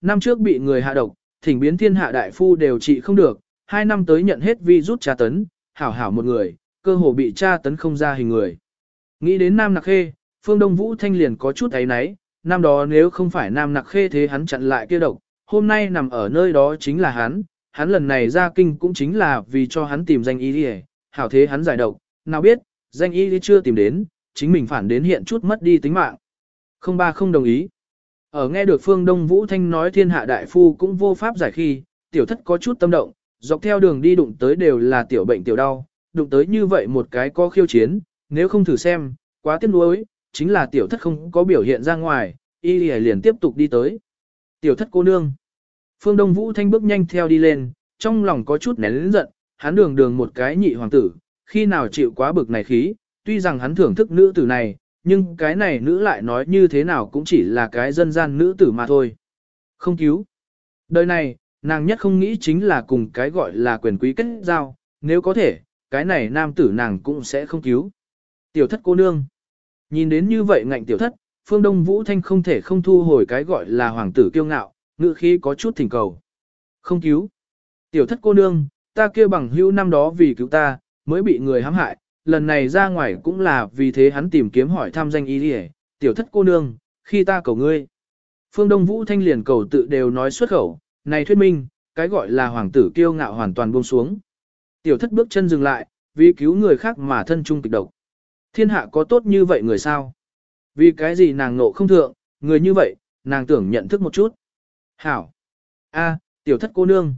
năm trước bị người hạ độc, thỉnh biến thiên hạ đại phu đều trị không được, hai năm tới nhận hết vi rút tra tấn, hảo hảo một người, cơ hồ bị tra tấn không ra hình người. Nghĩ đến Nam Nặc Khê, Phương Đông Vũ Thanh liền có chút ấy náy, năm đó nếu không phải Nam Nặc Khê thế hắn chặn lại kia độc, hôm nay nằm ở nơi đó chính là hắn, hắn lần này ra kinh cũng chính là vì cho hắn tìm danh y đi hảo thế hắn giải độc, nào biết, danh y chưa tìm đến, chính mình phản đến hiện chút mất đi tính mạng. Không ba không đồng ý. Ở nghe được Phương Đông Vũ Thanh nói thiên hạ đại phu cũng vô pháp giải khi, tiểu thất có chút tâm động, dọc theo đường đi đụng tới đều là tiểu bệnh tiểu đau, đụng tới như vậy một cái có khiêu chiến, nếu không thử xem, quá tiếc nuối, chính là tiểu thất không có biểu hiện ra ngoài, y liền tiếp tục đi tới. Tiểu thất cô nương. Phương Đông Vũ Thanh bước nhanh theo đi lên, trong lòng có chút nén lĩnh giận, hắn đường đường một cái nhị hoàng tử, khi nào chịu quá bực này khí, tuy rằng hắn thưởng thức nữ tử này, nhưng cái này nữ lại nói như thế nào cũng chỉ là cái dân gian nữ tử mà thôi. Không cứu. Đời này, nàng nhất không nghĩ chính là cùng cái gọi là quyền quý kết giao, nếu có thể, cái này nam tử nàng cũng sẽ không cứu. Tiểu thất cô nương. Nhìn đến như vậy ngạnh tiểu thất, phương đông vũ thanh không thể không thu hồi cái gọi là hoàng tử kiêu ngạo, ngự khí có chút thỉnh cầu. Không cứu. Tiểu thất cô nương, ta kia bằng hữu năm đó vì cứu ta, mới bị người hãm hại, lần này ra ngoài cũng là vì thế hắn tìm kiếm hỏi thăm danh ý đi tiểu thất cô nương, khi ta cầu ngươi. Phương Đông Vũ Thanh liền cầu tự đều nói xuất khẩu, này thuyết minh, cái gọi là hoàng tử kiêu ngạo hoàn toàn buông xuống. Tiểu thất bước chân dừng lại, vì cứu người khác mà thân trung kịch độc. Thiên hạ có tốt như vậy người sao? Vì cái gì nàng nộ không thượng, người như vậy, nàng tưởng nhận thức một chút. Hảo! a, tiểu thất cô nương.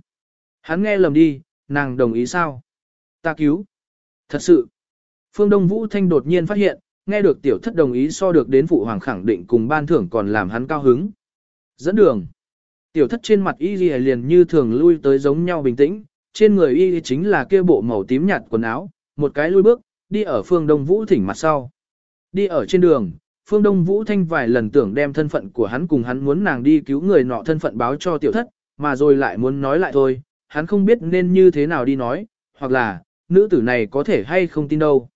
Hắn nghe lầm đi, nàng đồng ý sao? Ta cứu. Thật sự. Phương Đông Vũ Thanh đột nhiên phát hiện, nghe được tiểu thất đồng ý so được đến phụ hoàng khẳng định cùng ban thưởng còn làm hắn cao hứng. Dẫn đường. Tiểu thất trên mặt y liền như thường lui tới giống nhau bình tĩnh, trên người y chính là kia bộ màu tím nhạt quần áo, một cái lui bước, đi ở phương Đông Vũ thỉnh mặt sau. Đi ở trên đường, phương Đông Vũ Thanh vài lần tưởng đem thân phận của hắn cùng hắn muốn nàng đi cứu người nọ thân phận báo cho tiểu thất, mà rồi lại muốn nói lại thôi, hắn không biết nên như thế nào đi nói, hoặc là, nữ tử này có thể hay không tin đâu.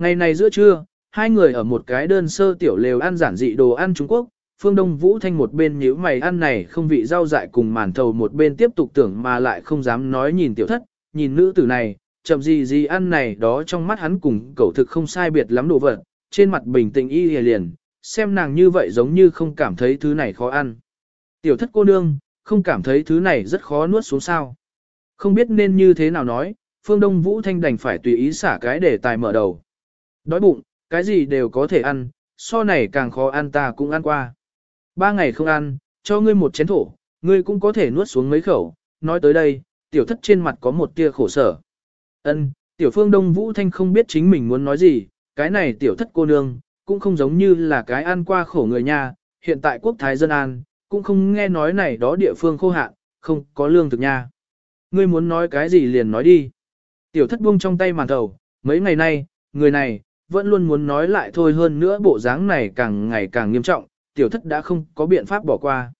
Ngày này giữa trưa, hai người ở một cái đơn sơ tiểu lều ăn giản dị đồ ăn Trung Quốc, Phương Đông Vũ Thanh một bên nhíu mày ăn này không vị rau dại cùng màn thầu một bên tiếp tục tưởng mà lại không dám nói nhìn tiểu thất, nhìn nữ tử này, chậm gì gì ăn này đó trong mắt hắn cùng cậu thực không sai biệt lắm đồ vật, trên mặt bình tĩnh y hề liền, xem nàng như vậy giống như không cảm thấy thứ này khó ăn. Tiểu thất cô nương, không cảm thấy thứ này rất khó nuốt xuống sao. Không biết nên như thế nào nói, Phương Đông Vũ Thanh đành phải tùy ý xả cái để tài mở đầu. Đói bụng, cái gì đều có thể ăn, so này càng khó ăn ta cũng ăn qua. Ba ngày không ăn, cho ngươi một chén thổ, ngươi cũng có thể nuốt xuống mấy khẩu. Nói tới đây, tiểu thất trên mặt có một tia khổ sở. Ân, tiểu phương Đông Vũ Thanh không biết chính mình muốn nói gì, cái này tiểu thất cô nương, cũng không giống như là cái ăn qua khổ người nha, hiện tại quốc thái dân an, cũng không nghe nói này đó địa phương khô hạn, không có lương thực nha. Ngươi muốn nói cái gì liền nói đi. Tiểu thất buông trong tay màn thầu, mấy ngày nay, người này, vẫn luôn muốn nói lại thôi hơn nữa bộ dáng này càng ngày càng nghiêm trọng, tiểu thất đã không có biện pháp bỏ qua.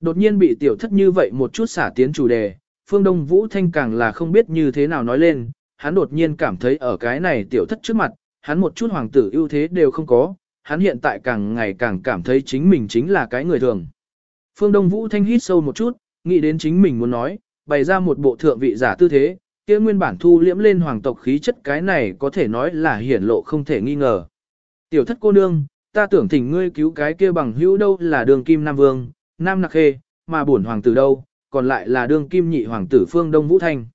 Đột nhiên bị tiểu thất như vậy một chút xả tiến chủ đề, phương đông vũ thanh càng là không biết như thế nào nói lên, hắn đột nhiên cảm thấy ở cái này tiểu thất trước mặt, hắn một chút hoàng tử ưu thế đều không có, hắn hiện tại càng ngày càng cảm thấy chính mình chính là cái người thường. Phương Đông Vũ Thanh hít sâu một chút, nghĩ đến chính mình muốn nói, bày ra một bộ thượng vị giả tư thế, kia nguyên bản thu liễm lên hoàng tộc khí chất cái này có thể nói là hiển lộ không thể nghi ngờ. Tiểu thất cô nương, ta tưởng thỉnh ngươi cứu cái kia bằng hữu đâu là đường kim Nam Vương, Nam Nặc Khê, mà bổn hoàng tử đâu, còn lại là đường kim nhị hoàng tử Phương Đông Vũ Thanh.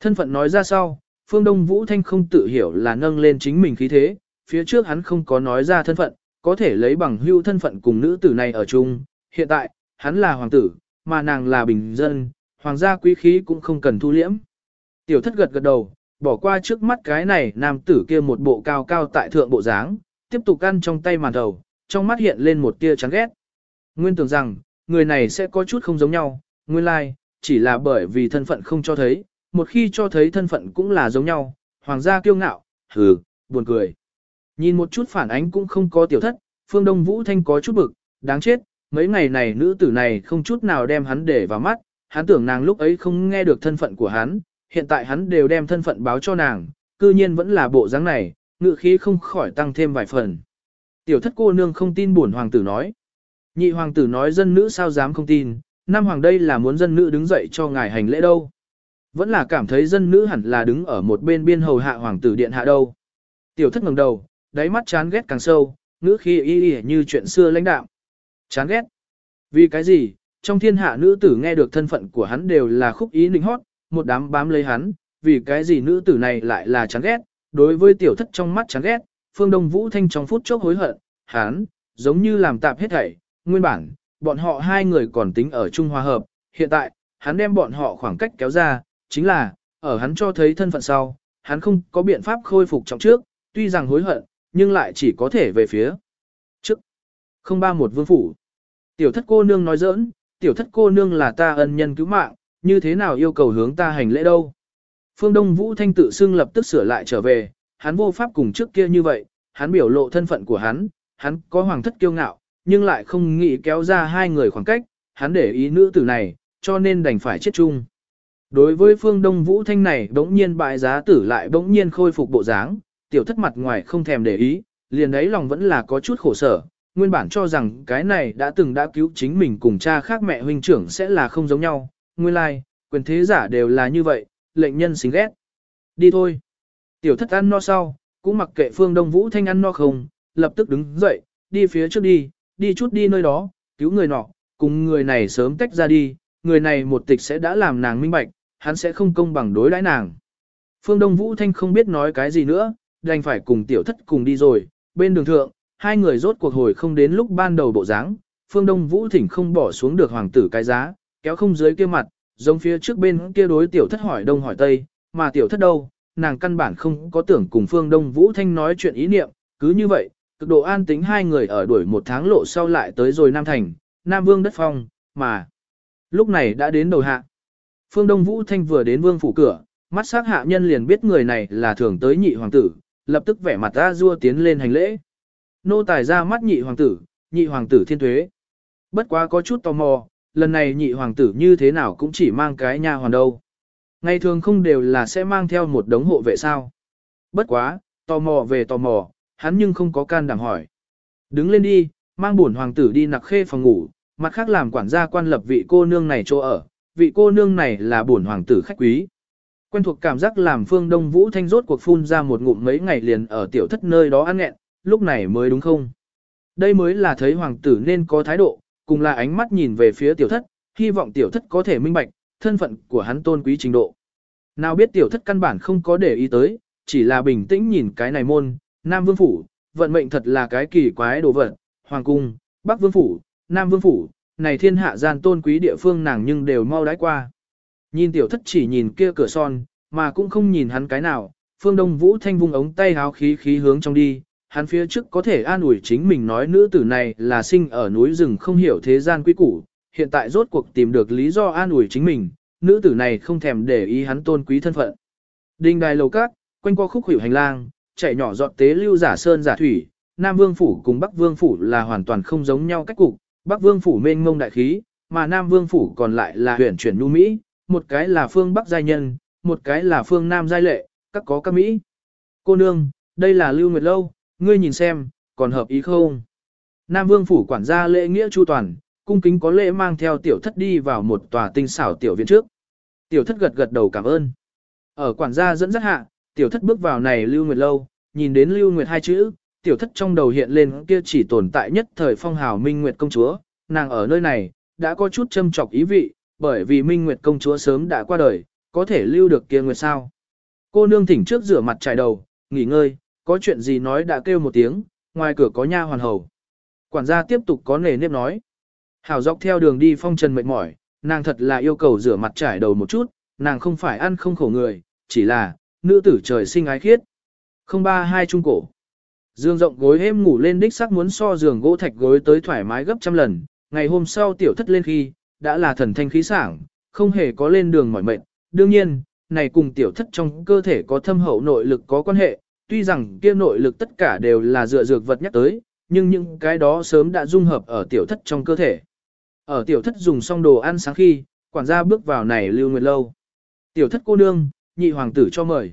Thân phận nói ra sau, Phương Đông Vũ Thanh không tự hiểu là nâng lên chính mình khí thế, phía trước hắn không có nói ra thân phận, có thể lấy bằng hữu thân phận cùng nữ tử này ở chung, hiện tại, hắn là hoàng tử, mà nàng là bình dân, hoàng gia quý khí cũng không cần thu liễm. Tiểu thất gật gật đầu, bỏ qua trước mắt cái này nam tử kia một bộ cao cao tại thượng bộ dáng, tiếp tục ăn trong tay màn đầu, trong mắt hiện lên một tia chán ghét. Nguyên tưởng rằng, người này sẽ có chút không giống nhau, nguyên lai, like, chỉ là bởi vì thân phận không cho thấy, một khi cho thấy thân phận cũng là giống nhau, hoàng gia kiêu ngạo, hừ, buồn cười. Nhìn một chút phản ánh cũng không có tiểu thất, phương đông vũ thanh có chút bực, đáng chết, mấy ngày này nữ tử này không chút nào đem hắn để vào mắt, hắn tưởng nàng lúc ấy không nghe được thân phận của hắn, hiện tại hắn đều đem thân phận báo cho nàng, cư nhiên vẫn là bộ dáng này, ngự khí không khỏi tăng thêm vài phần. Tiểu thất cô nương không tin bổn hoàng tử nói. Nhị hoàng tử nói dân nữ sao dám không tin, Nam Hoàng đây là muốn dân nữ đứng dậy cho ngài hành lễ đâu. Vẫn là cảm thấy dân nữ hẳn là đứng ở một bên biên hầu hạ hoàng tử điện hạ đâu. Tiểu thất ngẩng đầu, đáy mắt chán ghét càng sâu, ngữ khi y y như chuyện xưa lãnh đạo. Chán ghét. Vì cái gì, trong thiên hạ nữ tử nghe được thân phận của hắn đều là khúc ý linh hót, một đám bám lấy hắn, vì cái gì nữ tử này lại là chán ghét, đối với tiểu thất trong mắt chán ghét, phương đông vũ thanh trong phút chốc hối hận, hắn, giống như làm tạp hết thảy, nguyên bản, bọn họ hai người còn tính ở chung hòa hợp, hiện tại, hắn đem bọn họ khoảng cách kéo ra, chính là, ở hắn cho thấy thân phận sau, hắn không có biện pháp khôi phục trọng trước, tuy rằng hối hận, nhưng lại chỉ có thể về phía trước. Không ba một vương phủ. Tiểu thất cô nương nói giỡn, tiểu thất cô nương là ta ân nhân cứu mạng, như thế nào yêu cầu hướng ta hành lễ đâu. Phương Đông Vũ Thanh tự xưng lập tức sửa lại trở về, hắn vô pháp cùng trước kia như vậy, hắn biểu lộ thân phận của hắn, hắn có hoàng thất kiêu ngạo, nhưng lại không nghĩ kéo ra hai người khoảng cách, hắn để ý nữ tử này, cho nên đành phải chết chung. Đối với phương Đông Vũ Thanh này bỗng nhiên bại giá tử lại bỗng nhiên khôi phục bộ dáng, tiểu thất mặt ngoài không thèm để ý, liền ấy lòng vẫn là có chút khổ sở, nguyên bản cho rằng cái này đã từng đã cứu chính mình cùng cha khác mẹ huynh trưởng sẽ là không giống nhau, nguyên lai, like, quyền thế giả đều là như vậy, lệnh nhân xính ghét. Đi thôi. Tiểu thất ăn no sau, cũng mặc kệ phương Đông Vũ Thanh ăn no không, lập tức đứng dậy, đi phía trước đi, đi chút đi nơi đó, cứu người nọ, cùng người này sớm tách ra đi, người này một tịch sẽ đã làm nàng minh bạch, hắn sẽ không công bằng đối đãi nàng. Phương Đông Vũ Thanh không biết nói cái gì nữa, đành phải cùng tiểu thất cùng đi rồi, bên đường thượng, hai người rốt cuộc hồi không đến lúc ban đầu bộ dáng. Phương Đông Vũ Thỉnh không bỏ xuống được hoàng tử cái giá, kéo không dưới kia mặt, giống phía trước bên kia đối tiểu thất hỏi đông hỏi tây, mà tiểu thất đâu, nàng căn bản không có tưởng cùng Phương Đông Vũ Thanh nói chuyện ý niệm, cứ như vậy, cực độ an tính hai người ở đuổi một tháng lộ sau lại tới rồi Nam Thành, Nam Vương đất phong, mà lúc này đã đến đầu hạ. Phương Đông Vũ Thanh vừa đến vương phủ cửa, mắt sắc hạ nhân liền biết người này là thường tới nhị hoàng tử, lập tức vẻ mặt ra rua tiến lên hành lễ. Nô tài ra mắt nhị hoàng tử, nhị hoàng tử thiên tuế. Bất quá có chút tò mò, lần này nhị hoàng tử như thế nào cũng chỉ mang cái nha hoàn đâu. Ngày thường không đều là sẽ mang theo một đống hộ vệ sao. Bất quá, tò mò về tò mò, hắn nhưng không có can đảm hỏi. Đứng lên đi, mang bổn hoàng tử đi nặc khê phòng ngủ, mặt khác làm quản gia quan lập vị cô nương này chỗ ở, vị cô nương này là bổn hoàng tử khách quý. Quen thuộc cảm giác làm phương Đông Vũ Thanh rốt cuộc phun ra một ngụm mấy ngày liền ở tiểu thất nơi đó ăn nghẹn, lúc này mới đúng không? Đây mới là thấy hoàng tử nên có thái độ, cùng là ánh mắt nhìn về phía tiểu thất, hy vọng tiểu thất có thể minh bạch, thân phận của hắn tôn quý trình độ. Nào biết tiểu thất căn bản không có để ý tới, chỉ là bình tĩnh nhìn cái này môn, Nam Vương Phủ, vận mệnh thật là cái kỳ quái đồ vật, Hoàng Cung, Bắc Vương Phủ, Nam Vương Phủ, này thiên hạ gian tôn quý địa phương nàng nhưng đều mau đái qua. Nhìn tiểu thất chỉ nhìn kia cửa son, mà cũng không nhìn hắn cái nào, phương đông vũ thanh vung ống tay háo khí khí hướng trong đi, hắn phía trước có thể an ủi chính mình nói nữ tử này là sinh ở núi rừng không hiểu thế gian quy củ, hiện tại rốt cuộc tìm được lý do an ủi chính mình, nữ tử này không thèm để ý hắn tôn quý thân phận. Đinh đài lầu cát, quanh qua khúc hữu hành lang, chạy nhỏ giọt tế lưu giả sơn giả thủy, Nam Vương Phủ cùng Bắc Vương Phủ là hoàn toàn không giống nhau cách cục, Bắc Vương Phủ mênh mông đại khí, mà Nam Vương Phủ còn lại là huyền chuyển nu Mỹ, một cái là phương Bắc giai nhân, một cái là phương Nam giai lệ, các có các Mỹ. Cô nương, đây là Lưu Nguyệt Lâu, ngươi nhìn xem, còn hợp ý không? Nam Vương Phủ quản gia lễ nghĩa chu toàn, cung kính có lễ mang theo tiểu thất đi vào một tòa tinh xảo tiểu viện trước. Tiểu thất gật gật đầu cảm ơn. Ở quản gia dẫn dắt hạ, tiểu thất bước vào này Lưu Nguyệt Lâu, nhìn đến Lưu Nguyệt hai chữ, tiểu thất trong đầu hiện lên kia chỉ tồn tại nhất thời phong hào Minh Nguyệt công chúa, nàng ở nơi này, đã có chút châm chọc ý vị, bởi vì Minh Nguyệt công chúa sớm đã qua đời, có thể lưu được kia nguyệt sao. Cô nương thỉnh trước rửa mặt trải đầu, nghỉ ngơi, có chuyện gì nói đã kêu một tiếng, ngoài cửa có nha hoàn hầu. Quản gia tiếp tục có nề nếp nói. Hảo dọc theo đường đi phong trần mệt mỏi, nàng thật là yêu cầu rửa mặt trải đầu một chút, nàng không phải ăn không khổ người, chỉ là, nữ tử trời sinh ái khiết. Không ba hai trung cổ. Dương rộng gối êm ngủ lên đích sắc muốn so giường gỗ thạch gối tới thoải mái gấp trăm lần, ngày hôm sau tiểu thất lên khi, đã là thần thanh khí sảng, không hề có lên đường mỏi mệt. Đương nhiên, này cùng tiểu thất trong cơ thể có thâm hậu nội lực có quan hệ, tuy rằng kia nội lực tất cả đều là dựa dược vật nhắc tới, nhưng những cái đó sớm đã dung hợp ở tiểu thất trong cơ thể. Ở tiểu thất dùng xong đồ ăn sáng khi, quản gia bước vào này lưu nguyệt lâu. Tiểu thất cô nương, nhị hoàng tử cho mời.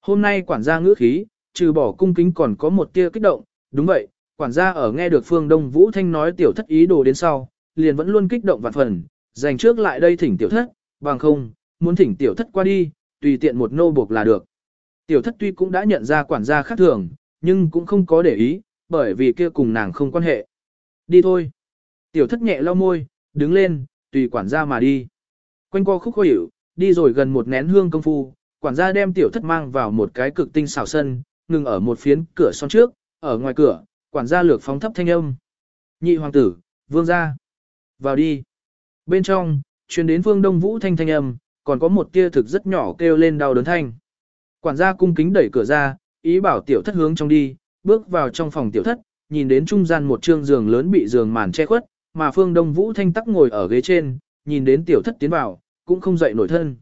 Hôm nay quản gia ngữ khí, trừ bỏ cung kính còn có một tia kích động, đúng vậy, quản gia ở nghe được phương Đông Vũ Thanh nói tiểu thất ý đồ đến sau, liền vẫn luôn kích động vạn phần, dành trước lại đây thỉnh tiểu thất, bằng không, muốn thỉnh tiểu thất qua đi, tùy tiện một nô buộc là được. Tiểu thất tuy cũng đã nhận ra quản gia khác thường, nhưng cũng không có để ý, bởi vì kia cùng nàng không quan hệ. Đi thôi. Tiểu thất nhẹ lau môi, đứng lên, tùy quản gia mà đi. Quanh co khúc khó hiểu, đi rồi gần một nén hương công phu, quản gia đem tiểu thất mang vào một cái cực tinh xảo sân, ngừng ở một phiến cửa son trước, ở ngoài cửa, quản gia lược phóng thấp thanh âm. Nhị hoàng tử, vương gia. Vào đi. Bên trong, truyền đến vương đông vũ thanh thanh âm, còn có một tia thực rất nhỏ kêu lên đau đớn thanh. Quản gia cung kính đẩy cửa ra, ý bảo tiểu thất hướng trong đi, bước vào trong phòng tiểu thất, nhìn đến trung gian một trương giường lớn bị giường màn che khuất, mà phương đông vũ thanh tắc ngồi ở ghế trên, nhìn đến tiểu thất tiến vào, cũng không dậy nổi thân.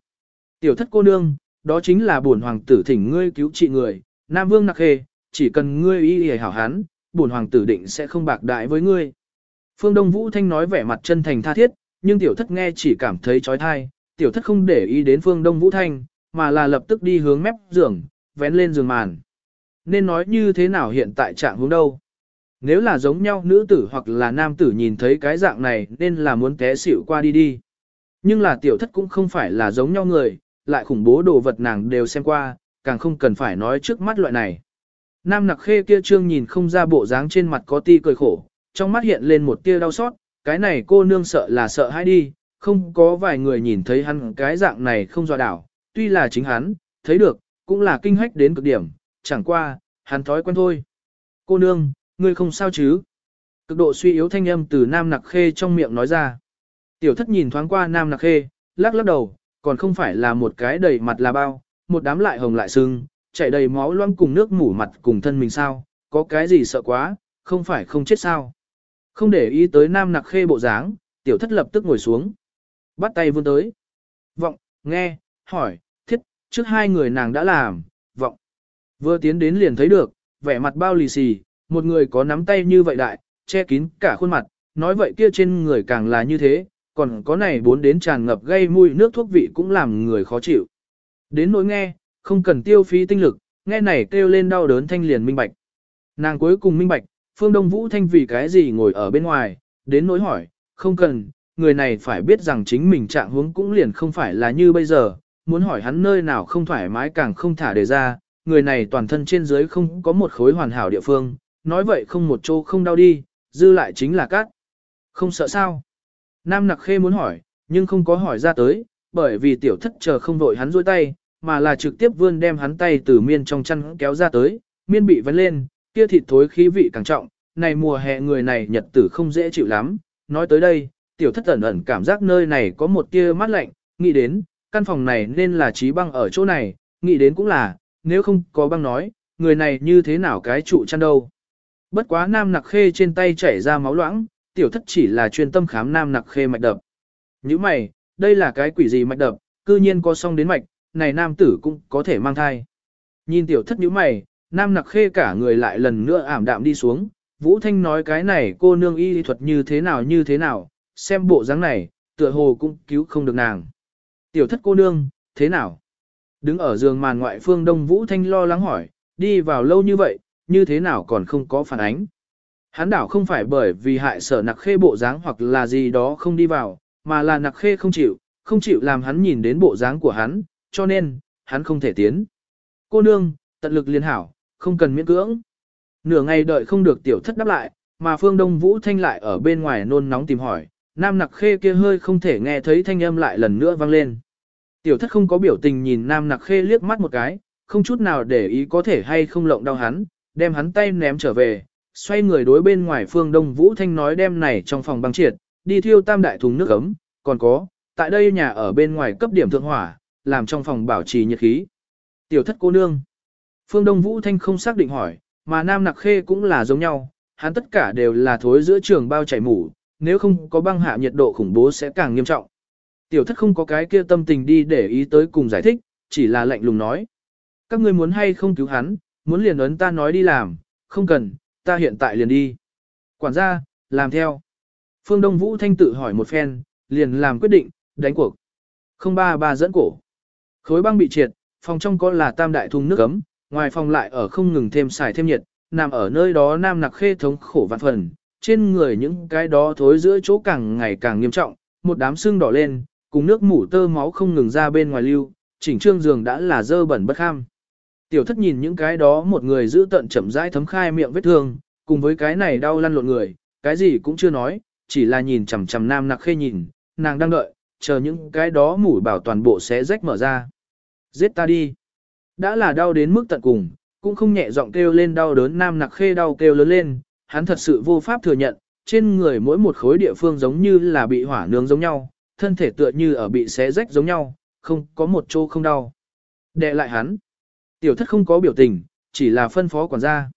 Tiểu thất cô nương, đó chính là bổn hoàng tử thỉnh ngươi cứu trị người, Nam Vương Nặc hề chỉ cần ngươi y y hảo hán, bổn hoàng tử định sẽ không bạc đại với ngươi. Phương Đông Vũ Thanh nói vẻ mặt chân thành tha thiết, nhưng tiểu thất nghe chỉ cảm thấy trói thai, tiểu thất không để ý đến Phương Đông Vũ Thanh, mà là lập tức đi hướng mép giường, vén lên giường màn. Nên nói như thế nào hiện tại trạng hướng đâu? Nếu là giống nhau nữ tử hoặc là nam tử nhìn thấy cái dạng này nên là muốn té xỉu qua đi đi. Nhưng là tiểu thất cũng không phải là giống nhau người, lại khủng bố đồ vật nàng đều xem qua, càng không cần phải nói trước mắt loại này. Nam nặc khê kia trương nhìn không ra bộ dáng trên mặt có ti cười khổ, trong mắt hiện lên một tia đau xót, cái này cô nương sợ là sợ hãi đi, không có vài người nhìn thấy hắn cái dạng này không dọa đảo, tuy là chính hắn, thấy được, cũng là kinh hách đến cực điểm, chẳng qua, hắn thói quen thôi. Cô nương, ngươi không sao chứ? Cực độ suy yếu thanh âm từ Nam Nặc Khê trong miệng nói ra. Tiểu thất nhìn thoáng qua Nam Nặc Khê, lắc lắc đầu, còn không phải là một cái đầy mặt là bao, một đám lại hồng lại sưng, chảy đầy máu loang cùng nước mủ mặt cùng thân mình sao, có cái gì sợ quá, không phải không chết sao. Không để ý tới Nam Nặc Khê bộ dáng, tiểu thất lập tức ngồi xuống. Bắt tay vươn tới. Vọng, nghe, hỏi, thiết, trước hai người nàng đã làm, vọng. Vừa tiến đến liền thấy được, vẻ mặt bao lì xì, một người có nắm tay như vậy đại, che kín cả khuôn mặt, nói vậy kia trên người càng là như thế, còn có này bốn đến tràn ngập gây mùi nước thuốc vị cũng làm người khó chịu. Đến nỗi nghe, không cần tiêu phí tinh lực, nghe này kêu lên đau đớn thanh liền minh bạch. Nàng cuối cùng minh bạch, Phương Đông Vũ Thanh vì cái gì ngồi ở bên ngoài, đến nỗi hỏi, không cần, người này phải biết rằng chính mình trạng huống cũng liền không phải là như bây giờ, muốn hỏi hắn nơi nào không thoải mái càng không thả đề ra, người này toàn thân trên dưới không có một khối hoàn hảo địa phương, nói vậy không một chỗ không đau đi, dư lại chính là cát. Không sợ sao? Nam nặc khê muốn hỏi, nhưng không có hỏi ra tới, bởi vì tiểu thất chờ không vội hắn dôi tay, mà là trực tiếp vươn đem hắn tay từ miên trong chăn kéo ra tới, miên bị vấn lên, kia thịt thối khí vị càng trọng, này mùa hè người này nhật tử không dễ chịu lắm, nói tới đây, tiểu thất ẩn ẩn cảm giác nơi này có một tia mát lạnh, nghĩ đến, căn phòng này nên là trí băng ở chỗ này, nghĩ đến cũng là, nếu không có băng nói, người này như thế nào cái trụ chăn đâu. Bất quá nam nặc khê trên tay chảy ra máu loãng, tiểu thất chỉ là chuyên tâm khám nam nặc khê mạch đập. Như mày, đây là cái quỷ gì mạch đập, cư nhiên có song đến mạch, này nam tử cũng có thể mang thai. Nhìn tiểu thất như mày, nam nặc khê cả người lại lần nữa ảm đạm đi xuống, Vũ Thanh nói cái này cô nương y thuật như thế nào như thế nào, xem bộ dáng này, tựa hồ cũng cứu không được nàng. Tiểu thất cô nương, thế nào? Đứng ở giường màn ngoại phương Đông Vũ Thanh lo lắng hỏi, đi vào lâu như vậy, như thế nào còn không có phản ánh. Hắn đảo không phải bởi vì hại sở nặc khê bộ dáng hoặc là gì đó không đi vào, mà là nặc khê không chịu, không chịu làm hắn nhìn đến bộ dáng của hắn, cho nên, hắn không thể tiến. Cô nương, tận lực liên hảo, không cần miễn cưỡng. Nửa ngày đợi không được tiểu thất đáp lại, mà phương Đông Vũ Thanh lại ở bên ngoài nôn nóng tìm hỏi, nam nặc khê kia hơi không thể nghe thấy thanh âm lại lần nữa vang lên. Tiểu thất không có biểu tình nhìn nam nặc khê liếc mắt một cái, không chút nào để ý có thể hay không lộng đau hắn, đem hắn tay ném trở về, xoay người đối bên ngoài phương Đông Vũ Thanh nói đem này trong phòng băng triệt, đi thiêu tam đại thùng nước ấm, còn có, tại đây nhà ở bên ngoài cấp điểm thượng hỏa, làm trong phòng bảo trì nhiệt khí. Tiểu thất cô nương. Phương Đông Vũ Thanh không xác định hỏi, mà Nam Nặc Khê cũng là giống nhau, hắn tất cả đều là thối giữa trường bao chảy mủ, nếu không có băng hạ nhiệt độ khủng bố sẽ càng nghiêm trọng. Tiểu thất không có cái kia tâm tình đi để ý tới cùng giải thích, chỉ là lạnh lùng nói. Các ngươi muốn hay không cứu hắn, muốn liền ấn ta nói đi làm, không cần, ta hiện tại liền đi. Quản gia, làm theo. Phương Đông Vũ Thanh tự hỏi một phen, liền làm quyết định, đánh cuộc. Không ba ba dẫn cổ. Khối băng bị triệt, phòng trong có là tam đại thùng nước ấm, ngoài phòng lại ở không ngừng thêm xài thêm nhiệt, nằm ở nơi đó nam nặc khê thống khổ vạn phần, trên người những cái đó thối giữa chỗ càng ngày càng nghiêm trọng, một đám xương đỏ lên, cùng nước mủ tơ máu không ngừng ra bên ngoài lưu, chỉnh trương giường đã là dơ bẩn bất kham. Tiểu thất nhìn những cái đó một người giữ tận chậm rãi thấm khai miệng vết thương, cùng với cái này đau lăn lộn người, cái gì cũng chưa nói, chỉ là nhìn chằm chằm nam nặc khê nhìn, nàng đang đợi, chờ những cái đó mủ bảo toàn bộ sẽ rách mở ra. Giết ta đi. Đã là đau đến mức tận cùng, cũng không nhẹ giọng kêu lên đau đớn nam nặc khê đau kêu lớn lên, hắn thật sự vô pháp thừa nhận, trên người mỗi một khối địa phương giống như là bị hỏa nướng giống nhau, thân thể tựa như ở bị xé rách giống nhau, không có một chỗ không đau. Đệ lại hắn. Tiểu thất không có biểu tình, chỉ là phân phó quản gia.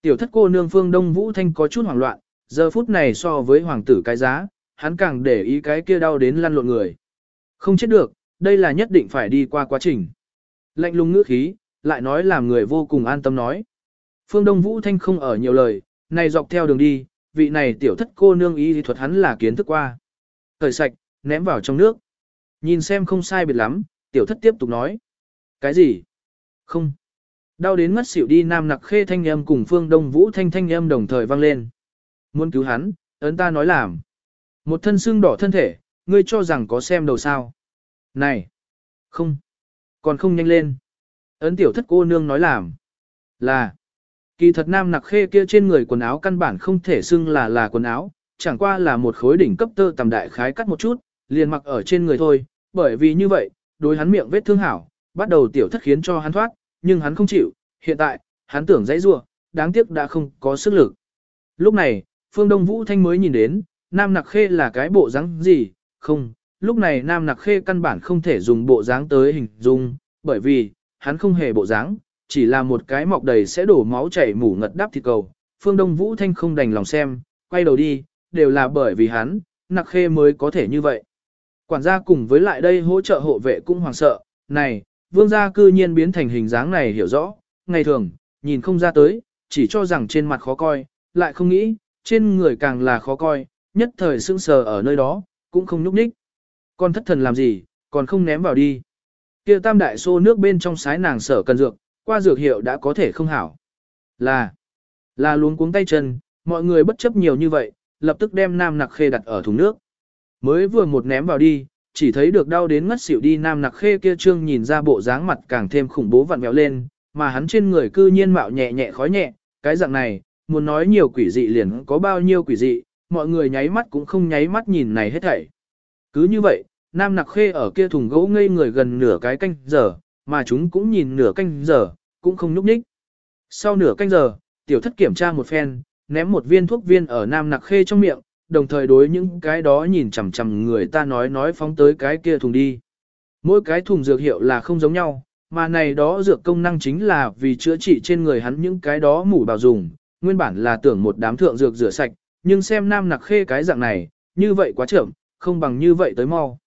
Tiểu thất cô nương phương Đông Vũ Thanh có chút hoảng loạn, giờ phút này so với hoàng tử cái giá, hắn càng để ý cái kia đau đến lăn lộn người. Không chết được, đây là nhất định phải đi qua quá trình. Lạnh lùng ngữ khí, lại nói làm người vô cùng an tâm nói. Phương Đông Vũ Thanh không ở nhiều lời, này dọc theo đường đi, vị này tiểu thất cô nương y thuật hắn là kiến thức qua. Thời sạch, ném vào trong nước. Nhìn xem không sai biệt lắm, tiểu thất tiếp tục nói. Cái gì? Không. Đau đến ngất xỉu đi nam nặc khê thanh âm cùng phương đông vũ thanh thanh âm đồng thời vang lên. Muốn cứu hắn, ấn ta nói làm. Một thân xương đỏ thân thể, ngươi cho rằng có xem đầu sao. Này! Không! Còn không nhanh lên. Ấn tiểu thất cô nương nói làm. Là! Kỳ thật nam nặc khê kia trên người quần áo căn bản không thể xưng là là quần áo, chẳng qua là một khối đỉnh cấp tơ tầm đại khái cắt một chút, liền mặc ở trên người thôi, bởi vì như vậy, đối hắn miệng vết thương hảo, bắt đầu tiểu thất khiến cho hắn thoát, nhưng hắn không chịu, hiện tại, hắn tưởng dãy rua, đáng tiếc đã không có sức lực. Lúc này, Phương Đông Vũ Thanh mới nhìn đến, Nam Nặc Khê là cái bộ dáng gì, không, lúc này Nam Nặc Khê căn bản không thể dùng bộ dáng tới hình dung, bởi vì, hắn không hề bộ dáng, chỉ là một cái mọc đầy sẽ đổ máu chảy mủ ngật đắp thịt cầu. Phương Đông Vũ Thanh không đành lòng xem, quay đầu đi, đều là bởi vì hắn, Nặc Khê mới có thể như vậy. Quản gia cùng với lại đây hỗ trợ hộ vệ cũng hoàng sợ, này, vương gia cư nhiên biến thành hình dáng này hiểu rõ, ngày thường, nhìn không ra tới, chỉ cho rằng trên mặt khó coi, lại không nghĩ, trên người càng là khó coi, nhất thời sững sờ ở nơi đó, cũng không nhúc nhích. còn thất thần làm gì, còn không ném vào đi. kia tam đại xô nước bên trong sái nàng sở cần dược, qua dược hiệu đã có thể không hảo. Là, là luống cuống tay chân, mọi người bất chấp nhiều như vậy, lập tức đem nam nặc khê đặt ở thùng nước. Mới vừa một ném vào đi, chỉ thấy được đau đến ngất xỉu đi nam nặc khê kia trương nhìn ra bộ dáng mặt càng thêm khủng bố vặn vẹo lên, mà hắn trên người cư nhiên mạo nhẹ nhẹ khói nhẹ, cái dạng này, muốn nói nhiều quỷ dị liền có bao nhiêu quỷ dị, mọi người nháy mắt cũng không nháy mắt nhìn này hết thảy. Cứ như vậy, nam nặc khê ở kia thùng gỗ ngây người gần nửa cái canh giờ, mà chúng cũng nhìn nửa canh giờ, cũng không nhúc nhích. Sau nửa canh giờ, tiểu thất kiểm tra một phen, ném một viên thuốc viên ở nam nặc khê trong miệng, đồng thời đối những cái đó nhìn chằm chằm người ta nói nói phóng tới cái kia thùng đi. Mỗi cái thùng dược hiệu là không giống nhau, mà này đó dược công năng chính là vì chữa trị trên người hắn những cái đó mủ bào dùng, nguyên bản là tưởng một đám thượng dược rửa sạch, nhưng xem nam nặc khê cái dạng này, như vậy quá chậm, không bằng như vậy tới mau.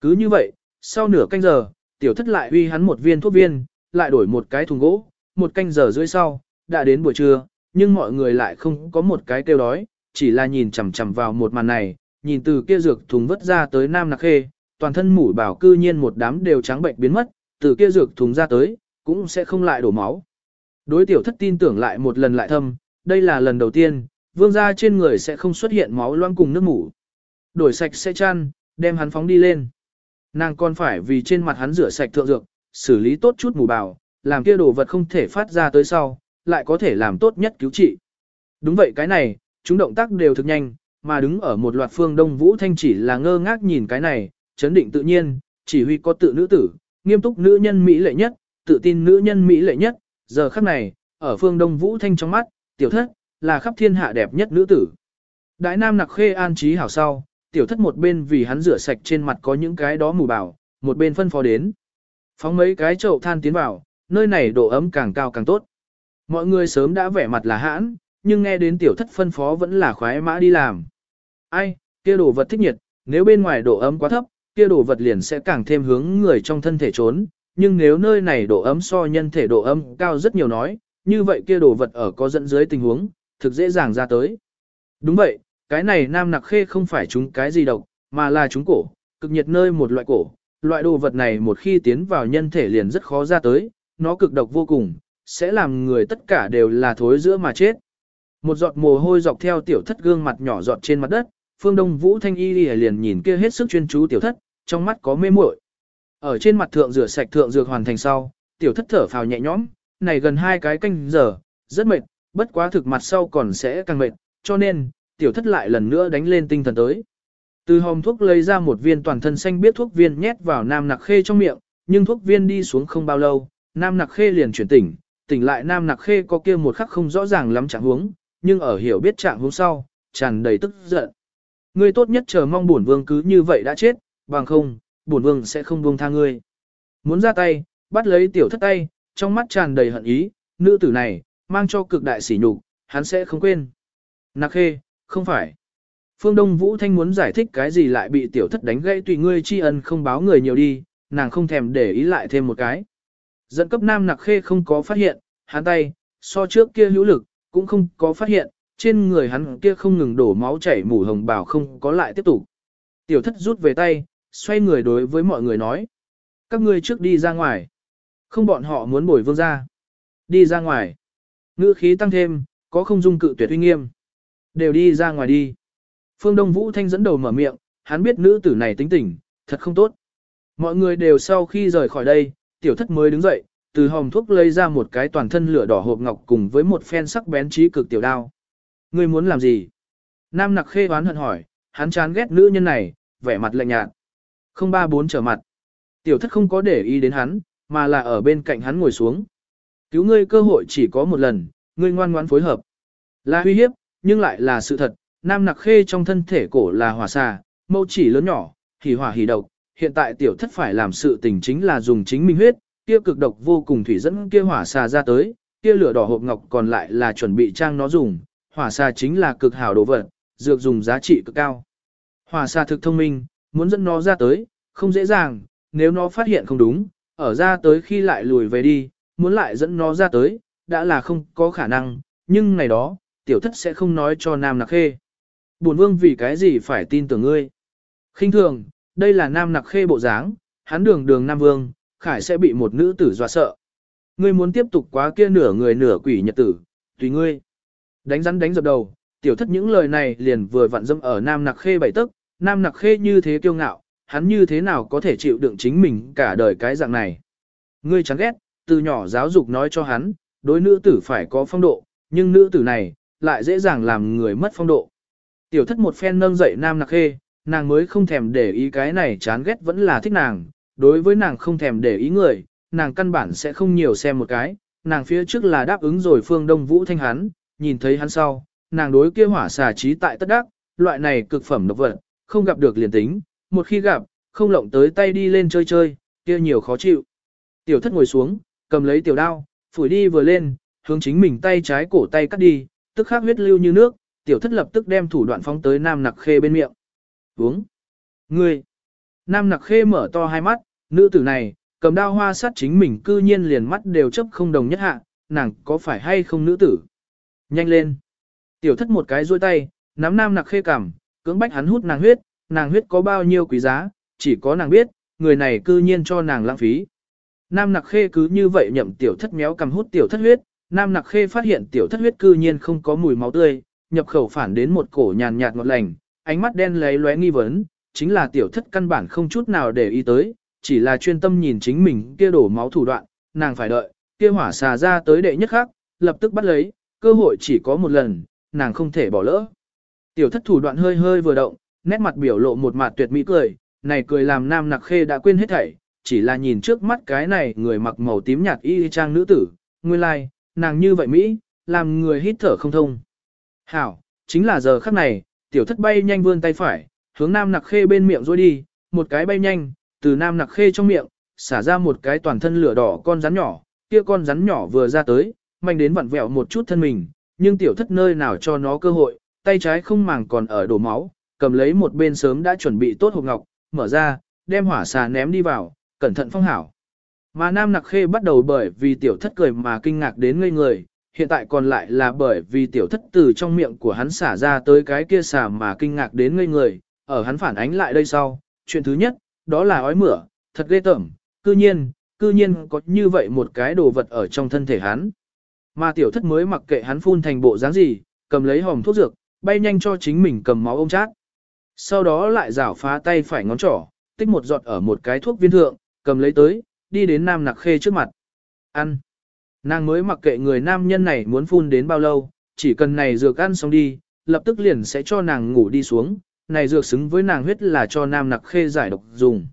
Cứ như vậy, sau nửa canh giờ, tiểu thất lại uy hắn một viên thuốc viên, lại đổi một cái thùng gỗ, một canh giờ rưỡi sau, đã đến buổi trưa, nhưng mọi người lại không có một cái kêu đói, chỉ là nhìn chằm chằm vào một màn này, nhìn từ kia dược thùng vứt ra tới nam nặc khê, toàn thân mũi bảo cư nhiên một đám đều trắng bệnh biến mất, từ kia dược thùng ra tới, cũng sẽ không lại đổ máu. Đối tiểu thất tin tưởng lại một lần lại thâm, đây là lần đầu tiên, vương gia trên người sẽ không xuất hiện máu loang cùng nước mủ. Đổi sạch sẽ chăn, đem hắn phóng đi lên. Nàng còn phải vì trên mặt hắn rửa sạch thượng dược, xử lý tốt chút mù bào, làm kia đồ vật không thể phát ra tới sau, lại có thể làm tốt nhất cứu trị. Đúng vậy cái này, chúng động tác đều thực nhanh, mà đứng ở một loạt phương Đông Vũ Thanh chỉ là ngơ ngác nhìn cái này, chấn định tự nhiên, chỉ huy có tự nữ tử, nghiêm túc nữ nhân Mỹ lệ nhất, tự tin nữ nhân Mỹ lệ nhất, giờ khắc này, ở phương Đông Vũ Thanh trong mắt, tiểu thất, là khắp thiên hạ đẹp nhất nữ tử. Đại nam nặc khê an trí hảo sau, tiểu thất một bên vì hắn rửa sạch trên mặt có những cái đó mù bảo, một bên phân phó đến. Phóng mấy cái chậu than tiến vào, nơi này độ ấm càng cao càng tốt. Mọi người sớm đã vẻ mặt là hãn, nhưng nghe đến tiểu thất phân phó vẫn là khoái mã đi làm. Ai, kia đồ vật thích nhiệt, nếu bên ngoài độ ấm quá thấp, kia đồ vật liền sẽ càng thêm hướng người trong thân thể trốn, nhưng nếu nơi này độ ấm so nhân thể độ ấm cao rất nhiều nói, như vậy kia đồ vật ở có dẫn dưới tình huống, thực dễ dàng ra tới. Đúng vậy, cái này nam nặc khê không phải chúng cái gì độc, mà là chúng cổ, cực nhiệt nơi một loại cổ. Loại đồ vật này một khi tiến vào nhân thể liền rất khó ra tới, nó cực độc vô cùng, sẽ làm người tất cả đều là thối giữa mà chết. Một giọt mồ hôi dọc theo tiểu thất gương mặt nhỏ giọt trên mặt đất, phương đông vũ thanh y liền nhìn kia hết sức chuyên chú tiểu thất, trong mắt có mê muội. Ở trên mặt thượng rửa sạch thượng dược hoàn thành sau, tiểu thất thở phào nhẹ nhõm, này gần hai cái canh giờ, rất mệt, bất quá thực mặt sau còn sẽ càng mệt, cho nên, tiểu thất lại lần nữa đánh lên tinh thần tới. Từ hòm thuốc lấy ra một viên toàn thân xanh biết thuốc viên nhét vào nam nặc khê trong miệng, nhưng thuốc viên đi xuống không bao lâu, nam nặc khê liền chuyển tỉnh, tỉnh lại nam nặc khê có kia một khắc không rõ ràng lắm trạng huống, nhưng ở hiểu biết trạng huống sau, tràn đầy tức giận. Ngươi tốt nhất chờ mong bổn vương cứ như vậy đã chết, bằng không, bổn vương sẽ không buông tha ngươi. Muốn ra tay, bắt lấy tiểu thất tay, trong mắt tràn đầy hận ý, nữ tử này, mang cho cực đại sỉ nhục, hắn sẽ không quên. Nặc khê, không phải. Phương Đông Vũ Thanh muốn giải thích cái gì lại bị tiểu thất đánh gãy tùy ngươi tri ân không báo người nhiều đi, nàng không thèm để ý lại thêm một cái. Dẫn cấp nam nặc khê không có phát hiện, hắn tay, so trước kia hữu lực, cũng không có phát hiện, trên người hắn kia không ngừng đổ máu chảy mủ hồng bào không có lại tiếp tục. Tiểu thất rút về tay, xoay người đối với mọi người nói. Các ngươi trước đi ra ngoài. Không bọn họ muốn bồi vương ra. Đi ra ngoài. Ngữ khí tăng thêm, có không dung cự tuyệt uy nghiêm. Đều đi ra ngoài đi. Phương Đông Vũ Thanh dẫn đầu mở miệng, hắn biết nữ tử này tính tình, thật không tốt. Mọi người đều sau khi rời khỏi đây, tiểu thất mới đứng dậy, từ hòm thuốc lấy ra một cái toàn thân lửa đỏ hộp ngọc cùng với một phen sắc bén trí cực tiểu đao. Ngươi muốn làm gì? Nam nặc khê oán hận hỏi, hắn chán ghét nữ nhân này, vẻ mặt lạnh nhạt. Không ba bốn trở mặt. Tiểu thất không có để ý đến hắn, mà là ở bên cạnh hắn ngồi xuống. Cứu ngươi cơ hội chỉ có một lần, ngươi ngoan ngoãn phối hợp. Là uy hiếp, nhưng lại là sự thật, nam nặc khê trong thân thể cổ là hỏa xà, mâu chỉ lớn nhỏ, hỉ hỏa hỉ độc. Hiện tại tiểu thất phải làm sự tình chính là dùng chính mình huyết, kia cực độc vô cùng thủy dẫn kia hỏa xà ra tới, kia lửa đỏ hộp ngọc còn lại là chuẩn bị trang nó dùng, hỏa xà chính là cực hảo đồ vật, dược dùng giá trị cực cao. Hỏa xà thực thông minh, muốn dẫn nó ra tới, không dễ dàng, nếu nó phát hiện không đúng, ở ra tới khi lại lùi về đi, muốn lại dẫn nó ra tới, đã là không có khả năng, nhưng này đó, tiểu thất sẽ không nói cho Nam Nặc Khê. Bổn vương vì cái gì phải tin tưởng ngươi? khinh thường, đây là Nam Nặc Khê bộ dáng, hắn đường đường Nam Vương, khải sẽ bị một nữ tử dọa sợ. Ngươi muốn tiếp tục quá kia nửa người nửa quỷ nhật tử, tùy ngươi. Đánh rắn đánh dập đầu, tiểu thất những lời này liền vừa vặn dâm ở Nam Nặc Khê bảy tức, Nam Nặc Khê như thế kiêu ngạo, hắn như thế nào có thể chịu đựng chính mình cả đời cái dạng này. Ngươi chán ghét, từ nhỏ giáo dục nói cho hắn, đối nữ tử phải có phong độ, nhưng nữ tử này, lại dễ dàng làm người mất phong độ. Tiểu thất một phen nâng dậy Nam Nặc Khê, nàng mới không thèm để ý cái này chán ghét vẫn là thích nàng, đối với nàng không thèm để ý người, nàng căn bản sẽ không nhiều xem một cái, nàng phía trước là đáp ứng rồi phương Đông Vũ Thanh hắn, nhìn thấy hắn sau, nàng đối kia hỏa xà trí tại tất đắc, loại này cực phẩm độc vật, không gặp được liền tính, một khi gặp, không lộng tới tay đi lên chơi chơi, kia nhiều khó chịu. Tiểu thất ngồi xuống, cầm lấy tiểu đao, phủi đi vừa lên, hướng chính mình tay trái cổ tay cắt đi, tức khắc huyết lưu như nước, tiểu thất lập tức đem thủ đoạn phóng tới nam nặc khê bên miệng. Uống. Ngươi. Nam nặc khê mở to hai mắt, nữ tử này, cầm đao hoa sát chính mình cư nhiên liền mắt đều chấp không đồng nhất hạ, nàng có phải hay không nữ tử. Nhanh lên. Tiểu thất một cái duỗi tay, nắm nam nặc khê cằm, cưỡng bách hắn hút nàng huyết, nàng huyết có bao nhiêu quý giá, chỉ có nàng biết, người này cư nhiên cho nàng lãng phí. Nam nặc khê cứ như vậy nhậm tiểu thất méo cầm hút tiểu thất huyết, Nam nặc khê phát hiện tiểu thất huyết cư nhiên không có mùi máu tươi, nhập khẩu phản đến một cổ nhàn nhạt ngọt lành, ánh mắt đen lấy lóe nghi vấn, chính là tiểu thất căn bản không chút nào để ý tới, chỉ là chuyên tâm nhìn chính mình kia đổ máu thủ đoạn, nàng phải đợi, kia hỏa xà ra tới đệ nhất khắc, lập tức bắt lấy, cơ hội chỉ có một lần, nàng không thể bỏ lỡ. Tiểu thất thủ đoạn hơi hơi vừa động, nét mặt biểu lộ một mặt tuyệt mỹ cười, này cười làm nam nặc khê đã quên hết thảy, chỉ là nhìn trước mắt cái này người mặc màu tím nhạt y trang nữ tử, nguyên lai, like, nàng như vậy Mỹ, làm người hít thở không thông. Hảo, chính là giờ khắc này, tiểu thất bay nhanh vươn tay phải, hướng nam nặc khê bên miệng rồi đi, một cái bay nhanh, từ nam nặc khê trong miệng, xả ra một cái toàn thân lửa đỏ con rắn nhỏ, kia con rắn nhỏ vừa ra tới, mạnh đến vặn vẹo một chút thân mình, nhưng tiểu thất nơi nào cho nó cơ hội, tay trái không màng còn ở đổ máu, cầm lấy một bên sớm đã chuẩn bị tốt hộp ngọc, mở ra, đem hỏa xà ném đi vào, cẩn thận phong hảo. Mà Nam Nặc Khê bắt đầu bởi vì tiểu thất cười mà kinh ngạc đến ngây người, hiện tại còn lại là bởi vì tiểu thất từ trong miệng của hắn xả ra tới cái kia xả mà kinh ngạc đến ngây người, ở hắn phản ánh lại đây sau, chuyện thứ nhất, đó là ói mửa, thật ghê tởm, cư nhiên, cư nhiên có như vậy một cái đồ vật ở trong thân thể hắn. Mà tiểu thất mới mặc kệ hắn phun thành bộ dáng gì, cầm lấy hòm thuốc dược, bay nhanh cho chính mình cầm máu ôm chát. sau đó lại rảo phá tay phải ngón trỏ, tích một giọt ở một cái thuốc viên thượng, cầm lấy tới, đi đến Nam Nặc Khê trước mặt. Ăn. Nàng mới mặc kệ người nam nhân này muốn phun đến bao lâu, chỉ cần này dược ăn xong đi, lập tức liền sẽ cho nàng ngủ đi xuống, này dược xứng với nàng huyết là cho Nam Nặc Khê giải độc dùng.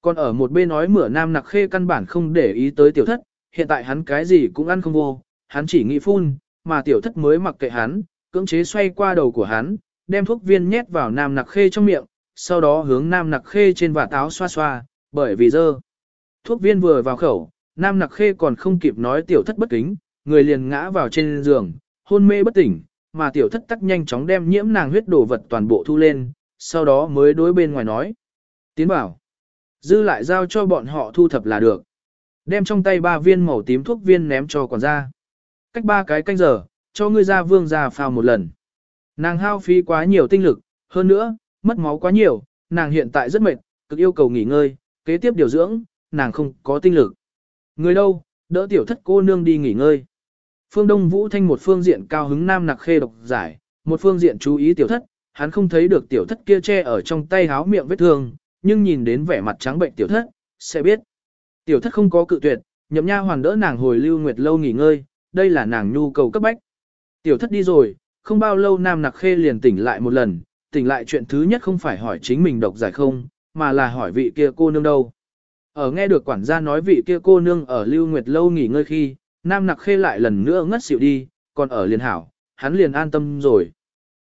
Còn ở một bên nói mửa Nam Nặc Khê căn bản không để ý tới tiểu thất, hiện tại hắn cái gì cũng ăn không vô, hắn chỉ nghĩ phun, mà tiểu thất mới mặc kệ hắn, cưỡng chế xoay qua đầu của hắn, đem thuốc viên nhét vào Nam Nặc Khê trong miệng, sau đó hướng Nam Nặc Khê trên vạt áo xoa xoa, bởi vì dơ. Thuốc viên vừa vào khẩu, Nam Nặc Khê còn không kịp nói tiểu thất bất kính, người liền ngã vào trên giường, hôn mê bất tỉnh, mà tiểu thất tắc nhanh chóng đem nhiễm nàng huyết đổ vật toàn bộ thu lên, sau đó mới đối bên ngoài nói. Tiến bảo, dư lại giao cho bọn họ thu thập là được. Đem trong tay ba viên màu tím thuốc viên ném cho quản gia. Cách ba cái canh giờ, cho ngươi ra vương ra phao một lần. Nàng hao phí quá nhiều tinh lực, hơn nữa, mất máu quá nhiều, nàng hiện tại rất mệt, cực yêu cầu nghỉ ngơi, kế tiếp điều dưỡng, nàng không có tinh lực. Người đâu, đỡ tiểu thất cô nương đi nghỉ ngơi. Phương Đông Vũ Thanh một phương diện cao hứng nam nặc khê độc giải, một phương diện chú ý tiểu thất, hắn không thấy được tiểu thất kia che ở trong tay háo miệng vết thương, nhưng nhìn đến vẻ mặt trắng bệnh tiểu thất, sẽ biết. Tiểu thất không có cự tuyệt, nhậm nha hoàn đỡ nàng hồi lưu nguyệt lâu nghỉ ngơi, đây là nàng nhu cầu cấp bách. Tiểu thất đi rồi, không bao lâu nam nặc khê liền tỉnh lại một lần, tỉnh lại chuyện thứ nhất không phải hỏi chính mình độc giải không, mà là hỏi vị kia cô nương đâu. Ở nghe được quản gia nói vị kia cô nương ở lưu nguyệt lâu nghỉ ngơi khi, nam nặc khê lại lần nữa ngất xỉu đi, còn ở liền hảo, hắn liền an tâm rồi.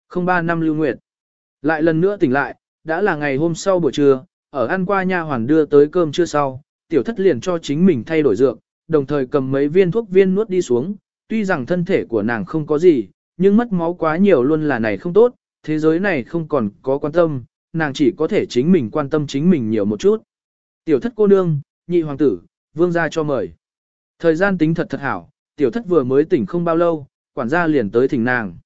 Không ba năm lưu nguyệt, lại lần nữa tỉnh lại, đã là ngày hôm sau buổi trưa, ở ăn qua nha hoàn đưa tới cơm trưa sau, tiểu thất liền cho chính mình thay đổi dược, đồng thời cầm mấy viên thuốc viên nuốt đi xuống, tuy rằng thân thể của nàng không có gì, nhưng mất máu quá nhiều luôn là này không tốt, thế giới này không còn có quan tâm, nàng chỉ có thể chính mình quan tâm chính mình nhiều một chút. Tiểu thất cô nương, nhị hoàng tử, vương gia cho mời. Thời gian tính thật thật hảo, tiểu thất vừa mới tỉnh không bao lâu, quản gia liền tới thỉnh nàng.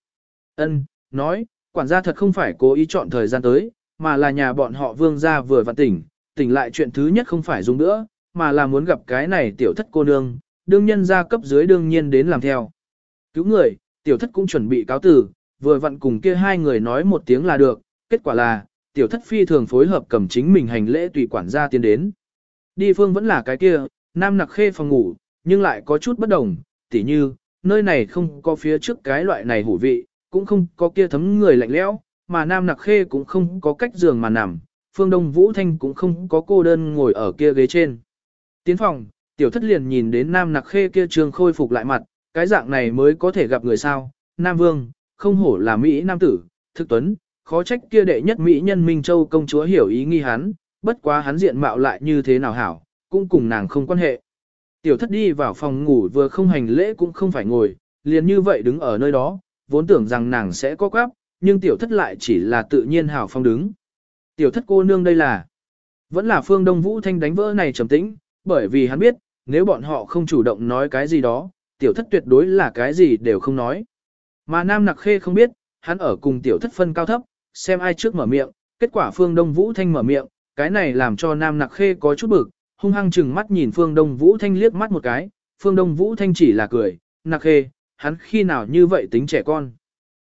Ân, nói, quản gia thật không phải cố ý chọn thời gian tới, mà là nhà bọn họ vương gia vừa vặn tỉnh, tỉnh lại chuyện thứ nhất không phải dùng nữa, mà là muốn gặp cái này tiểu thất cô nương, đương nhân gia cấp dưới đương nhiên đến làm theo. Cứu người, tiểu thất cũng chuẩn bị cáo tử, vừa vặn cùng kia hai người nói một tiếng là được, kết quả là, tiểu thất phi thường phối hợp cầm chính mình hành lễ tùy quản gia tiến đến. Đi phương vẫn là cái kia, nam nặc khê phòng ngủ, nhưng lại có chút bất đồng, tỉ như, nơi này không có phía trước cái loại này hủ vị, cũng không có kia thấm người lạnh lẽo, mà nam nặc khê cũng không có cách giường mà nằm, phương đông vũ thanh cũng không có cô đơn ngồi ở kia ghế trên. Tiến phòng, tiểu thất liền nhìn đến nam nặc khê kia trường khôi phục lại mặt, cái dạng này mới có thể gặp người sao, nam vương, không hổ là Mỹ nam tử, thức tuấn, khó trách kia đệ nhất Mỹ nhân Minh Châu công chúa hiểu ý nghi hắn, bất quá hắn diện mạo lại như thế nào hảo, cũng cùng nàng không quan hệ. Tiểu thất đi vào phòng ngủ vừa không hành lễ cũng không phải ngồi, liền như vậy đứng ở nơi đó, vốn tưởng rằng nàng sẽ có quáp, nhưng tiểu thất lại chỉ là tự nhiên hảo phong đứng. Tiểu thất cô nương đây là, vẫn là phương Đông Vũ Thanh đánh vỡ này trầm tĩnh, bởi vì hắn biết, nếu bọn họ không chủ động nói cái gì đó, tiểu thất tuyệt đối là cái gì đều không nói. Mà Nam Nặc Khê không biết, hắn ở cùng tiểu thất phân cao thấp, xem ai trước mở miệng, kết quả Phương Đông Vũ Thanh mở miệng, cái này làm cho Nam Nặc Khê có chút bực, hung hăng chừng mắt nhìn Phương Đông Vũ Thanh liếc mắt một cái, Phương Đông Vũ Thanh chỉ là cười, Nặc Khê, hắn khi nào như vậy tính trẻ con.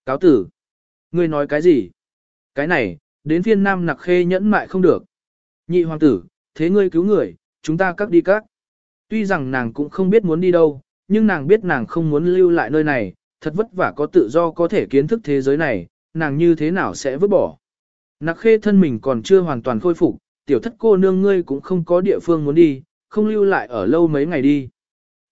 Cáo tử, ngươi nói cái gì? Cái này, đến phiên Nam Nặc Khê nhẫn mại không được. Nhị hoàng tử, thế ngươi cứu người, chúng ta cắt đi các. Tuy rằng nàng cũng không biết muốn đi đâu, nhưng nàng biết nàng không muốn lưu lại nơi này, thật vất vả có tự do có thể kiến thức thế giới này, nàng như thế nào sẽ vứt bỏ. Nặc khê thân mình còn chưa hoàn toàn khôi phục, tiểu thất cô nương ngươi cũng không có địa phương muốn đi, không lưu lại ở lâu mấy ngày đi.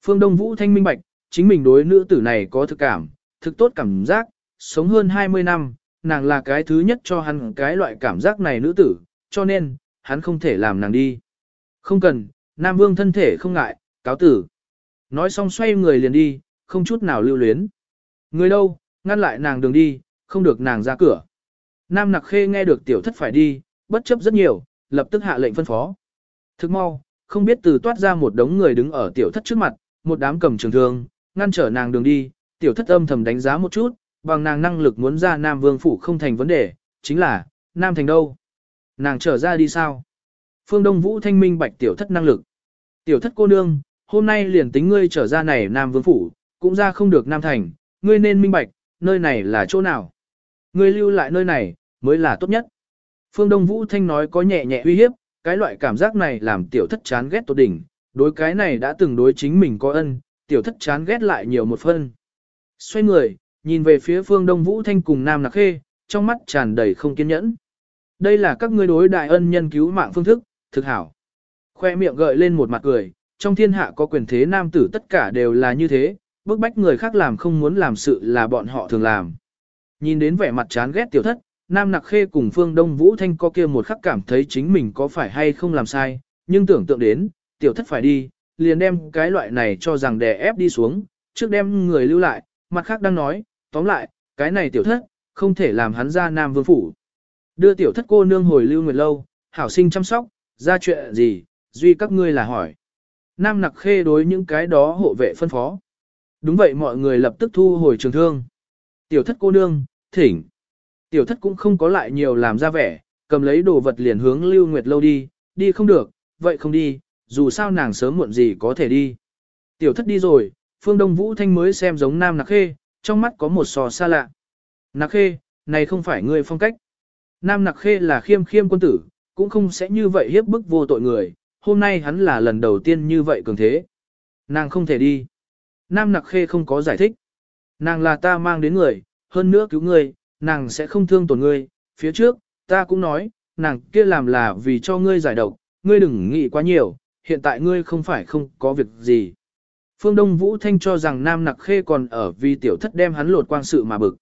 Phương Đông Vũ thanh minh bạch, chính mình đối nữ tử này có thực cảm, thực tốt cảm giác, sống hơn 20 năm, nàng là cái thứ nhất cho hắn cái loại cảm giác này nữ tử, cho nên, hắn không thể làm nàng đi. Không cần, Nam Vương thân thể không ngại, cáo tử. Nói xong xoay người liền đi, không chút nào lưu luyến. Người đâu, ngăn lại nàng đường đi, không được nàng ra cửa. Nam Nặc Khê nghe được tiểu thất phải đi, bất chấp rất nhiều, lập tức hạ lệnh phân phó. Thức mau, không biết từ toát ra một đống người đứng ở tiểu thất trước mặt, một đám cầm trường thương, ngăn trở nàng đường đi, tiểu thất âm thầm đánh giá một chút, bằng nàng năng lực muốn ra Nam Vương Phủ không thành vấn đề, chính là, Nam thành đâu? Nàng trở ra đi sao? Phương Đông Vũ thanh minh bạch tiểu thất năng lực. Tiểu thất cô nương, hôm nay liền tính ngươi trở ra này Nam Vương Phủ, cũng ra không được Nam Thành, ngươi nên minh bạch, nơi này là chỗ nào. Ngươi lưu lại nơi này, mới là tốt nhất. Phương Đông Vũ Thanh nói có nhẹ nhẹ uy hiếp, cái loại cảm giác này làm tiểu thất chán ghét tột đỉnh, đối cái này đã từng đối chính mình có ân, tiểu thất chán ghét lại nhiều một phân. Xoay người, nhìn về phía Phương Đông Vũ Thanh cùng Nam Nặc Khê, trong mắt tràn đầy không kiên nhẫn. Đây là các ngươi đối đại ân nhân cứu mạng phương thức, thực hảo. Khoe miệng gợi lên một mặt cười, trong thiên hạ có quyền thế nam tử tất cả đều là như thế, bức bách người khác làm không muốn làm sự là bọn họ thường làm. Nhìn đến vẻ mặt chán ghét tiểu thất, Nam Nặc Khê cùng Phương Đông Vũ Thanh có kia một khắc cảm thấy chính mình có phải hay không làm sai, nhưng tưởng tượng đến, tiểu thất phải đi, liền đem cái loại này cho rằng đè ép đi xuống, trước đem người lưu lại, mặt khác đang nói, tóm lại, cái này tiểu thất, không thể làm hắn ra Nam Vương Phủ. Đưa tiểu thất cô nương hồi lưu nguyệt lâu, hảo sinh chăm sóc, ra chuyện gì, duy các ngươi là hỏi. Nam Nặc Khê đối những cái đó hộ vệ phân phó. Đúng vậy mọi người lập tức thu hồi trường thương. Tiểu thất cô nương, thỉnh. Tiểu thất cũng không có lại nhiều làm ra vẻ, cầm lấy đồ vật liền hướng Lưu Nguyệt lâu đi, đi không được, vậy không đi, dù sao nàng sớm muộn gì có thể đi. Tiểu thất đi rồi, Phương Đông Vũ Thanh mới xem giống Nam Nặc Khê, trong mắt có một sò xa lạ. Nặc Khê, này không phải ngươi phong cách. Nam Nặc Khê là khiêm khiêm quân tử, cũng không sẽ như vậy hiếp bức vô tội người, hôm nay hắn là lần đầu tiên như vậy cường thế. Nàng không thể đi. Nam Nặc Khê không có giải thích. Nàng là ta mang đến người, hơn nữa cứu ngươi, nàng sẽ không thương tổn ngươi. Phía trước, ta cũng nói, nàng kia làm là vì cho ngươi giải độc, ngươi đừng nghĩ quá nhiều, hiện tại ngươi không phải không có việc gì. Phương Đông Vũ Thanh cho rằng Nam Nặc Khê còn ở vì tiểu thất đem hắn lột quang sự mà bực.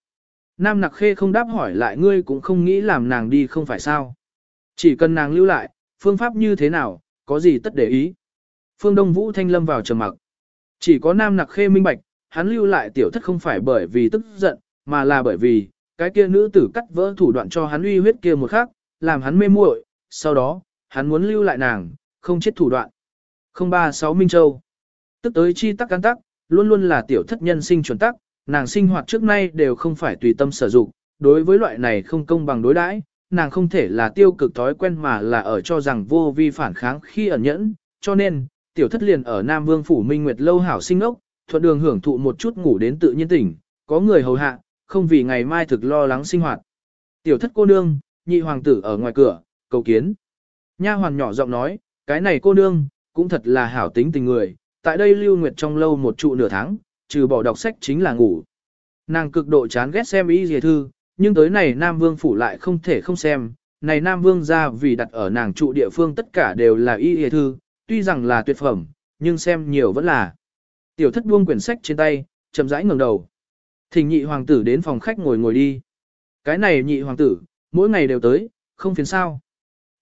Nam Nặc Khê không đáp hỏi lại ngươi cũng không nghĩ làm nàng đi không phải sao. Chỉ cần nàng lưu lại, phương pháp như thế nào, có gì tất để ý. Phương Đông Vũ Thanh lâm vào trầm mặc. Chỉ có Nam Nặc Khê minh bạch, hắn lưu lại tiểu thất không phải bởi vì tức giận, mà là bởi vì, cái kia nữ tử cắt vỡ thủ đoạn cho hắn uy huyết kia một khắc, làm hắn mê muội, sau đó, hắn muốn lưu lại nàng, không chết thủ đoạn. 036 Minh Châu Tức tới chi tắc cán tắc, luôn luôn là tiểu thất nhân sinh chuẩn tắc, nàng sinh hoạt trước nay đều không phải tùy tâm sở dụng, đối với loại này không công bằng đối đãi, nàng không thể là tiêu cực thói quen mà là ở cho rằng vô vi phản kháng khi ẩn nhẫn, cho nên, tiểu thất liền ở Nam Vương Phủ Minh Nguyệt lâu hảo sinh ốc, thuận đường hưởng thụ một chút ngủ đến tự nhiên tỉnh, có người hầu hạ, không vì ngày mai thực lo lắng sinh hoạt. Tiểu thất cô nương, nhị hoàng tử ở ngoài cửa, cầu kiến. Nha hoàn nhỏ giọng nói, cái này cô nương, cũng thật là hảo tính tình người, tại đây lưu nguyệt trong lâu một trụ nửa tháng, trừ bỏ đọc sách chính là ngủ. Nàng cực độ chán ghét xem ý dề thư, nhưng tới này Nam Vương phủ lại không thể không xem, này Nam Vương ra vì đặt ở nàng trụ địa phương tất cả đều là y dìa thư, tuy rằng là tuyệt phẩm, nhưng xem nhiều vẫn là. Tiểu thất buông quyển sách trên tay, chậm rãi ngẩng đầu. Thỉnh nhị hoàng tử đến phòng khách ngồi ngồi đi. Cái này nhị hoàng tử, mỗi ngày đều tới, không phiền sao.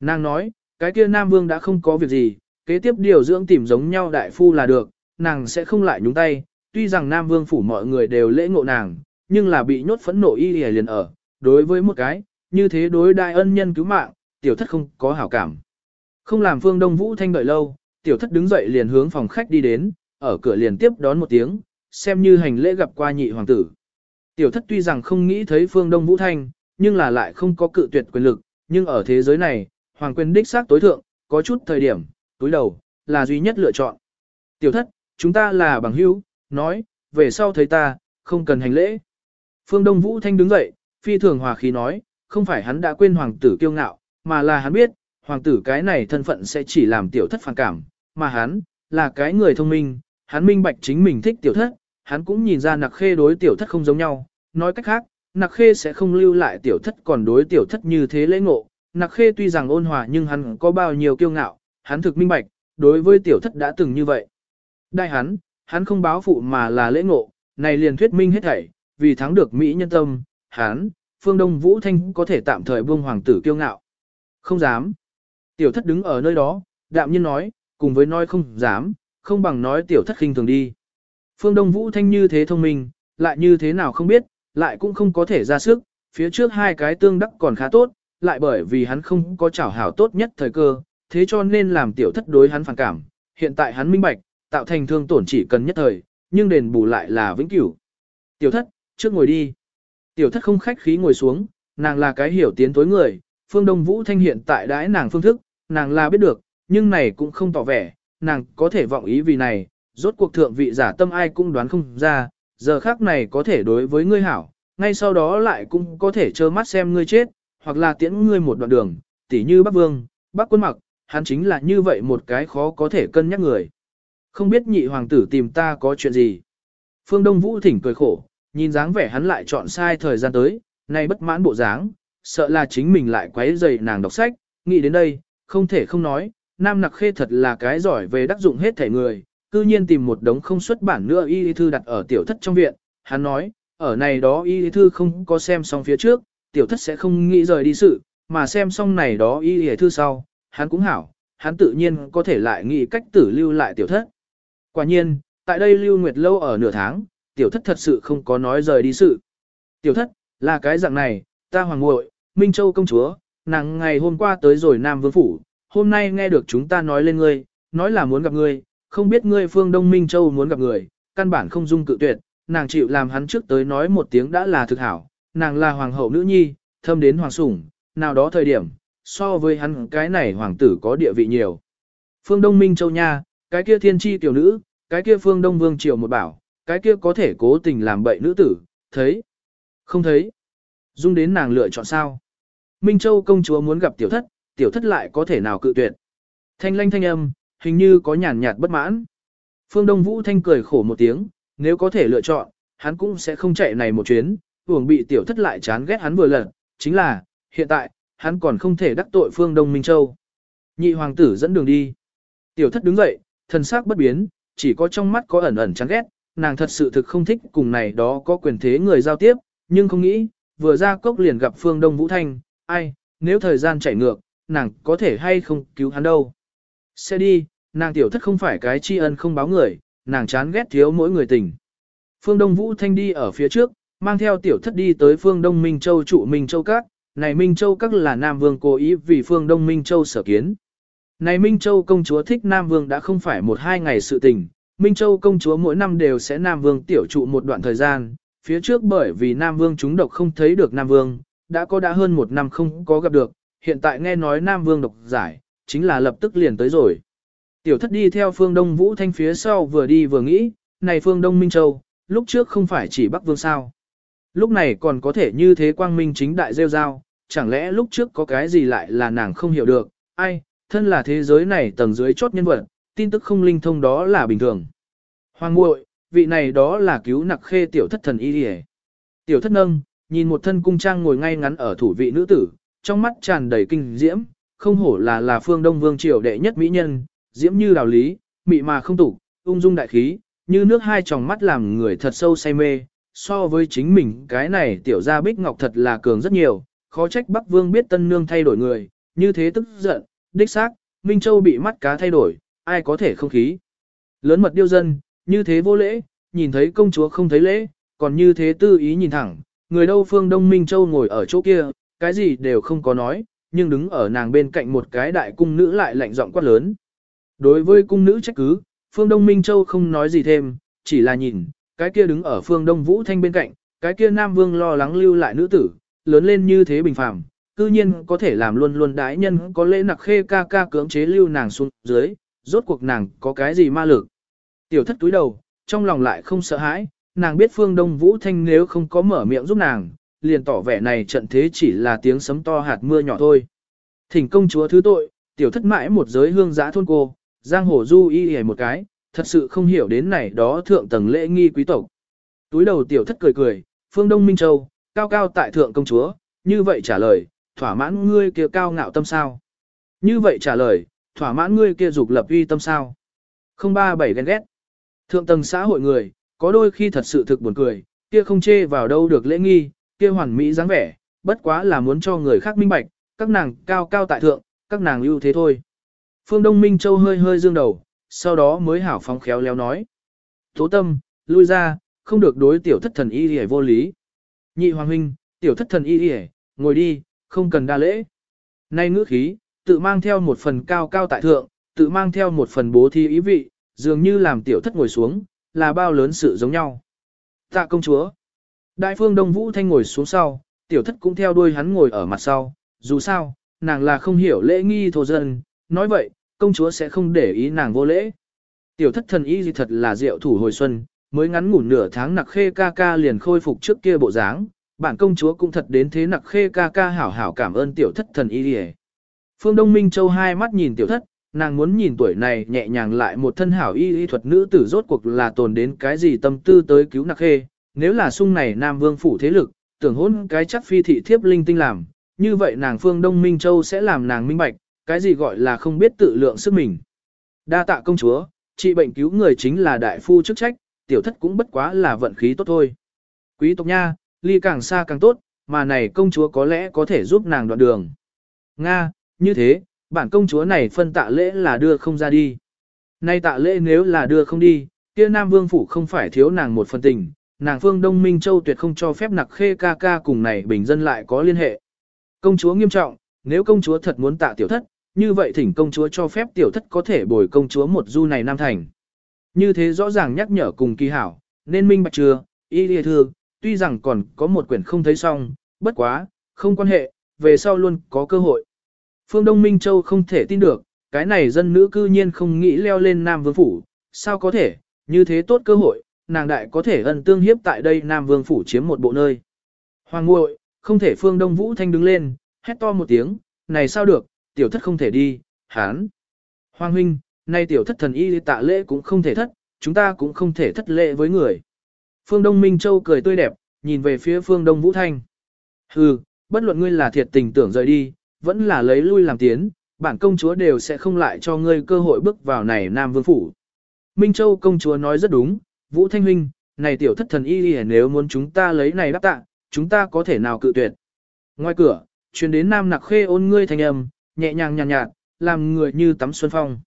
Nàng nói, cái kia Nam Vương đã không có việc gì, kế tiếp điều dưỡng tìm giống nhau đại phu là được, nàng sẽ không lại nhúng tay, tuy rằng Nam Vương phủ mọi người đều lễ ngộ nàng, nhưng là bị nhốt phẫn nộ y liền ở, đối với một cái, như thế đối đại ân nhân cứu mạng, tiểu thất không có hảo cảm. Không làm Phương Đông Vũ Thanh đợi lâu, tiểu thất đứng dậy liền hướng phòng khách đi đến, ở cửa liền tiếp đón một tiếng, xem như hành lễ gặp qua nhị hoàng tử. Tiểu thất tuy rằng không nghĩ thấy Phương Đông Vũ Thanh, nhưng là lại không có cự tuyệt quyền lực, nhưng ở thế giới này, hoàng quyền đích xác tối thượng, có chút thời điểm, túi đầu, là duy nhất lựa chọn. Tiểu thất, chúng ta là bằng hữu, nói, về sau thấy ta, không cần hành lễ. Phương Đông Vũ Thanh đứng dậy, phi thường hòa khí nói, không phải hắn đã quên hoàng tử kiêu ngạo, mà là hắn biết, hoàng tử cái này thân phận sẽ chỉ làm tiểu thất phản cảm, mà hắn, là cái người thông minh, hắn minh bạch chính mình thích tiểu thất, hắn cũng nhìn ra nặc khê đối tiểu thất không giống nhau, nói cách khác, nặc khê sẽ không lưu lại tiểu thất còn đối tiểu thất như thế lễ ngộ, nặc khê tuy rằng ôn hòa nhưng hắn có bao nhiêu kiêu ngạo, hắn thực minh bạch, đối với tiểu thất đã từng như vậy. Đại hắn, hắn không báo phụ mà là lễ ngộ, này liền thuyết minh hết thảy, vì thắng được Mỹ nhân tâm, hắn, phương Đông Vũ Thanh có thể tạm thời buông hoàng tử kiêu ngạo. Không dám. Tiểu thất đứng ở nơi đó, đạm nhiên nói, cùng với nói không dám, không bằng nói tiểu thất khinh thường đi. Phương Đông Vũ Thanh như thế thông minh, lại như thế nào không biết, lại cũng không có thể ra sức, phía trước hai cái tương đắc còn khá tốt, lại bởi vì hắn không có chảo hảo tốt nhất thời cơ, thế cho nên làm tiểu thất đối hắn phản cảm, hiện tại hắn minh bạch, tạo thành thương tổn chỉ cần nhất thời, nhưng đền bù lại là vĩnh cửu. Tiểu thất, trước ngồi đi. Tiểu thất không khách khí ngồi xuống, nàng là cái hiểu tiến tối người, phương Đông Vũ Thanh hiện tại đãi nàng phương thức, nàng là biết được, nhưng này cũng không tỏ vẻ, nàng có thể vọng ý vì này, rốt cuộc thượng vị giả tâm ai cũng đoán không ra, giờ khác này có thể đối với ngươi hảo, ngay sau đó lại cũng có thể trơ mắt xem ngươi chết, hoặc là tiễn ngươi một đoạn đường, tỉ như Bắc Vương, Bắc quân mặc, hắn chính là như vậy một cái khó có thể cân nhắc người. Không biết nhị hoàng tử tìm ta có chuyện gì. Phương Đông Vũ thỉnh cười khổ, nhìn dáng vẻ hắn lại chọn sai thời gian tới, nay bất mãn bộ dáng, sợ là chính mình lại quấy rầy nàng đọc sách, nghĩ đến đây, không thể không nói, Nam Nặc Khê thật là cái giỏi về đắc dụng hết thể người, cư nhiên tìm một đống không xuất bản nữa y thư đặt ở tiểu thất trong viện, hắn nói, ở này đó y thư không có xem xong phía trước, tiểu thất sẽ không nghĩ rời đi sự, mà xem xong này đó y thư sau, hắn cũng hảo, hắn tự nhiên có thể lại nghĩ cách tử lưu lại tiểu thất. Quả nhiên, tại đây lưu nguyệt lâu ở nửa tháng, tiểu thất thật sự không có nói rời đi sự. Tiểu thất, là cái dạng này, ta hoàng muội, Minh Châu công chúa, nàng ngày hôm qua tới rồi Nam Vương Phủ, hôm nay nghe được chúng ta nói lên ngươi, nói là muốn gặp ngươi, không biết ngươi phương Đông Minh Châu muốn gặp người, căn bản không dung cự tuyệt, nàng chịu làm hắn trước tới nói một tiếng đã là thực hảo, nàng là hoàng hậu nữ nhi, thâm đến hoàng sủng, nào đó thời điểm, so với hắn cái này hoàng tử có địa vị nhiều. Phương Đông Minh Châu nha, cái kia thiên tri tiểu nữ, cái kia phương Đông Vương Triều một bảo, cái kia có thể cố tình làm bậy nữ tử, thấy, không thấy, dung đến nàng lựa chọn sao. Minh Châu công chúa muốn gặp tiểu thất, tiểu thất lại có thể nào cự tuyệt. Thanh lanh thanh âm, hình như có nhàn nhạt bất mãn. Phương Đông Vũ Thanh cười khổ một tiếng, nếu có thể lựa chọn, hắn cũng sẽ không chạy này một chuyến, uổng bị tiểu thất lại chán ghét hắn vừa lần, chính là, hiện tại, hắn còn không thể đắc tội Phương Đông Minh Châu. Nhị hoàng tử dẫn đường đi. Tiểu thất đứng dậy, thần sắc bất biến, chỉ có trong mắt có ẩn ẩn chán ghét, nàng thật sự thực không thích cùng này đó có quyền thế người giao tiếp, nhưng không nghĩ, vừa ra cốc liền gặp Phương Đông Vũ Thanh, ai, nếu thời gian chạy ngược, nàng có thể hay không cứu hắn đâu. Xe đi, nàng tiểu thất không phải cái tri ân không báo người, nàng chán ghét thiếu mỗi người tình. Phương Đông Vũ Thanh đi ở phía trước, mang theo tiểu thất đi tới phương Đông Minh Châu trụ Minh Châu Các, này Minh Châu Các là Nam Vương cố ý vì phương Đông Minh Châu sở kiến. Này Minh Châu công chúa thích Nam Vương đã không phải một hai ngày sự tình, Minh Châu công chúa mỗi năm đều sẽ Nam Vương tiểu trụ một đoạn thời gian, phía trước bởi vì Nam Vương chúng độc không thấy được Nam Vương, đã có đã hơn một năm không có gặp được, hiện tại nghe nói Nam Vương độc giải, chính là lập tức liền tới rồi. Tiểu thất đi theo phương Đông Vũ Thanh phía sau vừa đi vừa nghĩ, này phương Đông Minh Châu, lúc trước không phải chỉ Bắc Vương sao. Lúc này còn có thể như thế quang minh chính đại rêu rao, chẳng lẽ lúc trước có cái gì lại là nàng không hiểu được, ai, thân là thế giới này tầng dưới chốt nhân vật, tin tức không linh thông đó là bình thường. Hoàng muội, vị này đó là cứu nặc khê tiểu thất thần y đi Tiểu thất nâng, nhìn một thân cung trang ngồi ngay ngắn ở thủ vị nữ tử, trong mắt tràn đầy kinh diễm, không hổ là là phương Đông Vương triều đệ nhất mỹ nhân, diễm như đào lý, mị mà không tục, ung dung đại khí, như nước hai tròng mắt làm người thật sâu say mê, so với chính mình cái này tiểu gia bích ngọc thật là cường rất nhiều, khó trách Bắc Vương biết tân nương thay đổi người, như thế tức giận, đích xác, Minh Châu bị mắt cá thay đổi, ai có thể không khí. Lớn mật điêu dân, như thế vô lễ, nhìn thấy công chúa không thấy lễ, còn như thế tư ý nhìn thẳng, người đâu phương Đông Minh Châu ngồi ở chỗ kia, cái gì đều không có nói, nhưng đứng ở nàng bên cạnh một cái đại cung nữ lại lạnh giọng quát lớn. Đối với cung nữ trách cứ, phương Đông Minh Châu không nói gì thêm, chỉ là nhìn, cái kia đứng ở phương Đông Vũ Thanh bên cạnh, cái kia Nam Vương lo lắng lưu lại nữ tử, lớn lên như thế bình phàm, cư nhiên có thể làm luôn luôn đái nhân có lễ nặc khê ca ca cưỡng chế lưu nàng xuống dưới, rốt cuộc nàng có cái gì ma lực. Tiểu thất túi đầu, trong lòng lại không sợ hãi, nàng biết phương Đông Vũ Thanh nếu không có mở miệng giúp nàng, liền tỏ vẻ này trận thế chỉ là tiếng sấm to hạt mưa nhỏ thôi. Thỉnh công chúa thứ tội, tiểu thất mãi một giới hương giã thôn cô, giang hồ du y hề một cái, thật sự không hiểu đến này đó thượng tầng lễ nghi quý tộc. Túi đầu tiểu thất cười cười, phương Đông Minh Châu, cao cao tại thượng công chúa, như vậy trả lời, thỏa mãn ngươi kia cao ngạo tâm sao. Như vậy trả lời, thỏa mãn ngươi kia dục lập uy tâm sao. Không ba bảy ghen ghét. Thượng tầng xã hội người, có đôi khi thật sự thực buồn cười, kia không chê vào đâu được lễ nghi, kia hoàn mỹ dáng vẻ, bất quá là muốn cho người khác minh bạch, các nàng cao cao tại thượng, các nàng ưu thế thôi. Phương Đông Minh Châu hơi hơi dương đầu, sau đó mới hảo phóng khéo léo nói. Tố tâm, lui ra, không được đối tiểu thất thần y hề vô lý. Nhị hoàng huynh, tiểu thất thần y hề, ngồi đi, không cần đa lễ. Nay ngữ khí, tự mang theo một phần cao cao tại thượng, tự mang theo một phần bố thi ý vị, dường như làm tiểu thất ngồi xuống, là bao lớn sự giống nhau. Tạ công chúa. Đại phương Đông Vũ Thanh ngồi xuống sau, tiểu thất cũng theo đuôi hắn ngồi ở mặt sau, dù sao, nàng là không hiểu lễ nghi thổ dân, nói vậy, công chúa sẽ không để ý nàng vô lễ. Tiểu thất thần y gì thật là diệu thủ hồi xuân, mới ngắn ngủn nửa tháng nặc khê ca ca liền khôi phục trước kia bộ dáng, bản công chúa cũng thật đến thế nặc khê ca ca hảo hảo cảm ơn tiểu thất thần y đi Phương Đông Minh Châu hai mắt nhìn tiểu thất, nàng muốn nhìn tuổi này nhẹ nhàng lại một thân hảo y y thuật nữ tử rốt cuộc là tồn đến cái gì tâm tư tới cứu nặc khê, nếu là sung này Nam Vương phủ thế lực, tưởng hôn cái chắc phi thị thiếp linh tinh làm, như vậy nàng Phương Đông Minh Châu sẽ làm nàng minh bạch, cái gì gọi là không biết tự lượng sức mình. Đa tạ công chúa, trị bệnh cứu người chính là đại phu chức trách, tiểu thất cũng bất quá là vận khí tốt thôi. Quý tộc nha, ly càng xa càng tốt, mà này công chúa có lẽ có thể giúp nàng đoạn đường. Nga, như thế, bản công chúa này phân tạ lễ là đưa không ra đi. Nay tạ lễ nếu là đưa không đi, kia Nam Vương Phủ không phải thiếu nàng một phần tình, nàng Phương Đông Minh Châu tuyệt không cho phép nặc khê ca ca cùng này bình dân lại có liên hệ. Công chúa nghiêm trọng, nếu công chúa thật muốn tạ tiểu thất, như vậy thỉnh công chúa cho phép tiểu thất có thể bồi công chúa một du này Nam Thành. Như thế rõ ràng nhắc nhở cùng kỳ hảo, nên minh bạch chưa, y lìa thương, tuy rằng còn có một quyển không thấy xong, bất quá, không quan hệ, về sau luôn có cơ hội. Phương Đông Minh Châu không thể tin được, cái này dân nữ cư nhiên không nghĩ leo lên Nam Vương Phủ, sao có thể, như thế tốt cơ hội, nàng đại có thể ân tương hiếp tại đây Nam Vương Phủ chiếm một bộ nơi. Hoàng ngội, không thể Phương Đông Vũ Thanh đứng lên, hét to một tiếng, này sao được, tiểu thất không thể đi, hán. Hoàng huynh, nay tiểu thất thần y tạ lễ cũng không thể thất, chúng ta cũng không thể thất lễ với người. Phương Đông Minh Châu cười tươi đẹp, nhìn về phía Phương Đông Vũ Thanh. Hừ, bất luận ngươi là thiệt tình tưởng rời đi, vẫn là lấy lui làm tiến, bản công chúa đều sẽ không lại cho ngươi cơ hội bước vào này Nam Vương Phủ. Minh Châu công chúa nói rất đúng, Vũ Thanh Huynh, này tiểu thất thần y y nếu muốn chúng ta lấy này đáp tạ, chúng ta có thể nào cự tuyệt. Ngoài cửa, truyền đến Nam Nặc Khê ôn ngươi thanh âm, nhẹ nhàng nhàn nhạt, nhạt, làm người như tắm xuân phong.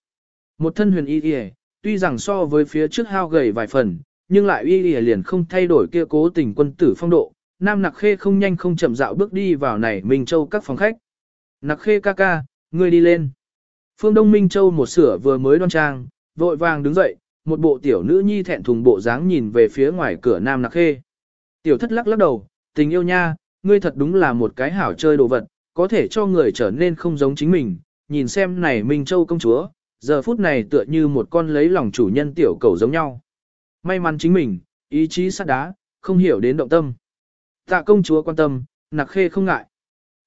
Một thân huyền y y, tuy rằng so với phía trước hao gầy vài phần, nhưng lại y y liền không thay đổi kia cố tình quân tử phong độ. Nam Nặc Khê không nhanh không chậm dạo bước đi vào này Minh Châu các phòng khách. Nặc khê ca ca, ngươi đi lên. Phương Đông Minh Châu một sửa vừa mới đoan trang, vội vàng đứng dậy, một bộ tiểu nữ nhi thẹn thùng bộ dáng nhìn về phía ngoài cửa nam nặc khê. Tiểu thất lắc lắc đầu, tình yêu nha, ngươi thật đúng là một cái hảo chơi đồ vật, có thể cho người trở nên không giống chính mình. Nhìn xem này Minh Châu công chúa, giờ phút này tựa như một con lấy lòng chủ nhân tiểu cầu giống nhau. May mắn chính mình, ý chí sắt đá, không hiểu đến động tâm. Tạ công chúa quan tâm, nặc khê không ngại.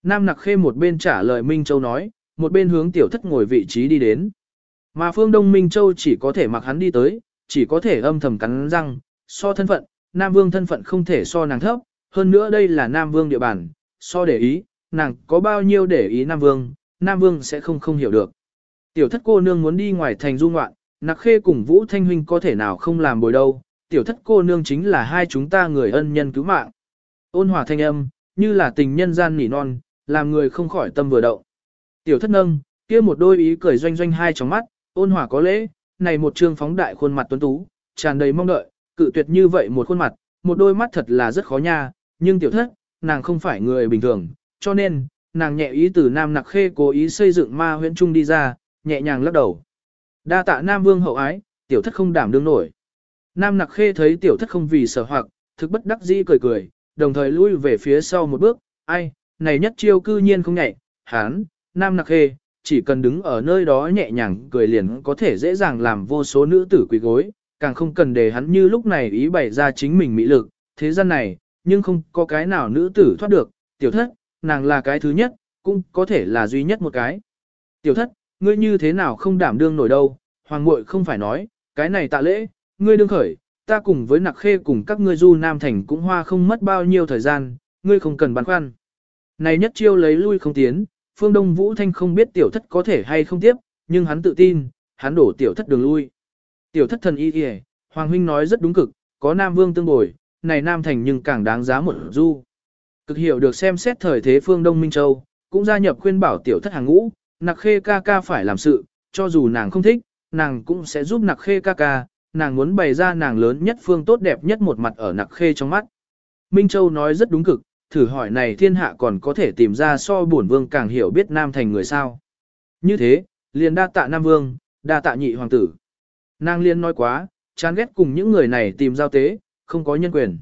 Nam Nặc Khê một bên trả lời Minh Châu nói, một bên hướng tiểu thất ngồi vị trí đi đến. Mà phương Đông Minh Châu chỉ có thể mặc hắn đi tới, chỉ có thể âm thầm cắn răng, so thân phận, Nam Vương thân phận không thể so nàng thấp, hơn nữa đây là Nam Vương địa bàn, so để ý, nàng có bao nhiêu để ý Nam Vương, Nam Vương sẽ không không hiểu được. Tiểu thất cô nương muốn đi ngoài thành du ngoạn, nặc khê cùng Vũ Thanh Huynh có thể nào không làm bồi đâu, tiểu thất cô nương chính là hai chúng ta người ân nhân cứu mạng. Ôn hòa thanh âm, như là tình nhân gian nỉ non, làm người không khỏi tâm vừa động. Tiểu thất nâng, kia một đôi ý cười doanh doanh hai trong mắt, ôn hòa có lễ, này một trương phóng đại khuôn mặt tuấn tú, tràn đầy mong đợi, cự tuyệt như vậy một khuôn mặt, một đôi mắt thật là rất khó nha, nhưng tiểu thất, nàng không phải người bình thường, cho nên, nàng nhẹ ý từ Nam Nặc Khê cố ý xây dựng ma huyễn trung đi ra, nhẹ nhàng lắc đầu. Đa tạ Nam Vương hậu ái, tiểu thất không đảm đương nổi. Nam Nặc Khê thấy tiểu thất không vì sở hoặc, thực bất đắc dĩ cười cười, đồng thời lui về phía sau một bước, ai, này nhất chiêu cư nhiên không nhảy, hán, nam nặc khê, chỉ cần đứng ở nơi đó nhẹ nhàng cười liền có thể dễ dàng làm vô số nữ tử quỳ gối, càng không cần để hắn như lúc này ý bày ra chính mình mỹ lực, thế gian này, nhưng không có cái nào nữ tử thoát được, tiểu thất, nàng là cái thứ nhất, cũng có thể là duy nhất một cái. Tiểu thất, ngươi như thế nào không đảm đương nổi đâu, hoàng muội không phải nói, cái này tạ lễ, ngươi đương khởi, ta cùng với nặc khê cùng các ngươi du nam thành cũng hoa không mất bao nhiêu thời gian, ngươi không cần băn khoăn. Này nhất chiêu lấy lui không tiến, phương Đông Vũ Thanh không biết tiểu thất có thể hay không tiếp, nhưng hắn tự tin, hắn đổ tiểu thất đường lui. Tiểu thất thần y kìa, Hoàng Huynh nói rất đúng cực, có Nam Vương tương bồi, này Nam Thành nhưng càng đáng giá một du. Cực hiểu được xem xét thời thế phương Đông Minh Châu, cũng gia nhập khuyên bảo tiểu thất hàng ngũ, nặc khê ca ca phải làm sự, cho dù nàng không thích, nàng cũng sẽ giúp nặc khê ca ca, nàng muốn bày ra nàng lớn nhất phương tốt đẹp nhất một mặt ở nặc khê trong mắt. Minh Châu nói rất đúng cực, thử hỏi này thiên hạ còn có thể tìm ra so bổn vương càng hiểu biết nam thành người sao. Như thế, liền đa tạ nam vương, đa tạ nhị hoàng tử. Nàng liên nói quá, chán ghét cùng những người này tìm giao tế, không có nhân quyền.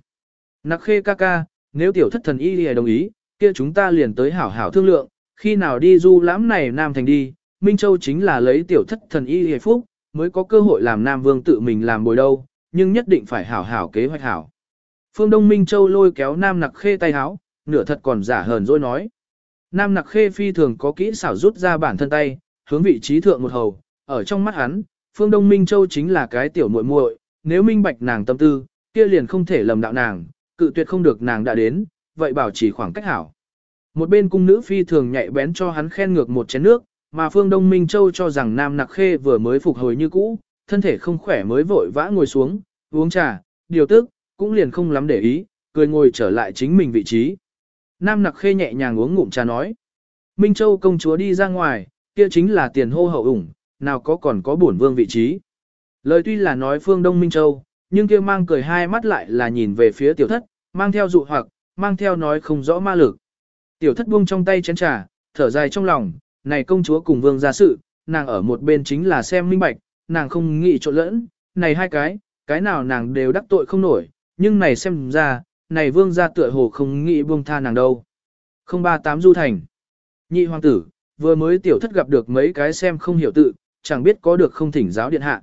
Nặc khê ca ca, nếu tiểu thất thần y lìa đồng ý, kia chúng ta liền tới hảo hảo thương lượng, khi nào đi du lãm này nam thành đi, Minh Châu chính là lấy tiểu thất thần y lìa phúc, mới có cơ hội làm nam vương tự mình làm bồi đâu, nhưng nhất định phải hảo hảo kế hoạch hảo. Phương Đông Minh Châu lôi kéo Nam Nặc Khê tay háo, nửa thật còn giả hờn rồi nói. Nam Nặc Khê phi thường có kỹ xảo rút ra bản thân tay, hướng vị trí thượng một hầu, ở trong mắt hắn, Phương Đông Minh Châu chính là cái tiểu muội muội, nếu minh bạch nàng tâm tư, kia liền không thể lầm đạo nàng, cự tuyệt không được nàng đã đến, vậy bảo trì khoảng cách hảo. Một bên cung nữ phi thường nhạy bén cho hắn khen ngược một chén nước, mà Phương Đông Minh Châu cho rằng Nam Nặc Khê vừa mới phục hồi như cũ, thân thể không khỏe mới vội vã ngồi xuống, uống trà, điều tức, cũng liền không lắm để ý, cười ngồi trở lại chính mình vị trí. Nam Nặc Khê nhẹ nhàng uống ngụm trà nói. Minh Châu công chúa đi ra ngoài, kia chính là tiền hô hậu ủng, nào có còn có bổn vương vị trí. Lời tuy là nói phương Đông Minh Châu, nhưng kia mang cười hai mắt lại là nhìn về phía tiểu thất, mang theo dụ hoặc, mang theo nói không rõ ma lực. Tiểu thất buông trong tay chén trà, thở dài trong lòng, này công chúa cùng vương ra sự, nàng ở một bên chính là xem minh bạch, nàng không nghĩ trộn lẫn, này hai cái, cái nào nàng đều đắc tội không nổi, nhưng này xem ra, này vương gia tựa hồ không nghĩ buông tha nàng đâu. 038 Du Thành Nhị hoàng tử, vừa mới tiểu thất gặp được mấy cái xem không hiểu tự, chẳng biết có được không thỉnh giáo điện hạ.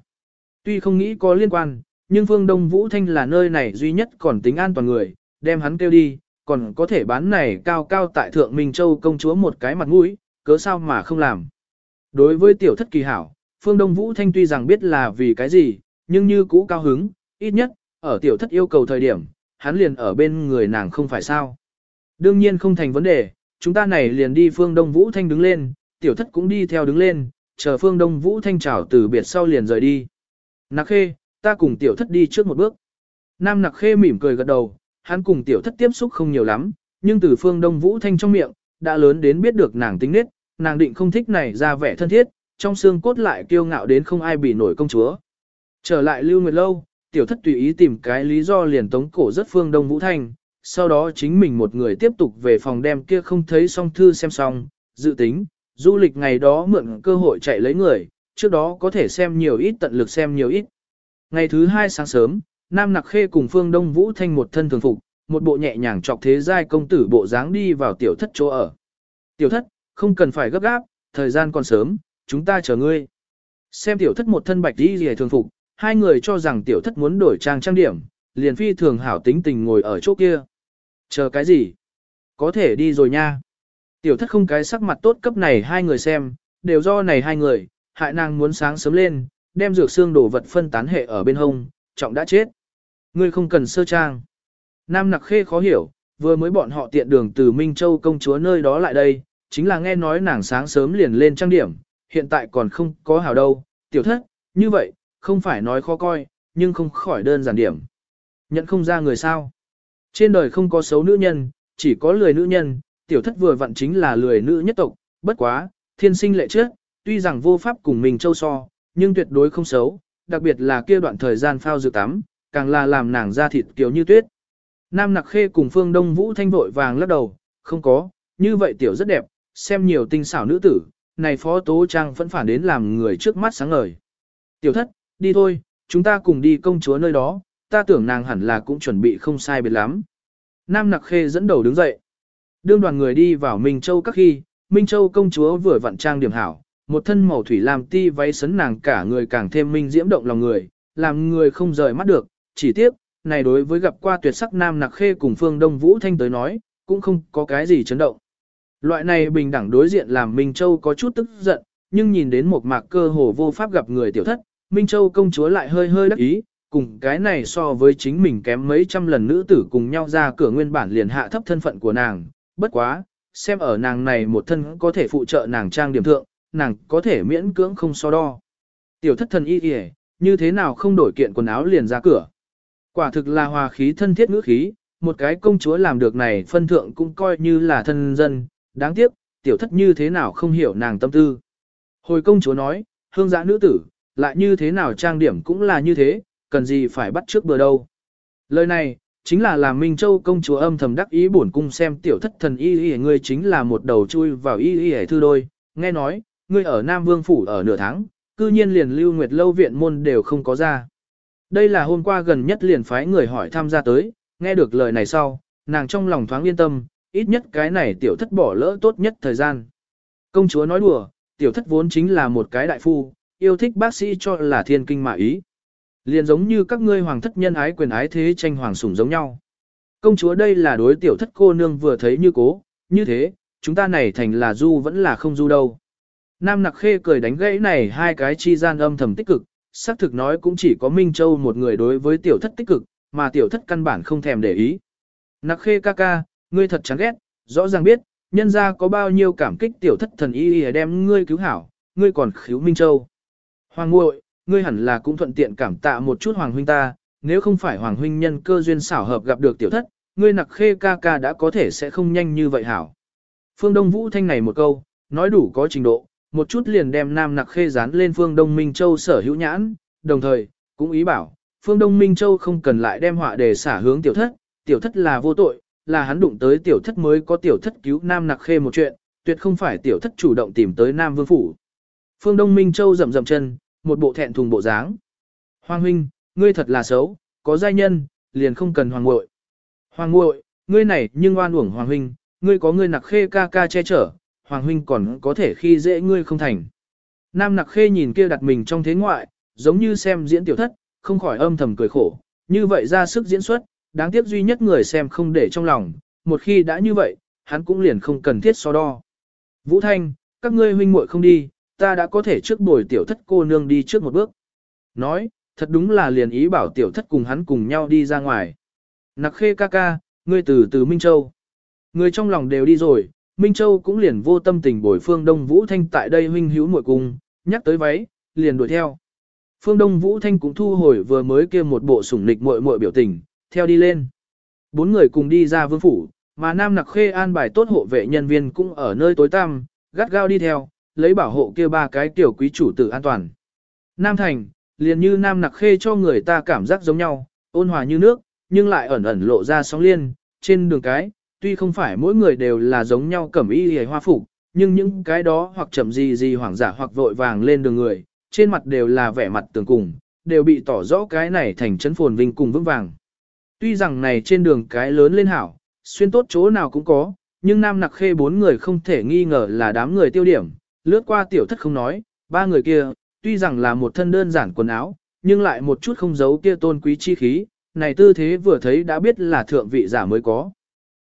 Tuy không nghĩ có liên quan, nhưng phương Đông Vũ Thanh là nơi này duy nhất còn tính an toàn người, đem hắn kêu đi, còn có thể bán này cao cao tại Thượng Minh Châu công chúa một cái mặt mũi, cớ sao mà không làm. Đối với tiểu thất kỳ hảo, phương Đông Vũ Thanh tuy rằng biết là vì cái gì, nhưng như cũ cao hứng, ít nhất, ở tiểu thất yêu cầu thời điểm, hắn liền ở bên người nàng không phải sao. Đương nhiên không thành vấn đề, chúng ta này liền đi phương Đông Vũ Thanh đứng lên, tiểu thất cũng đi theo đứng lên, chờ phương Đông Vũ Thanh chào từ biệt sau liền rời đi. Nặc khê, ta cùng tiểu thất đi trước một bước. Nam nặc khê mỉm cười gật đầu, hắn cùng tiểu thất tiếp xúc không nhiều lắm, nhưng từ phương Đông Vũ Thanh trong miệng, đã lớn đến biết được nàng tính nết, nàng định không thích này ra vẻ thân thiết, trong xương cốt lại kiêu ngạo đến không ai bị nổi công chúa. Trở lại Lưu Nguyệt Lâu, tiểu thất tùy ý tìm cái lý do liền tống cổ rất phương Đông Vũ Thanh, sau đó chính mình một người tiếp tục về phòng đem kia không thấy xong thư xem xong, dự tính, du lịch ngày đó mượn cơ hội chạy lấy người, trước đó có thể xem nhiều ít tận lực xem nhiều ít. Ngày thứ hai sáng sớm, Nam Nặc Khê cùng Phương Đông Vũ Thanh một thân thường phục, một bộ nhẹ nhàng chọc thế giai công tử bộ dáng đi vào tiểu thất chỗ ở. Tiểu thất, không cần phải gấp gáp, thời gian còn sớm, chúng ta chờ ngươi. Xem tiểu thất một thân bạch đi rìa thường phục, hai người cho rằng tiểu thất muốn đổi trang trang điểm, liền phi thường hảo tính tình ngồi ở chỗ kia. Chờ cái gì? Có thể đi rồi nha. Tiểu thất không cái sắc mặt tốt cấp này hai người xem, đều do này hai người, hại nàng muốn sáng sớm lên, đem dược xương đồ vật phân tán hệ ở bên hông, trọng đã chết. Ngươi không cần sơ trang. Nam nặc khê khó hiểu, vừa mới bọn họ tiện đường từ Minh Châu công chúa nơi đó lại đây, chính là nghe nói nàng sáng sớm liền lên trang điểm, hiện tại còn không có hảo đâu, tiểu thất, như vậy, không phải nói khó coi, nhưng không khỏi đơn giản điểm. Nhận không ra người sao. Trên đời không có xấu nữ nhân, chỉ có lười nữ nhân, tiểu thất vừa vặn chính là lười nữ nhất tộc, bất quá, thiên sinh lệ trước, tuy rằng vô pháp cùng mình châu so, nhưng tuyệt đối không xấu, đặc biệt là kia đoạn thời gian phao dược tắm, càng là làm nàng da thịt kiểu như tuyết. Nam Nặc Khê cùng Phương Đông Vũ thanh vội vàng lắc đầu, không có, như vậy tiểu rất đẹp, xem nhiều tinh xảo nữ tử, này phó tố trang vẫn phản đến làm người trước mắt sáng ngời. Tiểu thất, đi thôi, chúng ta cùng đi công chúa nơi đó, ta tưởng nàng hẳn là cũng chuẩn bị không sai biệt lắm. Nam Nặc Khê dẫn đầu đứng dậy. Đương đoàn người đi vào Minh Châu các khi, Minh Châu công chúa vừa vặn trang điểm hảo, một thân màu thủy làm ti váy sấn nàng cả người càng thêm minh diễm động lòng người, làm người không rời mắt được, chỉ tiếc, này đối với gặp qua tuyệt sắc Nam Nặc Khê cùng Phương Đông Vũ Thanh tới nói, cũng không có cái gì chấn động. Loại này bình đẳng đối diện làm Minh Châu có chút tức giận, nhưng nhìn đến một mạc cơ hồ vô pháp gặp người tiểu thất, Minh Châu công chúa lại hơi hơi đắc ý, cùng cái này so với chính mình kém mấy trăm lần nữ tử cùng nhau ra cửa nguyên bản liền hạ thấp thân phận của nàng, bất quá, xem ở nàng này một thân có thể phụ trợ nàng trang điểm thượng, nàng có thể miễn cưỡng không so đo. Tiểu thất thần y kìa, như thế nào không đổi kiện quần áo liền ra cửa. Quả thực là hòa khí thân thiết ngữ khí, một cái công chúa làm được này phân thượng cũng coi như là thân dân, đáng tiếc, tiểu thất như thế nào không hiểu nàng tâm tư. Hồi công chúa nói, hương giã nữ tử, lại như thế nào trang điểm cũng là như thế, cần gì phải bắt trước bờ đâu. Lời này, chính là làm Minh Châu công chúa âm thầm đắc ý bổn cung xem tiểu thất thần y y ngươi chính là một đầu chui vào y y thư đôi, nghe nói, ngươi ở Nam Vương Phủ ở nửa tháng, cư nhiên liền lưu nguyệt lâu viện môn đều không có ra. Đây là hôm qua gần nhất liền phái người hỏi tham gia tới, nghe được lời này sau, nàng trong lòng thoáng yên tâm, ít nhất cái này tiểu thất bỏ lỡ tốt nhất thời gian. Công chúa nói đùa, tiểu thất vốn chính là một cái đại phu, yêu thích bác sĩ cho là thiên kinh mà ý. Liền giống như các ngươi hoàng thất nhân ái quyền ái thế tranh hoàng sủng giống nhau. Công chúa đây là đối tiểu thất cô nương vừa thấy như cố, như thế, chúng ta này thành là du vẫn là không du đâu. Nam nặc khê cười đánh gãy này hai cái chi gian âm thầm tích cực, xác thực nói cũng chỉ có Minh Châu một người đối với tiểu thất tích cực, mà tiểu thất căn bản không thèm để ý. Nặc khê ca ca, ngươi thật chán ghét, rõ ràng biết, nhân ra có bao nhiêu cảm kích tiểu thất thần y y đem ngươi cứu hảo, ngươi còn khiếu Minh Châu. Hoàng muội, ngươi hẳn là cũng thuận tiện cảm tạ một chút Hoàng huynh ta, nếu không phải Hoàng huynh nhân cơ duyên xảo hợp gặp được tiểu thất, ngươi nặc khê ca ca đã có thể sẽ không nhanh như vậy hảo. Phương Đông Vũ Thanh này một câu, nói đủ có trình độ, một chút liền đem Nam Nặc Khê dán lên Phương Đông Minh Châu sở hữu nhãn, đồng thời, cũng ý bảo, Phương Đông Minh Châu không cần lại đem họa đề xả hướng tiểu thất, tiểu thất là vô tội, là hắn đụng tới tiểu thất mới có tiểu thất cứu Nam Nặc Khê một chuyện, tuyệt không phải tiểu thất chủ động tìm tới Nam Vương Phủ. Phương Đông Minh Châu rậm rậm chân, một bộ thẹn thùng bộ dáng. Hoàng huynh, ngươi thật là xấu, có giai nhân, liền không cần hoàng muội. Hoàng muội, ngươi này nhưng oan uổng hoàng huynh, ngươi có ngươi nặc khê ca ca che chở, hoàng huynh còn có thể khi dễ ngươi không thành. Nam nặc khê nhìn kia đặt mình trong thế ngoại, giống như xem diễn tiểu thất, không khỏi âm thầm cười khổ, như vậy ra sức diễn xuất, đáng tiếc duy nhất người xem không để trong lòng, một khi đã như vậy, hắn cũng liền không cần thiết so đo. Vũ Thanh, các ngươi huynh muội không đi, ta đã có thể trước bồi tiểu thất cô nương đi trước một bước. Nói, thật đúng là liền ý bảo tiểu thất cùng hắn cùng nhau đi ra ngoài. Nặc khê ca ca, ngươi từ từ Minh Châu. Người trong lòng đều đi rồi, Minh Châu cũng liền vô tâm tình bồi phương Đông Vũ Thanh tại đây huynh hữu muội cùng nhắc tới váy, liền đuổi theo. Phương Đông Vũ Thanh cũng thu hồi vừa mới kia một bộ sủng nịch muội muội biểu tình, theo đi lên. Bốn người cùng đi ra vương phủ, mà Nam Nặc Khê an bài tốt hộ vệ nhân viên cũng ở nơi tối tăm, gắt gao đi theo, lấy bảo hộ kia ba cái tiểu quý chủ tử an toàn. Nam Thành, liền như Nam Nặc Khê cho người ta cảm giác giống nhau, ôn hòa như nước, nhưng lại ẩn ẩn lộ ra sóng liên, trên đường cái, tuy không phải mỗi người đều là giống nhau cẩm y hề hoa phục, nhưng những cái đó hoặc chậm gì gì hoảng giả hoặc vội vàng lên đường người, trên mặt đều là vẻ mặt tường cùng, đều bị tỏ rõ cái này thành chấn phồn vinh cùng vững vàng. Tuy rằng này trên đường cái lớn lên hảo, xuyên tốt chỗ nào cũng có, nhưng nam nặc khê bốn người không thể nghi ngờ là đám người tiêu điểm, lướt qua tiểu thất không nói, ba người kia, tuy rằng là một thân đơn giản quần áo, nhưng lại một chút không giấu kia tôn quý chi khí, này tư thế vừa thấy đã biết là thượng vị giả mới có.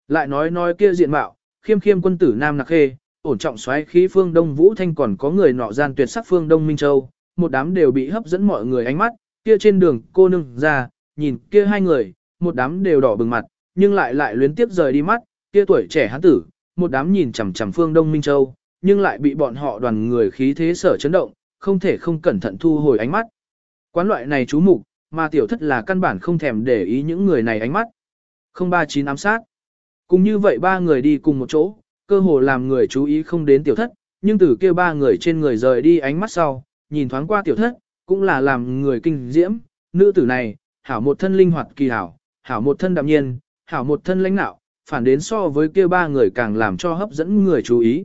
Lại nói nói kia diện mạo, khiêm khiêm quân tử Nam Nặc Khê, ổn trọng xoáy khí phương Đông Vũ Thanh còn có người nọ gian tuyệt sắc phương Đông Minh Châu, một đám đều bị hấp dẫn mọi người ánh mắt, kia trên đường cô nương ra, nhìn kia hai người, một đám đều đỏ bừng mặt, nhưng lại lại luyến tiếp rời đi mắt, kia tuổi trẻ hán tử, một đám nhìn chằm chằm phương Đông Minh Châu, nhưng lại bị bọn họ đoàn người khí thế sở chấn động, không thể không cẩn thận thu hồi ánh mắt. Quán loại này chú mục, mà tiểu thất là căn bản không thèm để ý những người này ánh mắt. 039 ám sát. Cùng như vậy ba người đi cùng một chỗ, cơ hồ làm người chú ý không đến tiểu thất, nhưng từ kia ba người trên người rời đi ánh mắt sau, nhìn thoáng qua tiểu thất, cũng là làm người kinh diễm, nữ tử này, hảo một thân linh hoạt kỳ hảo, hảo một thân đạm nhiên, hảo một thân lãnh nạo, phản đến so với kia ba người càng làm cho hấp dẫn người chú ý.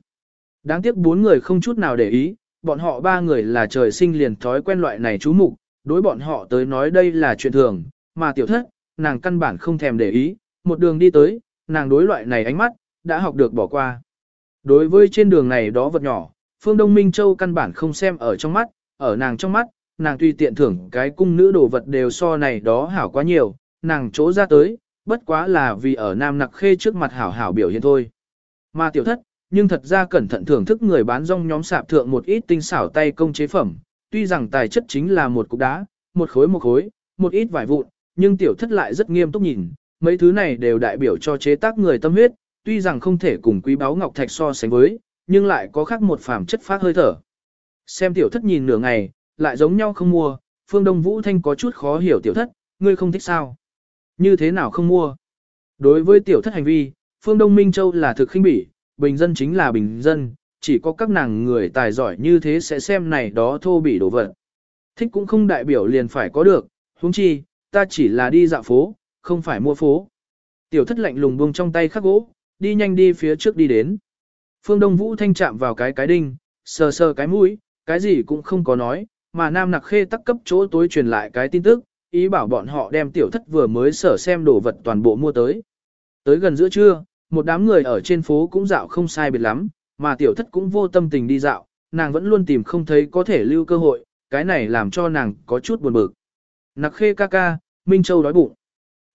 Đáng tiếc bốn người không chút nào để ý, bọn họ ba người là trời sinh liền thói quen loại này chú mục, đối bọn họ tới nói đây là chuyện thường, mà tiểu thất, nàng căn bản không thèm để ý, một đường đi tới, nàng đối loại này ánh mắt, đã học được bỏ qua. Đối với trên đường này đó vật nhỏ, Phương Đông Minh Châu căn bản không xem ở trong mắt, ở nàng trong mắt, nàng tuy tiện thưởng cái cung nữ đồ vật đều so này đó hảo quá nhiều, nàng chỗ ra tới, bất quá là vì ở Nam Nặc Khê trước mặt hảo hảo biểu hiện thôi. Mà tiểu thất, nhưng thật ra cẩn thận thưởng thức người bán rong nhóm sạp thượng một ít tinh xảo tay công chế phẩm, tuy rằng tài chất chính là một cục đá, một khối một khối, một ít vải vụn, nhưng tiểu thất lại rất nghiêm túc nhìn, mấy thứ này đều đại biểu cho chế tác người tâm huyết, tuy rằng không thể cùng quý báu ngọc thạch so sánh với, nhưng lại có khác một phàm chất phát hơi thở. Xem tiểu thất nhìn nửa ngày, lại giống nhau không mua, phương Đông Vũ Thanh có chút khó hiểu tiểu thất, ngươi không thích sao? Như thế nào không mua? Đối với tiểu thất hành vi, phương Đông Minh Châu là thực khinh bỉ, bình dân chính là bình dân, chỉ có các nàng người tài giỏi như thế sẽ xem này đó thô bỉ đồ vật. Thích cũng không đại biểu liền phải có được, huống chi, ta chỉ là đi dạo phố, không phải mua phố. Tiểu thất lạnh lùng buông trong tay khắc gỗ, đi nhanh đi phía trước đi đến. Phương Đông Vũ thanh chạm vào cái cái đinh, sờ sờ cái mũi, cái gì cũng không có nói, mà Nam Nặc Khê tắc cấp chỗ tối truyền lại cái tin tức, ý bảo bọn họ đem tiểu thất vừa mới sở xem đồ vật toàn bộ mua tới. Tới gần giữa trưa, một đám người ở trên phố cũng dạo không sai biệt lắm, mà tiểu thất cũng vô tâm tình đi dạo, nàng vẫn luôn tìm không thấy có thể lưu cơ hội, cái này làm cho nàng có chút buồn bực. Nặc Khê ca ca, Minh Châu đói bụng.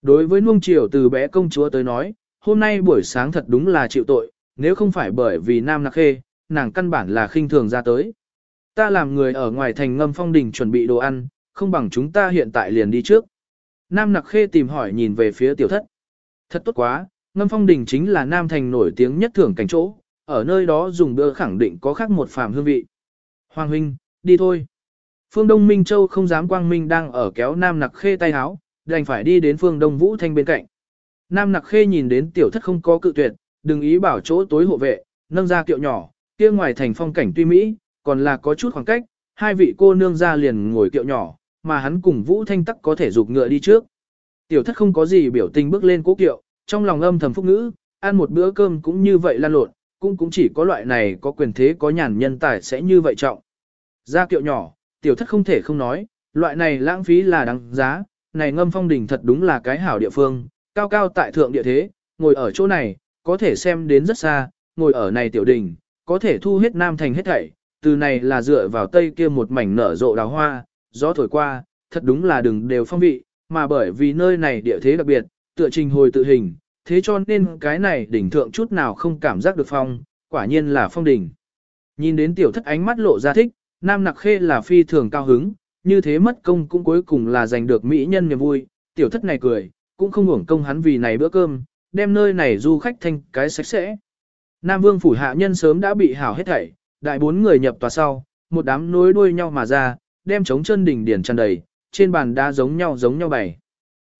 Đối với nuông chiều từ bé công chúa tới nói, hôm nay buổi sáng thật đúng là chịu tội, nếu không phải bởi vì Nam Nặc Khê, nàng căn bản là khinh thường ra tới. Ta làm người ở ngoài thành ngâm phong đình chuẩn bị đồ ăn, không bằng chúng ta hiện tại liền đi trước. Nam Nặc Khê tìm hỏi nhìn về phía tiểu thất. Thật tốt quá, ngâm phong đình chính là Nam thành nổi tiếng nhất thưởng cảnh chỗ, ở nơi đó dùng bữa khẳng định có khác một phàm hương vị. Hoàng huynh, đi thôi. Phương Đông Minh Châu không dám quang minh đang ở kéo Nam Nặc Khê tay háo, đành phải đi đến Phương Đông Vũ Thanh bên cạnh. Nam Nặc Khê nhìn đến tiểu thất không có cự tuyệt, đừng ý bảo chỗ tối hộ vệ, nâng ra kiệu nhỏ, kia ngoài thành phong cảnh tuy mỹ, còn là có chút khoảng cách, hai vị cô nương ra liền ngồi kiệu nhỏ, mà hắn cùng Vũ Thanh tắc có thể dục ngựa đi trước. Tiểu thất không có gì biểu tình bước lên cố kiệu, trong lòng âm thầm phúc ngữ, ăn một bữa cơm cũng như vậy lan lộn, cũng cũng chỉ có loại này có quyền thế có nhàn nhân tài sẽ như vậy trọng. gia kiệu nhỏ, tiểu thất không thể không nói, loại này lãng phí là đáng giá, này ngâm phong đỉnh thật đúng là cái hảo địa phương, cao cao tại thượng địa thế, ngồi ở chỗ này, có thể xem đến rất xa, ngồi ở này tiểu đỉnh, có thể thu hết nam thành hết thảy, từ này là dựa vào tây kia một mảnh nở rộ đào hoa, gió thổi qua, thật đúng là đừng đều phong vị, mà bởi vì nơi này địa thế đặc biệt, tựa trình hồi tự hình, thế cho nên cái này đỉnh thượng chút nào không cảm giác được phong, quả nhiên là phong đỉnh. Nhìn đến tiểu thất ánh mắt lộ ra thích, nam nặc khê là phi thường cao hứng, như thế mất công cũng cuối cùng là giành được mỹ nhân niềm vui, tiểu thất này cười, cũng không hưởng công hắn vì này bữa cơm, đem nơi này du khách thành cái sạch sẽ. Nam vương phủ hạ nhân sớm đã bị hảo hết thảy, đại bốn người nhập tòa sau, một đám nối đuôi nhau mà ra, đem chống chân đỉnh điển tràn đầy, trên bàn đá giống nhau giống nhau bày.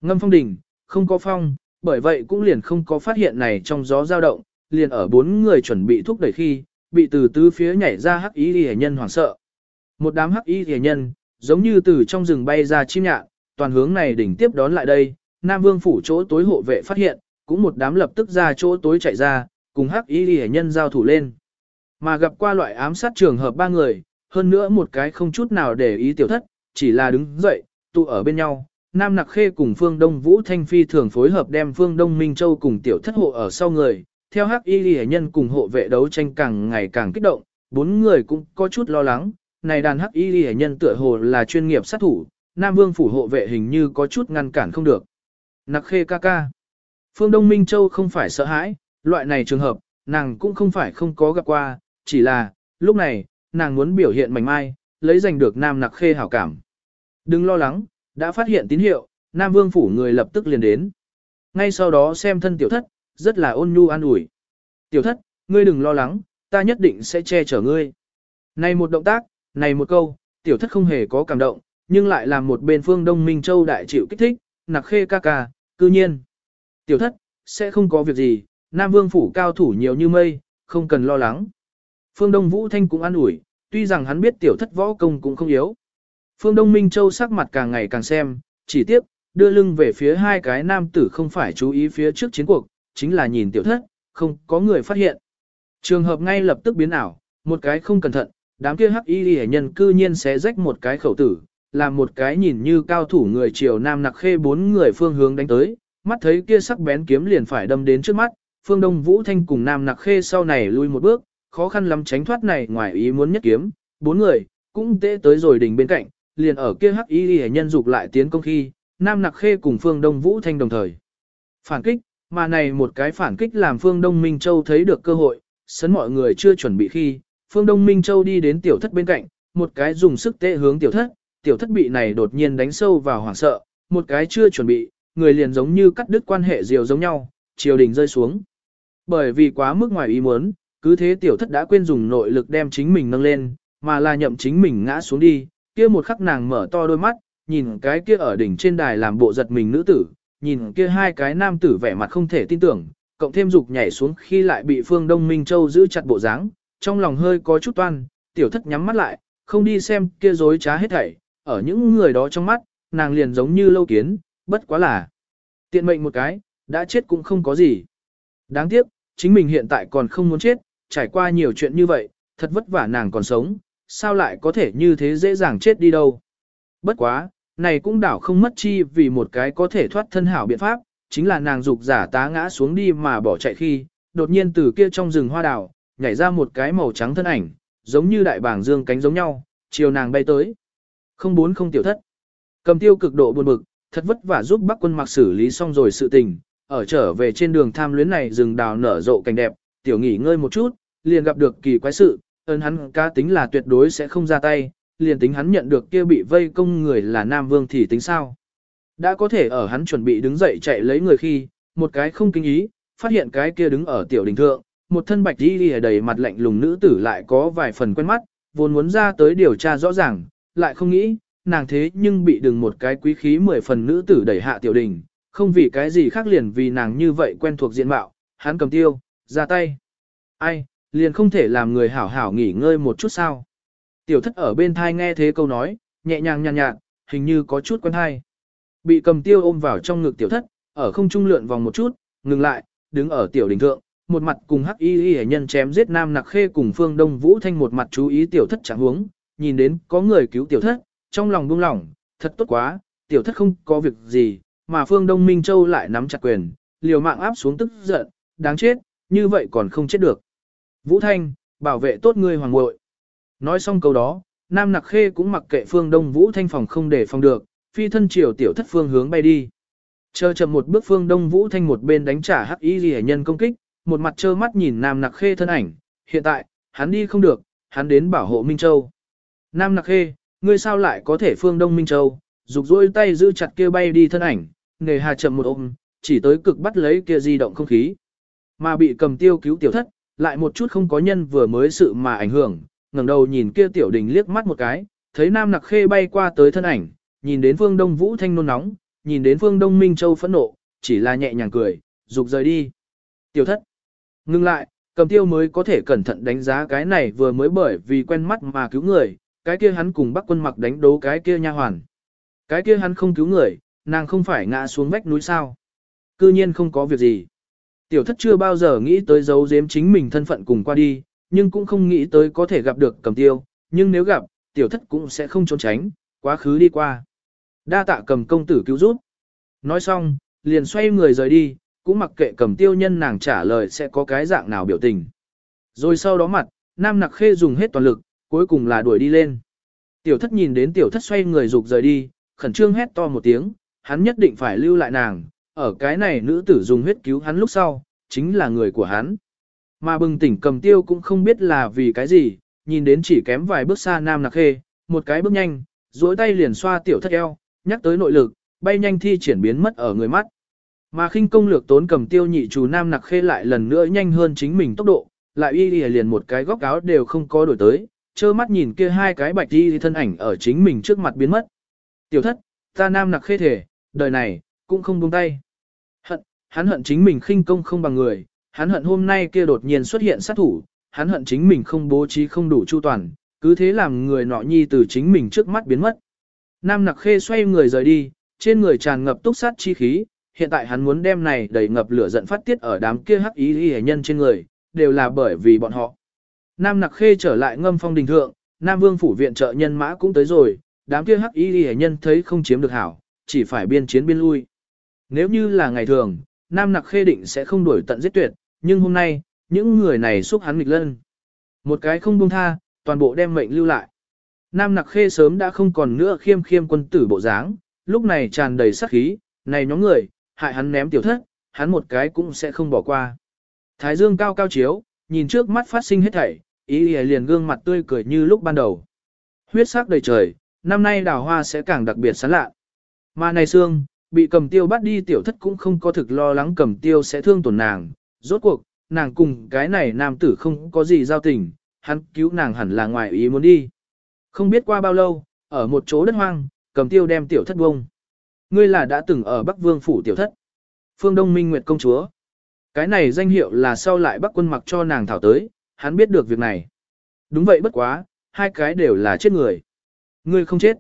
Ngâm phong đỉnh, không có phong, bởi vậy cũng liền không có phát hiện này trong gió dao động, liền ở bốn người chuẩn bị thúc đẩy khi, bị từ tứ phía nhảy ra hắc ý hề nhân hoảng sợ. Một đám hắc ý hề nhân, giống như từ trong rừng bay ra chim nhạn, toàn hướng này đỉnh tiếp đón lại đây, Nam Vương phủ chỗ tối hộ vệ phát hiện, cũng một đám lập tức ra chỗ tối chạy ra, cùng hắc ý hề nhân giao thủ lên. Mà gặp qua loại ám sát trường hợp ba người, hơn nữa một cái không chút nào để ý tiểu thất, chỉ là đứng dậy, tụ ở bên nhau. Nam Nặc Khê cùng Phương Đông Vũ Thanh Phi thường phối hợp đem Phương Đông Minh Châu cùng tiểu thất hộ ở sau người, theo hắc y ghi nhân cùng hộ vệ đấu tranh càng ngày càng kích động, bốn người cũng có chút lo lắng, này đàn hắc y ghi nhân tựa hồ là chuyên nghiệp sát thủ, Nam Vương phủ hộ vệ hình như có chút ngăn cản không được. Nặc Khê ca ca. Phương Đông Minh Châu không phải sợ hãi, loại này trường hợp, nàng cũng không phải không có gặp qua, chỉ là, lúc này, nàng muốn biểu hiện mảnh mai, lấy giành được Nam Nặc Khê hảo cảm. Đừng lo lắng, đã phát hiện tín hiệu, Nam Vương phủ người lập tức liền đến. Ngay sau đó xem thân tiểu thất, rất là ôn nhu an ủi. Tiểu thất, ngươi đừng lo lắng, ta nhất định sẽ che chở ngươi. Này một động tác, này một câu, tiểu thất không hề có cảm động, nhưng lại làm một bên phương Đông Minh Châu đại chịu kích thích, nặc khê ca ca, cư nhiên. Tiểu thất, sẽ không có việc gì, Nam Vương phủ cao thủ nhiều như mây, không cần lo lắng. Phương Đông Vũ Thanh cũng an ủi, tuy rằng hắn biết tiểu thất võ công cũng không yếu. Phương Đông Minh Châu sắc mặt càng ngày càng xem, chỉ tiếp, đưa lưng về phía hai cái nam tử không phải chú ý phía trước chiến cuộc, chính là nhìn tiểu thất, không có người phát hiện. Trường hợp ngay lập tức biến ảo, một cái không cẩn thận, đám kia hắc y hệ nhân cư nhiên sẽ rách một cái khẩu tử, làm một cái nhìn như cao thủ người triều nam nặc khê bốn người phương hướng đánh tới, mắt thấy kia sắc bén kiếm liền phải đâm đến trước mắt, phương đông vũ thanh cùng nam nặc khê sau này lui một bước, khó khăn lắm tránh thoát này ngoài ý muốn nhất kiếm, bốn người, cũng tệ tới rồi đỉnh bên cạnh, liền ở kia hắc y hệ nhân dục lại tiến công khi, nam nặc khê cùng phương đông vũ thanh đồng thời. Phản kích, mà này một cái phản kích làm phương Đông Minh Châu thấy được cơ hội, sấn mọi người chưa chuẩn bị khi, phương Đông Minh Châu đi đến tiểu thất bên cạnh, một cái dùng sức tệ hướng tiểu thất, tiểu thất bị này đột nhiên đánh sâu vào hoảng sợ, một cái chưa chuẩn bị, người liền giống như cắt đứt quan hệ diều giống nhau, triều đình rơi xuống. Bởi vì quá mức ngoài ý muốn, cứ thế tiểu thất đã quên dùng nội lực đem chính mình nâng lên, mà là nhậm chính mình ngã xuống đi, kia một khắc nàng mở to đôi mắt, nhìn cái kia ở đỉnh trên đài làm bộ giật mình nữ tử, nhìn kia hai cái nam tử vẻ mặt không thể tin tưởng, cộng thêm dục nhảy xuống khi lại bị Phương Đông Minh Châu giữ chặt bộ dáng, trong lòng hơi có chút toan, tiểu thất nhắm mắt lại, không đi xem kia dối trá hết thảy, ở những người đó trong mắt, nàng liền giống như lâu kiến, bất quá là tiện mệnh một cái, đã chết cũng không có gì. Đáng tiếc, chính mình hiện tại còn không muốn chết, trải qua nhiều chuyện như vậy, thật vất vả nàng còn sống, sao lại có thể như thế dễ dàng chết đi đâu. Bất quá, này cũng đảo không mất chi vì một cái có thể thoát thân hảo biện pháp, chính là nàng dục giả tá ngã xuống đi mà bỏ chạy khi, đột nhiên từ kia trong rừng hoa đào, nhảy ra một cái màu trắng thân ảnh, giống như đại bảng dương cánh giống nhau, chiều nàng bay tới. Không bốn không tiểu thất. Cầm tiêu cực độ buồn bực, thật vất vả giúp bác quân mặc xử lý xong rồi sự tình, ở trở về trên đường tham luyến này rừng đào nở rộ cảnh đẹp, tiểu nghỉ ngơi một chút, liền gặp được kỳ quái sự, ơn hắn cá tính là tuyệt đối sẽ không ra tay, liền tính hắn nhận được kia bị vây công người là Nam Vương thì tính sao. Đã có thể ở hắn chuẩn bị đứng dậy chạy lấy người khi, một cái không kinh ý, phát hiện cái kia đứng ở tiểu đình thượng, một thân bạch đi đi đầy mặt lạnh lùng nữ tử lại có vài phần quen mắt, vốn muốn ra tới điều tra rõ ràng, lại không nghĩ, nàng thế nhưng bị đừng một cái quý khí mười phần nữ tử đẩy hạ tiểu đình, không vì cái gì khác liền vì nàng như vậy quen thuộc diện mạo, hắn cầm tiêu, ra tay. Ai, liền không thể làm người hảo hảo nghỉ ngơi một chút sao. Tiểu thất ở bên thai nghe thế câu nói, nhẹ nhàng nhàn nhạt, hình như có chút quen thai. Bị cầm tiêu ôm vào trong ngực tiểu thất, ở không trung lượn vòng một chút, ngừng lại, đứng ở tiểu đỉnh thượng, một mặt cùng hắc y y nhân chém giết nam nặc khê cùng phương đông vũ thanh một mặt chú ý tiểu thất chẳng huống, nhìn đến có người cứu tiểu thất, trong lòng buông lỏng, thật tốt quá, tiểu thất không có việc gì, mà phương đông minh châu lại nắm chặt quyền, liều mạng áp xuống tức giận, đáng chết, như vậy còn không chết được. Vũ thanh, bảo vệ tốt ngươi hoàng muội. Nói xong câu đó, nam nặc khê cũng mặc kệ phương đông vũ thanh phòng không để phòng được, phi thân triều tiểu thất phương hướng bay đi. Chờ chậm một bước phương đông vũ thanh một bên đánh trả hắc y ghi nhân công kích, một mặt trơ mắt nhìn nam nặc khê thân ảnh, hiện tại, hắn đi không được, hắn đến bảo hộ Minh Châu. Nam nặc khê, ngươi sao lại có thể phương đông Minh Châu, Dục rôi tay giữ chặt kia bay đi thân ảnh, nghề hà chậm một ôm, chỉ tới cực bắt lấy kia di động không khí. Mà bị cầm tiêu cứu tiểu thất, lại một chút không có nhân vừa mới sự mà ảnh hưởng, ngẩng đầu nhìn kia tiểu đình liếc mắt một cái, thấy nam nặc khê bay qua tới thân ảnh, nhìn đến phương đông vũ thanh nôn nóng, nhìn đến phương đông minh châu phẫn nộ, chỉ là nhẹ nhàng cười, dục rời đi. Tiểu thất. Ngưng lại, cầm tiêu mới có thể cẩn thận đánh giá cái này vừa mới bởi vì quen mắt mà cứu người, cái kia hắn cùng bắc quân mặc đánh đấu cái kia nha hoàn. Cái kia hắn không cứu người, nàng không phải ngã xuống vách núi sao. Cư nhiên không có việc gì. Tiểu thất chưa bao giờ nghĩ tới giấu giếm chính mình thân phận cùng qua đi, nhưng cũng không nghĩ tới có thể gặp được cầm tiêu, nhưng nếu gặp, tiểu thất cũng sẽ không trốn tránh, quá khứ đi qua. Đa tạ cầm công tử cứu giúp. Nói xong, liền xoay người rời đi, cũng mặc kệ cầm tiêu nhân nàng trả lời sẽ có cái dạng nào biểu tình. Rồi sau đó mặt, nam nặc khê dùng hết toàn lực, cuối cùng là đuổi đi lên. Tiểu thất nhìn đến tiểu thất xoay người rục rời đi, khẩn trương hét to một tiếng, hắn nhất định phải lưu lại nàng, ở cái này nữ tử dùng huyết cứu hắn lúc sau, chính là người của hắn. Mà bừng tỉnh cầm tiêu cũng không biết là vì cái gì, nhìn đến chỉ kém vài bước xa nam nặc khê, một cái bước nhanh, duỗi tay liền xoa tiểu thất eo, nhắc tới nội lực, bay nhanh thi triển biến mất ở người mắt. Mà khinh công lược tốn cầm tiêu nhị chủ nam nặc khê lại lần nữa nhanh hơn chính mình tốc độ, lại y y liền một cái góc áo đều không có đổi tới, trơ mắt nhìn kia hai cái bạch y thân ảnh ở chính mình trước mặt biến mất. Tiểu thất, ta nam nặc khê thể, đời này, cũng không buông tay. Hận, hắn hận chính mình khinh công không bằng người, hắn hận hôm nay kia đột nhiên xuất hiện sát thủ, hắn hận chính mình không bố trí không đủ chu toàn, cứ thế làm người nọ nhi từ chính mình trước mắt biến mất. Nam nặc khê xoay người rời đi, trên người tràn ngập túc sát chi khí, hiện tại hắn muốn đem này đầy ngập lửa giận phát tiết ở đám kia hắc ý y nhân trên người, đều là bởi vì bọn họ. Nam nặc khê trở lại ngâm phong đình thượng, Nam vương phủ viện trợ nhân mã cũng tới rồi, đám kia hắc ý y nhân thấy không chiếm được hảo, chỉ phải biên chiến biên lui. Nếu như là ngày thường, Nam nặc khê định sẽ không đuổi tận giết tuyệt, nhưng hôm nay, những người này xúc hắn nghịch lân. Một cái không buông tha, toàn bộ đem mệnh lưu lại. Nam nặc khê sớm đã không còn nữa khiêm khiêm quân tử bộ dáng, lúc này tràn đầy sát khí, này nhóm người, hại hắn ném tiểu thất, hắn một cái cũng sẽ không bỏ qua. Thái dương cao cao chiếu, nhìn trước mắt phát sinh hết thảy, ý liền gương mặt tươi cười như lúc ban đầu. Huyết sắc đầy trời, năm nay đào hoa sẽ càng đặc biệt sán lạ. Mà này xương, bị cầm tiêu bắt đi tiểu thất cũng không có thực lo lắng cầm tiêu sẽ thương tổn nàng. Rốt cuộc, nàng cùng cái này nam tử không có gì giao tình, hắn cứu nàng hẳn là ngoài ý muốn đi. Không biết qua bao lâu, ở một chỗ đất hoang, cầm tiêu đem tiểu thất bông. Ngươi là đã từng ở Bắc Vương phủ tiểu thất. Phương Đông Minh Nguyệt công chúa. Cái này danh hiệu là sau lại Bắc quân mặc cho nàng thảo tới, hắn biết được việc này. Đúng vậy bất quá, hai cái đều là chết người. Ngươi không chết.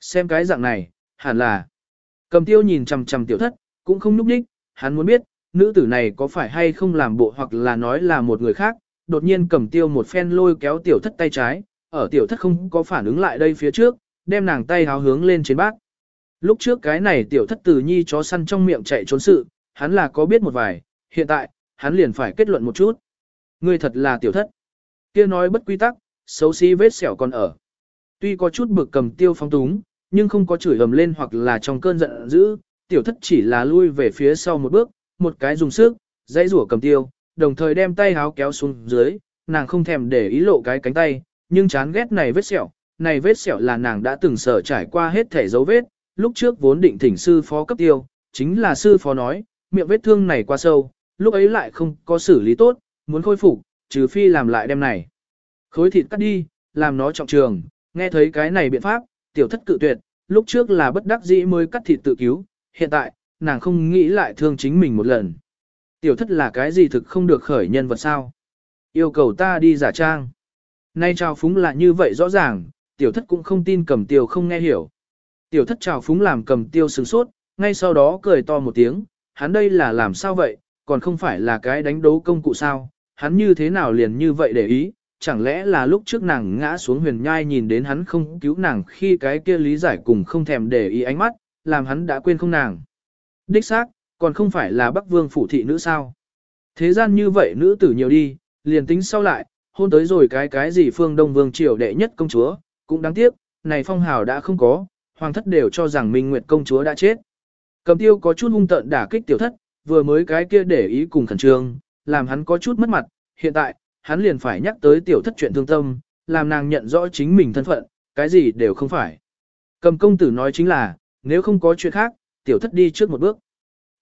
Xem cái dạng này, hẳn là. Cầm tiêu nhìn chằm chằm tiểu thất, cũng không núp đích, hắn muốn biết, nữ tử này có phải hay không làm bộ hoặc là nói là một người khác. Đột nhiên cầm tiêu một phen lôi kéo tiểu thất tay trái, ở tiểu thất không có phản ứng lại đây phía trước, đem nàng tay háo hướng lên trên bác. Lúc trước cái này tiểu thất từ nhi chó săn trong miệng chạy trốn sự, hắn là có biết một vài, hiện tại, hắn liền phải kết luận một chút. Ngươi thật là tiểu thất. kia nói bất quy tắc, xấu xí vết sẹo còn ở. Tuy có chút bực cầm tiêu phong túng, nhưng không có chửi ầm lên hoặc là trong cơn giận dữ, tiểu thất chỉ là lui về phía sau một bước, một cái dùng sức, dãy rủa cầm tiêu, đồng thời đem tay háo kéo xuống dưới, nàng không thèm để ý lộ cái cánh tay, nhưng chán ghét này vết sẹo, này vết sẹo là nàng đã từng sở trải qua hết thể dấu vết, lúc trước vốn định thỉnh sư phó cấp tiêu, chính là sư phó nói, miệng vết thương này quá sâu, lúc ấy lại không có xử lý tốt, muốn khôi phục, trừ phi làm lại đem này. Khối thịt cắt đi, làm nó trọng trường, nghe thấy cái này biện pháp, tiểu thất cự tuyệt, lúc trước là bất đắc dĩ mới cắt thịt tự cứu, hiện tại, nàng không nghĩ lại thương chính mình một lần. Tiểu thất là cái gì thực không được khởi nhân vật sao? Yêu cầu ta đi giả trang. Nay trào phúng là như vậy rõ ràng, tiểu thất cũng không tin cầm tiêu không nghe hiểu. Tiểu thất trào phúng làm cầm tiêu sừng sốt, ngay sau đó cười to một tiếng, hắn đây là làm sao vậy, còn không phải là cái đánh đấu công cụ sao, hắn như thế nào liền như vậy để ý, chẳng lẽ là lúc trước nàng ngã xuống huyền nhai nhìn đến hắn không cứu nàng khi cái kia lý giải cùng không thèm để ý ánh mắt, làm hắn đã quên không nàng. Đích xác, còn không phải là Bắc Vương phủ thị nữ sao. Thế gian như vậy nữ tử nhiều đi, liền tính sau lại, hôn tới rồi cái cái gì phương Đông Vương triều đệ nhất công chúa, cũng đáng tiếc, này phong hào đã không có, hoàng thất đều cho rằng Minh Nguyệt công chúa đã chết. Cầm tiêu có chút hung tợn đả kích tiểu thất, vừa mới cái kia để ý cùng khẩn trương, làm hắn có chút mất mặt, hiện tại, hắn liền phải nhắc tới tiểu thất chuyện thương tâm, làm nàng nhận rõ chính mình thân phận, cái gì đều không phải. Cầm công tử nói chính là, nếu không có chuyện khác, tiểu thất đi trước một bước.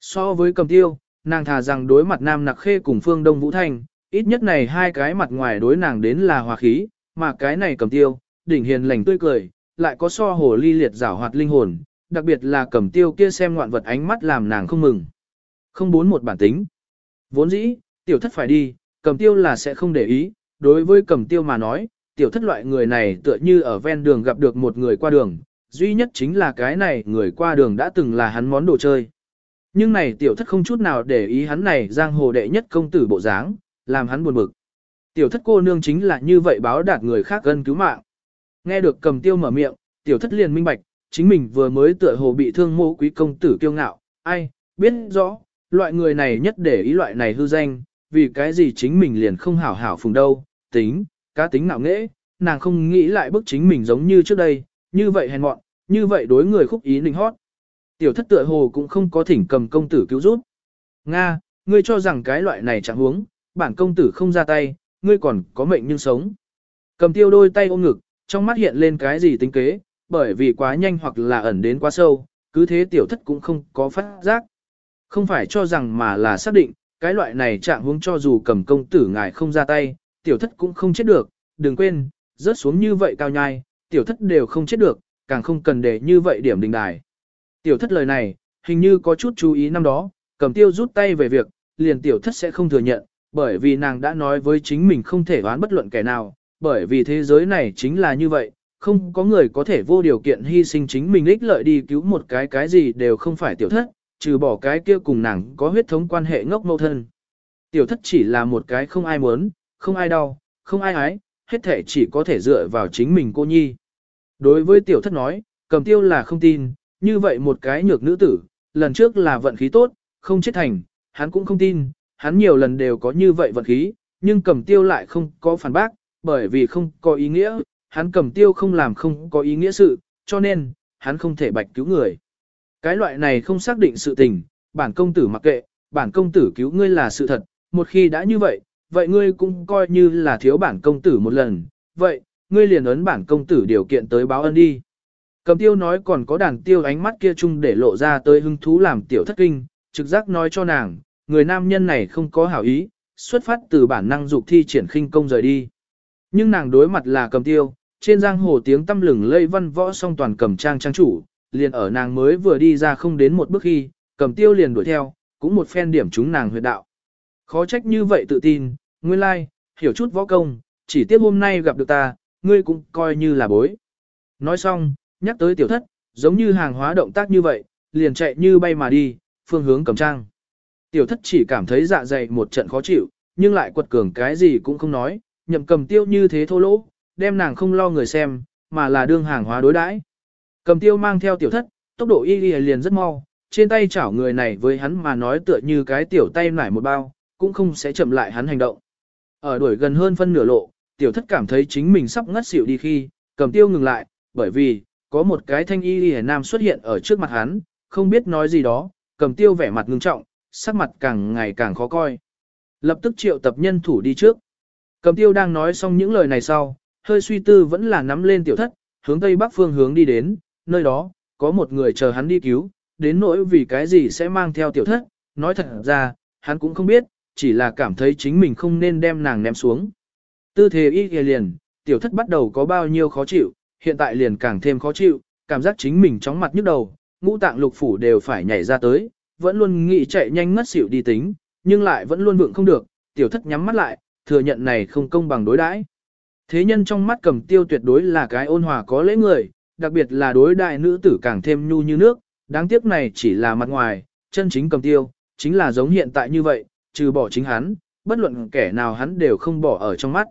So với cầm tiêu, nàng thà rằng đối mặt nam nặc khê cùng phương đông vũ thanh, ít nhất này hai cái mặt ngoài đối nàng đến là hòa khí, mà cái này cầm tiêu, đỉnh hiền lành tươi cười, lại có so hồ ly liệt giảo hoạt linh hồn, đặc biệt là cầm tiêu kia xem ngoạn vật ánh mắt làm nàng không mừng. Không bốn một bản tính. Vốn dĩ, tiểu thất phải đi, cầm tiêu là sẽ không để ý, đối với cầm tiêu mà nói, tiểu thất loại người này tựa như ở ven đường gặp được một người qua đường, duy nhất chính là cái này người qua đường đã từng là hắn món đồ chơi. Nhưng này tiểu thất không chút nào để ý hắn này giang hồ đệ nhất công tử bộ dáng, làm hắn buồn bực. Tiểu thất cô nương chính là như vậy báo đạt người khác gân cứu mạng. Nghe được cầm tiêu mở miệng, tiểu thất liền minh bạch, chính mình vừa mới tựa hồ bị thương mô quý công tử kiêu ngạo, ai, biết rõ, loại người này nhất để ý loại này hư danh, vì cái gì chính mình liền không hảo hảo phùng đâu, tính, cá tính nạo nghễ, nàng không nghĩ lại bức chính mình giống như trước đây, như vậy hèn mọn, như vậy đối người khúc ý nịnh hót. Tiểu thất tựa hồ cũng không có thỉnh cầm công tử cứu giúp. Nga, ngươi cho rằng cái loại này chẳng huống, bản công tử không ra tay, ngươi còn có mệnh nhưng sống. Cầm tiêu đôi tay ôm ngực, trong mắt hiện lên cái gì tính kế, bởi vì quá nhanh hoặc là ẩn đến quá sâu, cứ thế tiểu thất cũng không có phát giác. Không phải cho rằng mà là xác định, cái loại này trạng huống cho dù cầm công tử ngài không ra tay, tiểu thất cũng không chết được, đừng quên, rớt xuống như vậy cao nhai, tiểu thất đều không chết được, càng không cần để như vậy điểm đình đài. Tiểu thất lời này, hình như có chút chú ý năm đó, cầm tiêu rút tay về việc, liền tiểu thất sẽ không thừa nhận, bởi vì nàng đã nói với chính mình không thể đoán bất luận kẻ nào, bởi vì thế giới này chính là như vậy, không có người có thể vô điều kiện hy sinh chính mình ích lợi đi cứu một cái cái gì đều không phải tiểu thất, trừ bỏ cái kia cùng nàng có huyết thống quan hệ ngốc mâu thân. Tiểu thất chỉ là một cái không ai muốn, không ai đau, không ai ái, hết thể chỉ có thể dựa vào chính mình cô nhi. Đối với tiểu thất nói, cầm tiêu là không tin, như vậy một cái nhược nữ tử, lần trước là vận khí tốt, không chết thành, hắn cũng không tin, hắn nhiều lần đều có như vậy vận khí, nhưng cầm tiêu lại không có phản bác, bởi vì không có ý nghĩa, hắn cầm tiêu không làm không có ý nghĩa sự, cho nên, hắn không thể bạch cứu người. Cái loại này không xác định sự tình, bản công tử mặc kệ, bản công tử cứu ngươi là sự thật, một khi đã như vậy, vậy ngươi cũng coi như là thiếu bản công tử một lần, vậy, ngươi liền ấn bản công tử điều kiện tới báo ân đi. Cầm tiêu nói còn có đàn tiêu ánh mắt kia chung để lộ ra tới hứng thú làm tiểu thất kinh, trực giác nói cho nàng, người nam nhân này không có hảo ý, xuất phát từ bản năng dục thi triển khinh công rời đi. Nhưng nàng đối mặt là cầm tiêu, trên giang hồ tiếng tâm lừng lây văn võ song toàn cầm trang trang chủ, liền ở nàng mới vừa đi ra không đến một bước khi, cầm tiêu liền đuổi theo, cũng một phen điểm chúng nàng huyệt đạo. Khó trách như vậy tự tin, nguyên lai, like, hiểu chút võ công, chỉ tiếc hôm nay gặp được ta, ngươi cũng coi như là bối. Nói xong, nhắc tới tiểu thất, giống như hàng hóa động tác như vậy, liền chạy như bay mà đi, phương hướng cầm trang. Tiểu thất chỉ cảm thấy dạ dày một trận khó chịu, nhưng lại quật cường cái gì cũng không nói, nhậm cầm tiêu như thế thô lỗ, đem nàng không lo người xem, mà là đương hàng hóa đối đãi. Cầm tiêu mang theo tiểu thất, tốc độ y liền rất mau, trên tay chảo người này với hắn mà nói tựa như cái tiểu tay nải một bao, cũng không sẽ chậm lại hắn hành động. Ở đuổi gần hơn phân nửa lộ, tiểu thất cảm thấy chính mình sắp ngất xỉu đi khi, cầm tiêu ngừng lại, bởi vì, có một cái thanh y lìa nam xuất hiện ở trước mặt hắn, không biết nói gì đó, cầm tiêu vẻ mặt ngưng trọng, sắc mặt càng ngày càng khó coi. Lập tức triệu tập nhân thủ đi trước. Cầm tiêu đang nói xong những lời này sau, hơi suy tư vẫn là nắm lên tiểu thất, hướng tây bắc phương hướng đi đến, nơi đó, có một người chờ hắn đi cứu, đến nỗi vì cái gì sẽ mang theo tiểu thất, nói thật ra, hắn cũng không biết, chỉ là cảm thấy chính mình không nên đem nàng ném xuống. Tư thế y kìa liền, tiểu thất bắt đầu có bao nhiêu khó chịu, hiện tại liền càng thêm khó chịu, cảm giác chính mình chóng mặt nhức đầu, ngũ tạng lục phủ đều phải nhảy ra tới, vẫn luôn nghĩ chạy nhanh ngất xỉu đi tính, nhưng lại vẫn luôn vượng không được, tiểu thất nhắm mắt lại, thừa nhận này không công bằng đối đãi. Thế nhân trong mắt cầm tiêu tuyệt đối là cái ôn hòa có lễ người, đặc biệt là đối đại nữ tử càng thêm nhu như nước, đáng tiếc này chỉ là mặt ngoài, chân chính cầm tiêu, chính là giống hiện tại như vậy, trừ bỏ chính hắn, bất luận kẻ nào hắn đều không bỏ ở trong mắt.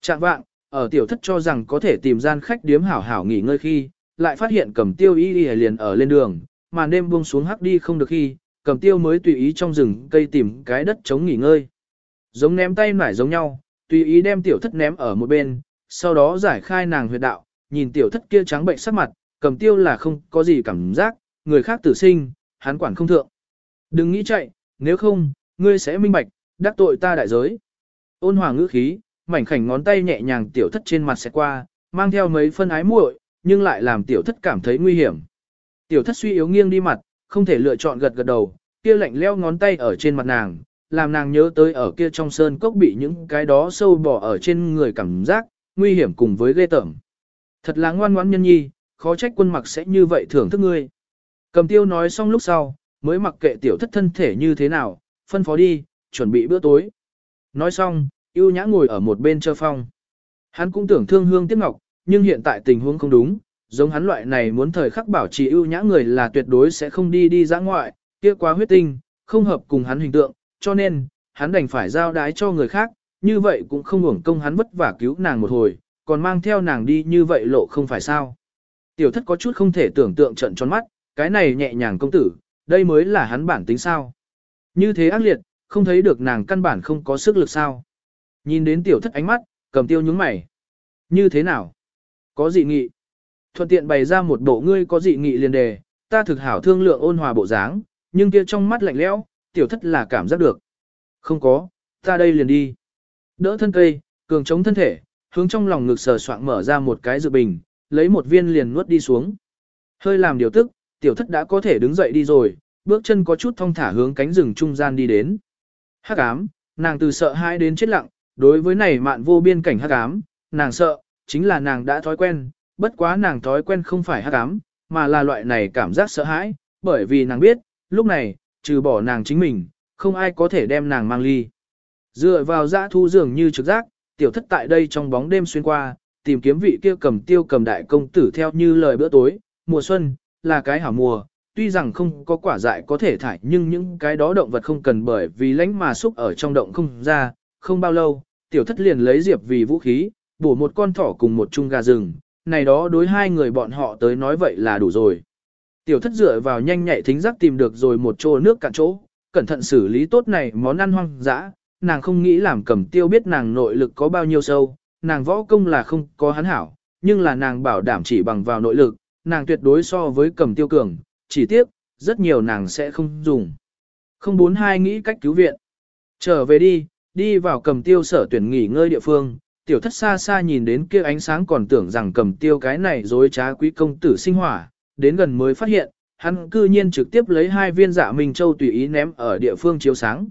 Trạng vạng, ở tiểu thất cho rằng có thể tìm gian khách điếm hảo hảo nghỉ ngơi khi, lại phát hiện cầm tiêu y y liền ở lên đường, mà đêm buông xuống hắc đi không được khi, cầm tiêu mới tùy ý trong rừng cây tìm cái đất chống nghỉ ngơi. Giống ném tay nải giống nhau, tùy ý đem tiểu thất ném ở một bên, sau đó giải khai nàng huyệt đạo, nhìn tiểu thất kia trắng bệnh sắc mặt, cầm tiêu là không có gì cảm giác, người khác tử sinh, hắn quản không thượng. Đừng nghĩ chạy, nếu không, ngươi sẽ minh bạch, đắc tội ta đại giới. Ôn hòa ngữ khí, mảnh khảnh ngón tay nhẹ nhàng tiểu thất trên mặt sẽ qua, mang theo mấy phân ái muội, nhưng lại làm tiểu thất cảm thấy nguy hiểm. Tiểu thất suy yếu nghiêng đi mặt, không thể lựa chọn gật gật đầu, kia lạnh leo ngón tay ở trên mặt nàng, làm nàng nhớ tới ở kia trong sơn cốc bị những cái đó sâu bò ở trên người cảm giác, nguy hiểm cùng với ghê tởm. Thật là ngoan ngoãn nhân nhi, khó trách quân mặc sẽ như vậy thưởng thức ngươi. Cầm tiêu nói xong lúc sau, mới mặc kệ tiểu thất thân thể như thế nào, phân phó đi, chuẩn bị bữa tối. Nói xong, yêu nhã ngồi ở một bên chờ phong. Hắn cũng tưởng thương hương tiếc ngọc, nhưng hiện tại tình huống không đúng, giống hắn loại này muốn thời khắc bảo trì ưu nhã người là tuyệt đối sẽ không đi đi ra ngoại, kia quá huyết tinh, không hợp cùng hắn hình tượng, cho nên, hắn đành phải giao đái cho người khác, như vậy cũng không hưởng công hắn vất vả cứu nàng một hồi, còn mang theo nàng đi như vậy lộ không phải sao. Tiểu thất có chút không thể tưởng tượng trận tròn mắt, cái này nhẹ nhàng công tử, đây mới là hắn bản tính sao. Như thế ác liệt, không thấy được nàng căn bản không có sức lực sao. Nhìn đến tiểu thất ánh mắt, cầm tiêu nhướng mày. Như thế nào? Có dị nghị. Thuận tiện bày ra một bộ ngươi có dị nghị liền đề, ta thực hảo thương lượng ôn hòa bộ dáng, nhưng kia trong mắt lạnh lẽo, tiểu thất là cảm giác được. Không có, ta đây liền đi. Đỡ thân cây, cường chống thân thể, hướng trong lòng ngực sờ soạng mở ra một cái dự bình, lấy một viên liền nuốt đi xuống. Hơi làm điều tức, tiểu thất đã có thể đứng dậy đi rồi, bước chân có chút thong thả hướng cánh rừng trung gian đi đến. Hắc ám, nàng từ sợ hãi đến chết lặng, đối với này mạn vô biên cảnh hắc ám, nàng sợ, chính là nàng đã thói quen, bất quá nàng thói quen không phải hắc ám, mà là loại này cảm giác sợ hãi, bởi vì nàng biết, lúc này, trừ bỏ nàng chính mình, không ai có thể đem nàng mang ly. Dựa vào dã thu dường như trực giác, tiểu thất tại đây trong bóng đêm xuyên qua, tìm kiếm vị kia cầm tiêu cầm đại công tử theo như lời bữa tối, mùa xuân, là cái hảo mùa, tuy rằng không có quả dại có thể thải nhưng những cái đó động vật không cần bởi vì lánh mà xúc ở trong động không ra, không bao lâu, tiểu thất liền lấy diệp vì vũ khí, bổ một con thỏ cùng một chung gà rừng, này đó đối hai người bọn họ tới nói vậy là đủ rồi. Tiểu thất dựa vào nhanh nhạy thính giác tìm được rồi một chỗ nước cạn chỗ, cẩn thận xử lý tốt này món ăn hoang dã, nàng không nghĩ làm cẩm tiêu biết nàng nội lực có bao nhiêu sâu, nàng võ công là không có hắn hảo, nhưng là nàng bảo đảm chỉ bằng vào nội lực, nàng tuyệt đối so với cẩm tiêu cường, chỉ tiếc, rất nhiều nàng sẽ không dùng. Không bốn hai nghĩ cách cứu viện. Trở về đi, đi vào cầm tiêu sở tuyển nghỉ ngơi địa phương, tiểu thất xa xa nhìn đến kia ánh sáng còn tưởng rằng cầm tiêu cái này dối trá quý công tử sinh hỏa, đến gần mới phát hiện, hắn cư nhiên trực tiếp lấy hai viên dạ Minh Châu tùy ý ném ở địa phương chiếu sáng.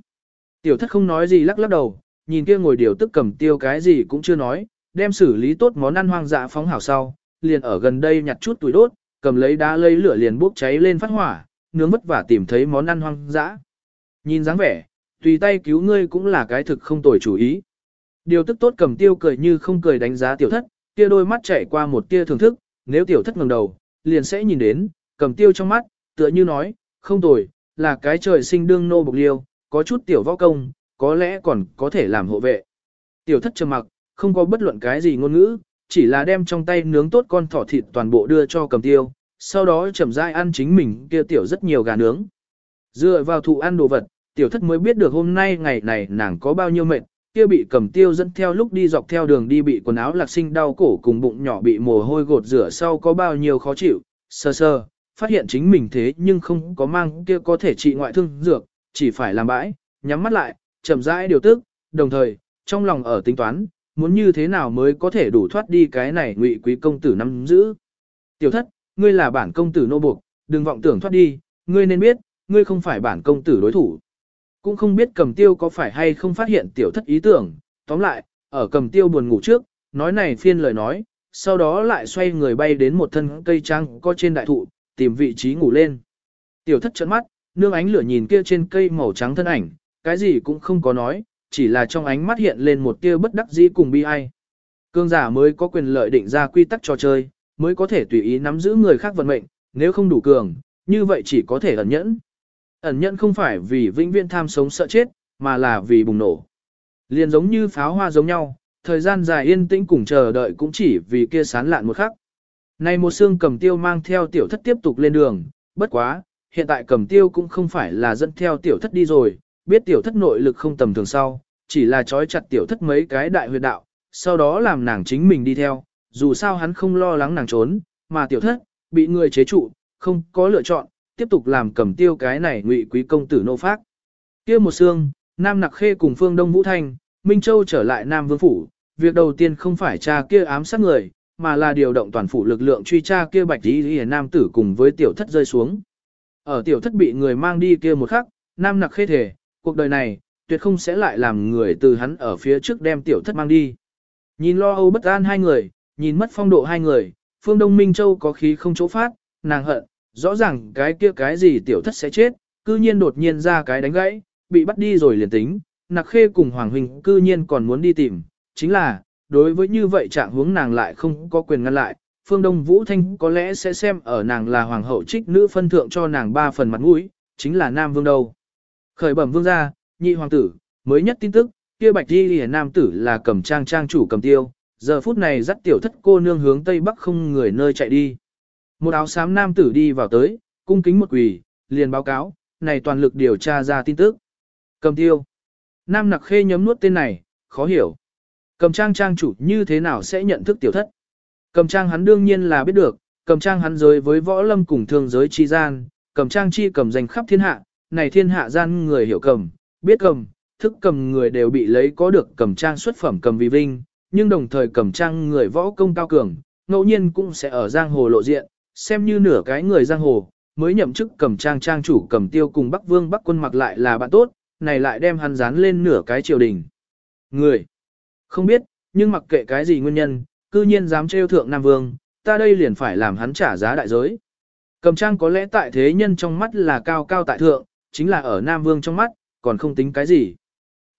Tiểu thất không nói gì lắc lắc đầu, nhìn kia ngồi điều tức cầm tiêu cái gì cũng chưa nói, đem xử lý tốt món ăn hoang dã phóng hảo sau, liền ở gần đây nhặt chút tuổi đốt, cầm lấy đá lấy lửa liền bốc cháy lên phát hỏa, nướng vất vả tìm thấy món ăn hoang dã. Nhìn dáng vẻ, tùy tay cứu ngươi cũng là cái thực không tồi chủ ý. Điều tức tốt cầm tiêu cười như không cười đánh giá tiểu thất, kia đôi mắt chạy qua một tia thưởng thức, nếu tiểu thất ngẩng đầu, liền sẽ nhìn đến, cầm tiêu trong mắt, tựa như nói, không tồi, là cái trời sinh đương nô bộc liêu, có chút tiểu võ công, có lẽ còn có thể làm hộ vệ. Tiểu thất trầm mặc, không có bất luận cái gì ngôn ngữ, chỉ là đem trong tay nướng tốt con thỏ thịt toàn bộ đưa cho cầm tiêu, sau đó chậm rãi ăn chính mình kia tiểu rất nhiều gà nướng. Dựa vào thụ ăn đồ vật, tiểu thất mới biết được hôm nay ngày này nàng có bao nhiêu mệt, kia bị cầm tiêu dẫn theo lúc đi dọc theo đường đi bị quần áo lạc sinh đau cổ cùng bụng nhỏ bị mồ hôi gột rửa sau có bao nhiêu khó chịu, sơ sơ, phát hiện chính mình thế nhưng không có mang kia có thể trị ngoại thương dược, chỉ phải làm bãi, nhắm mắt lại, chậm rãi điều tức, đồng thời, trong lòng ở tính toán, muốn như thế nào mới có thể đủ thoát đi cái này ngụy quý công tử nắm giữ. Tiểu thất, ngươi là bản công tử nô buộc, đừng vọng tưởng thoát đi, ngươi nên biết, ngươi không phải bản công tử đối thủ. Cũng không biết cầm tiêu có phải hay không phát hiện tiểu thất ý tưởng, tóm lại, ở cầm tiêu buồn ngủ trước, nói này phiên lời nói, sau đó lại xoay người bay đến một thân cây trăng có trên đại thụ, tìm vị trí ngủ lên. Tiểu thất trợn mắt, nương ánh lửa nhìn kia trên cây màu trắng thân ảnh, cái gì cũng không có nói, chỉ là trong ánh mắt hiện lên một tia bất đắc dĩ cùng bi ai. Cương giả mới có quyền lợi định ra quy tắc trò chơi, mới có thể tùy ý nắm giữ người khác vận mệnh, nếu không đủ cường, như vậy chỉ có thể ẩn nhẫn. Ẩn nhẫn không phải vì vĩnh viễn tham sống sợ chết, mà là vì bùng nổ. Liền giống như pháo hoa giống nhau, thời gian dài yên tĩnh cùng chờ đợi cũng chỉ vì kia sán lạn một khắc. Này một xương cầm tiêu mang theo tiểu thất tiếp tục lên đường, bất quá, hiện tại cầm tiêu cũng không phải là dẫn theo tiểu thất đi rồi, biết tiểu thất nội lực không tầm thường sau, chỉ là trói chặt tiểu thất mấy cái đại huyệt đạo, sau đó làm nàng chính mình đi theo, dù sao hắn không lo lắng nàng trốn, mà tiểu thất, bị người chế trụ, không có lựa chọn, tiếp tục làm cầm tiêu cái này ngụy quý công tử nô phác. kia một xương, Nam Nặc Khê cùng Phương Đông Vũ Thanh, Minh Châu trở lại Nam Vương Phủ, việc đầu tiên không phải cha kia ám sát người, mà là điều động toàn phủ lực lượng truy tra kia bạch lý y nam tử cùng với tiểu thất rơi xuống. Ở tiểu thất bị người mang đi kia một khắc, Nam Nặc Khê thể, cuộc đời này, tuyệt không sẽ lại làm người từ hắn ở phía trước đem tiểu thất mang đi. Nhìn lo âu bất an hai người, nhìn mất phong độ hai người, Phương Đông Minh Châu có khí không chỗ phát, nàng hận, rõ ràng cái kia cái gì tiểu thất sẽ chết, cư nhiên đột nhiên ra cái đánh gãy, bị bắt đi rồi liền tính, nặc khê cùng Hoàng Huynh cư nhiên còn muốn đi tìm, chính là, đối với như vậy trạng hướng nàng lại không có quyền ngăn lại, Phương Đông Vũ Thanh có lẽ sẽ xem ở nàng là hoàng hậu trích nữ phân thượng cho nàng ba phần mặt mũi, chính là Nam Vương đâu. Khởi bẩm vương gia, nhị hoàng tử, mới nhất tin tức, kia bạch đi lìa nam tử là cầm trang trang chủ cầm tiêu, giờ phút này dắt tiểu thất cô nương hướng tây bắc không người nơi chạy đi. Một áo xám nam tử đi vào tới, cung kính một quỳ, liền báo cáo, này toàn lực điều tra ra tin tức. Cầm tiêu. Nam nặc khê nhấm nuốt tên này, khó hiểu. Cầm trang trang chủ như thế nào sẽ nhận thức tiểu thất? Cầm trang hắn đương nhiên là biết được, cầm trang hắn giới với võ lâm cùng thương giới chi gian, cầm trang chi cầm danh khắp thiên hạ, này thiên hạ gian người hiểu cầm, biết cầm, thức cầm người đều bị lấy có được cầm trang xuất phẩm cầm vì vinh, nhưng đồng thời cầm trang người võ công cao cường, ngẫu nhiên cũng sẽ ở giang hồ lộ diện, xem như nửa cái người giang hồ, mới nhậm chức cầm trang trang chủ cầm tiêu cùng Bắc Vương Bắc quân mặc lại là bạn tốt, này lại đem hắn dán lên nửa cái triều đình. Người, không biết, nhưng mặc kệ cái gì nguyên nhân, cư nhiên dám trêu thượng Nam Vương, ta đây liền phải làm hắn trả giá đại giới. Cầm trang có lẽ tại thế nhân trong mắt là cao cao tại thượng, chính là ở Nam Vương trong mắt, còn không tính cái gì.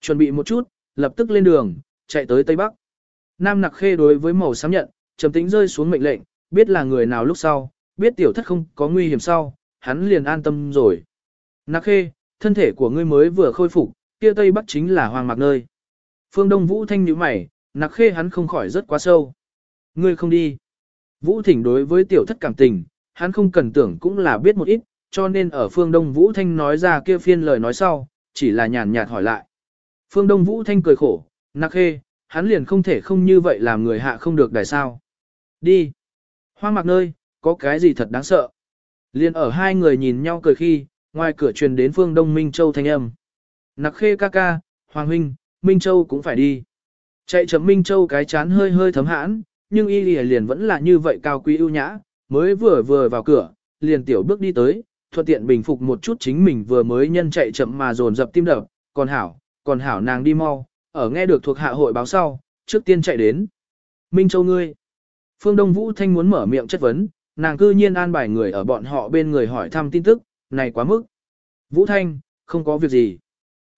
Chuẩn bị một chút, lập tức lên đường, chạy tới Tây Bắc. Nam Nặc Khê đối với màu xám nhận, trầm tính rơi xuống mệnh lệnh, biết là người nào lúc sau, biết tiểu thất không có nguy hiểm sau, hắn liền an tâm rồi. Nặc Khê, thân thể của ngươi mới vừa khôi phục, kia Tây Bắc chính là hoàng mạc nơi. Phương Đông Vũ thanh nhíu mày, Nặc Khê hắn không khỏi rất quá sâu. Ngươi không đi. Vũ Thỉnh đối với tiểu thất cảm tình, hắn không cần tưởng cũng là biết một ít, cho nên ở Phương Đông Vũ Thanh nói ra kia phiên lời nói sau, chỉ là nhàn nhạt hỏi lại. Phương Đông Vũ Thanh cười khổ, nặc khê, hắn liền không thể không như vậy làm người hạ không được đại sao. Đi. Hoang mạc nơi, có cái gì thật đáng sợ. Liên ở hai người nhìn nhau cười khi, ngoài cửa truyền đến Phương Đông Minh Châu thanh âm. Nặc khê ca ca, Hoàng Huynh, Minh Châu cũng phải đi. Chạy chấm Minh Châu cái chán hơi hơi thấm hãn, nhưng y liền vẫn là như vậy cao quý ưu nhã, mới vừa vừa vào cửa, liền tiểu bước đi tới, thuận tiện bình phục một chút chính mình vừa mới nhân chạy chậm mà dồn dập tim đập, còn hảo, còn hảo nàng đi mau, ở nghe được thuộc hạ hội báo sau, trước tiên chạy đến. Minh Châu ngươi. Phương Đông Vũ Thanh muốn mở miệng chất vấn, nàng cư nhiên an bài người ở bọn họ bên người hỏi thăm tin tức, này quá mức. Vũ Thanh, không có việc gì.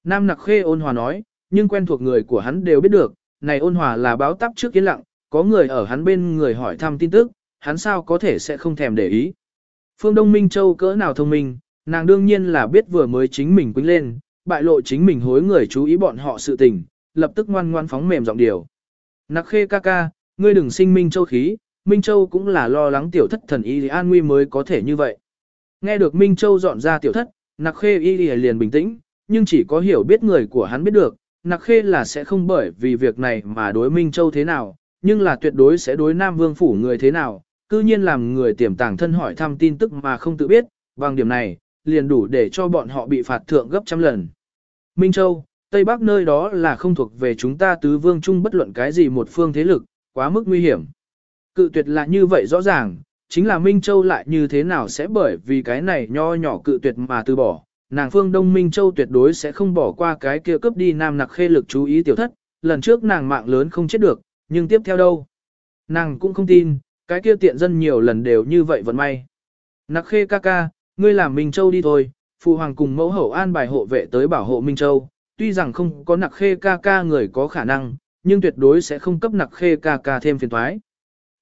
Nam Nặc Khê ôn hòa nói, nhưng quen thuộc người của hắn đều biết được, này ôn hòa là báo tắp trước kiến lặng, có người ở hắn bên người hỏi thăm tin tức, hắn sao có thể sẽ không thèm để ý. Phương Đông Minh Châu cỡ nào thông minh, nàng đương nhiên là biết vừa mới chính mình quýnh lên, bại lộ chính mình hối người chú ý bọn họ sự tình, lập tức ngoan ngoan phóng mềm giọng điều. Nặc khê ca ca, ngươi đừng sinh Minh Châu khí, Minh Châu cũng là lo lắng tiểu thất thần y an nguy mới có thể như vậy. Nghe được Minh Châu dọn ra tiểu thất, nặc khê y liền bình tĩnh, nhưng chỉ có hiểu biết người của hắn biết được, nặc khê là sẽ không bởi vì việc này mà đối Minh Châu thế nào, nhưng là tuyệt đối sẽ đối Nam Vương Phủ người thế nào, cư nhiên làm người tiềm tàng thân hỏi thăm tin tức mà không tự biết, bằng điểm này, liền đủ để cho bọn họ bị phạt thượng gấp trăm lần. Minh Châu, Tây Bắc nơi đó là không thuộc về chúng ta tứ vương chung bất luận cái gì một phương thế lực, quá mức nguy hiểm. Cự tuyệt là như vậy rõ ràng, chính là Minh Châu lại như thế nào sẽ bởi vì cái này nho nhỏ cự tuyệt mà từ bỏ. Nàng phương Đông Minh Châu tuyệt đối sẽ không bỏ qua cái kia cướp đi nam nặc khê lực chú ý tiểu thất, lần trước nàng mạng lớn không chết được, nhưng tiếp theo đâu? Nàng cũng không tin, cái kia tiện dân nhiều lần đều như vậy vẫn may. Nặc khê ca ca, ngươi làm Minh Châu đi thôi, phụ hoàng cùng mẫu hậu an bài hộ vệ tới bảo hộ Minh Châu, tuy rằng không có nặc khê ca ca người có khả năng, nhưng tuyệt đối sẽ không cấp nặc khê ca ca thêm phiền toái.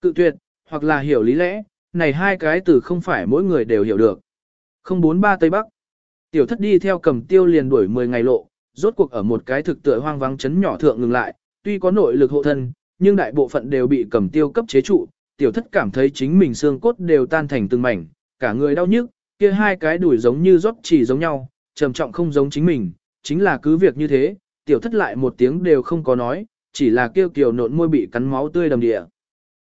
Cự tuyệt, hoặc là hiểu lý lẽ, này hai cái từ không phải mỗi người đều hiểu được. 043 Tây Bắc Tiểu thất đi theo cầm tiêu liền đuổi 10 ngày lộ, rốt cuộc ở một cái thực tựa hoang vắng chấn nhỏ thượng ngừng lại, tuy có nội lực hộ thân, nhưng đại bộ phận đều bị cầm tiêu cấp chế trụ, tiểu thất cảm thấy chính mình xương cốt đều tan thành từng mảnh, cả người đau nhức, kia hai cái đuổi giống như rót chỉ giống nhau, trầm trọng không giống chính mình, chính là cứ việc như thế, tiểu thất lại một tiếng đều không có nói, chỉ là kêu kiều nộn môi bị cắn máu tươi đầm địa.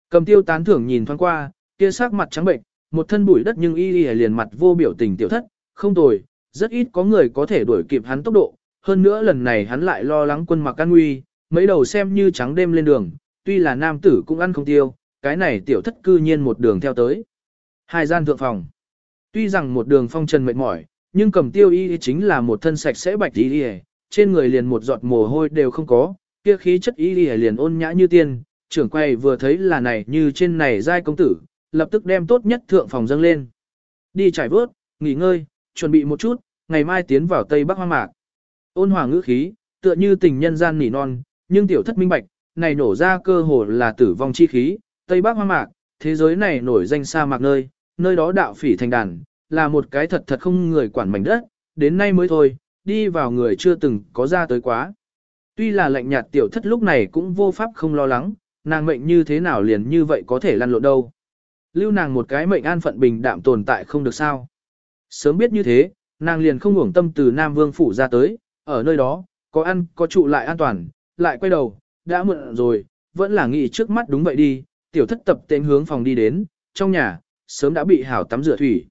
Cầm tiêu tán thưởng nhìn thoáng qua, kia sắc mặt trắng bệnh, một thân bụi đất nhưng y y liền mặt vô biểu tình tiểu thất, không tồi, rất ít có người có thể đuổi kịp hắn tốc độ, hơn nữa lần này hắn lại lo lắng quân mặc an nguy, mấy đầu xem như trắng đêm lên đường, tuy là nam tử cũng ăn không tiêu, cái này tiểu thất cư nhiên một đường theo tới. Hai gian thượng phòng. Tuy rằng một đường phong trần mệt mỏi, nhưng cầm tiêu y chính là một thân sạch sẽ bạch y trên người liền một giọt mồ hôi đều không có, kia khí chất y liền ôn nhã như tiên, trưởng quay vừa thấy là này như trên này giai công tử, lập tức đem tốt nhất thượng phòng dâng lên. Đi trải vớt, nghỉ ngơi, chuẩn bị một chút, ngày mai tiến vào Tây Bắc Hoa Mạc. Ôn hòa ngữ khí, tựa như tình nhân gian nỉ non, nhưng tiểu thất minh bạch, này nổ ra cơ hồ là tử vong chi khí, Tây Bắc Hoa Mạc, thế giới này nổi danh sa mạc nơi, nơi đó đạo phỉ thành đàn, là một cái thật thật không người quản mảnh đất, đến nay mới thôi, đi vào người chưa từng có ra tới quá. Tuy là lạnh nhạt tiểu thất lúc này cũng vô pháp không lo lắng, nàng mệnh như thế nào liền như vậy có thể lăn lộn đâu. Lưu nàng một cái mệnh an phận bình đạm tồn tại không được sao. Sớm biết như thế, nàng liền không hưởng tâm từ Nam Vương Phủ ra tới, ở nơi đó, có ăn, có trụ lại an toàn, lại quay đầu, đã mượn rồi, vẫn là nghĩ trước mắt đúng vậy đi, tiểu thất tập tên hướng phòng đi đến, trong nhà, sớm đã bị hảo tắm rửa thủy.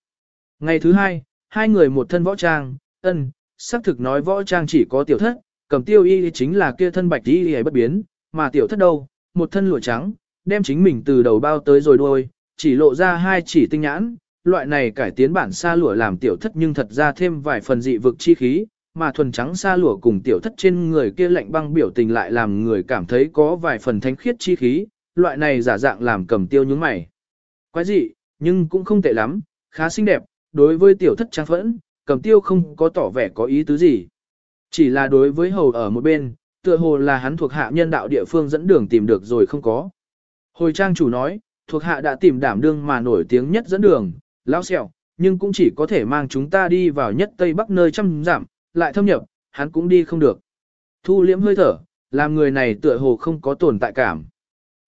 Ngày thứ hai, hai người một thân võ trang, ân, xác thực nói võ trang chỉ có tiểu thất, cầm tiêu y chính là kia thân bạch y y bất biến, mà tiểu thất đâu, một thân lụa trắng, đem chính mình từ đầu bao tới rồi đuôi, chỉ lộ ra hai chỉ tinh nhãn, loại này cải tiến bản xa lụa làm tiểu thất nhưng thật ra thêm vài phần dị vực chi khí, mà thuần trắng xa lụa cùng tiểu thất trên người kia lạnh băng biểu tình lại làm người cảm thấy có vài phần thánh khiết chi khí, loại này giả dạng làm cầm tiêu nhướng mày. Quái dị, nhưng cũng không tệ lắm, khá xinh đẹp, đối với tiểu thất trang phẫn, cầm tiêu không có tỏ vẻ có ý tứ gì. Chỉ là đối với hầu ở một bên, tựa hồ là hắn thuộc hạ nhân đạo địa phương dẫn đường tìm được rồi không có. Hồi trang chủ nói, thuộc hạ đã tìm đảm đương mà nổi tiếng nhất dẫn đường, lão xẹo, nhưng cũng chỉ có thể mang chúng ta đi vào nhất tây bắc nơi trăm giảm, lại thâm nhập, hắn cũng đi không được. Thu liễm hơi thở, làm người này tựa hồ không có tồn tại cảm.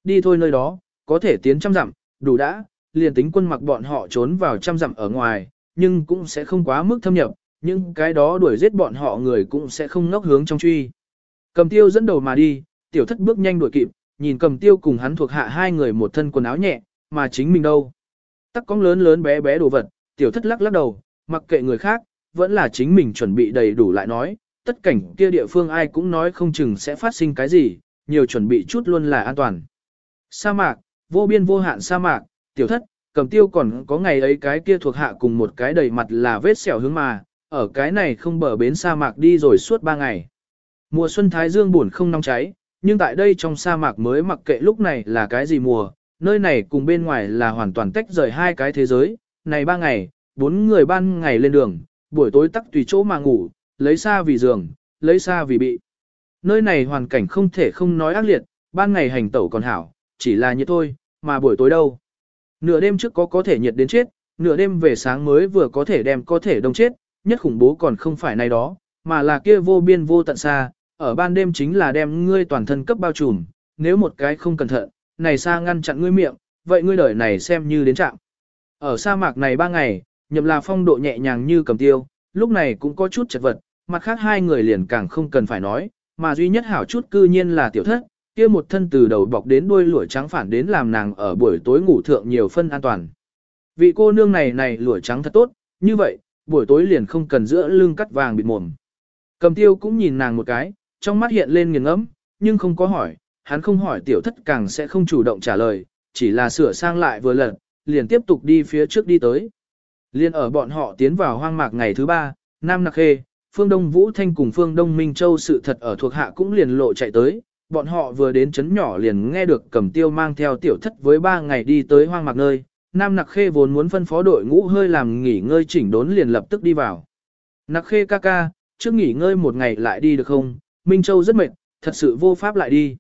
Đi thôi nơi đó, có thể tiến trăm dặm, đủ đã, liền tính quân mặc bọn họ trốn vào trăm dặm ở ngoài, nhưng cũng sẽ không quá mức thâm nhập, nhưng cái đó đuổi giết bọn họ người cũng sẽ không ngốc hướng trong truy. Cầm tiêu dẫn đầu mà đi, tiểu thất bước nhanh đuổi kịp, nhìn cầm tiêu cùng hắn thuộc hạ hai người một thân quần áo nhẹ, mà chính mình đâu. Tắc cong lớn lớn bé bé đồ vật, tiểu thất lắc lắc đầu, mặc kệ người khác, vẫn là chính mình chuẩn bị đầy đủ lại nói, tất cảnh kia địa phương ai cũng nói không chừng sẽ phát sinh cái gì, nhiều chuẩn bị chút luôn là an toàn. Sa mạc, vô biên vô hạn sa mạc, tiểu thất, cầm tiêu còn có ngày ấy cái kia thuộc hạ cùng một cái đầy mặt là vết sẹo hướng mà, ở cái này không bờ bến sa mạc đi rồi suốt ba ngày. Mùa xuân thái dương buồn không nóng cháy, nhưng tại đây trong sa mạc mới mặc kệ lúc này là cái gì mùa, nơi này cùng bên ngoài là hoàn toàn tách rời hai cái thế giới, này ba ngày, bốn người ban ngày lên đường, buổi tối tắc tùy chỗ mà ngủ, lấy xa vì giường, lấy xa vì bị. Nơi này hoàn cảnh không thể không nói ác liệt, ban ngày hành tẩu còn hảo, chỉ là nhiệt thôi, mà buổi tối đâu. Nửa đêm trước có có thể nhiệt đến chết, nửa đêm về sáng mới vừa có thể đem có thể đông chết, nhất khủng bố còn không phải này đó, mà là kia vô biên vô tận xa, ở ban đêm chính là đem ngươi toàn thân cấp bao trùm, nếu một cái không cẩn thận, này xa ngăn chặn ngươi miệng, vậy ngươi đời này xem như đến trạng. Ở sa mạc này ba ngày, nhậm là phong độ nhẹ nhàng như cầm tiêu, lúc này cũng có chút chật vật, mặt khác hai người liền càng không cần phải nói, mà duy nhất hảo chút cư nhiên là tiểu thất, kia một thân từ đầu bọc đến đuôi lũa trắng phản đến làm nàng ở buổi tối ngủ thượng nhiều phân an toàn. Vị cô nương này này lũa trắng thật tốt, như vậy, buổi tối liền không cần giữa lưng cắt vàng bịt mồm. Cầm tiêu cũng nhìn nàng một cái, trong mắt hiện lên nghiền ngẫm, nhưng không có hỏi, hắn không hỏi tiểu thất càng sẽ không chủ động trả lời, chỉ là sửa sang lại vừa lần, liền tiếp tục đi phía trước đi tới. Liên ở bọn họ tiến vào hoang mạc ngày thứ ba, Nam Nặc Khê, Phương Đông Vũ Thanh cùng Phương Đông Minh Châu sự thật ở thuộc hạ cũng liền lộ chạy tới, bọn họ vừa đến chấn nhỏ liền nghe được cầm tiêu mang theo tiểu thất với ba ngày đi tới hoang mạc nơi, Nam Nặc Khê vốn muốn phân phó đội ngũ hơi làm nghỉ ngơi chỉnh đốn liền lập tức đi vào. Nặc Khê ca ca, trước nghỉ ngơi một ngày lại đi được không, Minh Châu rất mệt, thật sự vô pháp lại đi.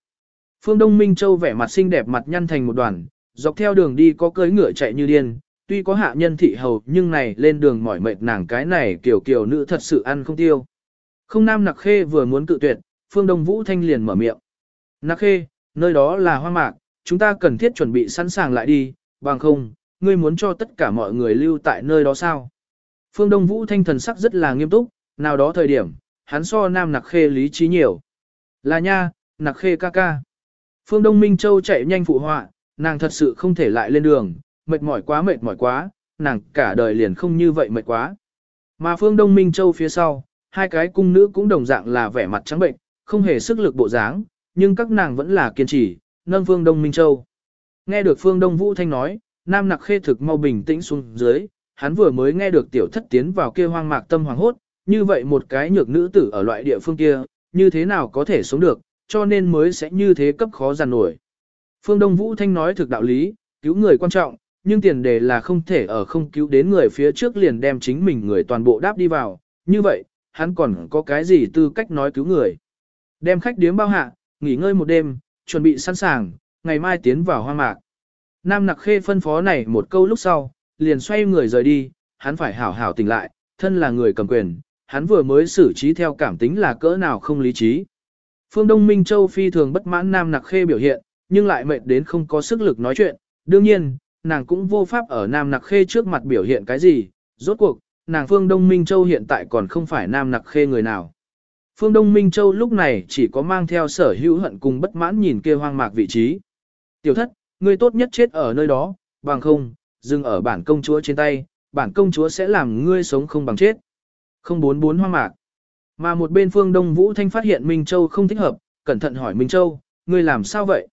Phương Đông Minh Châu vẻ mặt xinh đẹp mặt nhăn thành một đoàn, dọc theo đường đi có cưỡi ngựa chạy như điên, tuy có hạ nhân thị hầu nhưng này lên đường mỏi mệt nàng cái này kiểu kiểu nữ thật sự ăn không tiêu. Không Nam Nặc Khê vừa muốn cự tuyệt, Phương Đông Vũ Thanh liền mở miệng. Nặc Khê, nơi đó là hoa mạc, chúng ta cần thiết chuẩn bị sẵn sàng lại đi, bằng không, ngươi muốn cho tất cả mọi người lưu tại nơi đó sao? Phương Đông Vũ Thanh thần sắc rất là nghiêm túc, nào đó thời điểm, hắn so Nam Nặc Khê lý trí nhiều. Là nha, Nặc Khê ca ca. Phương Đông Minh Châu chạy nhanh phụ họa, nàng thật sự không thể lại lên đường, mệt mỏi quá mệt mỏi quá, nàng cả đời liền không như vậy mệt quá. Mà Phương Đông Minh Châu phía sau, hai cái cung nữ cũng đồng dạng là vẻ mặt trắng bệnh, không hề sức lực bộ dáng, nhưng các nàng vẫn là kiên trì, nâng Phương Đông Minh Châu. Nghe được Phương Đông Vũ Thanh nói, Nam Nặc Khê thực mau bình tĩnh xuống dưới, hắn vừa mới nghe được tiểu thất tiến vào kia hoang mạc tâm hoàng hốt, như vậy một cái nhược nữ tử ở loại địa phương kia, như thế nào có thể sống được, cho nên mới sẽ như thế cấp khó giàn nổi. Phương Đông Vũ Thanh nói thực đạo lý, cứu người quan trọng, nhưng tiền đề là không thể ở không cứu đến người phía trước liền đem chính mình người toàn bộ đáp đi vào, như vậy, hắn còn có cái gì tư cách nói cứu người. Đem khách điếm bao hạ, nghỉ ngơi một đêm, chuẩn bị sẵn sàng, ngày mai tiến vào hoang mạc. Nam Nặc Khê phân phó này một câu lúc sau, liền xoay người rời đi, hắn phải hảo hảo tỉnh lại, thân là người cầm quyền, hắn vừa mới xử trí theo cảm tính là cỡ nào không lý trí. Phương Đông Minh Châu phi thường bất mãn Nam Nặc Khê biểu hiện, nhưng lại mệt đến không có sức lực nói chuyện, đương nhiên, nàng cũng vô pháp ở Nam Nặc Khê trước mặt biểu hiện cái gì, rốt cuộc, nàng Phương Đông Minh Châu hiện tại còn không phải Nam Nặc Khê người nào. Phương Đông Minh Châu lúc này chỉ có mang theo sở hữu hận cùng bất mãn nhìn kia hoang mạc vị trí. Tiểu thất, ngươi tốt nhất chết ở nơi đó, bằng không, dừng ở bản công chúa trên tay, bản công chúa sẽ làm ngươi sống không bằng chết. Không bốn bốn hoang mạc. Mà một bên phương Đông Vũ Thanh phát hiện Minh Châu không thích hợp, cẩn thận hỏi Minh Châu, ngươi làm sao vậy?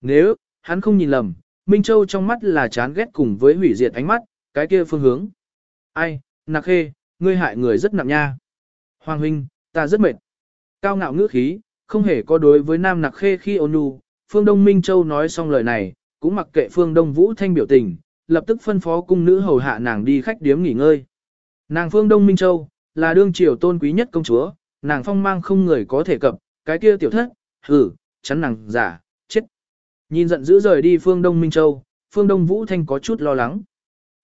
Nếu, hắn không nhìn lầm, Minh Châu trong mắt là chán ghét cùng với hủy diệt ánh mắt, cái kia phương hướng. Ai, nạc khê, ngươi hại người rất nặng nha. Hoàng huynh, ta rất mệt. Cao ngạo ngữ khí, không hề có đối với nam nạc khê khi ôn nhu. Phương Đông Minh Châu nói xong lời này, cũng mặc kệ Phương Đông Vũ Thanh biểu tình, lập tức phân phó cung nữ hầu hạ nàng đi khách điếm nghỉ ngơi. Nàng Phương Đông Minh Châu, là đương triều tôn quý nhất công chúa, nàng phong mang không người có thể cập, cái kia tiểu thất, hử, chắn nàng giả. Nhìn giận dữ rời đi phương Đông Minh Châu, phương Đông Vũ Thanh có chút lo lắng.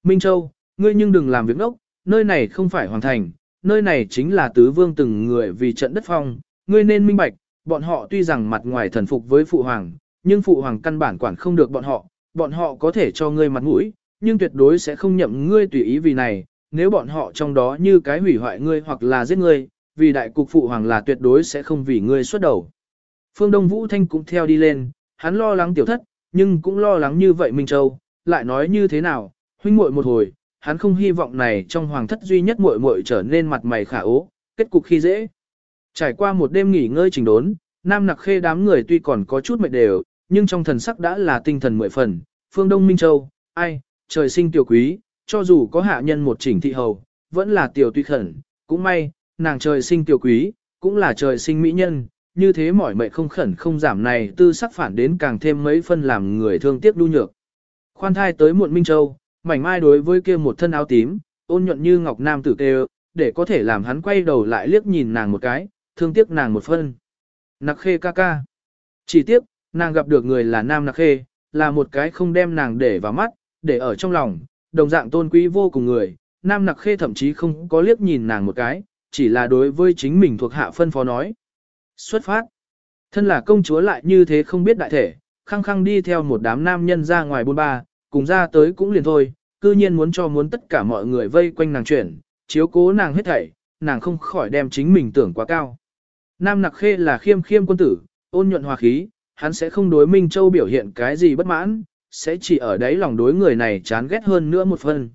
Minh Châu, ngươi nhưng đừng làm việc ngốc, nơi này không phải hoàng thành, nơi này chính là tứ vương từng người vì trận đất phong, ngươi nên minh bạch, bọn họ tuy rằng mặt ngoài thần phục với phụ hoàng, nhưng phụ hoàng căn bản quản không được bọn họ, bọn họ có thể cho ngươi mặt mũi, nhưng tuyệt đối sẽ không nhậm ngươi tùy ý vì này, nếu bọn họ trong đó như cái hủy hoại ngươi hoặc là giết ngươi, vì đại cục phụ hoàng là tuyệt đối sẽ không vì ngươi xuất đầu. Phương Đông Vũ Thanh cũng theo đi lên, hắn lo lắng tiểu thất, nhưng cũng lo lắng như vậy Minh Châu, lại nói như thế nào, huynh muội một hồi, hắn không hy vọng này trong hoàng thất duy nhất muội muội trở nên mặt mày khả ố, kết cục khi dễ. Trải qua một đêm nghỉ ngơi trình đốn, Nam Nặc Khê đám người tuy còn có chút mệt đều, nhưng trong thần sắc đã là tinh thần mười phần, phương Đông Minh Châu, ai, trời sinh tiểu quý, cho dù có hạ nhân một chỉnh thị hầu, vẫn là tiểu tuy khẩn, cũng may, nàng trời sinh tiểu quý, cũng là trời sinh mỹ nhân, như thế mỏi mệt không khẩn không giảm này tư sắc phản đến càng thêm mấy phân làm người thương tiếc đu nhược. Khoan thai tới muộn Minh Châu, mảnh mai đối với kia một thân áo tím, ôn nhuận như ngọc nam tử tê để có thể làm hắn quay đầu lại liếc nhìn nàng một cái, thương tiếc nàng một phân. Nặc khê ca ca. Chỉ tiếc, nàng gặp được người là nam nặc khê, là một cái không đem nàng để vào mắt, để ở trong lòng, đồng dạng tôn quý vô cùng người, nam nặc khê thậm chí không có liếc nhìn nàng một cái, chỉ là đối với chính mình thuộc hạ phân phó nói. Xuất phát. Thân là công chúa lại như thế không biết đại thể, khăng khăng đi theo một đám nam nhân ra ngoài buôn ba, cùng ra tới cũng liền thôi, cư nhiên muốn cho muốn tất cả mọi người vây quanh nàng chuyển, chiếu cố nàng hết thảy, nàng không khỏi đem chính mình tưởng quá cao. Nam Nặc Khê là khiêm khiêm quân tử, ôn nhuận hòa khí, hắn sẽ không đối Minh Châu biểu hiện cái gì bất mãn, sẽ chỉ ở đấy lòng đối người này chán ghét hơn nữa một phần.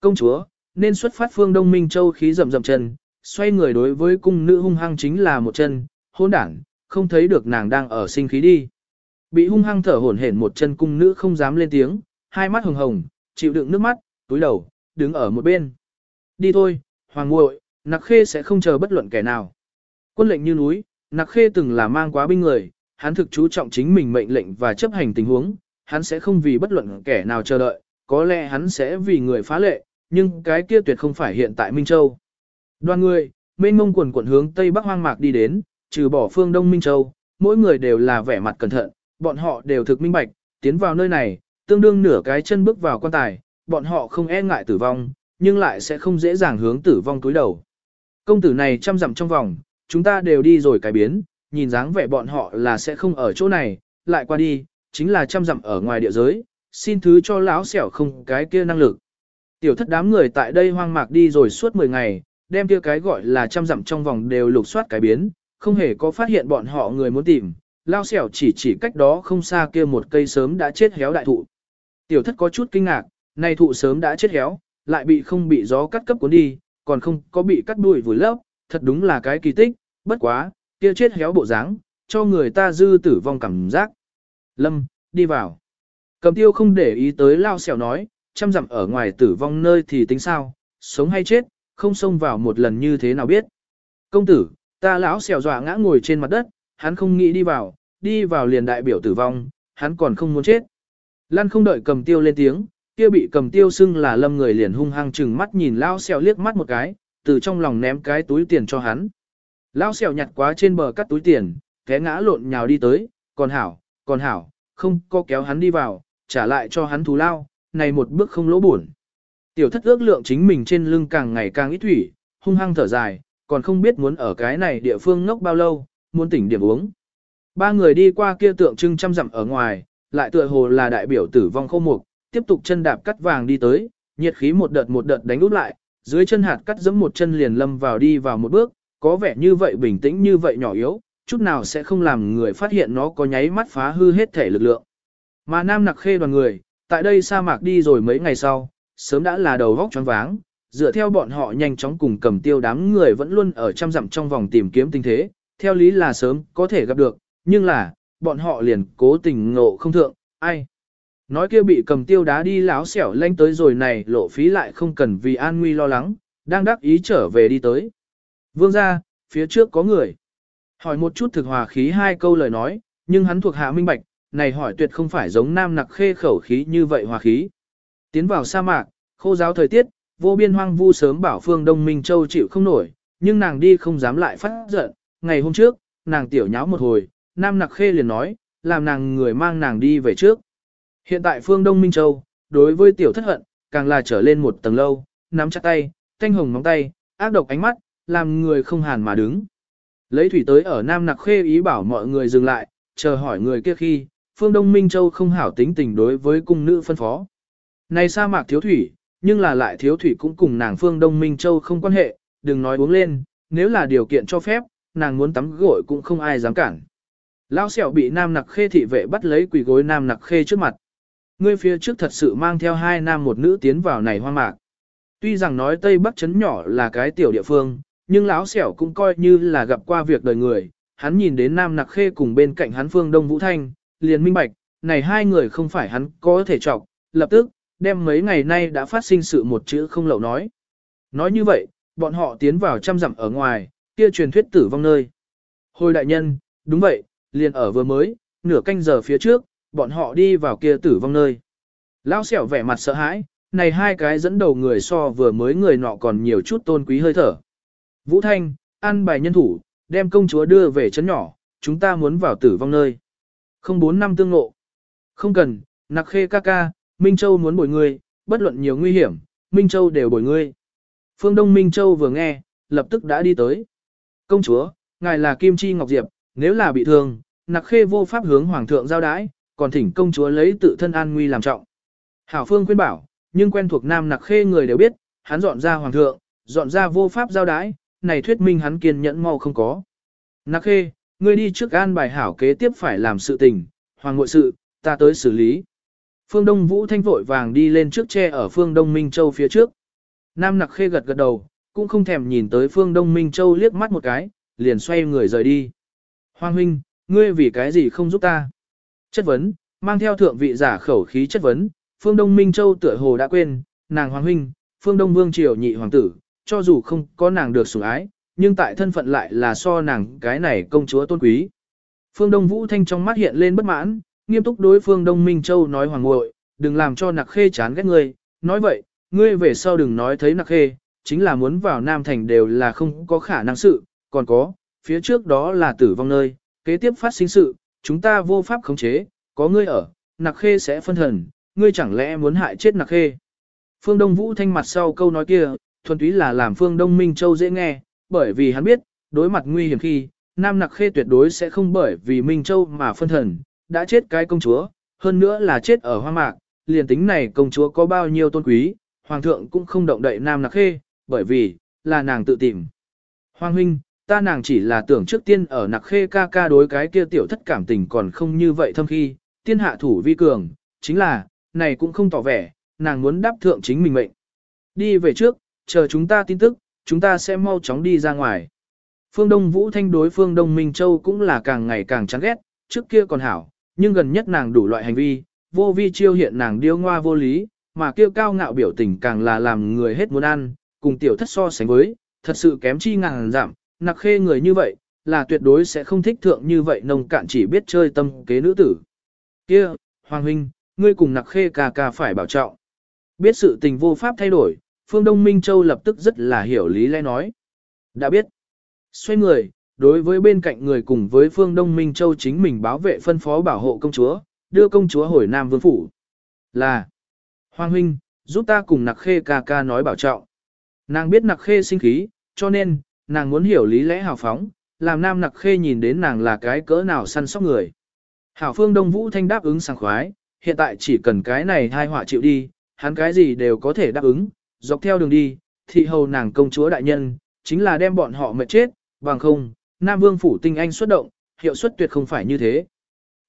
Công chúa, nên xuất phát phương Đông Minh Châu khí rầm rầm chân, xoay người đối với cung nữ hung hăng chính là một chân, hôn đảng, không thấy được nàng đang ở sinh khí đi. Bị hung hăng thở hổn hển một chân cung nữ không dám lên tiếng, hai mắt hồng hồng, chịu đựng nước mắt, túi đầu, đứng ở một bên. Đi thôi, hoàng muội, nặc khê sẽ không chờ bất luận kẻ nào. Quân lệnh như núi, nặc khê từng là mang quá binh người, hắn thực chú trọng chính mình mệnh lệnh và chấp hành tình huống, hắn sẽ không vì bất luận kẻ nào chờ đợi, có lẽ hắn sẽ vì người phá lệ, nhưng cái kia tuyệt không phải hiện tại Minh Châu. Đoàn người, mênh mông quần quận hướng Tây Bắc Hoang Mạc đi đến, trừ bỏ phương Đông Minh Châu, mỗi người đều là vẻ mặt cẩn thận, bọn họ đều thực minh bạch, tiến vào nơi này, tương đương nửa cái chân bước vào quan tài, bọn họ không e ngại tử vong, nhưng lại sẽ không dễ dàng hướng tử vong túi đầu. Công tử này chăm dặm trong vòng, chúng ta đều đi rồi cái biến, nhìn dáng vẻ bọn họ là sẽ không ở chỗ này, lại qua đi, chính là chăm dặm ở ngoài địa giới, xin thứ cho lão xẻo không cái kia năng lực. Tiểu thất đám người tại đây hoang mạc đi rồi suốt 10 ngày, đem kia cái gọi là chăm dặm trong vòng đều lục soát cái biến, không hề có phát hiện bọn họ người muốn tìm, lao xẻo chỉ chỉ cách đó không xa kia một cây sớm đã chết héo đại thụ. Tiểu thất có chút kinh ngạc, này thụ sớm đã chết héo, lại bị không bị gió cắt cấp cuốn đi, còn không có bị cắt đuôi vùi lấp, thật đúng là cái kỳ tích, bất quá, kia chết héo bộ dáng, cho người ta dư tử vong cảm giác. Lâm, đi vào. Cầm tiêu không để ý tới lao xẻo nói, chăm dặm ở ngoài tử vong nơi thì tính sao, sống hay chết, không xông vào một lần như thế nào biết. Công tử, ta lão xèo dọa ngã ngồi trên mặt đất, hắn không nghĩ đi vào, đi vào liền đại biểu tử vong, hắn còn không muốn chết. Lan không đợi cầm tiêu lên tiếng, kia bị cầm tiêu xưng là lâm người liền hung hăng chừng mắt nhìn lão xèo liếc mắt một cái, từ trong lòng ném cái túi tiền cho hắn. Lão xèo nhặt quá trên bờ cắt túi tiền, té ngã lộn nhào đi tới, còn hảo, còn hảo, không có kéo hắn đi vào, trả lại cho hắn thù lao, này một bước không lỗ buồn. Tiểu thất ước lượng chính mình trên lưng càng ngày càng ít thủy, hung hăng thở dài, còn không biết muốn ở cái này địa phương ngốc bao lâu, muốn tỉnh điểm uống. Ba người đi qua kia tượng trưng trăm dặm ở ngoài, lại tựa hồ là đại biểu tử vong khô mục, tiếp tục chân đạp cắt vàng đi tới, nhiệt khí một đợt một đợt đánh úp lại, dưới chân hạt cắt giẫm một chân liền lâm vào đi vào một bước, có vẻ như vậy bình tĩnh như vậy nhỏ yếu, chút nào sẽ không làm người phát hiện nó có nháy mắt phá hư hết thể lực lượng. Mà Nam Nặc Khê đoàn người, tại đây sa mạc đi rồi mấy ngày sau, sớm đã là đầu vóc choáng váng, dựa theo bọn họ nhanh chóng cùng cầm tiêu đám người vẫn luôn ở trăm dặm trong vòng tìm kiếm tình thế, theo lý là sớm có thể gặp được, nhưng là, bọn họ liền cố tình ngộ không thượng, ai. Nói kia bị cầm tiêu đá đi láo xẻo lanh tới rồi này lộ phí lại không cần vì an nguy lo lắng, đang đắc ý trở về đi tới. Vương ra, phía trước có người. Hỏi một chút thực hòa khí hai câu lời nói, nhưng hắn thuộc hạ minh bạch, này hỏi tuyệt không phải giống nam nặc khê khẩu khí như vậy hòa khí. Tiến vào sa mạc, khô giáo thời tiết, vô biên hoang vu sớm bảo phương Đông Minh Châu chịu không nổi, nhưng nàng đi không dám lại phát giận. Ngày hôm trước, nàng tiểu nháo một hồi, nam nặc khê liền nói, làm nàng người mang nàng đi về trước. Hiện tại phương Đông Minh Châu, đối với tiểu thất hận, càng là trở lên một tầng lâu, nắm chặt tay, thanh hồng móng tay, ác độc ánh mắt, làm người không hàn mà đứng. Lấy thủy tới ở Nam Nặc Khê ý bảo mọi người dừng lại, chờ hỏi người kia khi, phương Đông Minh Châu không hảo tính tình đối với cung nữ phân phó. Này sa mạc thiếu thủy, nhưng là lại thiếu thủy cũng cùng nàng phương Đông Minh Châu không quan hệ, đừng nói uống lên, nếu là điều kiện cho phép, nàng muốn tắm gội cũng không ai dám cản. Lao sẹo bị Nam Nặc Khê thị vệ bắt lấy quỳ gối Nam Nặc Khê trước mặt. Ngươi phía trước thật sự mang theo hai nam một nữ tiến vào này hoang mạc. Tuy rằng nói Tây Bắc chấn nhỏ là cái tiểu địa phương, nhưng lão sẹo cũng coi như là gặp qua việc đời người. Hắn nhìn đến Nam Nặc Khê cùng bên cạnh hắn Phương Đông Vũ Thanh, liền minh bạch, này hai người không phải hắn có thể chọc, lập tức, đem mấy ngày nay đã phát sinh sự một chữ không lậu nói. Nói như vậy, bọn họ tiến vào trăm dặm ở ngoài, kia truyền thuyết tử vong nơi. Hồi đại nhân, đúng vậy, liền ở vừa mới, nửa canh giờ phía trước, bọn họ đi vào kia tử vong nơi. lao xẻo vẻ mặt sợ hãi, này hai cái dẫn đầu người so vừa mới người nọ còn nhiều chút tôn quý hơi thở. Vũ Thanh, an bài nhân thủ, đem công chúa đưa về chấn nhỏ, chúng ta muốn vào tử vong nơi. Không bốn năm tương ngộ. Không cần, nặc khê ca ca, Minh Châu muốn bồi ngươi, bất luận nhiều nguy hiểm, Minh Châu đều bồi ngươi. Phương Đông Minh Châu vừa nghe, lập tức đã đi tới. Công chúa, ngài là Kim Chi Ngọc Diệp, nếu là bị thương, nặc khê vô pháp hướng hoàng thượng giao đái, còn thỉnh công chúa lấy tự thân an nguy làm trọng. Hảo Phương khuyên bảo, nhưng quen thuộc nam nặc khê người đều biết, hắn dọn ra hoàng thượng, dọn ra vô pháp giao đái, này thuyết minh hắn kiên nhẫn mau không có. Nặc khê, ngươi đi trước an bài hảo kế tiếp phải làm sự tình, hoàng ngội sự, ta tới xử lý. Phương Đông Vũ Thanh vội vàng đi lên trước tre ở phương Đông Minh Châu phía trước. Nam nặc khê gật gật đầu, cũng không thèm nhìn tới phương Đông Minh Châu liếc mắt một cái, liền xoay người rời đi. Hoàng huynh, ngươi vì cái gì không giúp ta? Chất vấn, mang theo thượng vị giả khẩu khí chất vấn, phương Đông Minh Châu tựa hồ đã quên, nàng Hoàng huynh, phương Đông Vương Triều nhị hoàng tử, cho dù không có nàng được sủng ái, nhưng tại thân phận lại là so nàng cái này công chúa tôn quý. Phương Đông Vũ Thanh trong mắt hiện lên bất mãn, nghiêm túc đối phương Đông Minh Châu nói hoàng ngội, đừng làm cho nặc khê chán ghét ngươi, nói vậy, ngươi về sau đừng nói thấy nặc khê, chính là muốn vào Nam Thành đều là không có khả năng sự, còn có, phía trước đó là tử vong nơi, kế tiếp phát sinh sự, chúng ta vô pháp khống chế, có ngươi ở, nặc khê sẽ phân thần, ngươi chẳng lẽ muốn hại chết nặc khê. Phương Đông Vũ Thanh mặt sau câu nói kia, thuần túy là làm Phương Đông Minh Châu dễ nghe, bởi vì hắn biết, đối mặt nguy hiểm khi, Nam Nặc Khê tuyệt đối sẽ không bởi vì Minh Châu mà phân thần, đã chết cái công chúa, hơn nữa là chết ở hoa mạc, liền tính này công chúa có bao nhiêu tôn quý, Hoàng thượng cũng không động đậy Nam Nặc Khê, bởi vì, là nàng tự tìm. Hoàng huynh, ta nàng chỉ là tưởng trước tiên ở Nặc Khê ca ca đối cái kia tiểu thất cảm tình còn không như vậy thâm khi, tiên hạ thủ vi cường, chính là, này cũng không tỏ vẻ, nàng muốn đáp thượng chính mình mệnh. Đi về trước, chờ chúng ta tin tức, chúng ta sẽ mau chóng đi ra ngoài. Phương Đông Vũ Thanh đối phương Đông Minh Châu cũng là càng ngày càng chán ghét, trước kia còn hảo, nhưng gần nhất nàng đủ loại hành vi, vô vi chiêu hiện nàng điêu ngoa vô lý, mà kêu cao ngạo biểu tình càng là làm người hết muốn ăn, cùng tiểu thất so sánh với, thật sự kém chi ngàn giảm, nặc khê người như vậy, là tuyệt đối sẽ không thích thượng như vậy nông cạn chỉ biết chơi tâm kế nữ tử. Kia, Hoàng Huynh, ngươi cùng nặc khê ca ca phải bảo trọng. Biết sự tình vô pháp thay đổi, Phương Đông Minh Châu lập tức rất là hiểu lý lẽ nói. Đã biết. Xoay người, đối với bên cạnh người cùng với Phương Đông Minh Châu chính mình bảo vệ phân phó bảo hộ công chúa, đưa công chúa hồi Nam Vương Phủ. Là. Hoàng huynh, giúp ta cùng nặc khê ca ca nói bảo trọng. Nàng biết nặc khê sinh khí, cho nên, nàng muốn hiểu lý lẽ hào phóng, làm nam nặc khê nhìn đến nàng là cái cỡ nào săn sóc người. Hảo phương Đông Vũ Thanh đáp ứng sảng khoái, hiện tại chỉ cần cái này hai họa chịu đi, hắn cái gì đều có thể đáp ứng, dọc theo đường đi, thị hầu nàng công chúa đại nhân, chính là đem bọn họ mệt chết, bằng không, Nam Vương phủ tinh anh xuất động, hiệu suất tuyệt không phải như thế.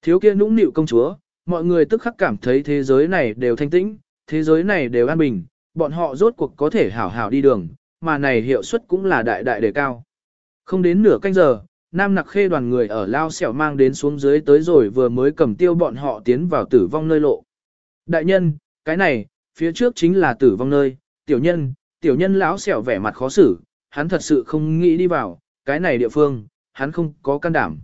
Thiếu kia nũng nịu công chúa, mọi người tức khắc cảm thấy thế giới này đều thanh tĩnh, thế giới này đều an bình, bọn họ rốt cuộc có thể hảo hảo đi đường, mà này hiệu suất cũng là đại đại đề cao. Không đến nửa canh giờ, Nam Nặc Khê đoàn người ở Lao Xẻo mang đến xuống dưới tới rồi vừa mới cầm tiêu bọn họ tiến vào tử vong nơi lộ. Đại nhân, cái này, phía trước chính là tử vong nơi, tiểu nhân, tiểu nhân lão xẻo vẻ mặt khó xử, hắn thật sự không nghĩ đi vào, cái này địa phương, hắn không có can đảm.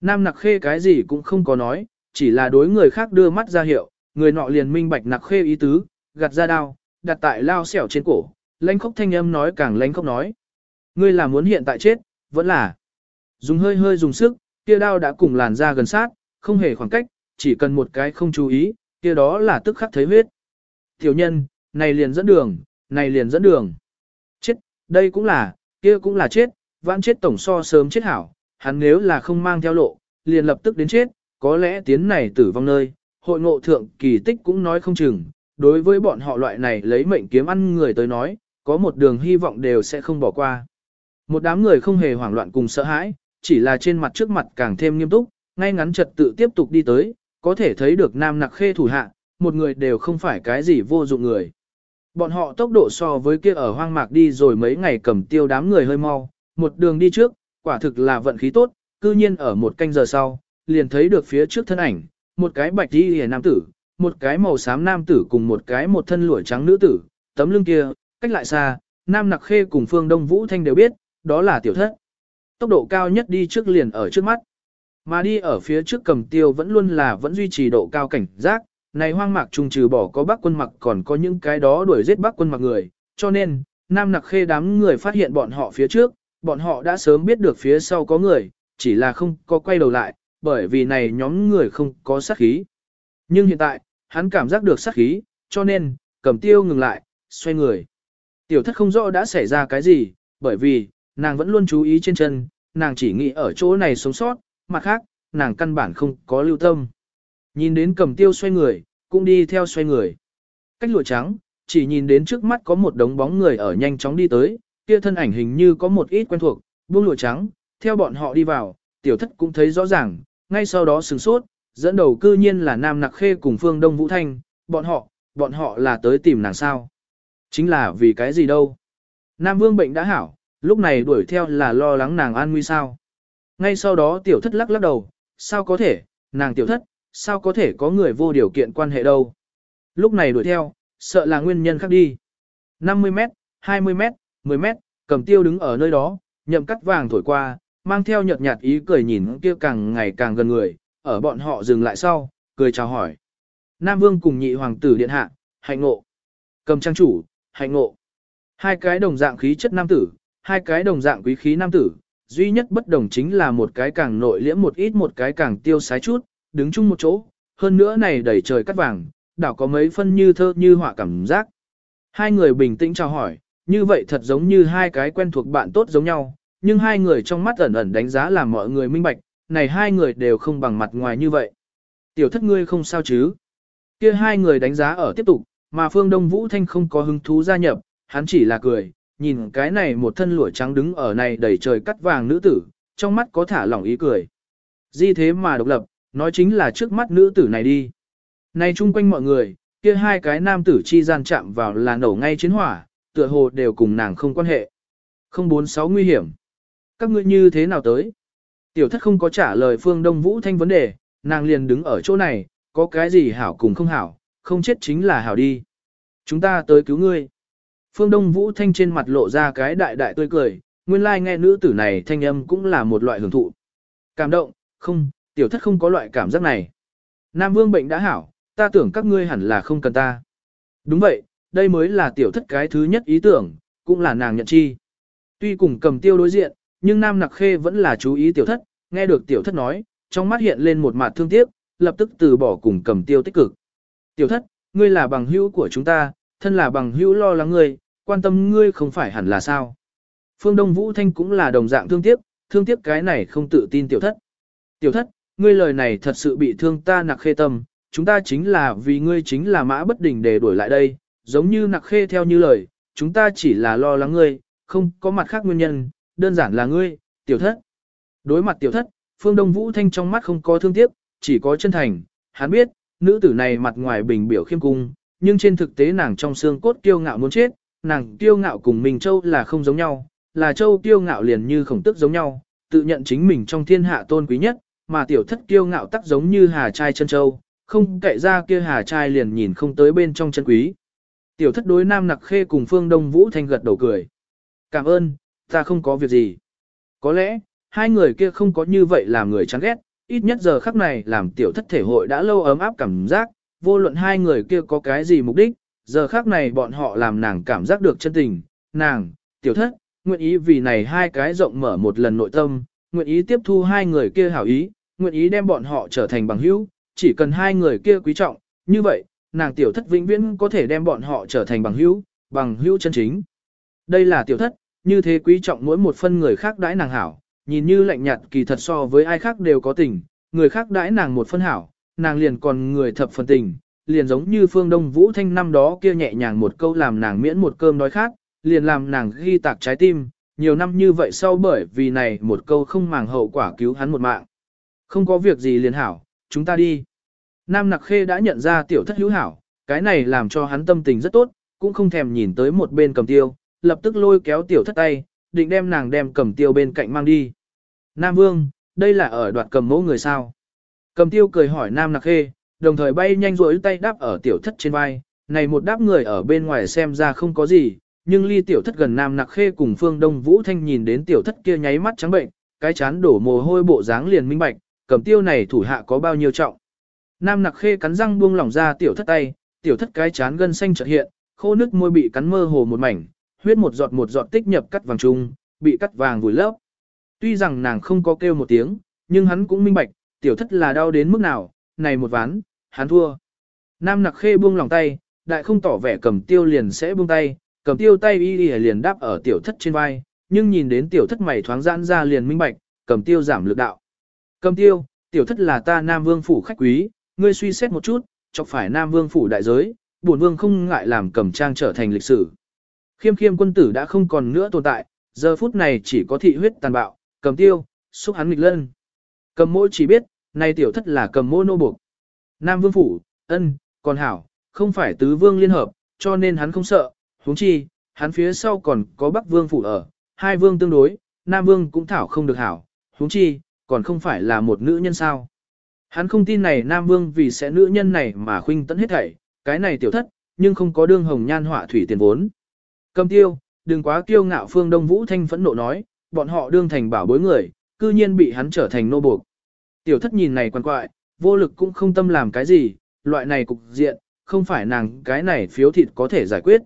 Nam nặc khê cái gì cũng không có nói, chỉ là đối người khác đưa mắt ra hiệu, người nọ liền minh bạch nặc khê ý tứ, gạt ra đao, đặt tại lao xẻo trên cổ, lãnh khốc thanh âm nói càng lãnh khốc nói. Ngươi là muốn hiện tại chết, vẫn là. Dùng hơi hơi dùng sức, kia đao đã cùng làn ra gần sát, không hề khoảng cách, chỉ cần một cái không chú ý, kia đó là tức khắc thấy huyết. Tiểu nhân, này liền dẫn đường, này liền dẫn đường. Chết, đây cũng là, kia cũng là chết, vãn chết tổng so sớm chết hảo, hắn nếu là không mang theo lộ, liền lập tức đến chết, có lẽ tiến này tử vong nơi, hội ngộ thượng kỳ tích cũng nói không chừng, đối với bọn họ loại này lấy mệnh kiếm ăn người tới nói, có một đường hy vọng đều sẽ không bỏ qua. Một đám người không hề hoảng loạn cùng sợ hãi, chỉ là trên mặt trước mặt càng thêm nghiêm túc, ngay ngắn trật tự tiếp tục đi tới, có thể thấy được nam nặc khê thủ hạ, một người đều không phải cái gì vô dụng người. Bọn họ tốc độ so với kia ở hoang mạc đi rồi mấy ngày cầm tiêu đám người hơi mau, một đường đi trước, quả thực là vận khí tốt, cư nhiên ở một canh giờ sau, liền thấy được phía trước thân ảnh, một cái bạch đi hề nam tử, một cái màu xám nam tử cùng một cái một thân lụa trắng nữ tử, tấm lưng kia, cách lại xa, nam nặc khê cùng phương đông vũ thanh đều biết, đó là tiểu thất. Tốc độ cao nhất đi trước liền ở trước mắt, mà đi ở phía trước cầm tiêu vẫn luôn là vẫn duy trì độ cao cảnh giác, này hoang mạc trùng trừ bỏ có bác quân mặc còn có những cái đó đuổi giết bác quân mặc người, cho nên, nam nặc khê đám người phát hiện bọn họ phía trước, bọn họ đã sớm biết được phía sau có người, chỉ là không có quay đầu lại, bởi vì này nhóm người không có sát khí. Nhưng hiện tại, hắn cảm giác được sát khí, cho nên, cầm tiêu ngừng lại, xoay người. Tiểu thất không rõ đã xảy ra cái gì, bởi vì, nàng vẫn luôn chú ý trên chân, nàng chỉ nghĩ ở chỗ này sống sót, mặt khác, nàng căn bản không có lưu tâm. Nhìn đến cầm tiêu xoay người, cũng đi theo xoay người. Cách lụa trắng, chỉ nhìn đến trước mắt có một đống bóng người ở nhanh chóng đi tới, kia thân ảnh hình như có một ít quen thuộc, buông lụa trắng, theo bọn họ đi vào, tiểu thất cũng thấy rõ ràng, ngay sau đó sừng sốt, dẫn đầu cư nhiên là Nam Nặc Khê cùng Phương Đông Vũ Thanh, bọn họ, bọn họ là tới tìm nàng sao. Chính là vì cái gì đâu. Nam Vương bệnh đã hảo, lúc này đuổi theo là lo lắng nàng an nguy sao. Ngay sau đó tiểu thất lắc lắc đầu, sao có thể, nàng tiểu thất, sao có thể có người vô điều kiện quan hệ đâu. Lúc này đuổi theo, sợ là nguyên nhân khác đi. 50 mét, 20 mét, 10 mét, cầm tiêu đứng ở nơi đó, nhậm cắt vàng thổi qua, mang theo nhợt nhạt ý cười nhìn kia càng ngày càng gần người, ở bọn họ dừng lại sau, cười chào hỏi. Nam Vương cùng nhị hoàng tử điện hạ, hạnh ngộ. Cầm trang chủ, hạnh ngộ. Hai cái đồng dạng khí chất nam tử, hai cái đồng dạng quý khí nam tử, duy nhất bất đồng chính là một cái càng nội liễm một ít một cái càng tiêu sái chút, đứng chung một chỗ, hơn nữa này đẩy trời cắt vàng, đảo có mấy phân như thơ như họa cảm giác. Hai người bình tĩnh chào hỏi, như vậy thật giống như hai cái quen thuộc bạn tốt giống nhau, nhưng hai người trong mắt ẩn ẩn đánh giá làm mọi người minh bạch, này hai người đều không bằng mặt ngoài như vậy. Tiểu thất ngươi không sao chứ? Kia hai người đánh giá ở tiếp tục, mà Phương Đông Vũ Thanh không có hứng thú gia nhập, hắn chỉ là cười, nhìn cái này một thân lụa trắng đứng ở này đầy trời cắt vàng nữ tử, trong mắt có thả lỏng ý cười. Di thế mà độc lập, nói chính là trước mắt nữ tử này đi. Này chung quanh mọi người, kia hai cái nam tử chi gian chạm vào là nổ ngay chiến hỏa, tựa hồ đều cùng nàng không quan hệ. Không bốn sáu nguy hiểm. Các ngươi như thế nào tới? Tiểu thất không có trả lời phương Đông Vũ Thanh vấn đề, nàng liền đứng ở chỗ này, có cái gì hảo cùng không hảo, không chết chính là hảo đi. Chúng ta tới cứu ngươi. Phương Đông Vũ Thanh trên mặt lộ ra cái đại đại tươi cười, nguyên lai like nghe nữ tử này thanh âm cũng là một loại hưởng thụ. Cảm động, không, tiểu thất không có loại cảm giác này. Nam Vương bệnh đã hảo, ta tưởng các ngươi hẳn là không cần ta. Đúng vậy, đây mới là tiểu thất cái thứ nhất ý tưởng, cũng là nàng nhận chi. Tuy cùng cầm tiêu đối diện, nhưng Nam Nặc Khê vẫn là chú ý tiểu thất, nghe được tiểu thất nói, trong mắt hiện lên một mặt thương tiếc, lập tức từ bỏ cùng cầm tiêu tích cực. Tiểu thất, ngươi là bằng hữu của chúng ta, thân là bằng hữu lo lắng ngươi, quan tâm ngươi không phải hẳn là sao. Phương Đông Vũ Thanh cũng là đồng dạng thương tiếc, thương tiếc cái này không tự tin tiểu thất. Tiểu thất, ngươi lời này thật sự bị thương ta nặc khê tâm, chúng ta chính là vì ngươi chính là mã bất đình để đuổi lại đây, giống như nặc khê theo như lời, chúng ta chỉ là lo lắng ngươi, không có mặt khác nguyên nhân, đơn giản là ngươi, tiểu thất. Đối mặt tiểu thất, Phương Đông Vũ Thanh trong mắt không có thương tiếc, chỉ có chân thành, hắn biết, nữ tử này mặt ngoài bình biểu khiêm cung, nhưng trên thực tế nàng trong xương cốt kiêu ngạo muốn chết, nàng kiêu ngạo cùng mình châu là không giống nhau, là châu kiêu ngạo liền như khổng tức giống nhau, tự nhận chính mình trong thiên hạ tôn quý nhất, mà tiểu thất kiêu ngạo tắc giống như hà trai chân châu, không kệ ra kia hà trai liền nhìn không tới bên trong chân quý. Tiểu thất đối nam nặc khê cùng phương đông vũ thanh gật đầu cười. Cảm ơn, ta không có việc gì. Có lẽ, hai người kia không có như vậy làm người chán ghét, ít nhất giờ khắc này làm tiểu thất thể hội đã lâu ấm áp cảm giác, vô luận hai người kia có cái gì mục đích, giờ khắc này bọn họ làm nàng cảm giác được chân tình, nàng, tiểu thất, nguyện ý vì này hai cái rộng mở một lần nội tâm, nguyện ý tiếp thu hai người kia hảo ý, nguyện ý đem bọn họ trở thành bằng hữu, chỉ cần hai người kia quý trọng, như vậy, nàng tiểu thất vĩnh viễn có thể đem bọn họ trở thành bằng hữu, bằng hữu chân chính. Đây là tiểu thất, như thế quý trọng mỗi một phân người khác đãi nàng hảo, nhìn như lạnh nhạt kỳ thật so với ai khác đều có tình, người khác đãi nàng một phân hảo, nàng liền còn người thập phần tình, liền giống như phương đông vũ thanh năm đó kia nhẹ nhàng một câu làm nàng miễn một cơm nói khác, liền làm nàng ghi tạc trái tim, nhiều năm như vậy sau bởi vì này một câu không màng hậu quả cứu hắn một mạng. Không có việc gì liền hảo, chúng ta đi. Nam Nặc Khê đã nhận ra tiểu thất hữu hảo, cái này làm cho hắn tâm tình rất tốt, cũng không thèm nhìn tới một bên cầm tiêu, lập tức lôi kéo tiểu thất tay, định đem nàng đem cầm tiêu bên cạnh mang đi. Nam Vương, đây là ở đoạt cầm mẫu người sao? Cầm tiêu cười hỏi Nam Nặc Khê, đồng thời bay nhanh rối tay đáp ở tiểu thất trên vai, này một đáp người ở bên ngoài xem ra không có gì, nhưng ly tiểu thất gần Nam Nặc Khê cùng Phương Đông Vũ Thanh nhìn đến tiểu thất kia nháy mắt trắng bệnh, cái chán đổ mồ hôi bộ dáng liền minh bạch, cầm tiêu này thủ hạ có bao nhiêu trọng. Nam Nặc Khê cắn răng buông lỏng ra tiểu thất tay, tiểu thất cái chán gân xanh chợt hiện, khô nước môi bị cắn mơ hồ một mảnh, huyết một giọt một giọt tích nhập cắt vàng trung, bị cắt vàng vùi lấp. Tuy rằng nàng không có kêu một tiếng, nhưng hắn cũng minh bạch, tiểu thất là đau đến mức nào, này một ván, hắn thua. Nam nặc khê buông lòng tay, đại không tỏ vẻ cầm tiêu liền sẽ buông tay, cầm tiêu tay y y liền đáp ở tiểu thất trên vai, nhưng nhìn đến tiểu thất mày thoáng giãn ra liền minh bạch, cầm tiêu giảm lực đạo. Cầm tiêu, tiểu thất là ta Nam Vương phủ khách quý, ngươi suy xét một chút, chọc phải Nam Vương phủ đại giới, bổn vương không ngại làm cầm trang trở thành lịch sử. Khiêm khiêm quân tử đã không còn nữa tồn tại, giờ phút này chỉ có thị huyết tàn bạo, cầm tiêu, xúc hắn nghịch lân. Cầm mỗ chỉ biết, nay tiểu thất là cầm mỗ nô buộc. Nam vương phủ, ân, còn hảo, không phải tứ vương liên hợp, cho nên hắn không sợ, huống chi, hắn phía sau còn có bắc vương phủ ở, hai vương tương đối, nam vương cũng thảo không được hảo, huống chi, còn không phải là một nữ nhân sao. Hắn không tin này nam vương vì sẽ nữ nhân này mà khuynh tận hết thảy, cái này tiểu thất, nhưng không có đương hồng nhan họa thủy tiền vốn. Cầm tiêu, đừng quá kiêu ngạo phương Đông Vũ Thanh phẫn nộ nói, bọn họ đương thành bảo bối người, cư nhiên bị hắn trở thành nô buộc. Tiểu thất nhìn này quan quại, vô lực cũng không tâm làm cái gì, loại này cục diện, không phải nàng cái này phiếu thịt có thể giải quyết.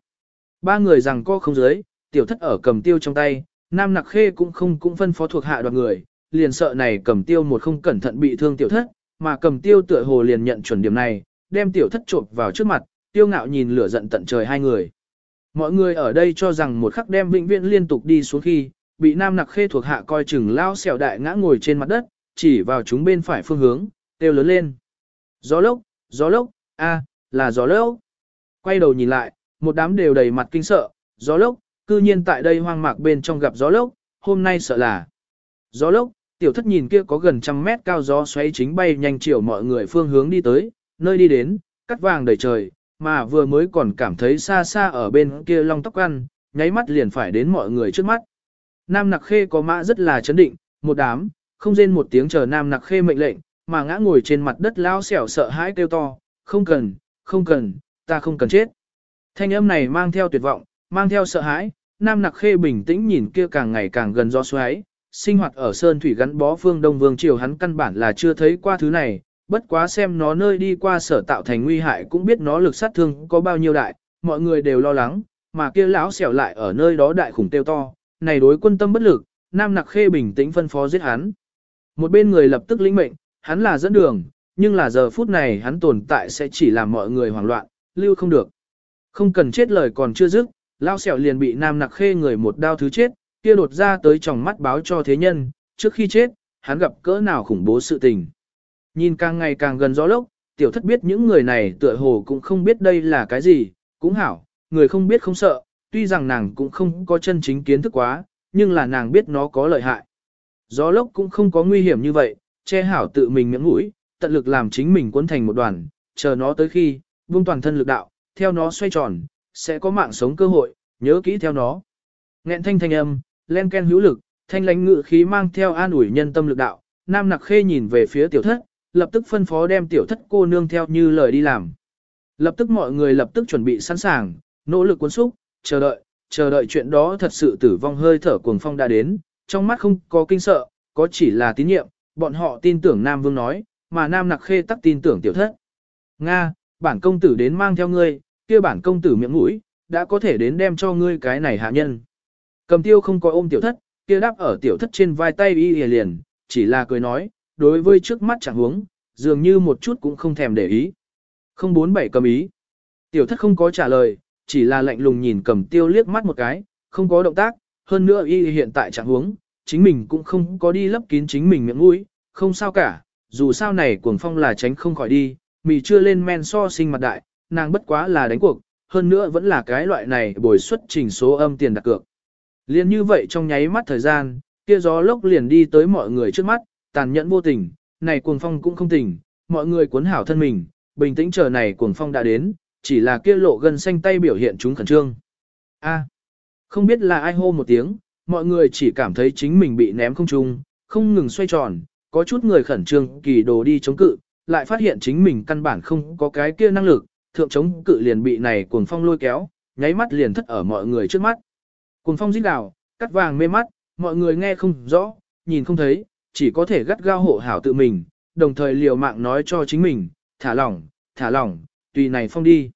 Ba người rằng co không giới, tiểu thất ở cầm tiêu trong tay, nam nặc khê cũng không cũng phân phó thuộc hạ đoàn người, liền sợ này cầm tiêu một không cẩn thận bị thương tiểu thất, mà cầm tiêu tựa hồ liền nhận chuẩn điểm này, đem tiểu thất trộm vào trước mặt, tiêu ngạo nhìn lửa giận tận trời hai người. Mọi người ở đây cho rằng một khắc đem vĩnh viễn liên tục đi xuống khi, bị nam nặc khê thuộc hạ coi chừng lao xẻo đại ngã ngồi trên mặt đất, chỉ vào chúng bên phải phương hướng, tiêu lớn lên. Gió lốc, gió lốc, a, là gió lốc. Quay đầu nhìn lại, một đám đều đầy mặt kinh sợ, gió lốc, cư nhiên tại đây hoang mạc bên trong gặp gió lốc, hôm nay sợ là. Gió lốc, tiểu thất nhìn kia có gần trăm mét cao gió xoáy chính bay nhanh chiều mọi người phương hướng đi tới, nơi đi đến, cắt vàng đầy trời, mà vừa mới còn cảm thấy xa xa ở bên kia long tóc ăn, nháy mắt liền phải đến mọi người trước mắt. Nam nặc khê có mã rất là chấn định, một đám, không rên một tiếng chờ nam nặc khê mệnh lệnh, mà ngã ngồi trên mặt đất lao xẻo sợ hãi kêu to, không cần, không cần, ta không cần chết. Thanh âm này mang theo tuyệt vọng, mang theo sợ hãi, nam nặc khê bình tĩnh nhìn kia càng ngày càng gần gió xoáy, sinh hoạt ở sơn thủy gắn bó phương Đông Vương Triều hắn căn bản là chưa thấy qua thứ này, bất quá xem nó nơi đi qua sở tạo thành nguy hại cũng biết nó lực sát thương có bao nhiêu đại, mọi người đều lo lắng, mà kia lão xẻo lại ở nơi đó đại khủng tiêu to, này đối quân tâm bất lực, Nam Nặc Khê bình tĩnh phân phó giết hắn. Một bên người lập tức lĩnh mệnh, hắn là dẫn đường, nhưng là giờ phút này hắn tồn tại sẽ chỉ làm mọi người hoảng loạn, lưu không được. Không cần chết lời còn chưa dứt, lão xẻo liền bị Nam Nặc Khê người một đao thứ chết, kia đột ra tới trong mắt báo cho thế nhân, trước khi chết, hắn gặp cỡ nào khủng bố sự tình. Nhìn càng ngày càng gần gió lốc, tiểu thất biết những người này tựa hồ cũng không biết đây là cái gì, cũng hảo, người không biết không sợ, tuy rằng nàng cũng không có chân chính kiến thức quá, nhưng là nàng biết nó có lợi hại. Gió lốc cũng không có nguy hiểm như vậy, che hảo tự mình miệng mũi, tận lực làm chính mình cuốn thành một đoàn, chờ nó tới khi, buông toàn thân lực đạo, theo nó xoay tròn, sẽ có mạng sống cơ hội, nhớ kỹ theo nó. Nghẹn thanh thanh âm, len ken hữu lực, thanh lãnh ngự khí mang theo an ủi nhân tâm lực đạo, nam nặc khê nhìn về phía tiểu thất, lập tức phân phó đem tiểu thất cô nương theo như lời đi làm. Lập tức mọi người lập tức chuẩn bị sẵn sàng, nỗ lực cuốn xúc, chờ đợi, chờ đợi chuyện đó thật sự tử vong hơi thở cuồng phong đã đến, trong mắt không có kinh sợ, có chỉ là tín nhiệm, bọn họ tin tưởng Nam Vương nói, mà Nam Nặc Khê tắc tin tưởng tiểu thất. Nga, bản công tử đến mang theo ngươi, kia bản công tử miệng mũi, đã có thể đến đem cho ngươi cái này hạ nhân. Cầm tiêu không có ôm tiểu thất, kia đáp ở tiểu thất trên vai tay y liền, chỉ là cười nói, đối với trước mắt chẳng huống, dường như một chút cũng không thèm để ý. Không bốn bảy cầm ý. Tiểu thất không có trả lời, chỉ là lạnh lùng nhìn cầm tiêu liếc mắt một cái, không có động tác, hơn nữa y hiện tại chẳng huống, chính mình cũng không có đi lấp kín chính mình miệng mũi, không sao cả, dù sao này cuồng phong là tránh không khỏi đi, mì chưa lên men so sinh mặt đại, nàng bất quá là đánh cuộc, hơn nữa vẫn là cái loại này bồi xuất trình số âm tiền đặt cược. Liên như vậy trong nháy mắt thời gian, kia gió lốc liền đi tới mọi người trước mắt, tàn nhẫn vô tình, này cuồng phong cũng không tình, mọi người cuốn hảo thân mình, bình tĩnh chờ này cuồng phong đã đến, chỉ là kia lộ gần xanh tay biểu hiện chúng khẩn trương. A, không biết là ai hô một tiếng, mọi người chỉ cảm thấy chính mình bị ném không trung, không ngừng xoay tròn, có chút người khẩn trương kỳ đồ đi chống cự, lại phát hiện chính mình căn bản không có cái kia năng lực, thượng chống cự liền bị này cuồng phong lôi kéo, nháy mắt liền thất ở mọi người trước mắt. Cuồng phong rít đảo, cắt vàng mê mắt, mọi người nghe không rõ, nhìn không thấy, chỉ có thể gắt gao hộ hảo tự mình, đồng thời liều mạng nói cho chính mình, thả lỏng, thả lỏng, tùy này phong đi.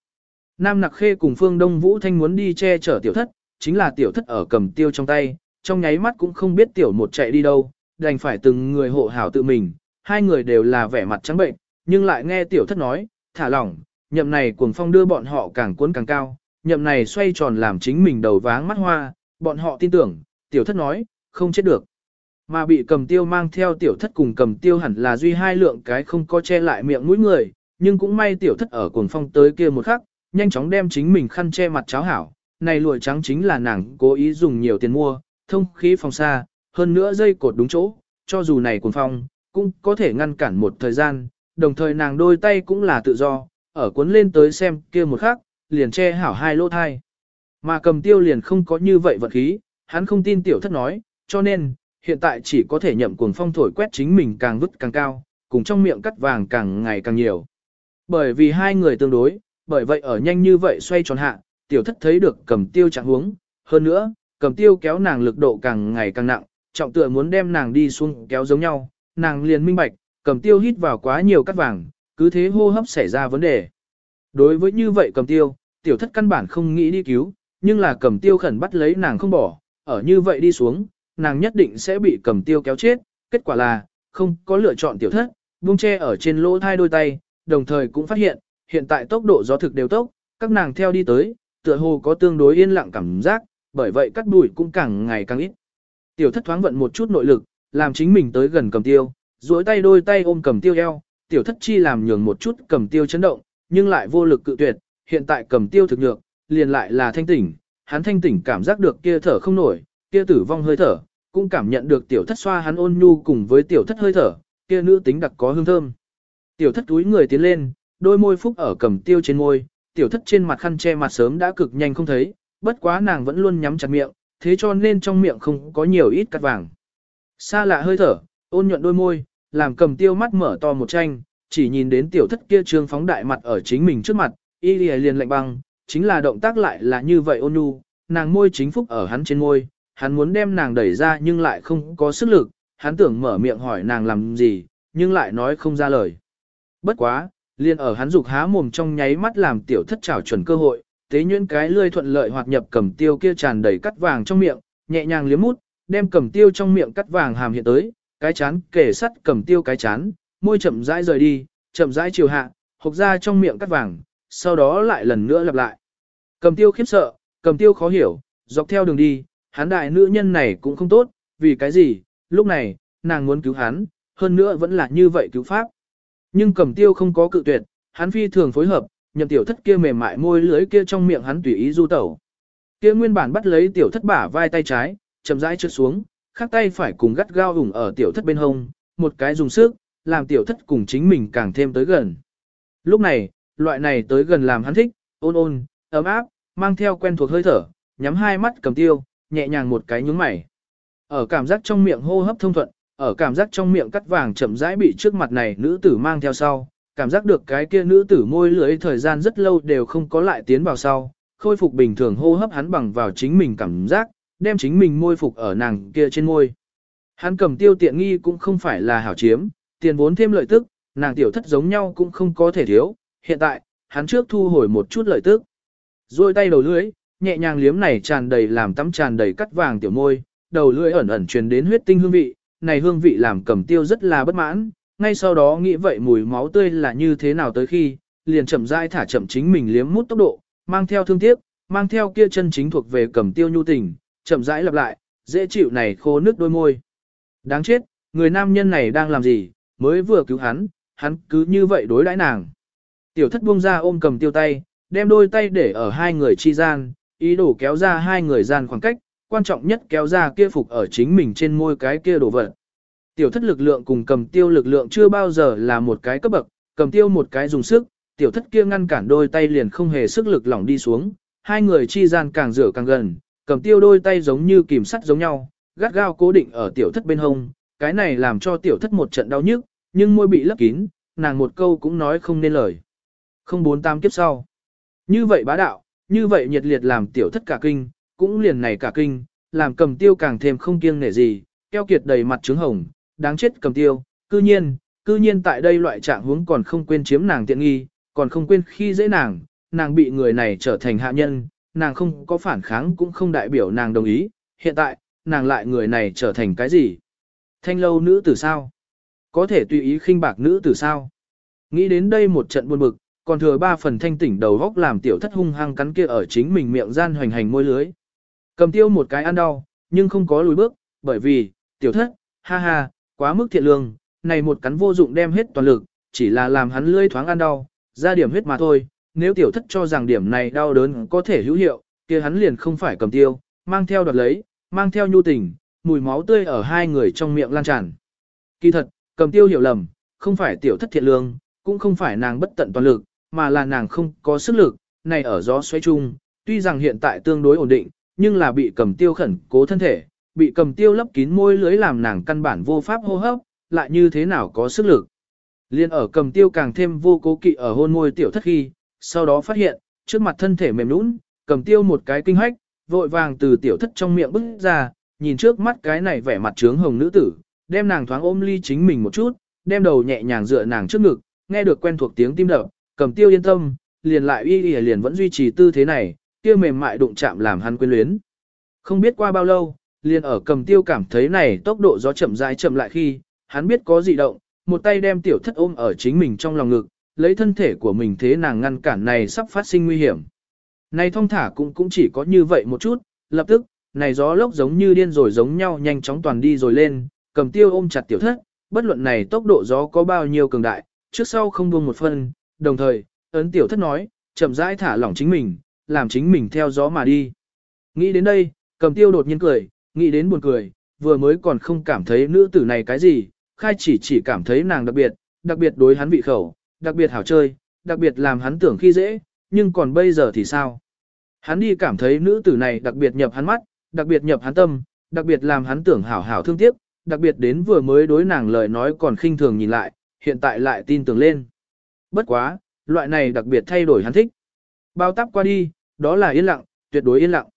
Nam Nặc Khê cùng Phương Đông Vũ Thanh muốn đi che chở tiểu thất, chính là tiểu thất ở cầm tiêu trong tay, trong nháy mắt cũng không biết tiểu một chạy đi đâu, đành phải từng người hộ hảo tự mình, hai người đều là vẻ mặt trắng bệnh, nhưng lại nghe tiểu thất nói, thả lỏng, nhậm này cuồng phong đưa bọn họ càng cuốn càng cao, nhậm này xoay tròn làm chính mình đầu váng mắt hoa, bọn họ tin tưởng, tiểu thất nói, không chết được. Mà bị cầm tiêu mang theo tiểu thất cùng cầm tiêu hẳn là duy hai lượng cái không có che lại miệng mũi người, nhưng cũng may tiểu thất ở cuồng phong tới kia một khắc, nhanh chóng đem chính mình khăn che mặt cháo hảo. Này lụa trắng chính là nàng cố ý dùng nhiều tiền mua, thông khí phòng xa, hơn nữa dây cột đúng chỗ, cho dù này cuồng phong, cũng có thể ngăn cản một thời gian, đồng thời nàng đôi tay cũng là tự do, ở cuốn lên tới xem kia một khắc, liền che hảo hai lỗ thai. Mà cầm tiêu liền không có như vậy vật khí, hắn không tin tiểu thất nói, cho nên, hiện tại chỉ có thể nhậm cuồng phong thổi quét chính mình càng vứt càng cao, cùng trong miệng cắt vàng càng ngày càng nhiều. Bởi vì hai người tương đối, bởi vậy ở nhanh như vậy xoay tròn hạ, tiểu thất thấy được cầm tiêu trạng huống, hơn nữa, cầm tiêu kéo nàng lực độ càng ngày càng nặng, trọng tựa muốn đem nàng đi xuống kéo giống nhau, nàng liền minh bạch, cầm tiêu hít vào quá nhiều cắt vàng, cứ thế hô hấp xảy ra vấn đề. Đối với như vậy cầm tiêu, tiểu thất căn bản không nghĩ đi cứu, nhưng là cầm tiêu khẩn bắt lấy nàng không bỏ, ở như vậy đi xuống, nàng nhất định sẽ bị cầm tiêu kéo chết, kết quả là, không có lựa chọn tiểu thất, buông che ở trên lỗ thai đôi tay, đồng thời cũng phát hiện, hiện tại tốc độ gió thực đều tốc, các nàng theo đi tới, tựa hồ có tương đối yên lặng cảm giác, bởi vậy cắt đuổi cũng càng ngày càng ít. Tiểu thất thoáng vận một chút nội lực, làm chính mình tới gần cầm tiêu, duỗi tay đôi tay ôm cầm tiêu eo, tiểu thất chi làm nhường một chút cầm tiêu chấn động, nhưng lại vô lực cự tuyệt, hiện tại cầm tiêu thực nhược, liền lại là thanh tỉnh, hắn thanh tỉnh cảm giác được kia thở không nổi, kia tử vong hơi thở, cũng cảm nhận được tiểu thất xoa hắn ôn nhu cùng với tiểu thất hơi thở, kia nữ tính đặc có hương thơm. Tiểu thất túi người tiến lên, đôi môi phúc ở cầm tiêu trên môi, tiểu thất trên mặt khăn che mặt sớm đã cực nhanh không thấy, bất quá nàng vẫn luôn nhắm chặt miệng, thế cho nên trong miệng không có nhiều ít cắt vàng. Xa lạ hơi thở, ôn nhuận đôi môi, làm cầm tiêu mắt mở to một tranh, chỉ nhìn đến tiểu thất kia trương phóng đại mặt ở chính mình trước mặt, y liền lạnh băng, chính là động tác lại là như vậy ôn nhu, nàng môi chính phúc ở hắn trên môi, hắn muốn đem nàng đẩy ra nhưng lại không có sức lực, hắn tưởng mở miệng hỏi nàng làm gì, nhưng lại nói không ra lời. Bất quá, liền ở hắn dục há mồm trong nháy mắt làm tiểu thất trảo chuẩn cơ hội, tế nhuyễn cái lươi thuận lợi hoạt nhập cầm tiêu kia tràn đầy cắt vàng trong miệng, nhẹ nhàng liếm mút, đem cầm tiêu trong miệng cắt vàng hàm hiện tới, cái chán kể sắt cầm tiêu cái chán, môi chậm rãi rời đi, chậm rãi chiều hạ, hộc ra trong miệng cắt vàng, sau đó lại lần nữa lặp lại. Cầm tiêu khiếp sợ, cầm tiêu khó hiểu, dọc theo đường đi, hắn đại nữ nhân này cũng không tốt, vì cái gì, lúc này, nàng muốn cứu hắn, hơn nữa vẫn là như vậy cứu pháp. Nhưng cầm tiêu không có cự tuyệt, hắn phi thường phối hợp, nhậm tiểu thất kia mềm mại môi lưới kia trong miệng hắn tùy ý du tẩu. Kia nguyên bản bắt lấy tiểu thất bả vai tay trái, chậm rãi trượt xuống, khác tay phải cùng gắt gao ủng ở tiểu thất bên hông, một cái dùng sức, làm tiểu thất cùng chính mình càng thêm tới gần. Lúc này, loại này tới gần làm hắn thích, ôn ôn, ấm áp, mang theo quen thuộc hơi thở, nhắm hai mắt cầm tiêu, nhẹ nhàng một cái nhúng mày. Ở cảm giác trong miệng hô hấp thông thuận, ở cảm giác trong miệng cắt vàng chậm rãi bị trước mặt này nữ tử mang theo sau, cảm giác được cái kia nữ tử môi lưới thời gian rất lâu đều không có lại tiến vào sau, khôi phục bình thường hô hấp hắn bằng vào chính mình cảm giác, đem chính mình môi phục ở nàng kia trên môi. Hắn cầm tiêu tiện nghi cũng không phải là hảo chiếm, tiền vốn thêm lợi tức, nàng tiểu thất giống nhau cũng không có thể thiếu, hiện tại, hắn trước thu hồi một chút lợi tức. Rồi tay đầu lưỡi, nhẹ nhàng liếm này tràn đầy làm tắm tràn đầy cắt vàng tiểu môi, đầu lưỡi ẩn ẩn truyền đến huyết tinh hương vị, này hương vị làm cầm tiêu rất là bất mãn, ngay sau đó nghĩ vậy mùi máu tươi là như thế nào tới khi, liền chậm rãi thả chậm chính mình liếm mút tốc độ, mang theo thương tiếc, mang theo kia chân chính thuộc về cầm tiêu nhu tình, chậm rãi lặp lại, dễ chịu này khô nước đôi môi. Đáng chết, người nam nhân này đang làm gì, mới vừa cứu hắn, hắn cứ như vậy đối đãi nàng. Tiểu thất buông ra ôm cầm tiêu tay, đem đôi tay để ở hai người chi gian, ý đồ kéo ra hai người gian khoảng cách, quan trọng nhất kéo ra kia phục ở chính mình trên môi cái kia đồ vật. Tiểu thất lực lượng cùng cầm tiêu lực lượng chưa bao giờ là một cái cấp bậc, cầm tiêu một cái dùng sức, tiểu thất kia ngăn cản đôi tay liền không hề sức lực lỏng đi xuống, hai người chi gian càng rửa càng gần, cầm tiêu đôi tay giống như kìm sắt giống nhau, gắt gao cố định ở tiểu thất bên hông, cái này làm cho tiểu thất một trận đau nhức, nhưng môi bị lấp kín, nàng một câu cũng nói không nên lời. Không bốn tam kiếp sau. Như vậy bá đạo, như vậy nhiệt liệt làm tiểu thất cả kinh, cũng liền này cả kinh, làm cầm tiêu càng thêm không kiêng nể gì, keo kiệt đầy mặt trứng hồng, đáng chết cầm tiêu, cư nhiên, cư nhiên tại đây loại trạng huống còn không quên chiếm nàng tiện nghi, còn không quên khi dễ nàng, nàng bị người này trở thành hạ nhân, nàng không có phản kháng cũng không đại biểu nàng đồng ý, hiện tại, nàng lại người này trở thành cái gì? Thanh lâu nữ tử sao? Có thể tùy ý khinh bạc nữ tử sao? Nghĩ đến đây một trận buồn bực, còn thừa ba phần thanh tỉnh đầu góc làm tiểu thất hung hăng cắn kia ở chính mình miệng gian hoành hành môi lưới. Cầm tiêu một cái ăn đau, nhưng không có lùi bước, bởi vì, tiểu thất, ha ha, quá mức thiện lương, này một cắn vô dụng đem hết toàn lực, chỉ là làm hắn lưỡi thoáng ăn đau, ra điểm huyết mà thôi, nếu tiểu thất cho rằng điểm này đau đớn có thể hữu hiệu, kia hắn liền không phải cầm tiêu, mang theo đoạt lấy, mang theo nhu tình, mùi máu tươi ở hai người trong miệng lan tràn. Kỳ thật, cầm tiêu hiểu lầm, không phải tiểu thất thiện lương, cũng không phải nàng bất tận toàn lực, mà là nàng không có sức lực, này ở gió xoay chung, tuy rằng hiện tại tương đối ổn định, nhưng là bị cầm tiêu khẩn cố thân thể, bị cầm tiêu lấp kín môi lưới làm nàng căn bản vô pháp hô hấp, lại như thế nào có sức lực. Liên ở cầm tiêu càng thêm vô cố kỵ ở hôn môi tiểu thất khi, sau đó phát hiện, trước mặt thân thể mềm nũng, cầm tiêu một cái kinh hách, vội vàng từ tiểu thất trong miệng bứt ra, nhìn trước mắt cái này vẻ mặt trướng hồng nữ tử, đem nàng thoáng ôm ly chính mình một chút, đem đầu nhẹ nhàng dựa nàng trước ngực, nghe được quen thuộc tiếng tim đập, cầm tiêu yên tâm, liền lại y y liền vẫn duy trì tư thế này, kia mềm mại đụng chạm làm hắn quyến luyến. Không biết qua bao lâu, liền ở cầm tiêu cảm thấy này tốc độ gió chậm rãi chậm lại khi, hắn biết có dị động, một tay đem tiểu thất ôm ở chính mình trong lòng ngực, lấy thân thể của mình thế nàng ngăn cản này sắp phát sinh nguy hiểm. Này thông thả cũng cũng chỉ có như vậy một chút, lập tức, này gió lốc giống như điên rồi giống nhau nhanh chóng toàn đi rồi lên, cầm tiêu ôm chặt tiểu thất, bất luận này tốc độ gió có bao nhiêu cường đại, trước sau không buông một phân, đồng thời, ấn tiểu thất nói, chậm rãi thả lỏng chính mình, làm chính mình theo gió mà đi. Nghĩ đến đây, cầm tiêu đột nhiên cười, nghĩ đến buồn cười, vừa mới còn không cảm thấy nữ tử này cái gì, khai chỉ chỉ cảm thấy nàng đặc biệt, đặc biệt đối hắn vị khẩu, đặc biệt hảo chơi, đặc biệt làm hắn tưởng khi dễ, nhưng còn bây giờ thì sao? Hắn đi cảm thấy nữ tử này đặc biệt nhập hắn mắt, đặc biệt nhập hắn tâm, đặc biệt làm hắn tưởng hảo hảo thương tiếc, đặc biệt đến vừa mới đối nàng lời nói còn khinh thường nhìn lại, hiện tại lại tin tưởng lên. Bất quá, loại này đặc biệt thay đổi hắn thích. Bao tắp qua đi, đó là yên lặng, tuyệt đối yên lặng.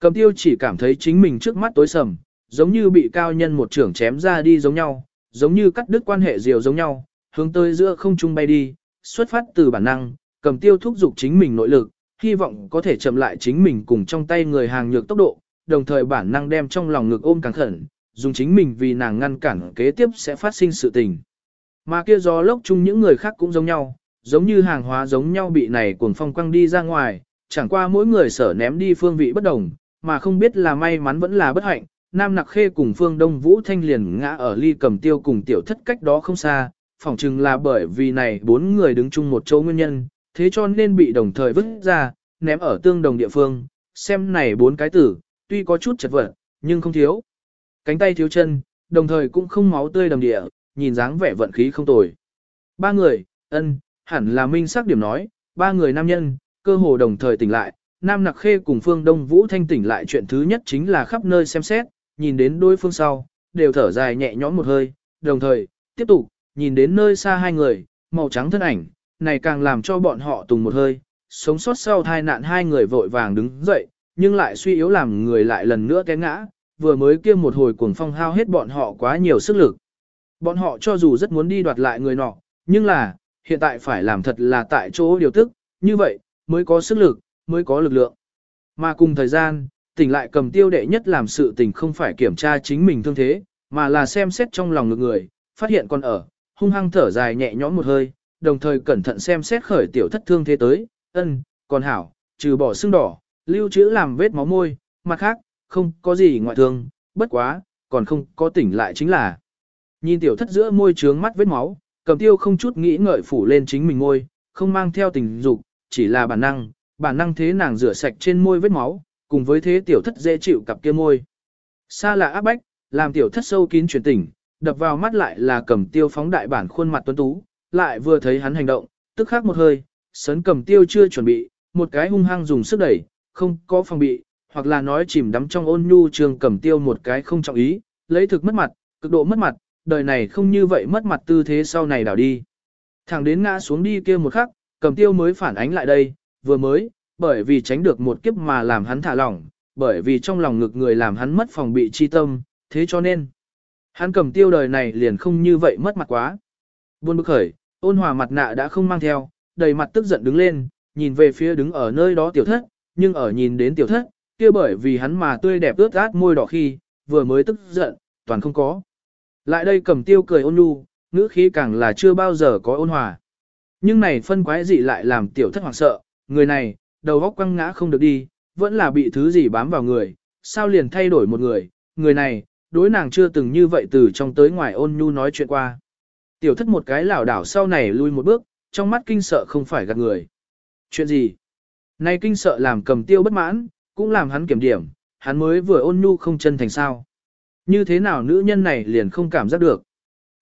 Cầm tiêu chỉ cảm thấy chính mình trước mắt tối sầm, giống như bị cao nhân một trưởng chém ra đi giống nhau, giống như cắt đứt quan hệ diều giống nhau, hướng tới giữa không trung bay đi, xuất phát từ bản năng, cầm tiêu thúc giục chính mình nội lực, hy vọng có thể chậm lại chính mình cùng trong tay người hàng nhược tốc độ, đồng thời bản năng đem trong lòng ngực ôm càng khẩn, dùng chính mình vì nàng ngăn cản kế tiếp sẽ phát sinh sự tình. Mà kia gió lốc chung những người khác cũng giống nhau, giống như hàng hóa giống nhau bị này cuồng phong quăng đi ra ngoài, chẳng qua mỗi người sở ném đi phương vị bất đồng, mà không biết là may mắn vẫn là bất hạnh. Nam Nặc Khê cùng Phương Đông Vũ Thanh liền ngã ở ly cầm tiêu cùng tiểu thất cách đó không xa, phỏng chừng là bởi vì này bốn người đứng chung một chỗ nguyên nhân, thế cho nên bị đồng thời vứt ra, ném ở tương đồng địa phương, xem này bốn cái tử, tuy có chút chật vật, nhưng không thiếu. Cánh tay thiếu chân, đồng thời cũng không máu tươi đầm địa, nhìn dáng vẻ vận khí không tồi. Ba người, ân, hẳn là minh xác điểm nói, ba người nam nhân, cơ hồ đồng thời tỉnh lại, Nam Nặc Khê cùng Phương Đông Vũ Thanh tỉnh lại chuyện thứ nhất chính là khắp nơi xem xét, nhìn đến đối phương sau, đều thở dài nhẹ nhõm một hơi, đồng thời, tiếp tục, nhìn đến nơi xa hai người, màu trắng thân ảnh, này càng làm cho bọn họ tùng một hơi, sống sót sau tai nạn hai người vội vàng đứng dậy, nhưng lại suy yếu làm người lại lần nữa té ngã, vừa mới kia một hồi cuồng phong hao hết bọn họ quá nhiều sức lực. Bọn họ cho dù rất muốn đi đoạt lại người nọ, nhưng là, hiện tại phải làm thật là tại chỗ điều tức, như vậy, mới có sức lực, mới có lực lượng. Mà cùng thời gian, tỉnh lại cầm tiêu đệ nhất làm sự tình không phải kiểm tra chính mình thương thế, mà là xem xét trong lòng ngược người, phát hiện còn ở, hung hăng thở dài nhẹ nhõm một hơi, đồng thời cẩn thận xem xét khởi tiểu thất thương thế tới, ân, còn hảo, trừ bỏ xương đỏ, lưu trữ làm vết máu môi, mặt khác, không có gì ngoại thương, bất quá, còn không có tỉnh lại chính là. Nhìn tiểu thất giữa môi trướng mắt vết máu, cầm tiêu không chút nghĩ ngợi phủ lên chính mình môi, không mang theo tình dục, chỉ là bản năng, bản năng thế nàng rửa sạch trên môi vết máu, cùng với thế tiểu thất dễ chịu cặp kia môi. Xa là áp bách, làm tiểu thất sâu kín chuyển tỉnh, đập vào mắt lại là cầm tiêu phóng đại bản khuôn mặt tuấn tú, lại vừa thấy hắn hành động, tức khắc một hơi, sấn cầm tiêu chưa chuẩn bị, một cái hung hăng dùng sức đẩy, không có phòng bị, hoặc là nói chìm đắm trong ôn nhu trường cầm tiêu một cái không trọng ý, lấy thực mất mặt, cực độ mất mặt, đời này không như vậy mất mặt tư thế sau này đảo đi. Thẳng đến ngã xuống đi kia một khắc, cầm tiêu mới phản ánh lại đây, vừa mới, bởi vì tránh được một kiếp mà làm hắn thả lỏng, bởi vì trong lòng ngực người làm hắn mất phòng bị chi tâm, thế cho nên, hắn cầm tiêu đời này liền không như vậy mất mặt quá. Buôn bức khởi, ôn hòa mặt nạ đã không mang theo, đầy mặt tức giận đứng lên, nhìn về phía đứng ở nơi đó tiểu thất, nhưng ở nhìn đến tiểu thất, kia bởi vì hắn mà tươi đẹp ướt át môi đỏ khi, vừa mới tức giận, toàn không có. Lại đây cầm tiêu cười ôn nhu, ngữ khí càng là chưa bao giờ có ôn hòa. Nhưng này phân quái dị lại làm tiểu thất hoảng sợ, người này, đầu góc quăng ngã không được đi, vẫn là bị thứ gì bám vào người, sao liền thay đổi một người, người này, đối nàng chưa từng như vậy từ trong tới ngoài ôn nhu nói chuyện qua. Tiểu thất một cái lảo đảo sau này lui một bước, trong mắt kinh sợ không phải gạt người. Chuyện gì? Này kinh sợ làm cầm tiêu bất mãn, cũng làm hắn kiểm điểm, hắn mới vừa ôn nhu không chân thành sao. Như thế nào nữ nhân này liền không cảm giác được.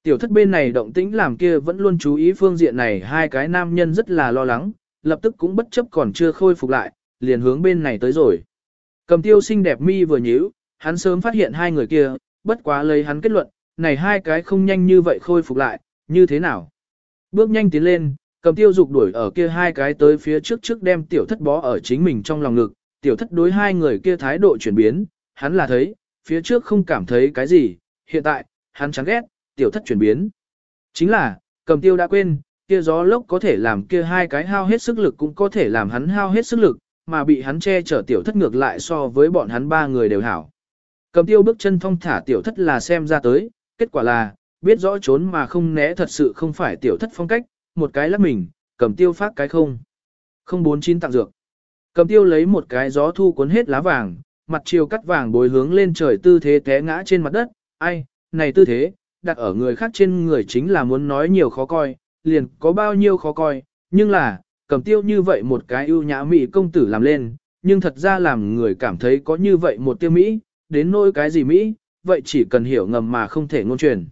Tiểu thất bên này động tĩnh làm kia vẫn luôn chú ý phương diện này hai cái nam nhân rất là lo lắng, lập tức cũng bất chấp còn chưa khôi phục lại, liền hướng bên này tới rồi. Cầm tiêu xinh đẹp mi vừa nhíu, hắn sớm phát hiện hai người kia, bất quá lấy hắn kết luận, này hai cái không nhanh như vậy khôi phục lại, như thế nào? Bước nhanh tiến lên, cầm tiêu dục đuổi ở kia hai cái tới phía trước trước đem tiểu thất bó ở chính mình trong lòng ngực, tiểu thất đối hai người kia thái độ chuyển biến, hắn là thấy, phía trước không cảm thấy cái gì, hiện tại, hắn chán ghét, tiểu thất chuyển biến. Chính là, cầm tiêu đã quên, kia gió lốc có thể làm kia hai cái hao hết sức lực cũng có thể làm hắn hao hết sức lực, mà bị hắn che chở tiểu thất ngược lại so với bọn hắn ba người đều hảo. Cầm tiêu bước chân thong thả tiểu thất là xem ra tới, kết quả là, biết rõ trốn mà không né thật sự không phải tiểu thất phong cách, một cái lắc mình, cầm tiêu phát cái không. Không bốn chín tặng dược. Cầm tiêu lấy một cái gió thu cuốn hết lá vàng, mặt chiều cắt vàng bồi hướng lên trời tư thế té ngã trên mặt đất, ai, này tư thế, đặt ở người khác trên người chính là muốn nói nhiều khó coi, liền có bao nhiêu khó coi, nhưng là, cầm tiêu như vậy một cái ưu nhã mỹ công tử làm lên, nhưng thật ra làm người cảm thấy có như vậy một tiêu Mỹ, đến nỗi cái gì Mỹ, vậy chỉ cần hiểu ngầm mà không thể ngôn truyền.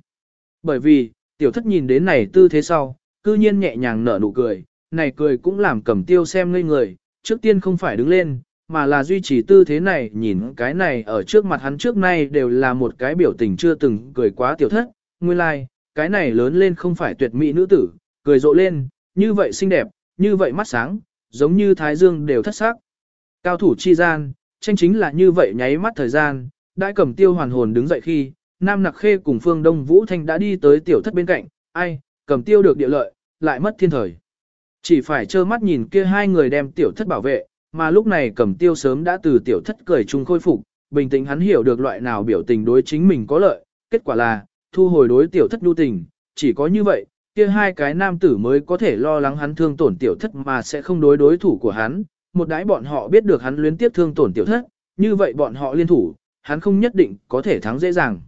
Bởi vì, tiểu thất nhìn đến này tư thế sau, cư nhiên nhẹ nhàng nở nụ cười, này cười cũng làm cầm tiêu xem ngây người, trước tiên không phải đứng lên, mà là duy trì tư thế này nhìn cái này ở trước mặt hắn trước nay đều là một cái biểu tình chưa từng cười quá tiểu thất, nguyên lai, like, cái này lớn lên không phải tuyệt mỹ nữ tử, cười rộ lên, như vậy xinh đẹp, như vậy mắt sáng, giống như thái dương đều thất sắc. Cao thủ chi gian, tranh chính là như vậy nháy mắt thời gian, đại cầm tiêu hoàn hồn đứng dậy khi, Nam Nặc Khê cùng Phương Đông Vũ Thanh đã đi tới tiểu thất bên cạnh, ai, cầm tiêu được địa lợi, lại mất thiên thời. Chỉ phải trơ mắt nhìn kia hai người đem tiểu thất bảo vệ, mà lúc này cầm tiêu sớm đã từ tiểu thất cười chung khôi phục, bình tĩnh hắn hiểu được loại nào biểu tình đối chính mình có lợi, kết quả là, thu hồi đối tiểu thất nhu tình, chỉ có như vậy, kia hai cái nam tử mới có thể lo lắng hắn thương tổn tiểu thất mà sẽ không đối đối thủ của hắn, một đái bọn họ biết được hắn luyến tiếp thương tổn tiểu thất, như vậy bọn họ liên thủ, hắn không nhất định có thể thắng dễ dàng.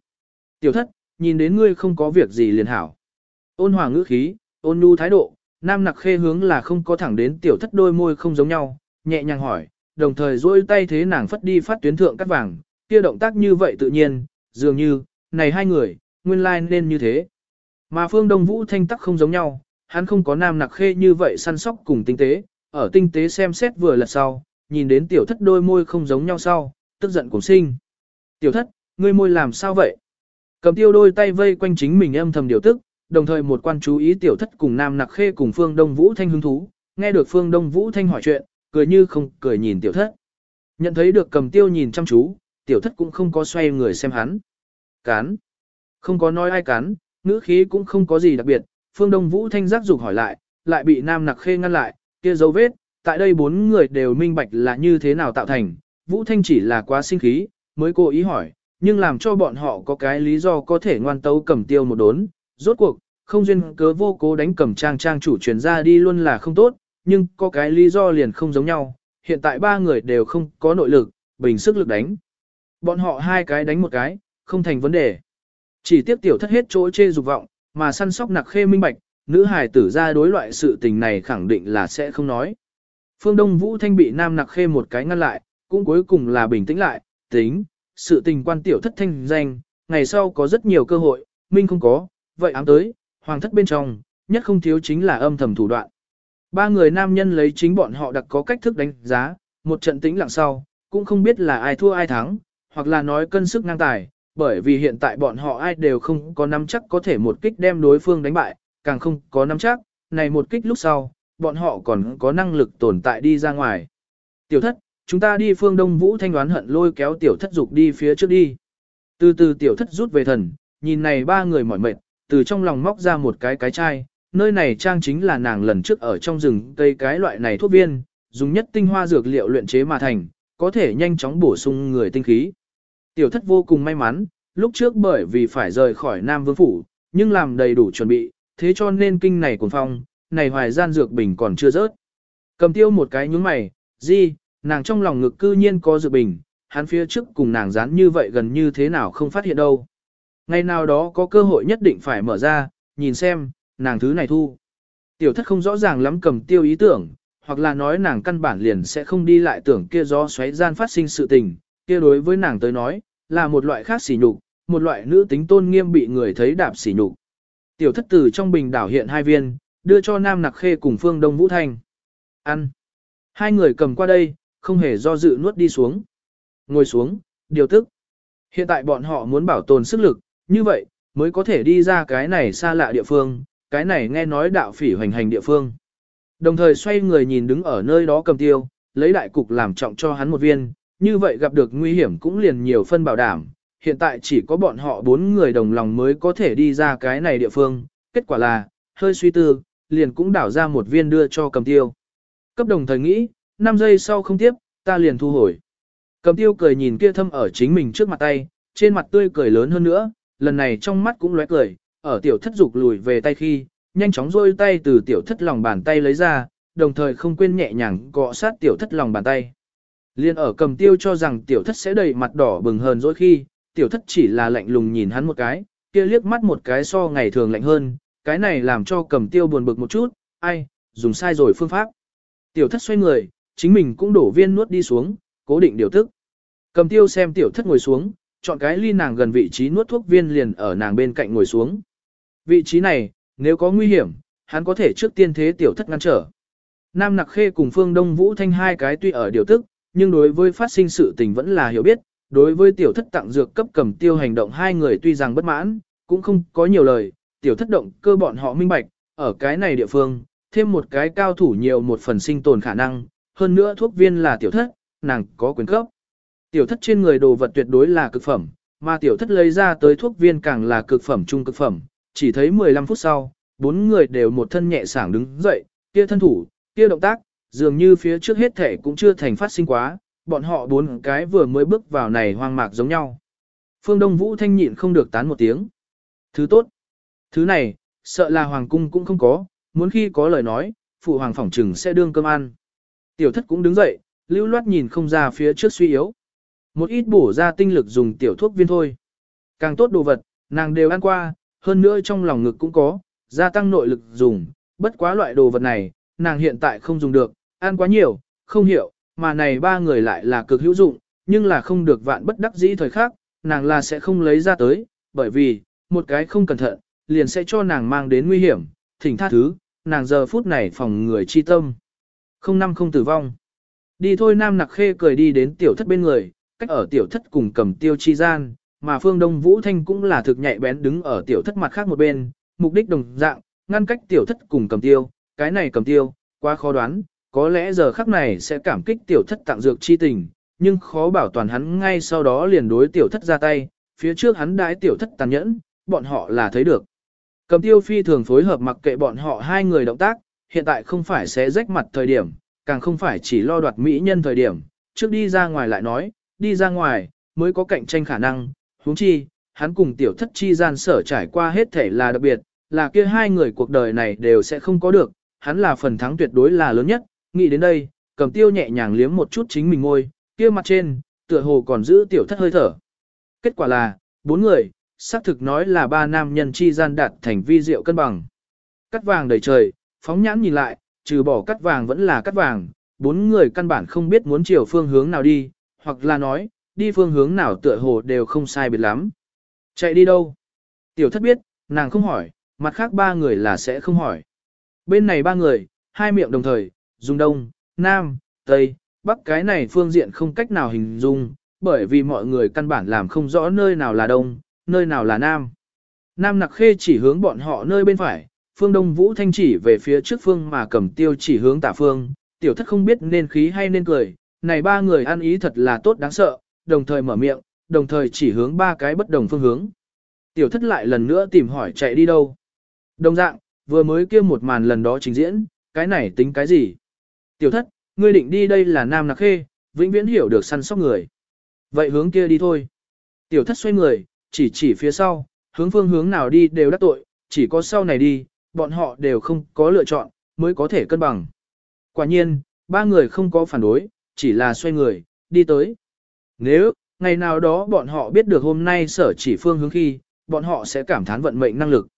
Tiểu thất, nhìn đến ngươi không có việc gì liền hảo. Ôn hòa ngữ khí, ôn nhu thái độ, nam nặc khê hướng là không có thẳng đến tiểu thất đôi môi không giống nhau, nhẹ nhàng hỏi, đồng thời duỗi tay thế nàng phất đi phát tuyến thượng cắt vàng, kia động tác như vậy tự nhiên, dường như, này hai người, nguyên lai like nên như thế. Mà phương Đông Vũ thanh tắc không giống nhau, hắn không có nam nặc khê như vậy săn sóc cùng tinh tế, ở tinh tế xem xét vừa lật sau, nhìn đến tiểu thất đôi môi không giống nhau sau, tức giận cùng sinh. Tiểu thất, ngươi môi làm sao vậy? Cầm tiêu đôi tay vây quanh chính mình âm thầm điều tức, đồng thời một quan chú ý tiểu thất cùng nam nặc khê cùng phương Đông Vũ thanh hứng thú, nghe được phương Đông Vũ thanh hỏi chuyện, cười như không cười nhìn tiểu thất. Nhận thấy được cầm tiêu nhìn chăm chú, tiểu thất cũng không có xoay người xem hắn. Cán. Không có nói ai cán, ngữ khí cũng không có gì đặc biệt, phương Đông Vũ thanh giác dục hỏi lại, lại bị nam nặc khê ngăn lại, kia dấu vết, tại đây bốn người đều minh bạch là như thế nào tạo thành, Vũ thanh chỉ là quá sinh khí, mới cố ý hỏi, nhưng làm cho bọn họ có cái lý do có thể ngoan tấu cầm tiêu một đốn, rốt cuộc, không duyên cớ vô cố đánh cầm trang trang chủ truyền ra đi luôn là không tốt, nhưng có cái lý do liền không giống nhau, hiện tại ba người đều không có nội lực, bình sức lực đánh. Bọn họ hai cái đánh một cái, không thành vấn đề. Chỉ tiếp tiểu thất hết chỗ chê dục vọng, mà săn sóc nặc khê minh bạch, nữ hài tử ra đối loại sự tình này khẳng định là sẽ không nói. Phương Đông Vũ Thanh bị nam nặc khê một cái ngăn lại, cũng cuối cùng là bình tĩnh lại, tính, sự tình quan tiểu thất thanh danh, ngày sau có rất nhiều cơ hội, minh không có, vậy ám tới, hoàng thất bên trong, nhất không thiếu chính là âm thầm thủ đoạn. Ba người nam nhân lấy chính bọn họ đặc có cách thức đánh giá, một trận tĩnh lặng sau, cũng không biết là ai thua ai thắng, hoặc là nói cân sức ngang tài, bởi vì hiện tại bọn họ ai đều không có nắm chắc có thể một kích đem đối phương đánh bại, càng không có nắm chắc, này một kích lúc sau, bọn họ còn có năng lực tồn tại đi ra ngoài. Tiểu thất, chúng ta đi phương Đông Vũ thanh đoán hận lôi kéo tiểu thất dục đi phía trước đi. Từ từ tiểu thất rút về thần, nhìn này ba người mỏi mệt, từ trong lòng móc ra một cái cái chai, nơi này trang chính là nàng lần trước ở trong rừng cây cái loại này thuốc viên, dùng nhất tinh hoa dược liệu luyện chế mà thành, có thể nhanh chóng bổ sung người tinh khí. Tiểu thất vô cùng may mắn, lúc trước bởi vì phải rời khỏi Nam Vương Phủ, nhưng làm đầy đủ chuẩn bị, thế cho nên kinh này cuồng phong, này hoài gian dược bình còn chưa rớt. Cầm tiêu một cái nhướng mày, gì, nàng trong lòng ngực cư nhiên có dược bình, hắn phía trước cùng nàng dán như vậy gần như thế nào không phát hiện đâu. Ngày nào đó có cơ hội nhất định phải mở ra, nhìn xem, nàng thứ này thu. Tiểu thất không rõ ràng lắm cầm tiêu ý tưởng, hoặc là nói nàng căn bản liền sẽ không đi lại tưởng kia do xoáy gian phát sinh sự tình, kia đối với nàng tới nói, là một loại khác xỉ nhục, một loại nữ tính tôn nghiêm bị người thấy đạp xỉ nhục. Tiểu thất tử trong bình đảo hiện hai viên, đưa cho Nam Nặc Khê cùng Phương Đông Vũ Thanh. Ăn. Hai người cầm qua đây, không hề do dự nuốt đi xuống. Ngồi xuống, điều tức. Hiện tại bọn họ muốn bảo tồn sức lực, như vậy, mới có thể đi ra cái này xa lạ địa phương, cái này nghe nói đạo phỉ hoành hành địa phương. Đồng thời xoay người nhìn đứng ở nơi đó cầm tiêu, lấy đại cục làm trọng cho hắn một viên, như vậy gặp được nguy hiểm cũng liền nhiều phân bảo đảm. Hiện tại chỉ có bọn họ bốn người đồng lòng mới có thể đi ra cái này địa phương, kết quả là, hơi suy tư, liền cũng đảo ra một viên đưa cho cầm tiêu. Cấp đồng thời nghĩ, 5 giây sau không tiếp, ta liền thu hồi. Cầm tiêu cười nhìn kia thâm ở chính mình trước mặt tay, trên mặt tươi cười lớn hơn nữa, lần này trong mắt cũng lóe cười, ở tiểu thất dục lùi về tay khi, nhanh chóng rôi tay từ tiểu thất lòng bàn tay lấy ra, đồng thời không quên nhẹ nhàng cọ sát tiểu thất lòng bàn tay. Liên ở cầm tiêu cho rằng tiểu thất sẽ đầy mặt đỏ bừng hơn dỗi khi, tiểu thất chỉ là lạnh lùng nhìn hắn một cái, kia liếc mắt một cái so ngày thường lạnh hơn, cái này làm cho cầm tiêu buồn bực một chút, ai, dùng sai rồi phương pháp. Tiểu thất xoay người, chính mình cũng đổ viên nuốt đi xuống, cố định điều tức. Cầm tiêu xem tiểu thất ngồi xuống, chọn cái ly nàng gần vị trí nuốt thuốc viên liền ở nàng bên cạnh ngồi xuống. Vị trí này, nếu có nguy hiểm, hắn có thể trước tiên thế tiểu thất ngăn trở. Nam Nặc Khê cùng Phương Đông Vũ Thanh hai cái tuy ở điều tức, nhưng đối với phát sinh sự tình vẫn là hiểu biết, đối với tiểu thất tặng dược cấp cầm tiêu hành động hai người tuy rằng bất mãn, cũng không có nhiều lời, tiểu thất động cơ bọn họ minh bạch, ở cái này địa phương, thêm một cái cao thủ nhiều một phần sinh tồn khả năng, hơn nữa thuốc viên là tiểu thất, nàng có quyền cấp. Tiểu thất trên người đồ vật tuyệt đối là cực phẩm, mà tiểu thất lấy ra tới thuốc viên càng là cực phẩm trung cực phẩm, chỉ thấy 15 phút sau, bốn người đều một thân nhẹ sảng đứng dậy, kia thân thủ, kia động tác, dường như phía trước hết thể cũng chưa thành phát sinh quá, bọn họ bốn cái vừa mới bước vào này hoang mạc giống nhau. Phương Đông Vũ thanh nhịn không được tán một tiếng. Thứ tốt. Thứ này, sợ là hoàng cung cũng không có, muốn khi có lời nói, phụ hoàng phỏng trừng sẽ đương cơm ăn. Tiểu thất cũng đứng dậy, lưu loát nhìn không ra phía trước suy yếu. Một ít bổ ra tinh lực dùng tiểu thuốc viên thôi. Càng tốt đồ vật, nàng đều ăn qua, hơn nữa trong lòng ngực cũng có, gia tăng nội lực dùng, bất quá loại đồ vật này, nàng hiện tại không dùng được, ăn quá nhiều, không hiểu, mà này ba người lại là cực hữu dụng, nhưng là không được vạn bất đắc dĩ thời khác, nàng là sẽ không lấy ra tới, bởi vì, một cái không cẩn thận, liền sẽ cho nàng mang đến nguy hiểm, thỉnh tha thứ, nàng giờ phút này phòng người chi tâm. Không năm không tử vong. Đi thôi nam nặc khê cười đi đến tiểu thất bên người, cách ở tiểu thất cùng cầm tiêu chi gian, mà phương đông vũ thanh cũng là thực nhạy bén đứng ở tiểu thất mặt khác một bên, mục đích đồng dạng, ngăn cách tiểu thất cùng cầm tiêu, cái này cầm tiêu, quá khó đoán, có lẽ giờ khắc này sẽ cảm kích tiểu thất tặng dược chi tình, nhưng khó bảo toàn hắn ngay sau đó liền đối tiểu thất ra tay, phía trước hắn đãi tiểu thất tàn nhẫn, bọn họ là thấy được. Cầm tiêu phi thường phối hợp mặc kệ bọn họ hai người động tác, hiện tại không phải sẽ rách mặt thời điểm, càng không phải chỉ lo đoạt mỹ nhân thời điểm, trước đi ra ngoài lại nói, đi ra ngoài, mới có cạnh tranh khả năng, huống chi, hắn cùng tiểu thất chi gian sở trải qua hết thể là đặc biệt, là kia hai người cuộc đời này đều sẽ không có được, hắn là phần thắng tuyệt đối là lớn nhất, nghĩ đến đây, cầm tiêu nhẹ nhàng liếm một chút chính mình ngôi, kia mặt trên, tựa hồ còn giữ tiểu thất hơi thở. Kết quả là, bốn người, xác thực nói là ba nam nhân chi gian đạt thành vi diệu cân bằng. Cắt vàng đầy trời, phóng nhãn nhìn lại, trừ bỏ cắt vàng vẫn là cắt vàng, bốn người căn bản không biết muốn chiều phương hướng nào đi, hoặc là nói, đi phương hướng nào tựa hồ đều không sai biệt lắm. Chạy đi đâu? Tiểu thất biết, nàng không hỏi, mặt khác ba người là sẽ không hỏi. Bên này ba người, hai miệng đồng thời, dùng đông, nam, tây, bắc cái này phương diện không cách nào hình dung, bởi vì mọi người căn bản làm không rõ nơi nào là đông, nơi nào là nam. Nam nặc khê chỉ hướng bọn họ nơi bên phải, phương đông vũ thanh chỉ về phía trước phương mà cầm tiêu chỉ hướng tả phương, tiểu thất không biết nên khí hay nên cười, này ba người ăn ý thật là tốt đáng sợ, đồng thời mở miệng, đồng thời chỉ hướng ba cái bất đồng phương hướng. Tiểu thất lại lần nữa tìm hỏi chạy đi đâu. Đồng dạng, vừa mới kia một màn lần đó trình diễn, cái này tính cái gì? Tiểu thất, ngươi định đi đây là nam nặc khê, vĩnh viễn hiểu được săn sóc người. Vậy hướng kia đi thôi. Tiểu thất xoay người, chỉ chỉ phía sau, hướng phương hướng nào đi đều đắc tội, chỉ có sau này đi, bọn họ đều không có lựa chọn, mới có thể cân bằng. Quả nhiên, ba người không có phản đối, chỉ là xoay người, đi tới. Nếu, ngày nào đó bọn họ biết được hôm nay sở chỉ phương hướng khi, bọn họ sẽ cảm thán vận mệnh năng lực.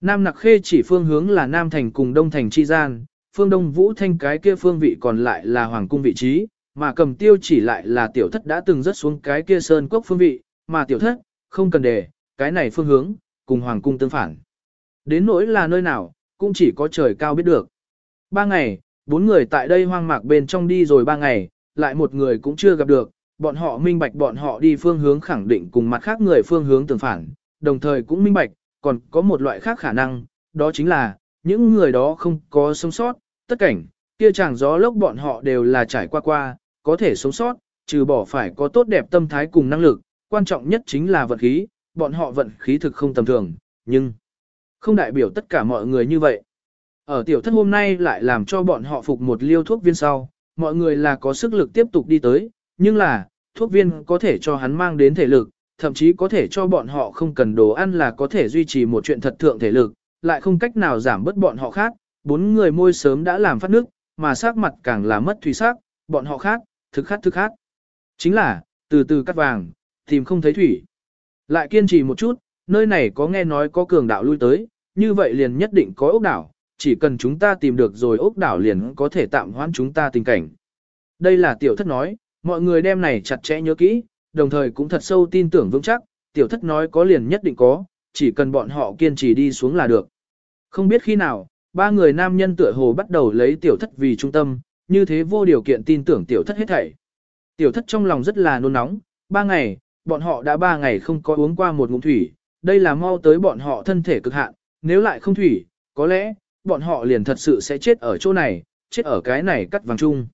Nam Nặc Khê chỉ phương hướng là Nam Thành cùng Đông Thành chi gian, phương Đông Vũ Thanh cái kia phương vị còn lại là Hoàng cung vị trí, mà cầm tiêu chỉ lại là tiểu thất đã từng rớt xuống cái kia sơn quốc phương vị, mà tiểu thất, không cần đề, cái này phương hướng, cùng Hoàng cung tương phản. Đến nỗi là nơi nào, cũng chỉ có trời cao biết được. Ba ngày, bốn người tại đây hoang mạc bên trong đi rồi ba ngày, lại một người cũng chưa gặp được, bọn họ minh bạch bọn họ đi phương hướng khẳng định cùng mặt khác người phương hướng tương phản, đồng thời cũng minh bạch, còn có một loại khác khả năng, đó chính là, những người đó không có sống sót, tất cảnh, kia chàng gió lốc bọn họ đều là trải qua qua, có thể sống sót, trừ bỏ phải có tốt đẹp tâm thái cùng năng lực, quan trọng nhất chính là vận khí, bọn họ vận khí thực không tầm thường, nhưng không đại biểu tất cả mọi người như vậy. Ở tiểu thất hôm nay lại làm cho bọn họ phục một liêu thuốc viên sau, mọi người là có sức lực tiếp tục đi tới, nhưng là, thuốc viên có thể cho hắn mang đến thể lực, thậm chí có thể cho bọn họ không cần đồ ăn là có thể duy trì một chuyện thật thượng thể lực, lại không cách nào giảm bớt bọn họ khác, bốn người môi sớm đã làm phát nước, mà sắc mặt càng là mất thủy sắc, bọn họ khác, thực khát thực khát. Chính là, từ từ cắt vàng, tìm không thấy thủy. Lại kiên trì một chút, nơi này có nghe nói có cường đạo lui tới, như vậy liền nhất định có ốc đảo, chỉ cần chúng ta tìm được rồi ốc đảo liền có thể tạm hoãn chúng ta tình cảnh. Đây là tiểu thất nói, mọi người đem này chặt chẽ nhớ kỹ, đồng thời cũng thật sâu tin tưởng vững chắc, tiểu thất nói có liền nhất định có, chỉ cần bọn họ kiên trì đi xuống là được. Không biết khi nào, ba người nam nhân tựa hồ bắt đầu lấy tiểu thất vì trung tâm, như thế vô điều kiện tin tưởng tiểu thất hết thảy. Tiểu thất trong lòng rất là nôn nóng, ba ngày, bọn họ đã ba ngày không có uống qua một ngụm thủy, đây là mau tới bọn họ thân thể cực hạn, nếu lại không thủy, có lẽ, bọn họ liền thật sự sẽ chết ở chỗ này, chết ở cái này cắt vàng chung.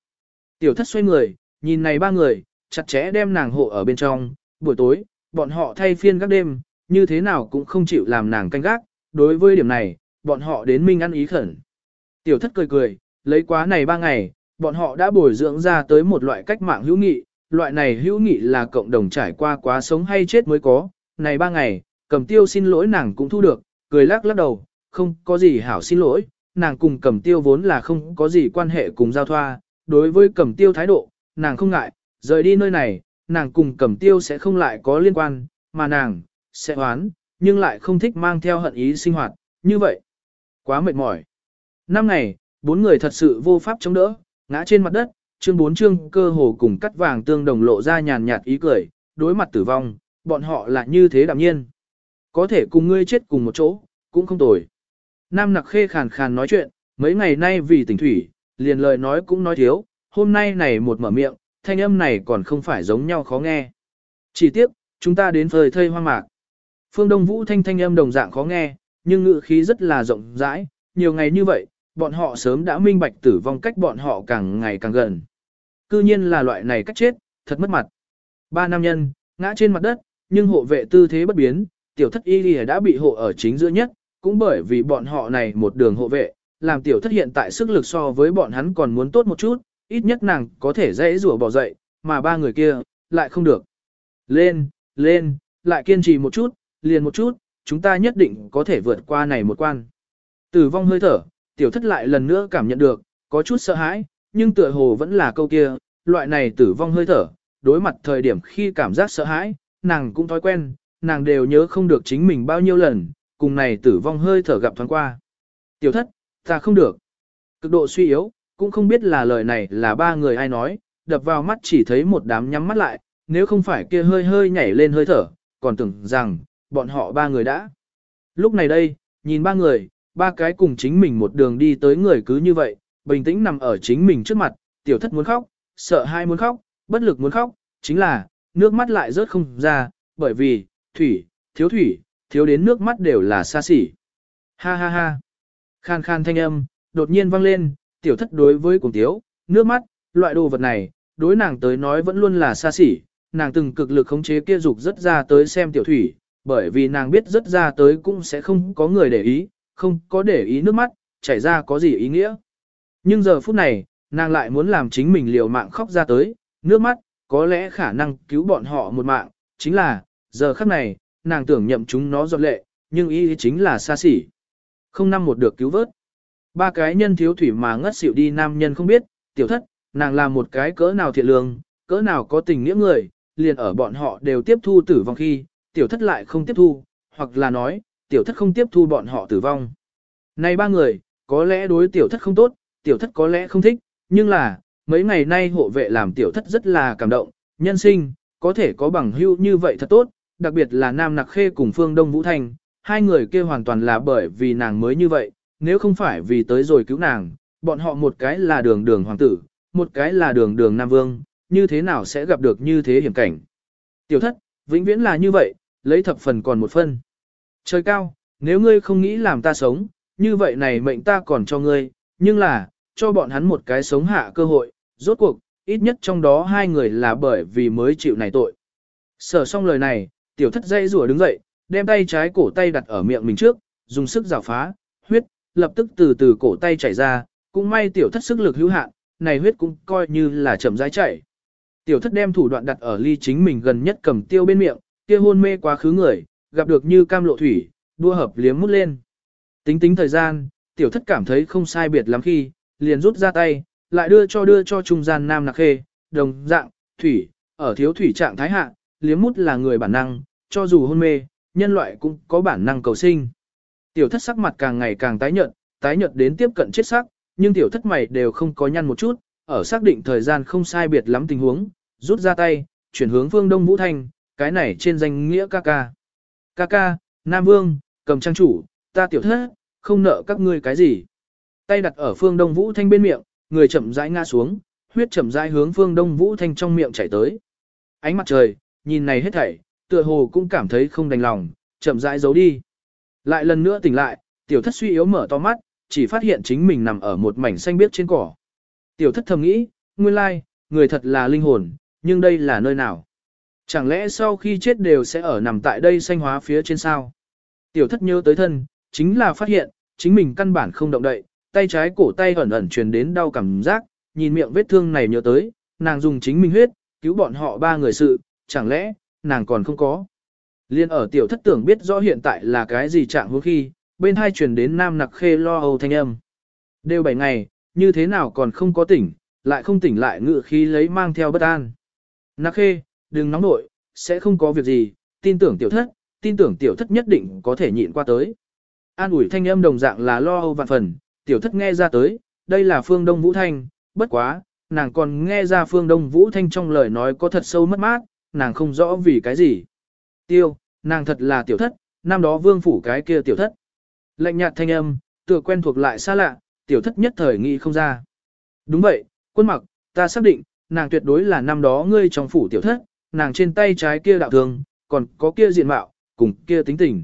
Tiểu thất xoay người, nhìn này ba người, chặt chẽ đem nàng hộ ở bên trong, buổi tối, bọn họ thay phiên các đêm, như thế nào cũng không chịu làm nàng canh gác, đối với điểm này, bọn họ đến minh ăn ý khẩn. Tiểu thất cười cười, lấy quá này ba ngày, bọn họ đã bồi dưỡng ra tới một loại cách mạng hữu nghị, loại này hữu nghị là cộng đồng trải qua quá sống hay chết mới có, này ba ngày, cầm tiêu xin lỗi nàng cũng thu được, cười lắc lắc đầu, không có gì hảo xin lỗi, nàng cùng cầm tiêu vốn là không có gì quan hệ cùng giao thoa, đối với cầm tiêu thái độ, nàng không ngại, rời đi nơi này, nàng cùng cầm tiêu sẽ không lại có liên quan, mà nàng, sẽ hoán, nhưng lại không thích mang theo hận ý sinh hoạt, như vậy. Quá mệt mỏi. Năm ngày, bốn người thật sự vô pháp chống đỡ, ngã trên mặt đất, chương bốn chương cơ hồ cùng cắt vàng tương đồng lộ ra nhàn nhạt ý cười, đối mặt tử vong, bọn họ là như thế đạm nhiên. Có thể cùng ngươi chết cùng một chỗ, cũng không tồi. Nam nặc khê khàn khàn nói chuyện, mấy ngày nay vì tỉnh thủy, liền lời nói cũng nói thiếu, hôm nay này một mở miệng, thanh âm này còn không phải giống nhau khó nghe. Chỉ tiếc, chúng ta đến phơi thây hoang mạc. Phương Đông Vũ thanh thanh âm đồng dạng khó nghe, nhưng ngữ khí rất là rộng rãi, nhiều ngày như vậy, bọn họ sớm đã minh bạch tử vong cách bọn họ càng ngày càng gần. Cư nhiên là loại này cách chết, thật mất mặt. Ba nam nhân, ngã trên mặt đất, nhưng hộ vệ tư thế bất biến, tiểu thất y đã bị hộ ở chính giữa nhất, cũng bởi vì bọn họ này một đường hộ vệ, làm tiểu thất hiện tại sức lực so với bọn hắn còn muốn tốt một chút, ít nhất nàng có thể dễ rủa bỏ dậy, mà ba người kia, lại không được. Lên, lên, lại kiên trì một chút, liền một chút, chúng ta nhất định có thể vượt qua này một quan. Tử vong hơi thở, tiểu thất lại lần nữa cảm nhận được, có chút sợ hãi, nhưng tựa hồ vẫn là câu kia, loại này tử vong hơi thở, đối mặt thời điểm khi cảm giác sợ hãi, nàng cũng thói quen, nàng đều nhớ không được chính mình bao nhiêu lần, cùng này tử vong hơi thở gặp thoáng qua. Tiểu thất, ta không được. Cực độ suy yếu, cũng không biết là lời này là ba người ai nói, đập vào mắt chỉ thấy một đám nhắm mắt lại, nếu không phải kia hơi hơi nhảy lên hơi thở, còn tưởng rằng, bọn họ ba người đã. Lúc này đây, nhìn ba người, ba cái cùng chính mình một đường đi tới người cứ như vậy, bình tĩnh nằm ở chính mình trước mặt, tiểu thất muốn khóc, sợ hai muốn khóc, bất lực muốn khóc, chính là, nước mắt lại rớt không ra, bởi vì, thủy, thiếu thủy, thiếu đến nước mắt đều là xa xỉ. Ha ha ha. Khan khan thanh âm, đột nhiên vang lên, tiểu thất đối với cùng tiếu, nước mắt, loại đồ vật này, đối nàng tới nói vẫn luôn là xa xỉ, nàng từng cực lực khống chế kia dục rất ra tới xem tiểu thủy, bởi vì nàng biết rất ra tới cũng sẽ không có người để ý, không có để ý nước mắt, chảy ra có gì ý nghĩa. Nhưng giờ phút này, nàng lại muốn làm chính mình liều mạng khóc ra tới, nước mắt, có lẽ khả năng cứu bọn họ một mạng, chính là, giờ khắc này, nàng tưởng nhậm chúng nó giọt lệ, nhưng ý chính là xa xỉ. Không năm một được cứu vớt. Ba cái nhân thiếu thủy mà ngất xỉu đi nam nhân không biết, tiểu thất, nàng là một cái cỡ nào thiện lương, cỡ nào có tình nghĩa người, liền ở bọn họ đều tiếp thu tử vong khi, tiểu thất lại không tiếp thu, hoặc là nói, tiểu thất không tiếp thu bọn họ tử vong. Này ba người, có lẽ đối tiểu thất không tốt, tiểu thất có lẽ không thích, nhưng là, mấy ngày nay hộ vệ làm tiểu thất rất là cảm động, nhân sinh, có thể có bằng hữu như vậy thật tốt, đặc biệt là Nam Nặc Khê cùng Phương Đông Vũ Thanh, hai người kia hoàn toàn là bởi vì nàng mới như vậy, nếu không phải vì tới rồi cứu nàng, bọn họ một cái là đường đường hoàng tử, một cái là đường đường nam vương, như thế nào sẽ gặp được như thế hiểm cảnh. Tiểu thất, vĩnh viễn là như vậy, lấy thập phần còn một phân. Trời cao, nếu ngươi không nghĩ làm ta sống, như vậy này mệnh ta còn cho ngươi, nhưng là, cho bọn hắn một cái sống hạ cơ hội, rốt cuộc, ít nhất trong đó hai người là bởi vì mới chịu này tội. Sở xong lời này, tiểu thất dây rùa đứng dậy, đem tay trái cổ tay đặt ở miệng mình trước, dùng sức rào phá, huyết, lập tức từ từ cổ tay chảy ra, cũng may tiểu thất sức lực hữu hạn, này huyết cũng coi như là chậm rãi chảy. Tiểu thất đem thủ đoạn đặt ở ly chính mình gần nhất cầm tiêu bên miệng, kia hôn mê quá khứ người, gặp được như cam lộ thủy, đua hợp liếm mút lên. Tính tính thời gian, tiểu thất cảm thấy không sai biệt lắm khi, liền rút ra tay, lại đưa cho đưa cho trung gian nam nặc khê, đồng dạng, thủy, ở thiếu thủy trạng thái hạ, liếm mút là người bản năng, cho dù hôn mê, nhân loại cũng có bản năng cầu sinh. Tiểu thất sắc mặt càng ngày càng tái nhợt, tái nhợt đến tiếp cận chết sắc, nhưng tiểu thất mày đều không có nhăn một chút, ở xác định thời gian không sai biệt lắm tình huống, rút ra tay, chuyển hướng phương Đông Vũ Thanh, cái này trên danh nghĩa ca ca. Ca ca, Nam Vương, cầm trang chủ, ta tiểu thất, không nợ các ngươi cái gì. Tay đặt ở phương Đông Vũ Thanh bên miệng, người chậm rãi ngã xuống, huyết chậm rãi hướng phương Đông Vũ Thanh trong miệng chảy tới. Ánh mặt trời, nhìn này hết thảy, tựa hồ cũng cảm thấy không đành lòng, chậm rãi giấu đi. Lại lần nữa tỉnh lại, tiểu thất suy yếu mở to mắt, chỉ phát hiện chính mình nằm ở một mảnh xanh biếc trên cỏ. Tiểu thất thầm nghĩ, nguyên lai, người thật là linh hồn, nhưng đây là nơi nào? Chẳng lẽ sau khi chết đều sẽ ở nằm tại đây xanh hóa phía trên sao? Tiểu thất nhớ tới thân, chính là phát hiện, chính mình căn bản không động đậy, tay trái cổ tay ẩn ẩn truyền đến đau cảm giác, nhìn miệng vết thương này nhớ tới, nàng dùng chính mình huyết, cứu bọn họ ba người sự, chẳng lẽ, nàng còn không có. Liên ở tiểu thất tưởng biết rõ hiện tại là cái gì trạng huống khi, bên hai truyền đến nam nặc khê lo âu thanh âm. Đều bảy ngày, như thế nào còn không có tỉnh, lại không tỉnh lại ngự khí lấy mang theo bất an. Nặc khê, đừng nóng nội, sẽ không có việc gì, tin tưởng tiểu thất, tin tưởng tiểu thất nhất định có thể nhịn qua tới. An ủi thanh âm đồng dạng là lo âu vạn phần, tiểu thất nghe ra tới, đây là phương đông vũ thanh, bất quá, nàng còn nghe ra phương đông vũ thanh trong lời nói có thật sâu mất mát, nàng không rõ vì cái gì. Tiêu, nàng thật là tiểu thất, năm đó vương phủ cái kia tiểu thất. Lạnh nhạt thanh âm, tựa quen thuộc lại xa lạ, tiểu thất nhất thời nghĩ không ra. Đúng vậy, quân mặc, ta xác định, nàng tuyệt đối là năm đó ngươi trong phủ tiểu thất, nàng trên tay trái kia đạo thường, còn có kia diện mạo, cùng kia tính tình.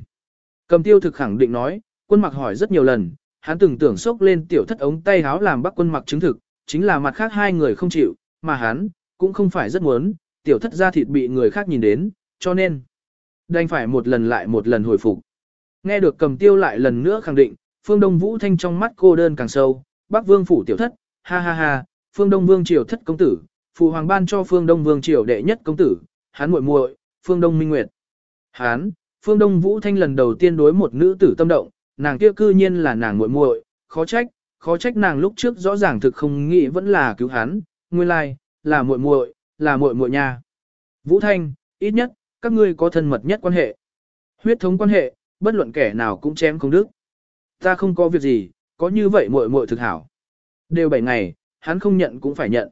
Cầm tiêu thực khẳng định nói, quân mặc hỏi rất nhiều lần, hắn từng tưởng sốc lên tiểu thất ống tay háo làm bắt quân mặc chứng thực, chính là mặt khác hai người không chịu, mà hắn, cũng không phải rất muốn, tiểu thất ra thịt bị người khác nhìn đến, cho nên, đành phải một lần lại một lần hồi phục. Nghe được cầm tiêu lại lần nữa khẳng định, phương đông vũ thanh trong mắt cô đơn càng sâu, bắc vương phủ tiểu thất, ha ha ha, phương đông vương triều thất công tử, phụ hoàng ban cho phương đông vương triều đệ nhất công tử, hắn muội muội, phương đông minh nguyệt. Hắn, phương đông vũ thanh lần đầu tiên đối một nữ tử tâm động, nàng kia cư nhiên là nàng muội muội, khó trách, khó trách nàng lúc trước rõ ràng thực không nghĩ vẫn là cứu hắn, nguyên lai, là muội muội, là muội muội nha. Vũ Thanh, ít nhất, các ngươi có thân mật nhất quan hệ. Huyết thống quan hệ, bất luận kẻ nào cũng chém không đức. Ta không có việc gì, có như vậy muội muội thực hảo. Đều bảy ngày, hắn không nhận cũng phải nhận.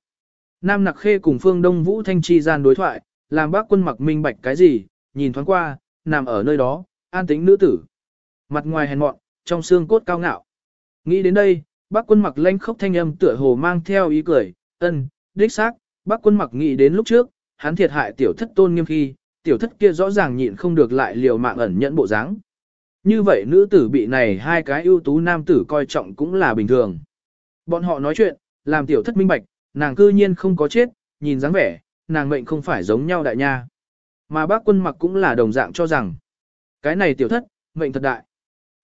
Nam Nặc Khê cùng Phương Đông Vũ Thanh chi gian đối thoại, làm bác quân mặc minh bạch cái gì, nhìn thoáng qua, nằm ở nơi đó, an tĩnh nữ tử. Mặt ngoài hèn mọn, trong xương cốt cao ngạo. Nghĩ đến đây, bác quân mặc lanh khốc thanh âm tựa hồ mang theo ý cười, ân, đích xác, bác quân mặc nghĩ đến lúc trước, hắn thiệt hại tiểu thất tôn nghiêm khi, tiểu thất kia rõ ràng nhịn không được lại liều mạng ẩn nhẫn bộ dáng. Như vậy nữ tử bị này hai cái ưu tú nam tử coi trọng cũng là bình thường. Bọn họ nói chuyện, làm tiểu thất minh bạch, nàng cư nhiên không có chết, nhìn dáng vẻ, nàng mệnh không phải giống nhau đại nha. Mà bác quân mặc cũng là đồng dạng cho rằng, cái này tiểu thất, mệnh thật đại.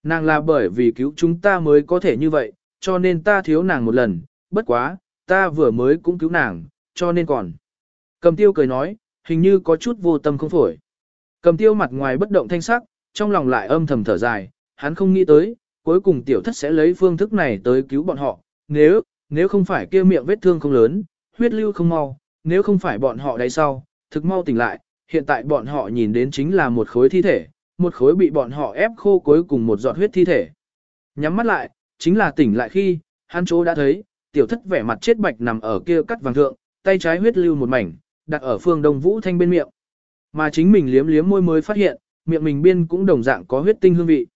Nàng là bởi vì cứu chúng ta mới có thể như vậy, cho nên ta thiếu nàng một lần, bất quá, ta vừa mới cũng cứu nàng, cho nên còn. Cầm tiêu cười nói, hình như có chút vô tâm không phổi. Cầm tiêu mặt ngoài bất động thanh sắc, trong lòng lại âm thầm thở dài, hắn không nghĩ tới, cuối cùng tiểu thất sẽ lấy phương thức này tới cứu bọn họ, nếu, nếu không phải kia miệng vết thương không lớn, huyết lưu không mau, nếu không phải bọn họ đáy sau, thực mau tỉnh lại, hiện tại bọn họ nhìn đến chính là một khối thi thể, một khối bị bọn họ ép khô cuối cùng một giọt huyết thi thể. Nhắm mắt lại, chính là tỉnh lại khi, hắn chỗ đã thấy, tiểu thất vẻ mặt chết bạch nằm ở kia cắt vàng thượng, tay trái huyết lưu một mảnh, đặt ở phương đông vũ thanh bên miệng. Mà chính mình liếm liếm môi mới phát hiện, miệng mình biên cũng đồng dạng có huyết tinh hương vị.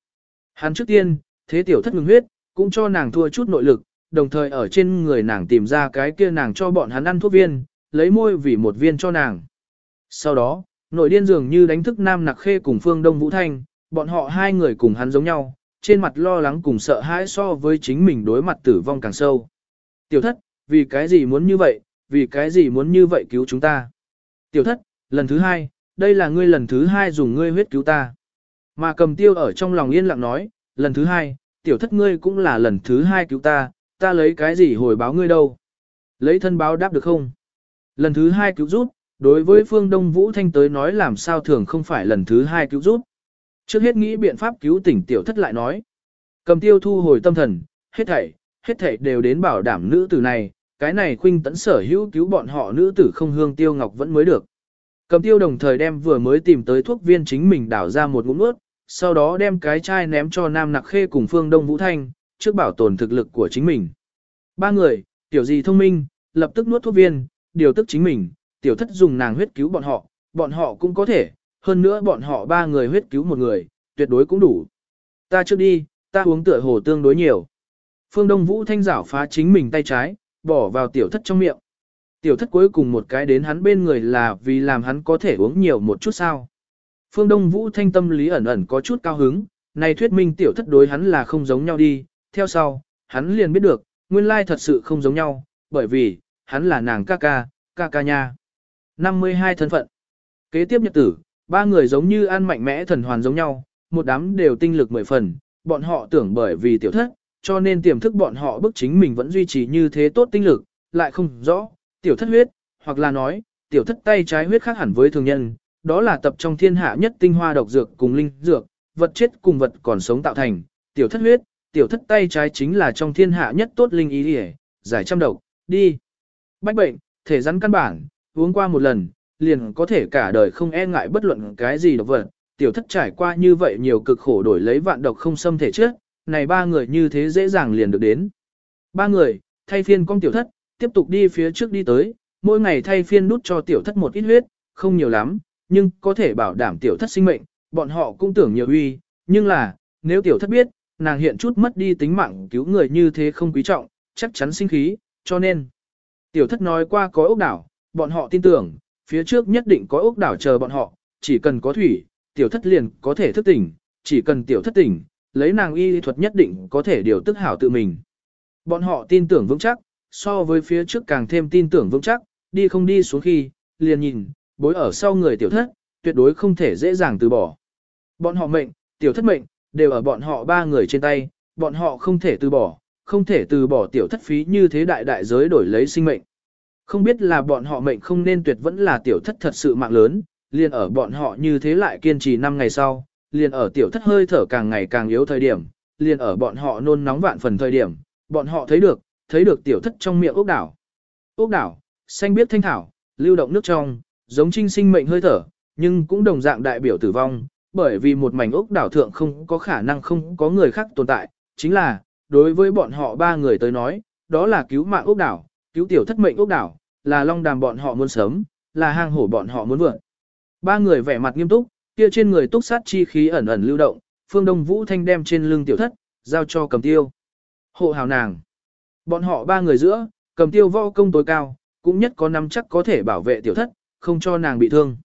Hắn trước tiên, thế tiểu thất ngừng huyết, cũng cho nàng thua chút nội lực, đồng thời ở trên người nàng tìm ra cái kia nàng cho bọn hắn ăn thuốc viên, lấy môi vì một viên cho nàng. Sau đó, nội điên dường như đánh thức Nam Nặc Khê cùng Phương Đông Vũ Thanh, bọn họ hai người cùng hắn giống nhau, trên mặt lo lắng cùng sợ hãi so với chính mình đối mặt tử vong càng sâu. Tiểu thất, vì cái gì muốn như vậy, vì cái gì muốn như vậy cứu chúng ta. Tiểu thất, lần thứ hai, đây là ngươi lần thứ hai dùng ngươi huyết cứu ta. Mà cầm tiêu ở trong lòng yên lặng nói, lần thứ hai, tiểu thất ngươi cũng là lần thứ hai cứu ta, ta lấy cái gì hồi báo ngươi đâu. Lấy thân báo đáp được không? Lần thứ hai cứu giúp, đối với phương Đông Vũ Thanh tới nói làm sao thường không phải lần thứ hai cứu giúp. Trước hết nghĩ biện pháp cứu tỉnh tiểu thất lại nói. Cầm tiêu thu hồi tâm thần, hết thảy, hết thảy đều đến bảo đảm nữ tử này, cái này khuynh tẫn sở hữu cứu bọn họ nữ tử không hương tiêu ngọc vẫn mới được. Cầm tiêu đồng thời đem vừa mới tìm tới thuốc viên chính mình đảo ra một ngụm nước, sau đó đem cái chai ném cho Nam Nặc Khê cùng Phương Đông Vũ Thanh, trước bảo tồn thực lực của chính mình. Ba người, tiểu gì thông minh, lập tức nuốt thuốc viên, điều tức chính mình, tiểu thất dùng nàng huyết cứu bọn họ, bọn họ cũng có thể, hơn nữa bọn họ ba người huyết cứu một người, tuyệt đối cũng đủ. Ta trước đi, ta uống tựa hồ tương đối nhiều. Phương Đông Vũ Thanh rảo phá chính mình tay trái, bỏ vào tiểu thất trong miệng. Tiểu thất cuối cùng một cái đến hắn bên người là vì làm hắn có thể uống nhiều một chút sao. Phương Đông Vũ Thanh tâm lý ẩn ẩn có chút cao hứng, này thuyết minh tiểu thất đối hắn là không giống nhau đi, theo sau, hắn liền biết được, nguyên lai thật sự không giống nhau, bởi vì, hắn là nàng ca ca, ca ca nha. 52 thân phận. Kế tiếp nhật tử, ba người giống như ăn mạnh mẽ thần hoàn giống nhau, một đám đều tinh lực mười phần, bọn họ tưởng bởi vì tiểu thất, cho nên tiềm thức bọn họ bức chính mình vẫn duy trì như thế tốt tinh lực, lại không rõ, tiểu thất huyết, hoặc là nói, tiểu thất tay trái huyết khác hẳn với thường nhân, đó là tập trong thiên hạ nhất tinh hoa độc dược cùng linh dược, vật chết cùng vật còn sống tạo thành, tiểu thất huyết, tiểu thất tay trái chính là trong thiên hạ nhất tốt linh ý địa, giải trăm độc, đi. Bách bệnh, thể rắn căn bản, uống qua một lần, liền có thể cả đời không e ngại bất luận cái gì độc vật. Tiểu thất trải qua như vậy nhiều cực khổ đổi lấy vạn độc không xâm thể trước, này ba người như thế dễ dàng liền được đến. Ba người, thay phiên con tiểu thất, tiếp tục đi phía trước đi tới, mỗi ngày thay phiên nút cho tiểu thất một ít huyết, không nhiều lắm, nhưng có thể bảo đảm tiểu thất sinh mệnh, bọn họ cũng tưởng nhiều uy, nhưng là, nếu tiểu thất biết, nàng hiện chút mất đi tính mạng cứu người như thế không quý trọng, chắc chắn sinh khí, cho nên. Tiểu thất nói qua có ốc đảo, bọn họ tin tưởng, phía trước nhất định có ốc đảo chờ bọn họ, chỉ cần có thủy, tiểu thất liền có thể thức tỉnh, chỉ cần tiểu thất tỉnh, lấy nàng y thuật nhất định có thể điều tức hảo tự mình. Bọn họ tin tưởng vững chắc, so với phía trước càng thêm tin tưởng vững chắc, đi không đi xuống khi, liền nhìn, bối ở sau người tiểu thất, tuyệt đối không thể dễ dàng từ bỏ. Bọn họ mệnh, tiểu thất mệnh, đều ở bọn họ ba người trên tay, bọn họ không thể từ bỏ, không thể từ bỏ tiểu thất phí như thế đại đại giới đổi lấy sinh mệnh. Không biết là bọn họ mệnh không nên tuyệt vẫn là tiểu thất thật sự mạng lớn, liền ở bọn họ như thế lại kiên trì 5 ngày sau, liền ở tiểu thất hơi thở càng ngày càng yếu thời điểm, liền ở bọn họ nôn nóng vạn phần thời điểm, bọn họ thấy được, thấy được tiểu thất trong miệng ốc đảo. Ốc đảo, xanh biết thanh thảo, lưu động nước trong, giống trinh sinh mệnh hơi thở, nhưng cũng đồng dạng đại biểu tử vong, bởi vì một mảnh ốc đảo thượng không có khả năng không có người khác tồn tại, chính là, đối với bọn họ ba người tới nói, đó là cứu mạng ốc đảo, cứu tiểu thất mệnh ốc đảo, là long đàm bọn họ muốn sớm, là hang hổ bọn họ muốn vượn. Ba người vẻ mặt nghiêm túc, kia trên người túc sát chi khí ẩn ẩn lưu động, phương đông vũ thanh đem trên lưng tiểu thất, giao cho cầm tiêu. Hộ hào nàng. Bọn họ ba người giữa, cầm tiêu võ công tối cao, cũng nhất có nắm chắc có thể bảo vệ tiểu thất, không cho nàng bị thương.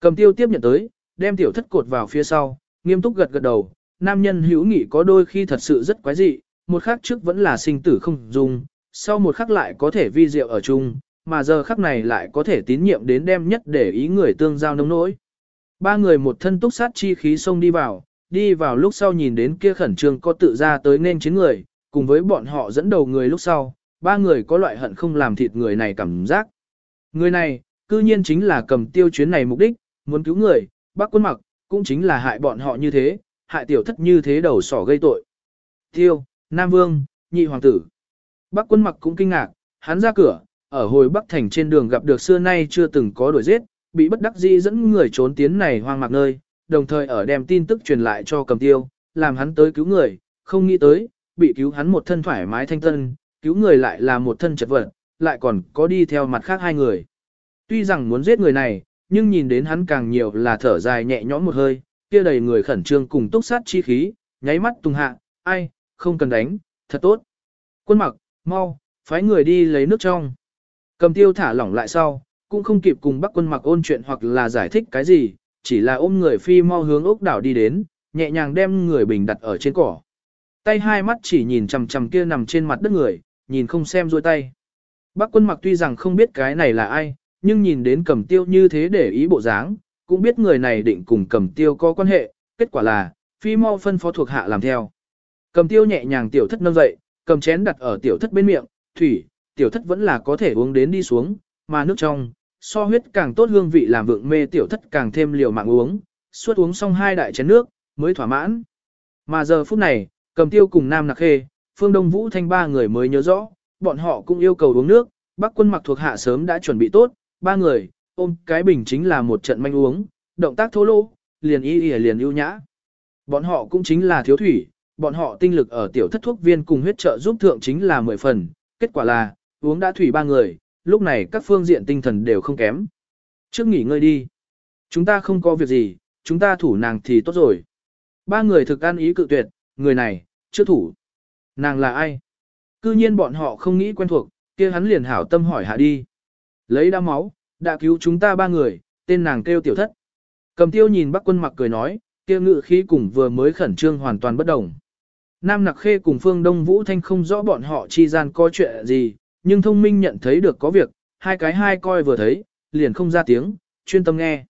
Cầm tiêu tiếp nhận tới, đem tiểu thất cột vào phía sau, nghiêm túc gật gật đầu, nam nhân hữu nghị có đôi khi thật sự rất quái dị, một khắc trước vẫn là sinh tử không dùng, sau một khắc lại có thể vi diệu ở chung, mà giờ khắc này lại có thể tín nhiệm đến đem nhất để ý người tương giao nông nỗi. Ba người một thân túc sát chi khí xông đi vào, đi vào lúc sau nhìn đến kia khẩn trương có tự ra tới nên chiến người, cùng với bọn họ dẫn đầu người lúc sau, ba người có loại hận không làm thịt người này cảm giác. Người này, cư nhiên chính là cầm tiêu chuyến này mục đích, muốn cứu người, bác quân mặc, cũng chính là hại bọn họ như thế, hại tiểu thất như thế đầu sỏ gây tội. Tiêu, Nam Vương, nhị hoàng tử. Bác quân mặc cũng kinh ngạc, hắn ra cửa, ở hồi Bắc Thành trên đường gặp được xưa nay chưa từng có đuổi giết, bị bất đắc dĩ dẫn người trốn tiến này hoang mạc nơi, đồng thời ở đem tin tức truyền lại cho cầm tiêu, làm hắn tới cứu người, không nghĩ tới, bị cứu hắn một thân thoải mái thanh tân, cứu người lại là một thân chật vật, lại còn có đi theo mặt khác hai người. Tuy rằng muốn giết người này, nhưng nhìn đến hắn càng nhiều là thở dài nhẹ nhõm một hơi, kia đầy người khẩn trương cùng túc sát chi khí, nháy mắt tung hạ, ai, không cần đánh, thật tốt. Quân mặc, mau, phái người đi lấy nước trong. Cầm tiêu thả lỏng lại sau, cũng không kịp cùng bác quân mặc ôn chuyện hoặc là giải thích cái gì, chỉ là ôm người phi mau hướng ốc đảo đi đến, nhẹ nhàng đem người bình đặt ở trên cỏ. Tay hai mắt chỉ nhìn chằm chằm kia nằm trên mặt đất người, nhìn không xem dôi tay. Bác quân mặc tuy rằng không biết cái này là ai, nhưng nhìn đến cầm tiêu như thế để ý bộ dáng, cũng biết người này định cùng cầm tiêu có quan hệ, kết quả là, phi mau phân phó thuộc hạ làm theo. Cầm tiêu nhẹ nhàng tiểu thất nâng dậy, cầm chén đặt ở tiểu thất bên miệng, thủy, tiểu thất vẫn là có thể uống đến đi xuống, mà nước trong, so huyết càng tốt hương vị làm vượng mê tiểu thất càng thêm liều mạng uống, suốt uống xong hai đại chén nước, mới thỏa mãn. Mà giờ phút này, cầm tiêu cùng Nam Nặc Khê, Phương Đông Vũ Thanh ba người mới nhớ rõ, bọn họ cũng yêu cầu uống nước, bác quân mặc thuộc hạ sớm đã chuẩn bị tốt, ba người, ôm cái bình chính là một trận manh uống, động tác thô lỗ, liền y y liền ưu nhã. Bọn họ cũng chính là thiếu thủy, bọn họ tinh lực ở tiểu thất thuốc viên cùng huyết trợ giúp thượng chính là 10 phần, kết quả là, uống đã thủy ba người, lúc này các phương diện tinh thần đều không kém. Trước nghỉ ngơi đi. Chúng ta không có việc gì, chúng ta thủ nàng thì tốt rồi. Ba người thực an ý cự tuyệt, người này, chưa thủ. Nàng là ai? Cư nhiên bọn họ không nghĩ quen thuộc, kia hắn liền hảo tâm hỏi hạ đi. Lấy đá máu, đã cứu chúng ta ba người, tên nàng kêu tiểu thất. Cầm tiêu nhìn bác quân mặc cười nói, kia ngự khí cùng vừa mới khẩn trương hoàn toàn bất đồng. Nam Nặc Khê cùng Phương Đông Vũ Thanh không rõ bọn họ chi gian có chuyện gì, nhưng thông minh nhận thấy được có việc, hai cái hai coi vừa thấy, liền không ra tiếng, chuyên tâm nghe.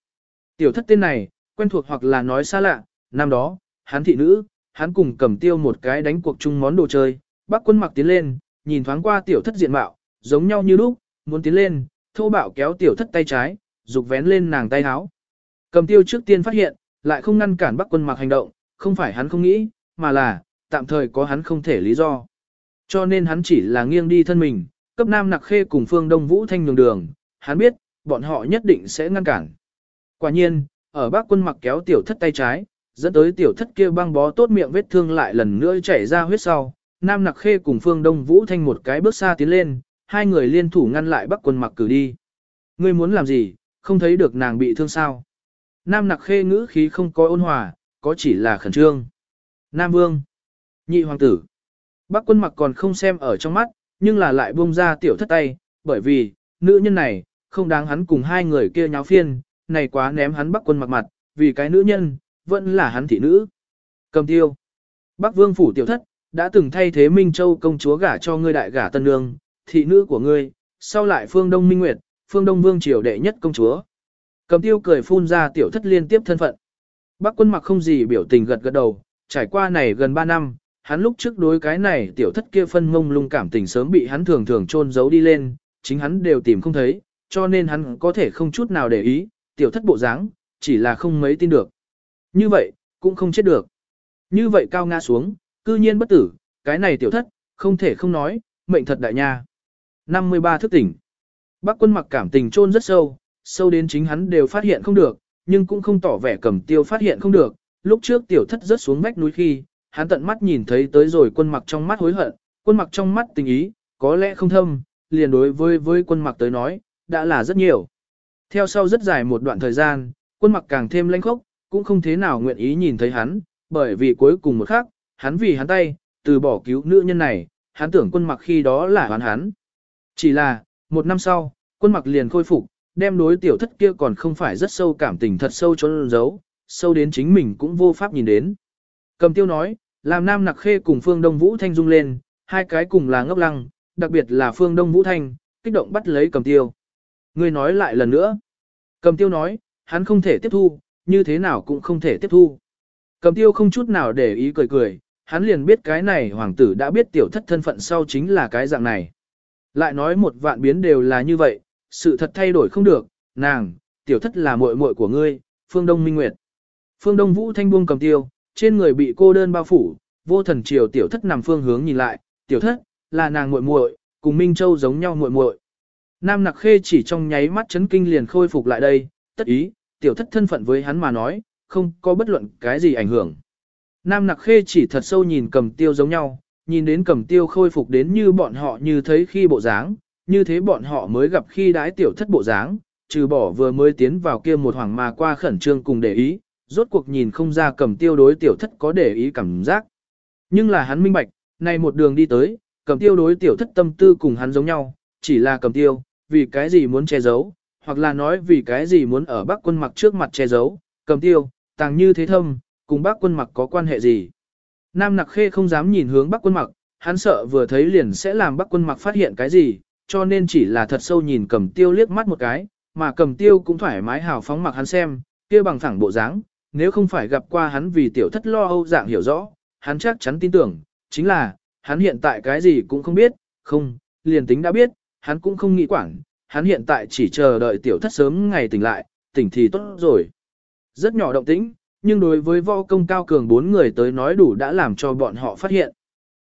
Tiểu thất tên này, quen thuộc hoặc là nói xa lạ, năm đó, hắn thị nữ, hắn cùng cầm tiêu một cái đánh cuộc chung món đồ chơi, bác quân mặc tiến lên, nhìn thoáng qua tiểu thất diện mạo, giống nhau như lúc, muốn tiến lên, thô bạo kéo tiểu thất tay trái, dục vén lên nàng tay áo. Cầm tiêu trước tiên phát hiện, lại không ngăn cản bác quân mặc hành động, không phải hắn không nghĩ, mà là, tạm thời có hắn không thể lý do. Cho nên hắn chỉ là nghiêng đi thân mình, cấp nam nặc khê cùng phương đông vũ thanh nhường đường, hắn biết, bọn họ nhất định sẽ ngăn cản. Quả nhiên, ở bác quân mặc kéo tiểu thất tay trái, dẫn tới tiểu thất kia băng bó tốt miệng vết thương lại lần nữa chảy ra huyết sau. Nam Nặc Khê cùng Phương Đông Vũ Thanh một cái bước xa tiến lên, hai người liên thủ ngăn lại Bắc Quân Mặc cử đi. Ngươi muốn làm gì, không thấy được nàng bị thương sao? Nam Nặc Khê ngữ khí không có ôn hòa, có chỉ là khẩn trương. Nam Vương, nhị hoàng tử. Bắc Quân Mặc còn không xem ở trong mắt, nhưng là lại buông ra tiểu thất tay, bởi vì, nữ nhân này, không đáng hắn cùng hai người kia nháo phiên, này quá ném hắn Bắc Quân mặt mặt, vì cái nữ nhân, vẫn là hắn thị nữ. Cầm tiêu. Bắc vương phủ tiểu thất, đã từng thay thế Minh Châu công chúa gả cho ngươi đại gả tân nương, thị nữ của ngươi, sau lại phương Đông Minh Nguyệt, phương Đông vương triều đệ nhất công chúa. Cầm tiêu cười phun ra tiểu thất liên tiếp thân phận. Bắc quân mặc không gì biểu tình gật gật đầu, trải qua này gần 3 năm, hắn lúc trước đối cái này tiểu thất kia phân mông lung cảm tình sớm bị hắn thường thường trôn giấu đi lên, chính hắn đều tìm không thấy, cho nên hắn có thể không chút nào để ý, tiểu thất bộ dáng, chỉ là không mấy tin được. Như vậy, cũng không chết được. Như vậy cao ngã xuống, cư nhiên bất tử, cái này tiểu thất, không thể không nói, mệnh thật đại nha. 53 thức tỉnh. Bác quân mặc cảm tình trôn rất sâu, sâu đến chính hắn đều phát hiện không được, nhưng cũng không tỏ vẻ cầm tiêu phát hiện không được. Lúc trước tiểu thất rớt xuống vách núi khi, hắn tận mắt nhìn thấy tới rồi quân mặc trong mắt hối hận, quân mặc trong mắt tình ý, có lẽ không thâm, liền đối với với quân mặc tới nói, đã là rất nhiều. Theo sau rất dài một đoạn thời gian, quân mặc càng thêm lãnh khốc, cũng không thế nào nguyện ý nhìn thấy hắn, bởi vì cuối cùng một khắc, hắn vì hắn tay, từ bỏ cứu nữ nhân này, hắn tưởng quân mặc khi đó là hắn hắn. Chỉ là, một năm sau, quân mặc liền khôi phục, đem đối tiểu thất kia còn không phải rất sâu cảm tình thật sâu cho giấu, sâu đến chính mình cũng vô pháp nhìn đến. Cầm tiêu nói, làm nam nặc khê cùng phương đông vũ thanh dung lên, hai cái cùng là ngốc lăng, đặc biệt là phương đông vũ thanh, kích động bắt lấy cầm tiêu. Người nói lại lần nữa. Cầm tiêu nói, hắn không thể tiếp thu, như thế nào cũng không thể tiếp thu. Cầm tiêu không chút nào để ý cười cười, hắn liền biết cái này hoàng tử đã biết tiểu thất thân phận sau chính là cái dạng này. Lại nói một vạn biến đều là như vậy, sự thật thay đổi không được, nàng, tiểu thất là muội muội của ngươi, phương đông minh nguyệt. Phương đông vũ thanh buông cầm tiêu, trên người bị cô đơn bao phủ, vô thần triều tiểu thất nằm phương hướng nhìn lại, tiểu thất, là nàng muội muội, cùng Minh Châu giống nhau muội muội. Nam nặc khê chỉ trong nháy mắt chấn kinh liền khôi phục lại đây, tất ý, tiểu thất thân phận với hắn mà nói, không có bất luận cái gì ảnh hưởng. Nam nặc khê chỉ thật sâu nhìn cầm tiêu giống nhau, nhìn đến cầm tiêu khôi phục đến như bọn họ như thấy khi bộ dáng, như thế bọn họ mới gặp khi đái tiểu thất bộ dáng, trừ bỏ vừa mới tiến vào kia một hoàng mà qua khẩn trương cùng để ý, rốt cuộc nhìn không ra cầm tiêu đối tiểu thất có để ý cảm giác. Nhưng là hắn minh bạch, nay một đường đi tới, cầm tiêu đối tiểu thất tâm tư cùng hắn giống nhau, chỉ là cầm tiêu, vì cái gì muốn che giấu, hoặc là nói vì cái gì muốn ở bác quân mặc trước mặt che giấu, cầm tiêu, tàng như thế thâm, cùng bác quân mặc có quan hệ gì. Nam nặc khê không dám nhìn hướng bác quân mặc, hắn sợ vừa thấy liền sẽ làm bác quân mặc phát hiện cái gì, cho nên chỉ là thật sâu nhìn cầm tiêu liếc mắt một cái, mà cầm tiêu cũng thoải mái hào phóng mặc hắn xem, kia bằng thẳng bộ dáng, nếu không phải gặp qua hắn vì tiểu thất lo âu dạng hiểu rõ, hắn chắc chắn tin tưởng, chính là, hắn hiện tại cái gì cũng không biết, không, liền tính đã biết, hắn cũng không nghĩ quản, hắn hiện tại chỉ chờ đợi tiểu thất sớm ngày tỉnh lại, tỉnh thì tốt rồi. Rất nhỏ động tĩnh, nhưng đối với võ công cao cường bốn người tới nói đủ đã làm cho bọn họ phát hiện.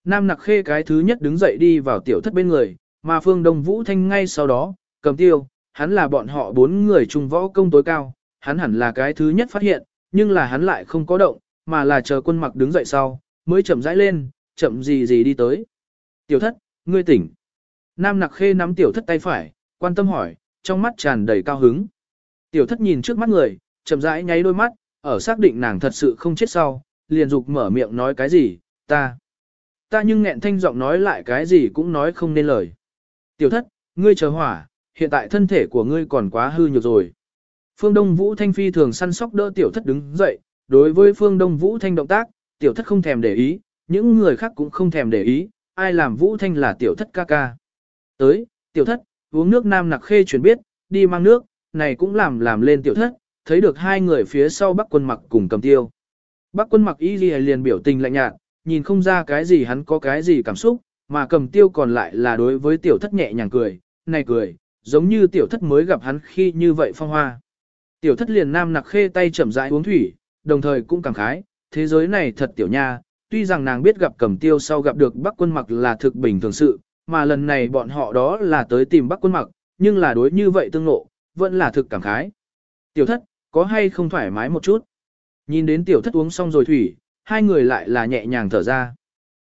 Nam nặc khê cái thứ nhất đứng dậy đi vào tiểu thất bên người, mà phương đông vũ thanh ngay sau đó, cầm tiêu, hắn là bọn họ bốn người chung võ công tối cao, hắn hẳn là cái thứ nhất phát hiện, nhưng là hắn lại không có động, mà là chờ quân mặc đứng dậy sau, mới chậm rãi lên, chậm gì gì đi tới. Tiểu thất, ngươi tỉnh. Nam nặc khê nắm tiểu thất tay phải, quan tâm hỏi, trong mắt tràn đầy cao hứng. Tiểu thất nhìn trước mắt người, chậm rãi nháy đôi mắt, ở xác định nàng thật sự không chết sau, liền dục mở miệng nói cái gì, ta. Ta nhưng nghẹn thanh giọng nói lại cái gì cũng nói không nên lời. Tiểu thất, ngươi chờ hỏa, hiện tại thân thể của ngươi còn quá hư nhược rồi. Phương Đông Vũ Thanh phi thường săn sóc đỡ tiểu thất đứng dậy, đối với Phương Đông Vũ Thanh động tác, tiểu thất không thèm để ý, những người khác cũng không thèm để ý, ai làm Vũ Thanh là tiểu thất ca ca. Tới, tiểu thất, uống nước nam nặc khê chuyển biết, đi mang nước, này cũng làm làm lên tiểu thất, thấy được hai người phía sau bắc quân mặc cùng cầm tiêu. Bắc quân mặc y liền biểu tình lạnh nhạt, nhìn không ra cái gì hắn có cái gì cảm xúc, mà cầm tiêu còn lại là đối với tiểu thất nhẹ nhàng cười, này cười, giống như tiểu thất mới gặp hắn khi như vậy phong hoa. Tiểu thất liền nam nặc khê tay chậm rãi uống thủy, đồng thời cũng cảm khái, thế giới này thật tiểu nha, tuy rằng nàng biết gặp cầm tiêu sau gặp được bắc quân mặc là thực bình thường sự, mà lần này bọn họ đó là tới tìm bắc quân mặc, nhưng là đối như vậy tương ngộ, vẫn là thực cảm khái. Tiểu thất, có hay không thoải mái một chút? Nhìn đến tiểu thất uống xong rồi thủy, hai người lại là nhẹ nhàng thở ra.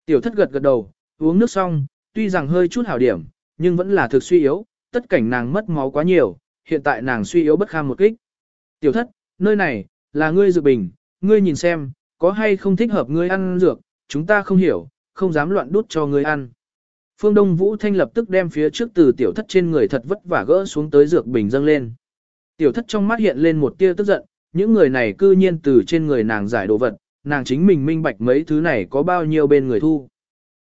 Tiểu thất gật gật đầu, uống nước xong, tuy rằng hơi chút hảo điểm, nhưng vẫn là thực suy yếu, tất cảnh nàng mất máu quá nhiều, hiện tại nàng suy yếu bất kham một kích. Tiểu thất, nơi này, là ngươi dược bình, ngươi nhìn xem, có hay không thích hợp ngươi ăn dược, chúng ta không hiểu, không dám loạn đút cho ngươi ăn. Phương Đông Vũ Thanh lập tức đem phía trước từ tiểu thất trên người thật vất vả gỡ xuống tới dược bình dâng lên. Tiểu thất trong mắt hiện lên một tia tức giận, những người này cư nhiên từ trên người nàng giải đồ vật, nàng chính mình minh bạch mấy thứ này có bao nhiêu bên người thu.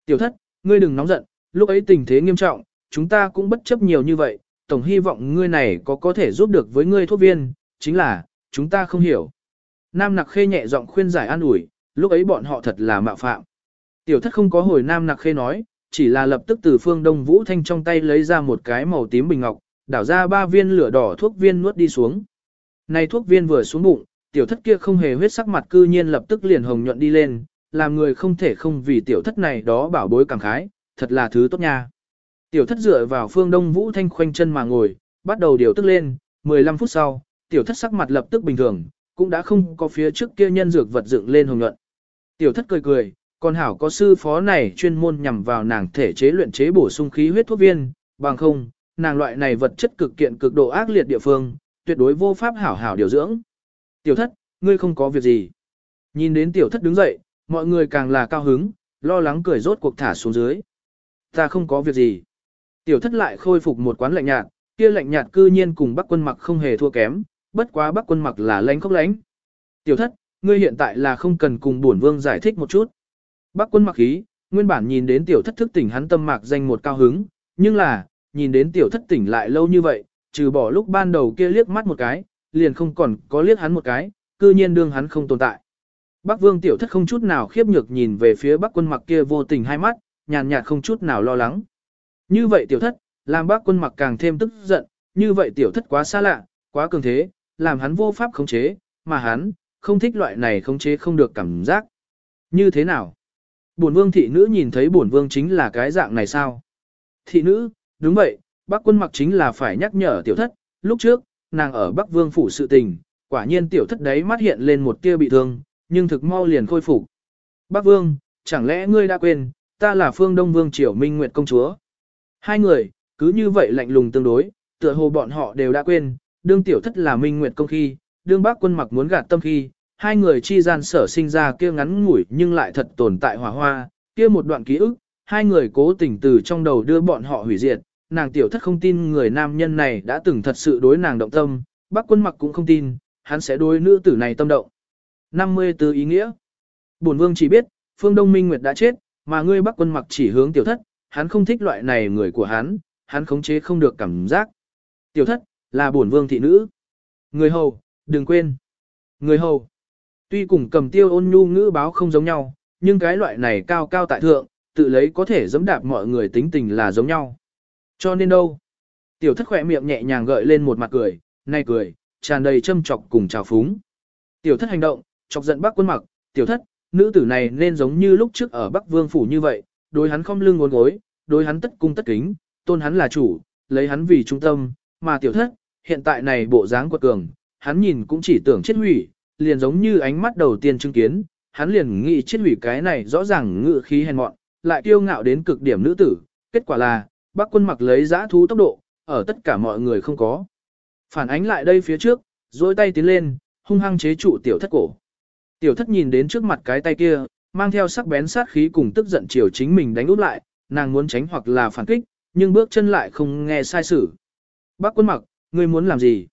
Tiểu thất, ngươi đừng nóng giận, lúc ấy tình thế nghiêm trọng, chúng ta cũng bất chấp nhiều như vậy, tổng hy vọng ngươi này có có thể giúp được với ngươi thuốc viên, chính là, chúng ta không hiểu. Nam nặc khê nhẹ giọng khuyên giải an ủi, lúc ấy bọn họ thật là mạo phạm. Tiểu thất không có hồi Nam nặc khê nói, chỉ là lập tức từ phương Đông Vũ Thanh trong tay lấy ra một cái màu tím bình ngọc, đảo ra ba viên lửa đỏ thuốc viên nuốt đi xuống. Này thuốc viên vừa xuống bụng, tiểu thất kia không hề huyết sắc mặt cư nhiên lập tức liền hồng nhuận đi lên, làm người không thể không vì tiểu thất này đó bảo bối cảm khái, thật là thứ tốt nha. Tiểu thất dựa vào phương Đông Vũ Thanh khoanh chân mà ngồi, bắt đầu điều tức lên, 15 phút sau, tiểu thất sắc mặt lập tức bình thường, cũng đã không có phía trước kia nhân dược vật dựng lên hồng nhuận. Tiểu thất cười cười, còn hảo có sư phó này chuyên môn nhằm vào nàng thể chế luyện chế bổ sung khí huyết thuốc viên, bằng không, nàng loại này vật chất cực kiện cực độ ác liệt địa phương, tuyệt đối vô pháp hảo hảo điều dưỡng. Tiểu thất, ngươi không có việc gì. Nhìn đến tiểu thất đứng dậy, mọi người càng là cao hứng, lo lắng cười rốt cuộc thả xuống dưới. Ta không có việc gì. Tiểu thất lại khôi phục một quán lạnh nhạt, kia lạnh nhạt cư nhiên cùng bắc quân mặc không hề thua kém, bất quá bắc quân mặc là lánh khóc lánh. Tiểu thất, ngươi hiện tại là không cần cùng bổn vương giải thích một chút. Bắc quân mặc khí, nguyên bản nhìn đến tiểu thất thức tỉnh hắn tâm mạc danh một cao hứng, nhưng là, nhìn đến tiểu thất tỉnh lại lâu như vậy, trừ bỏ lúc ban đầu kia liếc mắt một cái, liền không còn có liếc hắn một cái, cư nhiên đương hắn không tồn tại. Bắc vương tiểu thất không chút nào khiếp nhược nhìn về phía bắc quân mặc kia vô tình hai mắt, nhàn nhạt không chút nào lo lắng. Như vậy tiểu thất, làm bác quân mặc càng thêm tức giận, như vậy tiểu thất quá xa lạ, quá cường thế, làm hắn vô pháp khống chế, mà hắn, không thích loại này khống chế không được cảm giác. Như thế nào? Bổn vương thị nữ nhìn thấy bổn vương chính là cái dạng này sao? Thị nữ, đúng vậy, bác quân mặc chính là phải nhắc nhở tiểu thất, lúc trước, nàng ở bắc vương phủ sự tình, quả nhiên tiểu thất đấy mắt hiện lên một tia bị thương, nhưng thực mau liền khôi phục. Bác vương, chẳng lẽ ngươi đã quên, ta là phương đông vương triều minh nguyệt công chúa. Hai người, cứ như vậy lạnh lùng tương đối, tựa hồ bọn họ đều đã quên, đương tiểu thất là minh nguyệt công khi, đương bác quân mặc muốn gạt tâm khi, hai người chi gian sở sinh ra kia ngắn ngủi nhưng lại thật tồn tại hòa hoa, kia một đoạn ký ức, hai người cố tình từ trong đầu đưa bọn họ hủy diệt, nàng tiểu thất không tin người nam nhân này đã từng thật sự đối nàng động tâm, bác quân mặc cũng không tin, hắn sẽ đối nữ tử này tâm động. 54 ý nghĩa Bổn vương chỉ biết, phương Đông Minh Nguyệt đã chết, mà ngươi bác quân mặc chỉ hướng tiểu thất, hắn không thích loại này người của hắn, hắn khống chế không được cảm giác. Tiểu thất, là bổn vương thị nữ. Người hầu, đừng quên. Người hầu. Tuy cùng cầm tiêu ôn nhu ngữ báo không giống nhau, nhưng cái loại này cao cao tại thượng, tự lấy có thể dẫm đạp mọi người tính tình là giống nhau. Cho nên đâu? Tiểu thất khỏe miệng nhẹ nhàng gợi lên một mặt cười, nay cười, tràn đầy châm chọc cùng trào phúng. Tiểu thất hành động, chọc giận bác quân mặc, tiểu thất, nữ tử này nên giống như lúc trước ở Bắc Vương Phủ như vậy, đối hắn không lưng ngốn gối, đối hắn tất cung tất kính, tôn hắn là chủ, lấy hắn vì trung tâm, mà tiểu thất, hiện tại này bộ dáng quật cường, hắn nhìn cũng chỉ tưởng chết hủy, liền giống như ánh mắt đầu tiên chứng kiến, hắn liền nghĩ chết hủy cái này rõ ràng ngự khí hèn mọn, lại kiêu ngạo đến cực điểm nữ tử, kết quả là, bác quân mặc lấy giã thú tốc độ, ở tất cả mọi người không có. Phản ánh lại đây phía trước, dôi tay tiến lên, hung hăng chế trụ tiểu thất cổ. Tiểu thất nhìn đến trước mặt cái tay kia, mang theo sắc bén sát khí cùng tức giận chiều chính mình đánh út lại, nàng muốn tránh hoặc là phản kích, nhưng bước chân lại không nghe sai sử. Bác quân mặc, ngươi muốn làm gì?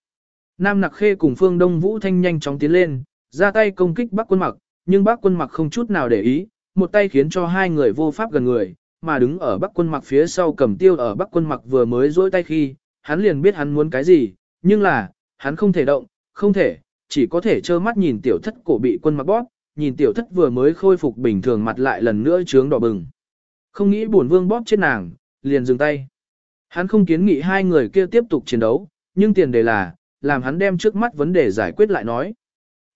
Nam Nặc Khê cùng Phương Đông Vũ Thanh nhanh chóng tiến lên, ra tay công kích bác quân mặc, nhưng bác quân mặc không chút nào để ý, một tay khiến cho hai người vô pháp gần người, mà đứng ở bắc quân mặc phía sau cầm tiêu ở bắc quân mặc vừa mới dỗi tay khi, hắn liền biết hắn muốn cái gì, nhưng là, hắn không thể động, không thể, chỉ có thể trơ mắt nhìn tiểu thất cổ bị quân mặc bóp, nhìn tiểu thất vừa mới khôi phục bình thường mặt lại lần nữa trướng đỏ bừng. Không nghĩ buồn vương bóp chết nàng, liền dừng tay. Hắn không kiến nghị hai người kia tiếp tục chiến đấu, nhưng tiền đề là, làm hắn đem trước mắt vấn đề giải quyết lại nói.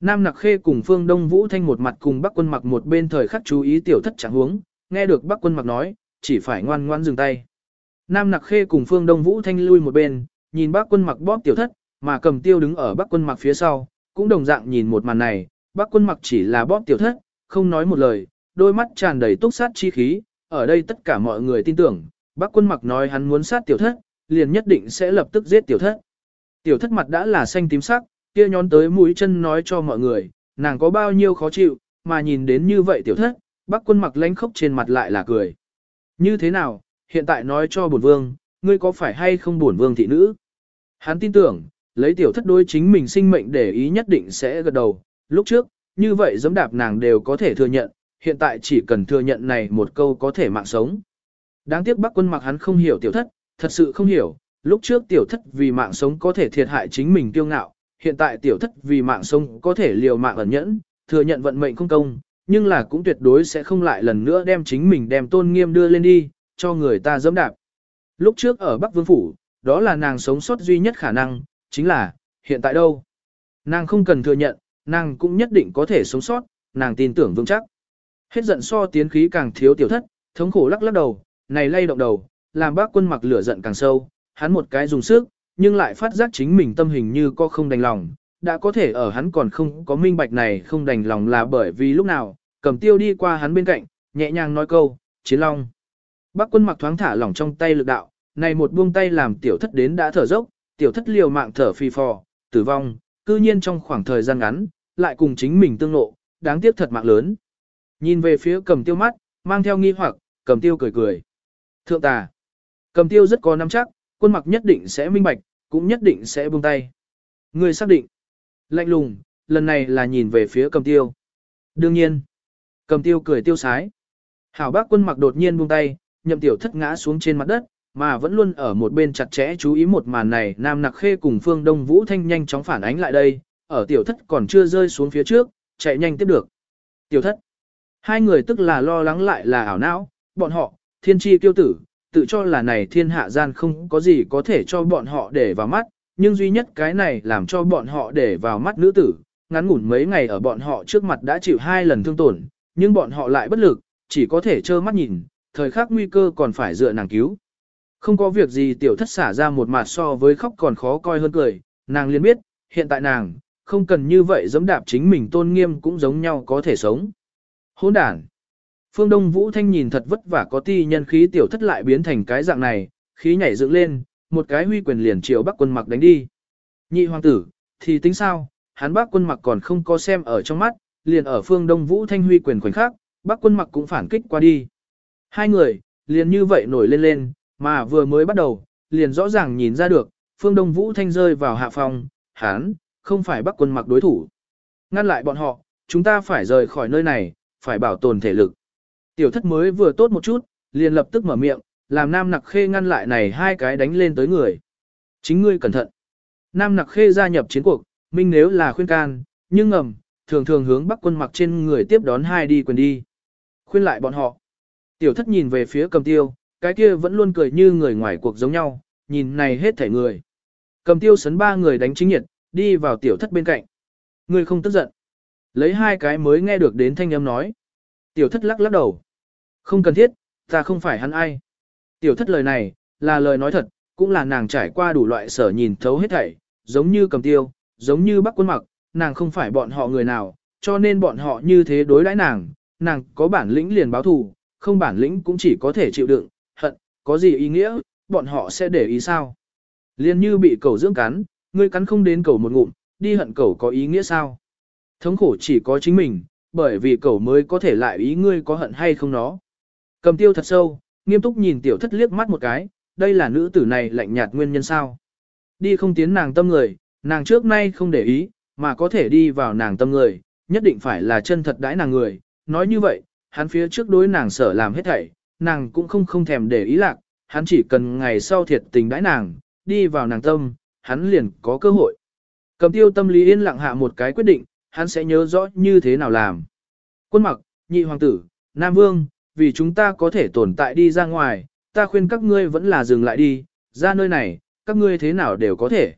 Nam Nặc Khê cùng Phương Đông Vũ Thanh một mặt cùng Bắc Quân Mặc một bên thời khắc chú ý tiểu thất trạng huống, nghe được Bắc Quân Mặc nói, chỉ phải ngoan ngoan dừng tay. Nam Nặc Khê cùng Phương Đông Vũ Thanh lui một bên, nhìn Bắc Quân Mặc bóp tiểu thất, mà cầm tiêu đứng ở Bắc Quân Mặc phía sau, cũng đồng dạng nhìn một màn này, Bắc Quân Mặc chỉ là bóp tiểu thất, không nói một lời, đôi mắt tràn đầy túc sát chi khí, ở đây tất cả mọi người tin tưởng, Bắc Quân Mặc nói hắn muốn sát tiểu thất, liền nhất định sẽ lập tức giết tiểu thất. Tiểu thất mặt đã là xanh tím sắc, kia nhón tới mũi chân nói cho mọi người, nàng có bao nhiêu khó chịu, mà nhìn đến như vậy tiểu thất, bác quân mặc lánh khóc trên mặt lại là cười. Như thế nào, hiện tại nói cho bổn vương, ngươi có phải hay không bổn vương thị nữ? Hắn tin tưởng, lấy tiểu thất đối chính mình sinh mệnh để ý nhất định sẽ gật đầu, lúc trước, như vậy giấm đạp nàng đều có thể thừa nhận, hiện tại chỉ cần thừa nhận này một câu có thể mạng sống. Đáng tiếc bác quân mặc hắn không hiểu tiểu thất, thật sự không hiểu, lúc trước tiểu thất vì mạng sống có thể thiệt hại chính mình kiêu ngạo, hiện tại tiểu thất vì mạng sống có thể liều mạng ẩn nhẫn, thừa nhận vận mệnh không công, nhưng là cũng tuyệt đối sẽ không lại lần nữa đem chính mình đem tôn nghiêm đưa lên đi, cho người ta dẫm đạp. Lúc trước ở Bắc Vương Phủ, đó là nàng sống sót duy nhất khả năng, chính là, hiện tại đâu? Nàng không cần thừa nhận, nàng cũng nhất định có thể sống sót, nàng tin tưởng vững chắc. Hết giận so tiến khí càng thiếu tiểu thất, thống khổ lắc lắc đầu, này lay động đầu, làm bác quân mặc lửa giận càng sâu, hắn một cái dùng sức, nhưng lại phát giác chính mình tâm hình như có không đành lòng, đã có thể ở hắn còn không có minh bạch này không đành lòng là bởi vì lúc nào, cầm tiêu đi qua hắn bên cạnh, nhẹ nhàng nói câu, chiến long. Bác quân mặc thoáng thả lỏng trong tay lực đạo, này một buông tay làm tiểu thất đến đã thở dốc, tiểu thất liều mạng thở phi phò, tử vong, cư nhiên trong khoảng thời gian ngắn, lại cùng chính mình tương lộ, đáng tiếc thật mạng lớn. Nhìn về phía cầm tiêu mắt, mang theo nghi hoặc, cầm tiêu cười cười. Thượng tà, cầm tiêu rất có nắm chắc, quân mặc nhất định sẽ minh bạch, cũng nhất định sẽ buông tay. Người xác định. Lạnh lùng, lần này là nhìn về phía cầm tiêu. Đương nhiên. Cầm tiêu cười tiêu sái. Hảo bác quân mặc đột nhiên buông tay, nhậm tiểu thất ngã xuống trên mặt đất, mà vẫn luôn ở một bên chặt chẽ chú ý một màn này. Nam nặc khê cùng phương đông vũ thanh nhanh chóng phản ánh lại đây, ở tiểu thất còn chưa rơi xuống phía trước, chạy nhanh tiếp được. Tiểu thất. Hai người tức là lo lắng lại là ảo não, bọn họ, thiên tri tiêu tử, tự cho là này thiên hạ gian không có gì có thể cho bọn họ để vào mắt, nhưng duy nhất cái này làm cho bọn họ để vào mắt nữ tử, ngắn ngủn mấy ngày ở bọn họ trước mặt đã chịu hai lần thương tổn, nhưng bọn họ lại bất lực, chỉ có thể trơ mắt nhìn, thời khắc nguy cơ còn phải dựa nàng cứu. Không có việc gì tiểu thất xả ra một mặt so với khóc còn khó coi hơn cười, nàng liền biết, hiện tại nàng, không cần như vậy giẫm đạp chính mình tôn nghiêm cũng giống nhau có thể sống. Hỗn đản. Phương Đông Vũ Thanh nhìn thật vất vả có ti nhân khí tiểu thất lại biến thành cái dạng này, khí nhảy dựng lên, một cái huy quyền liền chiều bắc quân mặc đánh đi. Nhị hoàng tử, thì tính sao, hắn bác quân mặc còn không có xem ở trong mắt, liền ở phương Đông Vũ Thanh Huy quyền khoảnh khắc, bác quân mặc cũng phản kích qua đi. Hai người, liền như vậy nổi lên lên, mà vừa mới bắt đầu, liền rõ ràng nhìn ra được, phương Đông Vũ Thanh rơi vào hạ phòng, hắn, không phải bác quân mặc đối thủ. Ngăn lại bọn họ, chúng ta phải rời khỏi nơi này, phải bảo tồn thể lực. Tiểu thất mới vừa tốt một chút, liền lập tức mở miệng, làm Nam Nặc Khê ngăn lại này hai cái đánh lên tới người. Chính ngươi cẩn thận. Nam Nặc Khê gia nhập chiến cuộc, minh nếu là khuyên can, nhưng ngầm, thường thường hướng bắc quân mặc trên người tiếp đón hai đi quyền đi. Khuyên lại bọn họ. Tiểu thất nhìn về phía cầm tiêu, cái kia vẫn luôn cười như người ngoài cuộc giống nhau, nhìn này hết thể người. Cầm tiêu sấn ba người đánh chính nhiệt, đi vào tiểu thất bên cạnh. Ngươi không tức giận. Lấy hai cái mới nghe được đến thanh âm nói. Tiểu thất lắc lắc đầu. Không cần thiết, ta không phải hắn ai. Tiểu thất lời này, là lời nói thật, cũng là nàng trải qua đủ loại sở nhìn thấu hết thảy, giống như cầm tiêu, giống như bắc quân mặc, nàng không phải bọn họ người nào, cho nên bọn họ như thế đối đãi nàng, nàng có bản lĩnh liền báo thù, không bản lĩnh cũng chỉ có thể chịu đựng, hận, có gì ý nghĩa, bọn họ sẽ để ý sao. Liên như bị cầu dưỡng cắn, ngươi cắn không đến cầu một ngụm, đi hận cầu có ý nghĩa sao. Thống khổ chỉ có chính mình, bởi vì cầu mới có thể lại ý ngươi có hận hay không nó. Cầm tiêu thật sâu, nghiêm túc nhìn tiểu thất liếc mắt một cái, đây là nữ tử này lạnh nhạt nguyên nhân sao. Đi không tiến nàng tâm người, nàng trước nay không để ý, mà có thể đi vào nàng tâm người, nhất định phải là chân thật đãi nàng người. Nói như vậy, hắn phía trước đối nàng sở làm hết thảy, nàng cũng không không thèm để ý lạc, hắn chỉ cần ngày sau thiệt tình đãi nàng, đi vào nàng tâm, hắn liền có cơ hội. Cầm tiêu tâm lý yên lặng hạ một cái quyết định, hắn sẽ nhớ rõ như thế nào làm. Quân mặc, nhị hoàng tử, Nam Vương, vì chúng ta có thể tồn tại đi ra ngoài, ta khuyên các ngươi vẫn là dừng lại đi, ra nơi này, các ngươi thế nào đều có thể.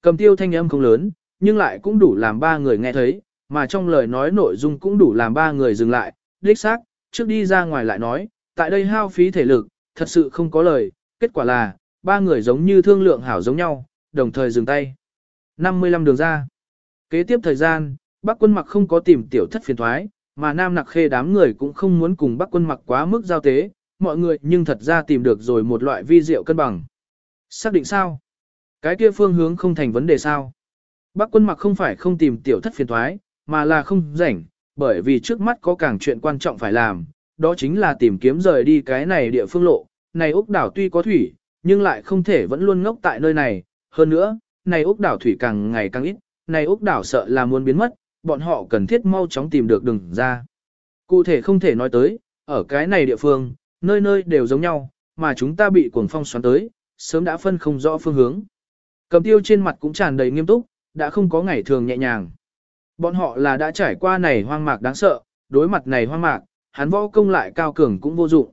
Cầm tiêu thanh âm không lớn, nhưng lại cũng đủ làm ba người nghe thấy, mà trong lời nói nội dung cũng đủ làm ba người dừng lại, đích xác, trước đi ra ngoài lại nói, tại đây hao phí thể lực, thật sự không có lời, kết quả là, ba người giống như thương lượng hảo giống nhau, đồng thời dừng tay. 55 đường ra. Kế tiếp thời gian, bác quân mặc không có tìm tiểu thất phiền thoái, mà nam nặc khê đám người cũng không muốn cùng bắc quân mặc quá mức giao tế, mọi người nhưng thật ra tìm được rồi một loại vi diệu cân bằng. Xác định sao? Cái kia phương hướng không thành vấn đề sao? bắc quân mặc không phải không tìm tiểu thất phiền thoái, mà là không rảnh, bởi vì trước mắt có càng chuyện quan trọng phải làm, đó chính là tìm kiếm rời đi cái này địa phương lộ. Này ốc đảo tuy có thủy, nhưng lại không thể vẫn luôn ngốc tại nơi này. Hơn nữa, này ốc đảo thủy càng ngày càng ít, này ốc đảo sợ là muốn biến mất, bọn họ cần thiết mau chóng tìm được đường ra. Cụ thể không thể nói tới, ở cái này địa phương, nơi nơi đều giống nhau, mà chúng ta bị cuồng phong xoắn tới, sớm đã phân không rõ phương hướng. Cầm tiêu trên mặt cũng tràn đầy nghiêm túc, đã không có ngày thường nhẹ nhàng. Bọn họ là đã trải qua này hoang mạc đáng sợ, đối mặt này hoang mạc, hắn võ công lại cao cường cũng vô dụng.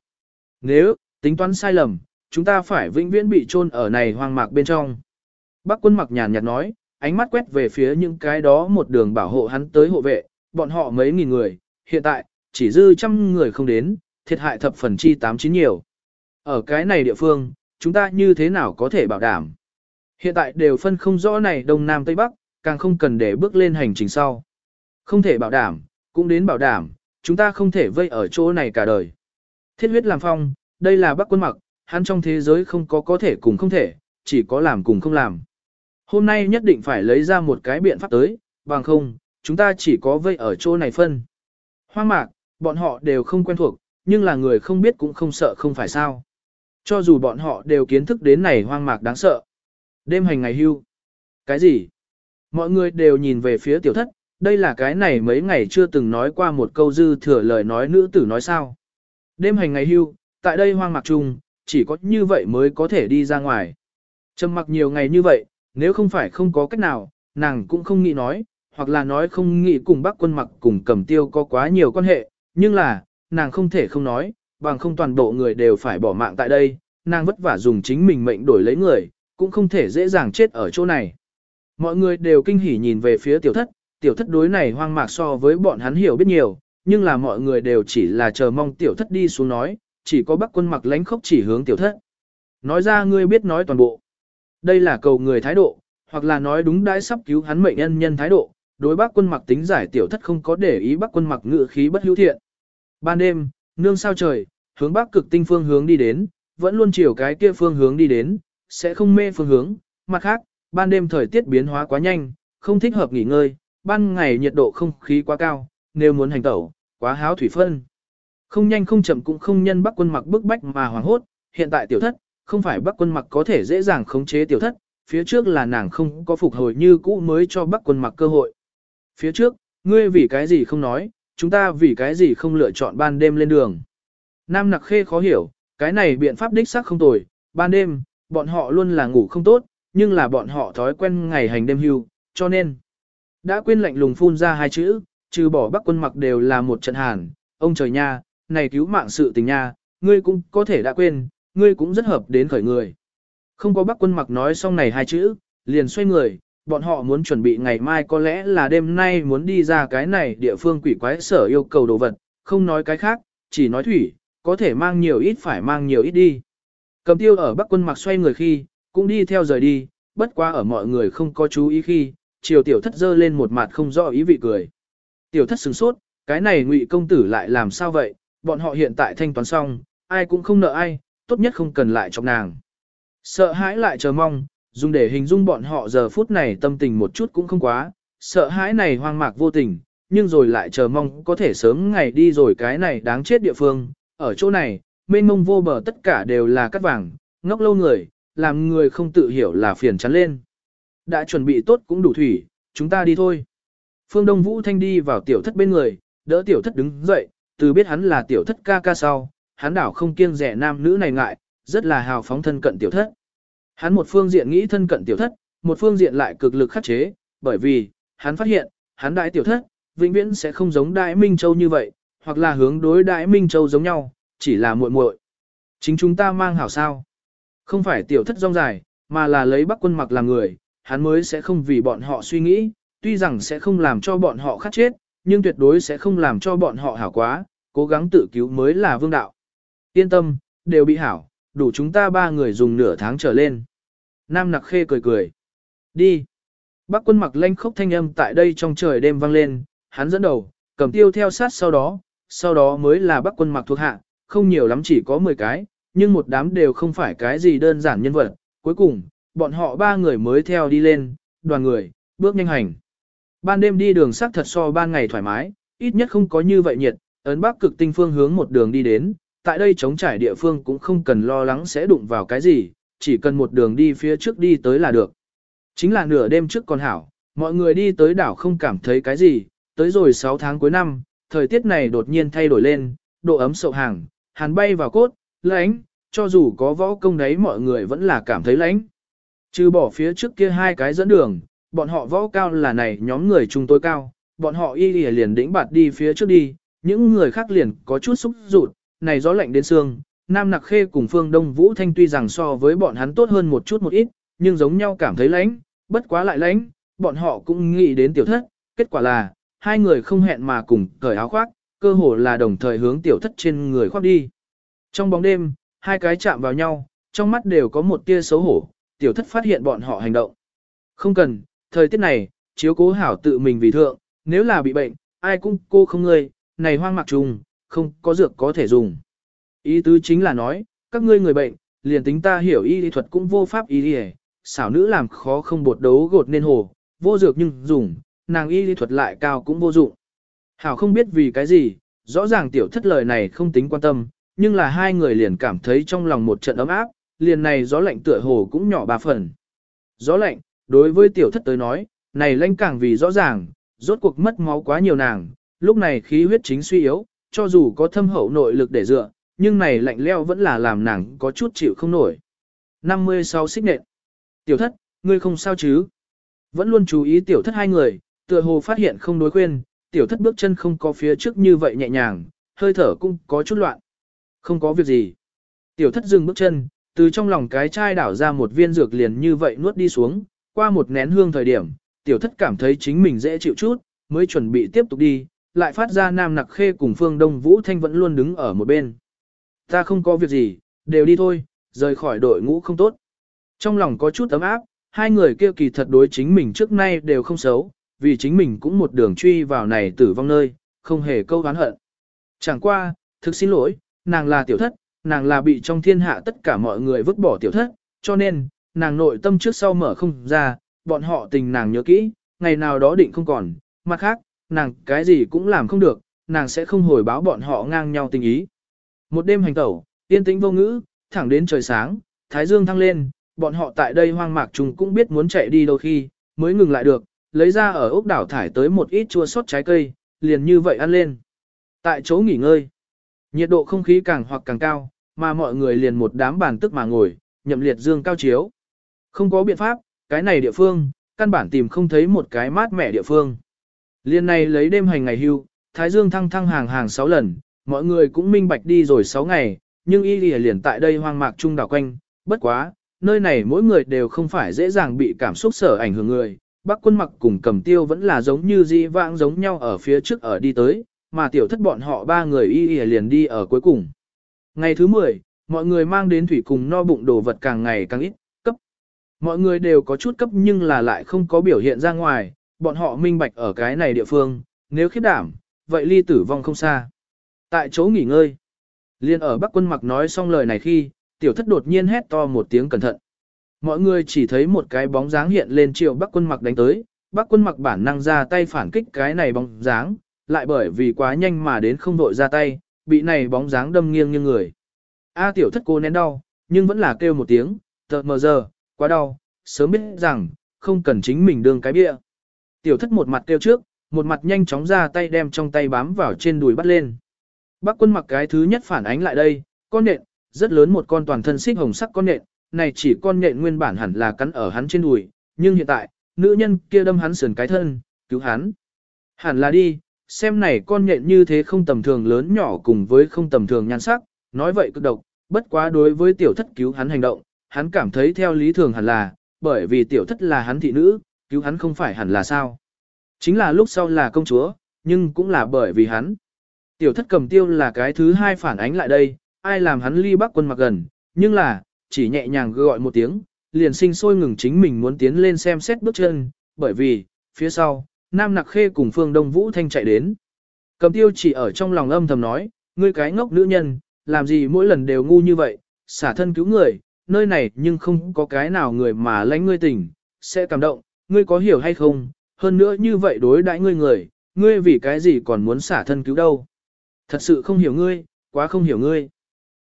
Nếu, tính toán sai lầm, chúng ta phải vĩnh viễn bị chôn ở này hoang mạc bên trong. Bác quân mặc nhàn nhạt nói, ánh mắt quét về phía những cái đó một đường bảo hộ hắn tới hộ vệ, bọn họ mấy nghìn người, hiện tại, chỉ dư trăm người không đến, thiệt hại thập phần chi tám chín nhiều. Ở cái này địa phương, chúng ta như thế nào có thể bảo đảm? Hiện tại đều phân không rõ này Đông Nam Tây Bắc, càng không cần để bước lên hành trình sau. Không thể bảo đảm, cũng đến bảo đảm, chúng ta không thể vây ở chỗ này cả đời. Thiết huyết làm phong, đây là Bắc quân mặc, hắn trong thế giới không có có thể cùng không thể, chỉ có làm cùng không làm. Hôm nay nhất định phải lấy ra một cái biện pháp tới, bằng không, chúng ta chỉ có vây ở chỗ này phân. Hoang mạc, bọn họ đều không quen thuộc, nhưng là người không biết cũng không sợ không phải sao. Cho dù bọn họ đều kiến thức đến này hoang mạc đáng sợ. Đêm hành ngày hưu. Cái gì? Mọi người đều nhìn về phía tiểu thất, đây là cái này mấy ngày chưa từng nói qua một câu dư thừa lời nói nữ tử nói sao. Đêm hành ngày hưu, tại đây hoang mạc chung, chỉ có như vậy mới có thể đi ra ngoài. Trầm mặc nhiều ngày như vậy, nếu không phải không có cách nào, nàng cũng không nghĩ nói, hoặc là nói không nghĩ cùng bác quân mặc cùng cầm tiêu có quá nhiều quan hệ, nhưng là, nàng không thể không nói, bằng không toàn bộ người đều phải bỏ mạng tại đây, nàng vất vả dùng chính mình mệnh đổi lấy người, cũng không thể dễ dàng chết ở chỗ này. Mọi người đều kinh hỉ nhìn về phía tiểu thất, tiểu thất đối này hoang mạc so với bọn hắn hiểu biết nhiều, nhưng là mọi người đều chỉ là chờ mong tiểu thất đi xuống nói, chỉ có bác quân mặc lánh khóc chỉ hướng tiểu thất. Nói ra ngươi biết nói toàn bộ. Đây là cầu người thái độ, hoặc là nói đúng đãi sắp cứu hắn mệnh nhân nhân thái độ, đối bác quân mặc tính giải tiểu thất không có để ý bác quân mặc ngự khí bất hữu thiện. Ban đêm, nương sao trời, hướng bắc cực tinh phương hướng đi đến, vẫn luôn chiều cái kia phương hướng đi đến, sẽ không mê phương hướng. Mặt khác, ban đêm thời tiết biến hóa quá nhanh, không thích hợp nghỉ ngơi, ban ngày nhiệt độ không khí quá cao, nếu muốn hành tẩu, quá háo thủy phân. Không nhanh không chậm cũng không nhân bắc quân mặc bức bách mà hoảng hốt, hiện tại tiểu thất, không phải bắc quân mặc có thể dễ dàng khống chế tiểu thất, phía trước là nàng không có phục hồi như cũ mới cho bắc quân mặc cơ hội. Phía trước, ngươi vì cái gì không nói, chúng ta vì cái gì không lựa chọn ban đêm lên đường. Nam nặc khê khó hiểu, cái này biện pháp đích xác không tồi, ban đêm, bọn họ luôn là ngủ không tốt, nhưng là bọn họ thói quen ngày hành đêm hưu, cho nên, đã quên lạnh lùng phun ra hai chữ, trừ bỏ bắc quân mặc đều là một trận hàn, ông trời nha, này cứu mạng sự tình nha, ngươi cũng có thể đã quên, ngươi cũng rất hợp đến khởi người. Không có bắc quân mặc nói xong này hai chữ, liền xoay người, bọn họ muốn chuẩn bị ngày mai có lẽ là đêm nay muốn đi ra cái này địa phương quỷ quái sở yêu cầu đồ vật, không nói cái khác, chỉ nói thủy, có thể mang nhiều ít phải mang nhiều ít đi. Cầm tiêu ở bắc quân mặc xoay người khi, cũng đi theo rời đi, bất quá ở mọi người không có chú ý khi, chiều tiểu thất dơ lên một mặt không rõ ý vị cười. Tiểu thất sửng sốt, cái này ngụy công tử lại làm sao vậy, bọn họ hiện tại thanh toán xong, ai cũng không nợ ai, tốt nhất không cần lại chọc nàng. Sợ hãi lại chờ mong, dùng để hình dung bọn họ giờ phút này tâm tình một chút cũng không quá, sợ hãi này hoang mạc vô tình, nhưng rồi lại chờ mong có thể sớm ngày đi rồi cái này đáng chết địa phương, ở chỗ này, mênh mông vô bờ tất cả đều là cắt vàng, ngốc lâu người, làm người không tự hiểu là phiền chắn lên. Đã chuẩn bị tốt cũng đủ thủy, chúng ta đi thôi. Phương Đông Vũ Thanh đi vào tiểu thất bên người, đỡ tiểu thất đứng dậy, từ biết hắn là tiểu thất ca ca sau, hắn đảo không kiêng rẻ nam nữ này ngại, rất là hào phóng thân cận tiểu thất. Hắn một phương diện nghĩ thân cận tiểu thất, một phương diện lại cực lực khắc chế, bởi vì, hắn phát hiện, hắn đại tiểu thất, vĩnh viễn sẽ không giống đại Minh Châu như vậy, hoặc là hướng đối đại Minh Châu giống nhau, chỉ là muội muội. Chính chúng ta mang hảo sao. Không phải tiểu thất rong dài, mà là lấy bắc quân mặc làm người, hắn mới sẽ không vì bọn họ suy nghĩ, tuy rằng sẽ không làm cho bọn họ khát chết, nhưng tuyệt đối sẽ không làm cho bọn họ hảo quá, cố gắng tự cứu mới là vương đạo. Yên tâm, đều bị hảo, đủ chúng ta ba người dùng nửa tháng trở lên. Nam nặc khê cười cười. Đi. Bác quân mặc lanh khốc thanh âm tại đây trong trời đêm vang lên, hắn dẫn đầu, cầm tiêu theo sát sau đó, sau đó mới là bác quân mặc thuộc hạ, không nhiều lắm chỉ có 10 cái, nhưng một đám đều không phải cái gì đơn giản nhân vật. Cuối cùng, bọn họ ba người mới theo đi lên, đoàn người, bước nhanh hành. Ban đêm đi đường sắc thật so ban ngày thoải mái, ít nhất không có như vậy nhiệt, ấn bắc cực tinh phương hướng một đường đi đến, tại đây chống trải địa phương cũng không cần lo lắng sẽ đụng vào cái gì, chỉ cần một đường đi phía trước đi tới là được. Chính là nửa đêm trước còn hảo, mọi người đi tới đảo không cảm thấy cái gì, tới rồi 6 tháng cuối năm, thời tiết này đột nhiên thay đổi lên, độ ấm sậu hàng, hàn bay vào cốt, lãnh, cho dù có võ công đấy mọi người vẫn là cảm thấy lãnh. Trừ bỏ phía trước kia hai cái dẫn đường, bọn họ võ cao là này nhóm người chúng tôi cao, bọn họ y liền đỉnh bạt đi phía trước đi, những người khác liền có chút xúc rụt, này gió lạnh đến xương, Nam Nặc Khê cùng Phương Đông Vũ Thanh tuy rằng so với bọn hắn tốt hơn một chút một ít, nhưng giống nhau cảm thấy lạnh. bất quá lại lạnh, bọn họ cũng nghĩ đến tiểu thất, kết quả là, hai người không hẹn mà cùng cởi áo khoác, cơ hồ là đồng thời hướng tiểu thất trên người khoác đi. Trong bóng đêm, hai cái chạm vào nhau, trong mắt đều có một tia xấu hổ, tiểu thất phát hiện bọn họ hành động. Không cần, thời tiết này, chiếu cố hảo tự mình vì thượng, nếu là bị bệnh, ai cũng cô không ngươi, này hoang mạc trùng, không có dược có thể dùng. Ý tứ chính là nói, các ngươi người bệnh, liền tính ta hiểu y lý thuật cũng vô pháp y lý xảo nữ làm khó không bột đấu gột nên hồ, vô dược nhưng dùng, nàng y lý thuật lại cao cũng vô dụng. Hảo không biết vì cái gì, rõ ràng tiểu thất lời này không tính quan tâm, nhưng là hai người liền cảm thấy trong lòng một trận ấm áp, liền này gió lạnh tựa hồ cũng nhỏ ba phần. Gió lạnh, đối với tiểu thất tới nói, này lanh càng vì rõ ràng, rốt cuộc mất máu quá nhiều nàng, lúc này khí huyết chính suy yếu, cho dù có thâm hậu nội lực để dựa, nhưng này lạnh leo vẫn là làm nàng có chút chịu không nổi. 56 xích nện. Tiểu thất, ngươi không sao chứ? Vẫn luôn chú ý tiểu thất hai người, tựa hồ phát hiện không đối khuyên, tiểu thất bước chân không có phía trước như vậy nhẹ nhàng, hơi thở cũng có chút loạn. Không có việc gì. Tiểu thất dừng bước chân, từ trong lòng cái chai đảo ra một viên dược liền như vậy nuốt đi xuống, qua một nén hương thời điểm, tiểu thất cảm thấy chính mình dễ chịu chút, mới chuẩn bị tiếp tục đi, lại phát ra nam nặc khê cùng phương đông vũ thanh vẫn luôn đứng ở một bên. Ta không có việc gì, đều đi thôi, rời khỏi đội ngũ không tốt. Trong lòng có chút ấm áp, hai người kia kỳ thật đối chính mình trước nay đều không xấu, vì chính mình cũng một đường truy vào này tử vong nơi, không hề câu oán hận. Chẳng qua, thực xin lỗi, nàng là tiểu thất, nàng là bị trong thiên hạ tất cả mọi người vứt bỏ tiểu thất, cho nên, nàng nội tâm trước sau mở không ra, bọn họ tình nàng nhớ kỹ, ngày nào đó định không còn, mặt khác, nàng cái gì cũng làm không được, nàng sẽ không hồi báo bọn họ ngang nhau tình ý. Một đêm hành tẩu, yên tĩnh vô ngữ, thẳng đến trời sáng, thái dương thăng lên, bọn họ tại đây hoang mạc trùng cũng biết muốn chạy đi đâu khi, mới ngừng lại được, lấy ra ở ốc đảo thải tới một ít chua sót trái cây, liền như vậy ăn lên. Tại chỗ nghỉ ngơi, nhiệt độ không khí càng hoặc càng cao, mà mọi người liền một đám bàn tức mà ngồi, nhậm liệt dương cao chiếu. Không có biện pháp, cái này địa phương, căn bản tìm không thấy một cái mát mẻ địa phương. Liên này lấy đêm hành ngày hưu, Thái Dương thăng thăng hàng hàng 6 lần, mọi người cũng minh bạch đi rồi 6 ngày, nhưng y lìa liền tại đây hoang mạc trung đảo quanh, bất quá, nơi này mỗi người đều không phải dễ dàng bị cảm xúc sở ảnh hưởng người. Bác quân mặc cùng cầm tiêu vẫn là giống như di vãng giống nhau ở phía trước ở đi tới, mà tiểu thất bọn họ ba người y y liền đi ở cuối cùng. Ngày thứ 10, mọi người mang đến thủy cùng no bụng đồ vật càng ngày càng ít, cấp. Mọi người đều có chút cấp nhưng là lại không có biểu hiện ra ngoài, bọn họ minh bạch ở cái này địa phương, nếu khiếp đảm, vậy ly tử vong không xa. Tại chỗ nghỉ ngơi, liên ở Bắc quân mặc nói xong lời này khi, tiểu thất đột nhiên hét to một tiếng cẩn thận. Mọi người chỉ thấy một cái bóng dáng hiện lên chiều Bắc quân mặc đánh tới, Bắc quân mặc bản năng ra tay phản kích cái này bóng dáng, lại bởi vì quá nhanh mà đến không đội ra tay, bị này bóng dáng đâm nghiêng như người. A tiểu thất cô nén đau, nhưng vẫn là kêu một tiếng, tợt mờ giờ, quá đau, sớm biết rằng, không cần chính mình đương cái bia. Tiểu thất một mặt kêu trước, một mặt nhanh chóng ra tay đem trong tay bám vào trên đùi bắt lên. Bác quân mặc cái thứ nhất phản ánh lại đây, con nện, rất lớn một con toàn thân xích hồng sắc con nện, này chỉ con nện nguyên bản hẳn là cắn ở hắn trên đùi, nhưng hiện tại, nữ nhân kia đâm hắn sườn cái thân, cứu hắn. Hẳn là đi, xem này con nhện như thế không tầm thường lớn nhỏ cùng với không tầm thường nhan sắc, nói vậy cực độc, bất quá đối với tiểu thất cứu hắn hành động, hắn cảm thấy theo lý thường hẳn là, bởi vì tiểu thất là hắn thị nữ, cứu hắn không phải hẳn là sao. Chính là lúc sau là công chúa, nhưng cũng là bởi vì hắn. Tiểu thất cầm tiêu là cái thứ hai phản ánh lại đây, ai làm hắn ly bắc quân mặc gần, nhưng là, chỉ nhẹ nhàng gọi một tiếng, liền sinh sôi ngừng chính mình muốn tiến lên xem xét bước chân, bởi vì, phía sau, Nam Nặc Khê cùng Phương Đông Vũ Thanh chạy đến. Cầm tiêu chỉ ở trong lòng âm thầm nói, ngươi cái ngốc nữ nhân, làm gì mỗi lần đều ngu như vậy, xả thân cứu người, nơi này nhưng không có cái nào người mà lãnh ngươi tình, sẽ cảm động, ngươi có hiểu hay không, hơn nữa như vậy đối đãi ngươi người, ngươi vì cái gì còn muốn xả thân cứu đâu. Thật sự không hiểu ngươi, quá không hiểu ngươi.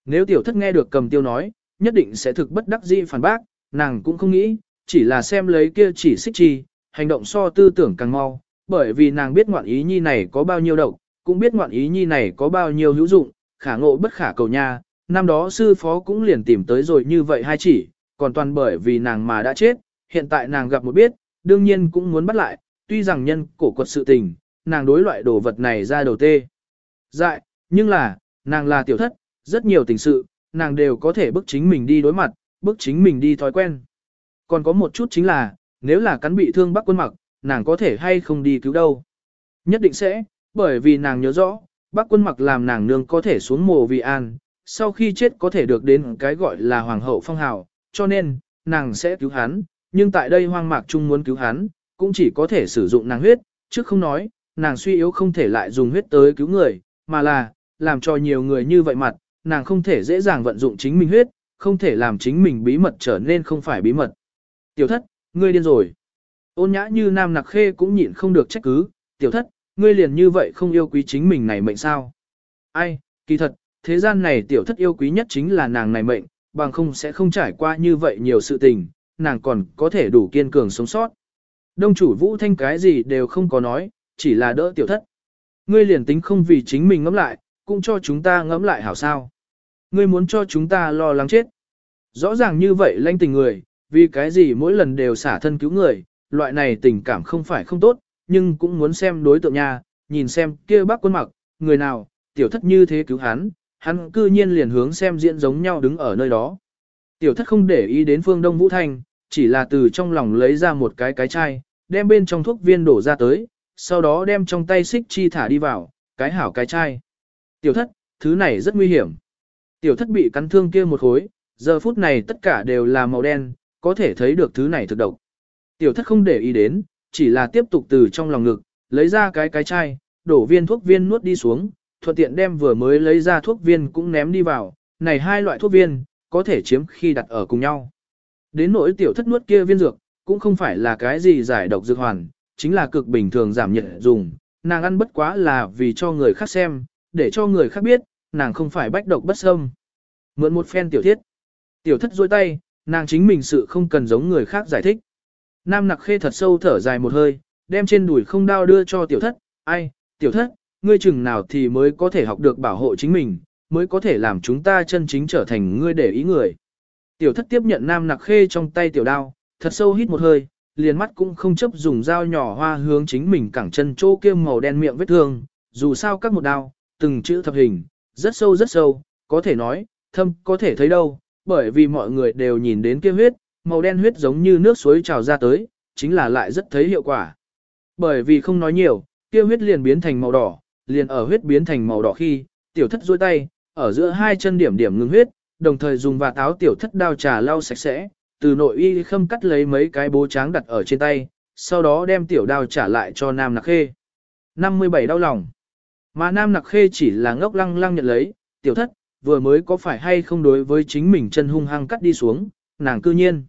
Nếu tiểu thất nghe được cầm tiêu nói, nhất định sẽ thực bất đắc dĩ phản bác, nàng cũng không nghĩ, chỉ là xem lấy kia chỉ xích chi, hành động so tư tưởng càng mau, bởi vì nàng biết ngoạn ý nhi này có bao nhiêu độc, cũng biết ngoạn ý nhi này có bao nhiêu hữu dụng, khả ngộ bất khả cầu nha, năm đó sư phó cũng liền tìm tới rồi như vậy hai chỉ, còn toàn bởi vì nàng mà đã chết, hiện tại nàng gặp một biết, đương nhiên cũng muốn bắt lại, tuy rằng nhân cổ quật sự tình, nàng đối loại đồ vật này ra đầu tê. Dại, nhưng là, nàng là tiểu thất, rất nhiều tình sự, nàng đều có thể bức chính mình đi đối mặt, bức chính mình đi thói quen. Còn có một chút chính là, nếu là cắn bị thương bắc quân mặc, nàng có thể hay không đi cứu đâu. Nhất định sẽ, bởi vì nàng nhớ rõ, bác quân mặc làm nàng nương có thể xuống mồ vì an, sau khi chết có thể được đến cái gọi là hoàng hậu phong hào, cho nên, nàng sẽ cứu hắn, nhưng tại đây hoang mạc chung muốn cứu hắn, cũng chỉ có thể sử dụng nàng huyết, chứ không nói, nàng suy yếu không thể lại dùng huyết tới cứu người, mà là, làm cho nhiều người như vậy mặt, nàng không thể dễ dàng vận dụng chính mình huyết, không thể làm chính mình bí mật trở nên không phải bí mật. Tiểu thất, ngươi điên rồi. Ôn nhã như nam nặc khê cũng nhịn không được trách cứ, tiểu thất, ngươi liền như vậy không yêu quý chính mình này mệnh sao. Ai, kỳ thật, thế gian này tiểu thất yêu quý nhất chính là nàng này mệnh, bằng không sẽ không trải qua như vậy nhiều sự tình, nàng còn có thể đủ kiên cường sống sót. Đông chủ vũ thanh cái gì đều không có nói, chỉ là đỡ tiểu thất. Ngươi liền tính không vì chính mình ngẫm lại, cũng cho chúng ta ngẫm lại hảo sao. Ngươi muốn cho chúng ta lo lắng chết. Rõ ràng như vậy lanh tình người, vì cái gì mỗi lần đều xả thân cứu người, loại này tình cảm không phải không tốt, nhưng cũng muốn xem đối tượng nha, nhìn xem kia bác quân mặc, người nào, tiểu thất như thế cứu hắn, hắn cư nhiên liền hướng xem diễn giống nhau đứng ở nơi đó. Tiểu thất không để ý đến phương Đông Vũ Thanh, chỉ là từ trong lòng lấy ra một cái cái chai, đem bên trong thuốc viên đổ ra tới, sau đó đem trong tay xích chi thả đi vào, cái hảo cái chai. Tiểu thất, thứ này rất nguy hiểm. Tiểu thất bị cắn thương kia một khối, giờ phút này tất cả đều là màu đen, có thể thấy được thứ này thực độc. Tiểu thất không để ý đến, chỉ là tiếp tục từ trong lòng ngực, lấy ra cái cái chai, đổ viên thuốc viên nuốt đi xuống, thuận tiện đem vừa mới lấy ra thuốc viên cũng ném đi vào, này hai loại thuốc viên, có thể chiếm khi đặt ở cùng nhau. Đến nỗi tiểu thất nuốt kia viên dược, cũng không phải là cái gì giải độc dược hoàn, chính là cực bình thường giảm nhiệt dùng, nàng ăn bất quá là vì cho người khác xem, để cho người khác biết, nàng không phải bách độc bất xâm. Mượn một phen tiểu thiết. Tiểu thất duỗi tay, nàng chính mình sự không cần giống người khác giải thích. Nam nặc khê thật sâu thở dài một hơi, đem trên đùi không đao đưa cho tiểu thất, ai, tiểu thất, ngươi chừng nào thì mới có thể học được bảo hộ chính mình, mới có thể làm chúng ta chân chính trở thành ngươi để ý người. Tiểu thất tiếp nhận nam nặc khê trong tay tiểu đao, thật sâu hít một hơi, liền mắt cũng không chấp dùng dao nhỏ hoa hướng chính mình cẳng chân chỗ kia màu đen miệng vết thương, dù sao các một đao, từng chữ thập hình, rất sâu rất sâu, có thể nói, thâm có thể thấy đâu, bởi vì mọi người đều nhìn đến kia huyết, màu đen huyết giống như nước suối trào ra tới, chính là lại rất thấy hiệu quả. Bởi vì không nói nhiều, kia huyết liền biến thành màu đỏ, liền ở huyết biến thành màu đỏ khi, tiểu thất duỗi tay, ở giữa hai chân điểm điểm ngừng huyết, đồng thời dùng và táo tiểu thất đao trà lau sạch sẽ, từ nội y khâm cắt lấy mấy cái bố tráng đặt ở trên tay, sau đó đem tiểu đao trả lại cho Nam Nặc Khê. 57 đau lòng. Mà Nam Nặc Khê chỉ là ngốc lăng lăng nhận lấy, tiểu thất, vừa mới có phải hay không đối với chính mình chân hung hăng cắt đi xuống, nàng cư nhiên.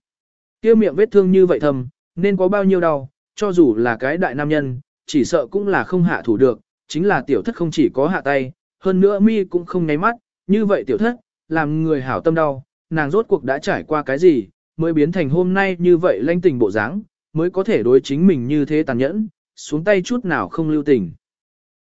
kia miệng vết thương như vậy thầm, nên có bao nhiêu đau, cho dù là cái đại nam nhân, chỉ sợ cũng là không hạ thủ được, chính là tiểu thất không chỉ có hạ tay, hơn nữa mi cũng không nháy mắt, như vậy tiểu thất, làm người hảo tâm đau, nàng rốt cuộc đã trải qua cái gì, mới biến thành hôm nay như vậy lanh tình bộ dáng, mới có thể đối chính mình như thế tàn nhẫn, xuống tay chút nào không lưu tình.